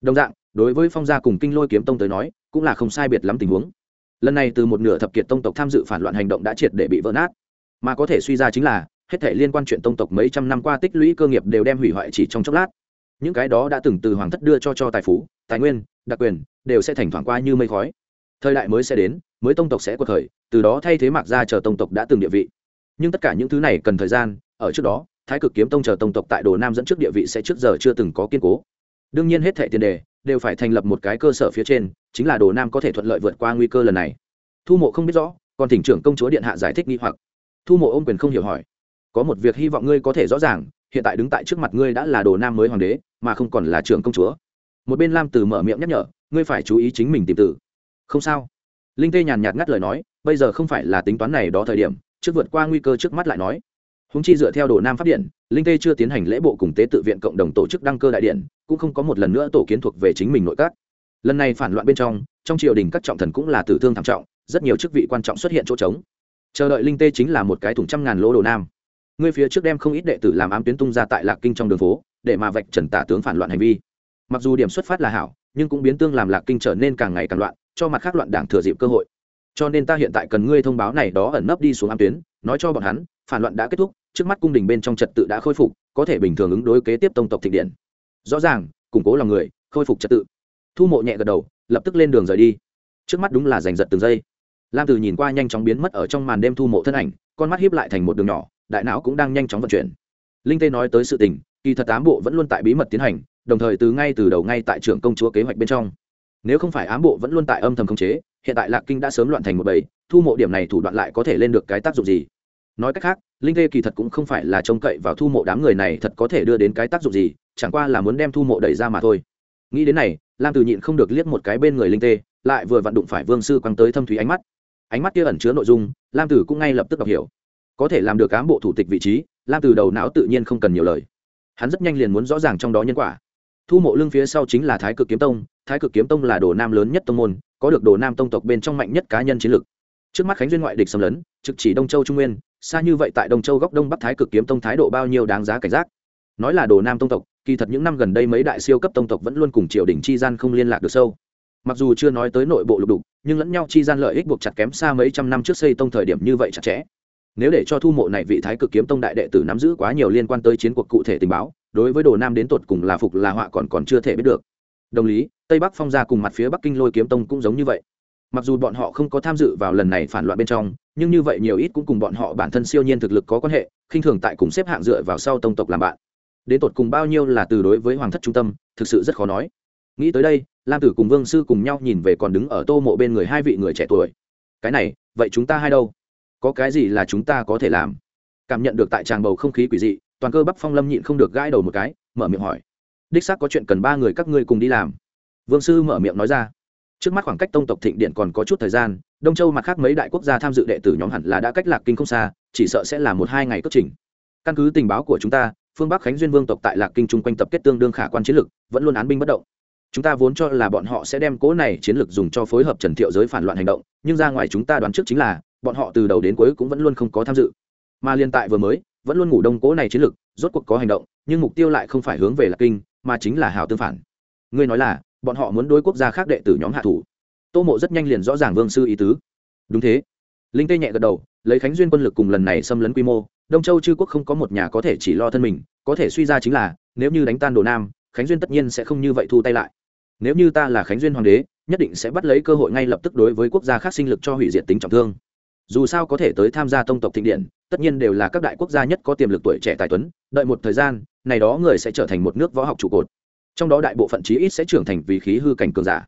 Đồng dạng, đối với phong gia cùng kinh lôi kiếm tông tới nói, cũng là không sai biệt lắm tình huống. Lần này từ một nửa thập kiệt tông tộc tham dự phản loạn hành động đã triệt để bị vỡ nát mà có thể suy ra chính là, hết thể liên quan chuyện tông tộc mấy trăm năm qua tích lũy cơ nghiệp đều đem hủy hoại chỉ trong chốc lát. Những cái đó đã từng từ hoàng thất đưa cho cho tài phú, tài nguyên, đặc quyền, đều sẽ thành thoảng qua như mây khói. Thời đại mới sẽ đến, mới tông tộc sẽ cuộc thời từ đó thay thế mạc ra chờ tông tộc đã từng địa vị. Nhưng tất cả những thứ này cần thời gian, ở trước đó, thái cực kiếm tông chờ tông tộc tại đồ nam dẫn trước địa vị sẽ trước giờ chưa từng có kiên cố. Đương nhiên hết thệ tiền đề đều phải thành lập một cái cơ sở phía trên, chính là đồ nam có thể thuận lợi vượt qua nguy cơ lần này. Thu mộ không biết rõ, còn thỉnh trưởng công chúa điện hạ giải thích nghi hoặc thu mộ ôm quyền không hiểu hỏi, có một việc hy vọng ngươi có thể rõ ràng, hiện tại đứng tại trước mặt ngươi đã là đồ nam mới hoàng đế, mà không còn là trưởng công chúa. Một bên lam từ mở miệng nhắc nhở, ngươi phải chú ý chính mình tìm tử. Không sao. Linh tê nhàn nhạt ngắt lời nói, bây giờ không phải là tính toán này đó thời điểm, trước vượt qua nguy cơ trước mắt lại nói. Húng chi dựa theo đồ nam pháp điện, linh tê chưa tiến hành lễ bộ cùng tế tự viện cộng đồng tổ chức đăng cơ đại điện, cũng không có một lần nữa tổ kiến thuộc về chính mình nội các. Lần này phản loạn bên trong trong triều đình các trọng thần cũng là tử thương thảm trọng, rất nhiều chức vị quan trọng xuất hiện chỗ trống chờ đợi linh tê chính là một cái thùng trăm ngàn lỗ đồ nam ngươi phía trước đem không ít đệ tử làm ám tuyến tung ra tại lạc kinh trong đường phố để mà vạch trần tả tướng phản loạn hành vi mặc dù điểm xuất phát là hảo nhưng cũng biến tương làm lạc kinh trở nên càng ngày càng loạn cho mặt khác loạn đảng thừa dịp cơ hội cho nên ta hiện tại cần ngươi thông báo này đó ẩn nấp đi xuống ám tuyến nói cho bọn hắn phản loạn đã kết thúc trước mắt cung đình bên trong trật tự đã khôi phục có thể bình thường ứng đối kế tiếp tông tộc thịnh điện rõ ràng củng cố lòng người khôi phục trật tự thu mộ nhẹ gật đầu lập tức lên đường rời đi trước mắt đúng là giành giật từng giây lam từ nhìn qua nhanh chóng biến mất ở trong màn đêm thu mộ thân ảnh, con mắt hiếp lại thành một đường nhỏ, đại não cũng đang nhanh chóng vận chuyển. Linh tê nói tới sự tình, kỳ thật ám bộ vẫn luôn tại bí mật tiến hành, đồng thời từ ngay từ đầu ngay tại trưởng công chúa kế hoạch bên trong. Nếu không phải ám bộ vẫn luôn tại âm thầm khống chế, hiện tại lạc kinh đã sớm loạn thành một bầy, thu mộ điểm này thủ đoạn lại có thể lên được cái tác dụng gì? Nói cách khác, linh tê kỳ thật cũng không phải là trông cậy vào thu mộ đám người này thật có thể đưa đến cái tác dụng gì, chẳng qua là muốn đem thu mộ đẩy ra mà thôi. Nghĩ đến này, lam từ nhịn không được liếc một cái bên người linh tê, lại vừa vặn đụng phải vương sư quăng tới thâm thúy ánh mắt ánh mắt kia ẩn chứa nội dung, lam tử cũng ngay lập tức đọc hiểu. Có thể làm được cán bộ thủ tịch vị trí, lam Tử đầu não tự nhiên không cần nhiều lời. Hắn rất nhanh liền muốn rõ ràng trong đó nhân quả. Thu mộ lưng phía sau chính là thái cực kiếm tông, thái cực kiếm tông là đồ nam lớn nhất tông môn, có được đồ nam tông tộc bên trong mạnh nhất cá nhân chiến lược trước mắt khánh duyên ngoại địch xâm lấn, trực chỉ đông châu trung nguyên, xa như vậy tại đông châu góc đông bắc thái cực kiếm tông thái độ bao nhiêu đáng giá cảnh giác. Nói là đồ nam tông tộc, kỳ thật những năm gần đây mấy đại siêu cấp tông tộc vẫn luôn cùng triều đình chi gian không liên lạc được sâu mặc dù chưa nói tới nội bộ lục đục, nhưng lẫn nhau chi gian lợi ích buộc chặt kém xa mấy trăm năm trước xây tông thời điểm như vậy chặt chẽ. Nếu để cho thu mộ này vị thái cực kiếm tông đại đệ tử nắm giữ quá nhiều liên quan tới chiến cuộc cụ thể tình báo, đối với đồ nam đến tột cùng là phục là họa còn còn chưa thể biết được. Đồng lý, tây bắc phong ra cùng mặt phía bắc kinh lôi kiếm tông cũng giống như vậy. Mặc dù bọn họ không có tham dự vào lần này phản loạn bên trong, nhưng như vậy nhiều ít cũng cùng bọn họ bản thân siêu nhiên thực lực có quan hệ, khinh thường tại cùng xếp hạng dựa vào sau tông tộc làm bạn. Đến tột cùng bao nhiêu là từ đối với hoàng thất trung tâm, thực sự rất khó nói. Nghĩ tới đây lam tử cùng vương sư cùng nhau nhìn về còn đứng ở tô mộ bên người hai vị người trẻ tuổi. Cái này, vậy chúng ta hai đâu? Có cái gì là chúng ta có thể làm? Cảm nhận được tại tràng bầu không khí quỷ dị, toàn cơ bắp phong lâm nhịn không được gãi đầu một cái, mở miệng hỏi. Đích xác có chuyện cần ba người các ngươi cùng đi làm. Vương sư mở miệng nói ra. Trước mắt khoảng cách tông tộc thịnh điện còn có chút thời gian, đông châu mặt khác mấy đại quốc gia tham dự đệ tử nhóm hẳn là đã cách lạc kinh không xa, chỉ sợ sẽ là một hai ngày cất trình. Căn cứ tình báo của chúng ta, phương bắc khánh duyên vương tộc tại lạc kinh chung quanh tập kết tương đương khả quan chiến lược, vẫn luôn án binh bất động chúng ta vốn cho là bọn họ sẽ đem cố này chiến lược dùng cho phối hợp trần thiệu giới phản loạn hành động, nhưng ra ngoài chúng ta đoán trước chính là, bọn họ từ đầu đến cuối cũng vẫn luôn không có tham dự. Mà liên tại vừa mới, vẫn luôn ngủ đông cố này chiến lược, rốt cuộc có hành động, nhưng mục tiêu lại không phải hướng về lạc kinh, mà chính là hào tương phản. Ngươi nói là, bọn họ muốn đối quốc gia khác đệ tử nhóm hạ thủ. Tô mộ rất nhanh liền rõ ràng vương sư ý tứ. Đúng thế. Linh tê nhẹ gật đầu, lấy khánh duyên quân lực cùng lần này xâm lấn quy mô, đông châu chư quốc không có một nhà có thể chỉ lo thân mình, có thể suy ra chính là, nếu như đánh tan đồ nam, khánh duyên tất nhiên sẽ không như vậy thu tay lại nếu như ta là khánh duyên hoàng đế, nhất định sẽ bắt lấy cơ hội ngay lập tức đối với quốc gia khác sinh lực cho hủy diệt tính trọng thương. Dù sao có thể tới tham gia tông tộc thịnh điện, tất nhiên đều là các đại quốc gia nhất có tiềm lực tuổi trẻ tài tuấn, đợi một thời gian, này đó người sẽ trở thành một nước võ học trụ cột. Trong đó đại bộ phận chí ít sẽ trưởng thành vì khí hư cảnh cường giả.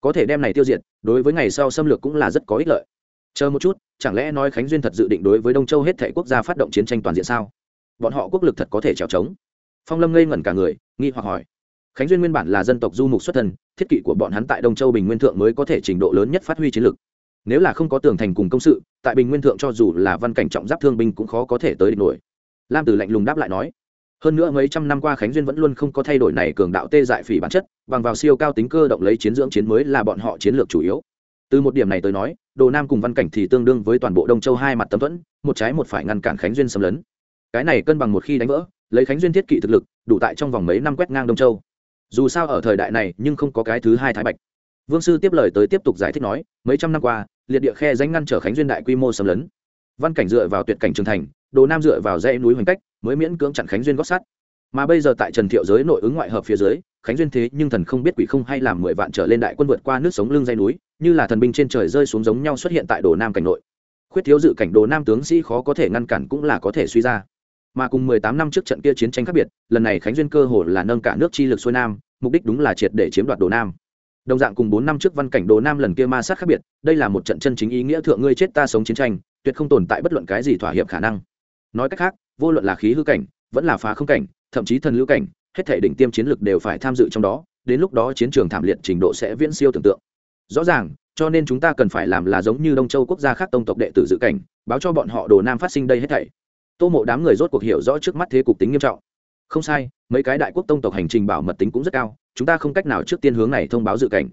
Có thể đem này tiêu diệt, đối với ngày sau xâm lược cũng là rất có ích lợi. Chờ một chút, chẳng lẽ nói khánh duyên thật dự định đối với đông châu hết thể quốc gia phát động chiến tranh toàn diện sao? Bọn họ quốc lực thật có thể trèo trống. Phong lâm ngây ngẩn cả người, nghi hoặc hỏi khánh duyên nguyên bản là dân tộc du mục xuất thân, thiết kỵ của bọn hắn tại đông châu bình nguyên thượng mới có thể trình độ lớn nhất phát huy chiến lực. Nếu là không có tường thành cùng công sự, tại bình nguyên thượng cho dù là văn cảnh trọng giáp thương binh cũng khó có thể tới địch nổi. Lam tử lạnh lùng đáp lại nói, hơn nữa mấy trăm năm qua khánh duyên vẫn luôn không có thay đổi này cường đạo tê dại phỉ bản chất, bằng vào siêu cao tính cơ động lấy chiến dưỡng chiến mới là bọn họ chiến lược chủ yếu. Từ một điểm này tới nói, đồ nam cùng văn cảnh thì tương đương với toàn bộ đông châu hai mặt tâm thuẫn, một trái một phải ngăn cản khánh duyên xâm lấn. Cái này cân bằng một khi đánh vỡ, lấy khánh duyên thiết kỵ thực lực, đủ tại trong vòng mấy năm quét ngang đông châu dù sao ở thời đại này nhưng không có cái thứ hai thái bạch. Vương sư tiếp lời tới tiếp tục giải thích nói, mấy trăm năm qua, liệt địa khe danh ngăn trở khánh duyên đại quy mô xâm lấn. Văn cảnh dựa vào tuyệt cảnh trường thành, đồ nam dựa vào dãy núi hoành cách, mới miễn cưỡng chặn khánh duyên gót sắt. Mà bây giờ tại trần thiệu giới nội ứng ngoại hợp phía dưới, khánh duyên thế nhưng thần không biết quỷ không hay làm mười vạn trở lên đại quân vượt qua nước sống lưng dây núi, như là thần binh trên trời rơi xuống giống nhau xuất hiện tại đồ nam cảnh nội. Khuyết thiếu dự cảnh đồ nam tướng sĩ khó có thể ngăn cản cũng là có thể suy ra mà cùng mười tám năm trước trận kia chiến tranh khác biệt, lần này khánh duyên cơ hồ là nâng cả nước chi lực xuôi nam, mục đích đúng là triệt để chiếm đoạt đồ nam. Đồng dạng cùng 4 năm trước văn cảnh đồ nam lần kia ma sát khác biệt, đây là một trận chân chính ý nghĩa thượng ngươi chết ta sống chiến tranh, tuyệt không tồn tại bất luận cái gì thỏa hiệp khả năng. Nói cách khác, vô luận là khí hư cảnh, vẫn là phá không cảnh, thậm chí thần lưu cảnh, hết thể đỉnh tiêm chiến lực đều phải tham dự trong đó, đến lúc đó chiến trường thảm liệt trình độ sẽ viễn siêu tưởng tượng. Rõ ràng, cho nên chúng ta cần phải làm là giống như đông châu quốc gia khác tông tộc đệ tử dự cảnh, báo cho bọn họ đồ nam phát sinh đây hết thảy tô mộ đám người rốt cuộc hiểu rõ trước mắt thế cục tính nghiêm trọng. Không sai, mấy cái đại quốc tông tộc hành trình bảo mật tính cũng rất cao, chúng ta không cách nào trước tiên hướng này thông báo dự cảnh.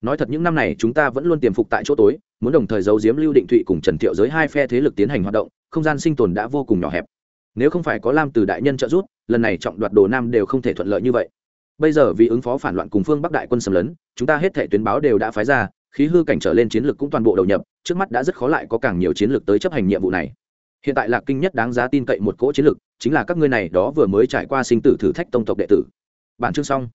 Nói thật những năm này chúng ta vẫn luôn tiềm phục tại chỗ tối, muốn đồng thời giấu giếm lưu định thụy cùng trần thiệu giới hai phe thế lực tiến hành hoạt động, không gian sinh tồn đã vô cùng nhỏ hẹp. Nếu không phải có lam từ đại nhân trợ giúp, lần này trọng đoạt đồ nam đều không thể thuận lợi như vậy. Bây giờ vì ứng phó phản loạn cùng phương bắc đại quân xâm lấn, chúng ta hết thể tuyến báo đều đã phái ra, khí hư cảnh trở lên chiến lược cũng toàn bộ đầu nhập, trước mắt đã rất khó lại có càng nhiều chiến lược tới chấp hành nhiệm vụ này hiện tại lạc kinh nhất đáng giá tin cậy một cỗ chiến lược chính là các ngươi này đó vừa mới trải qua sinh tử thử thách tông tộc đệ tử. Bản chương xong.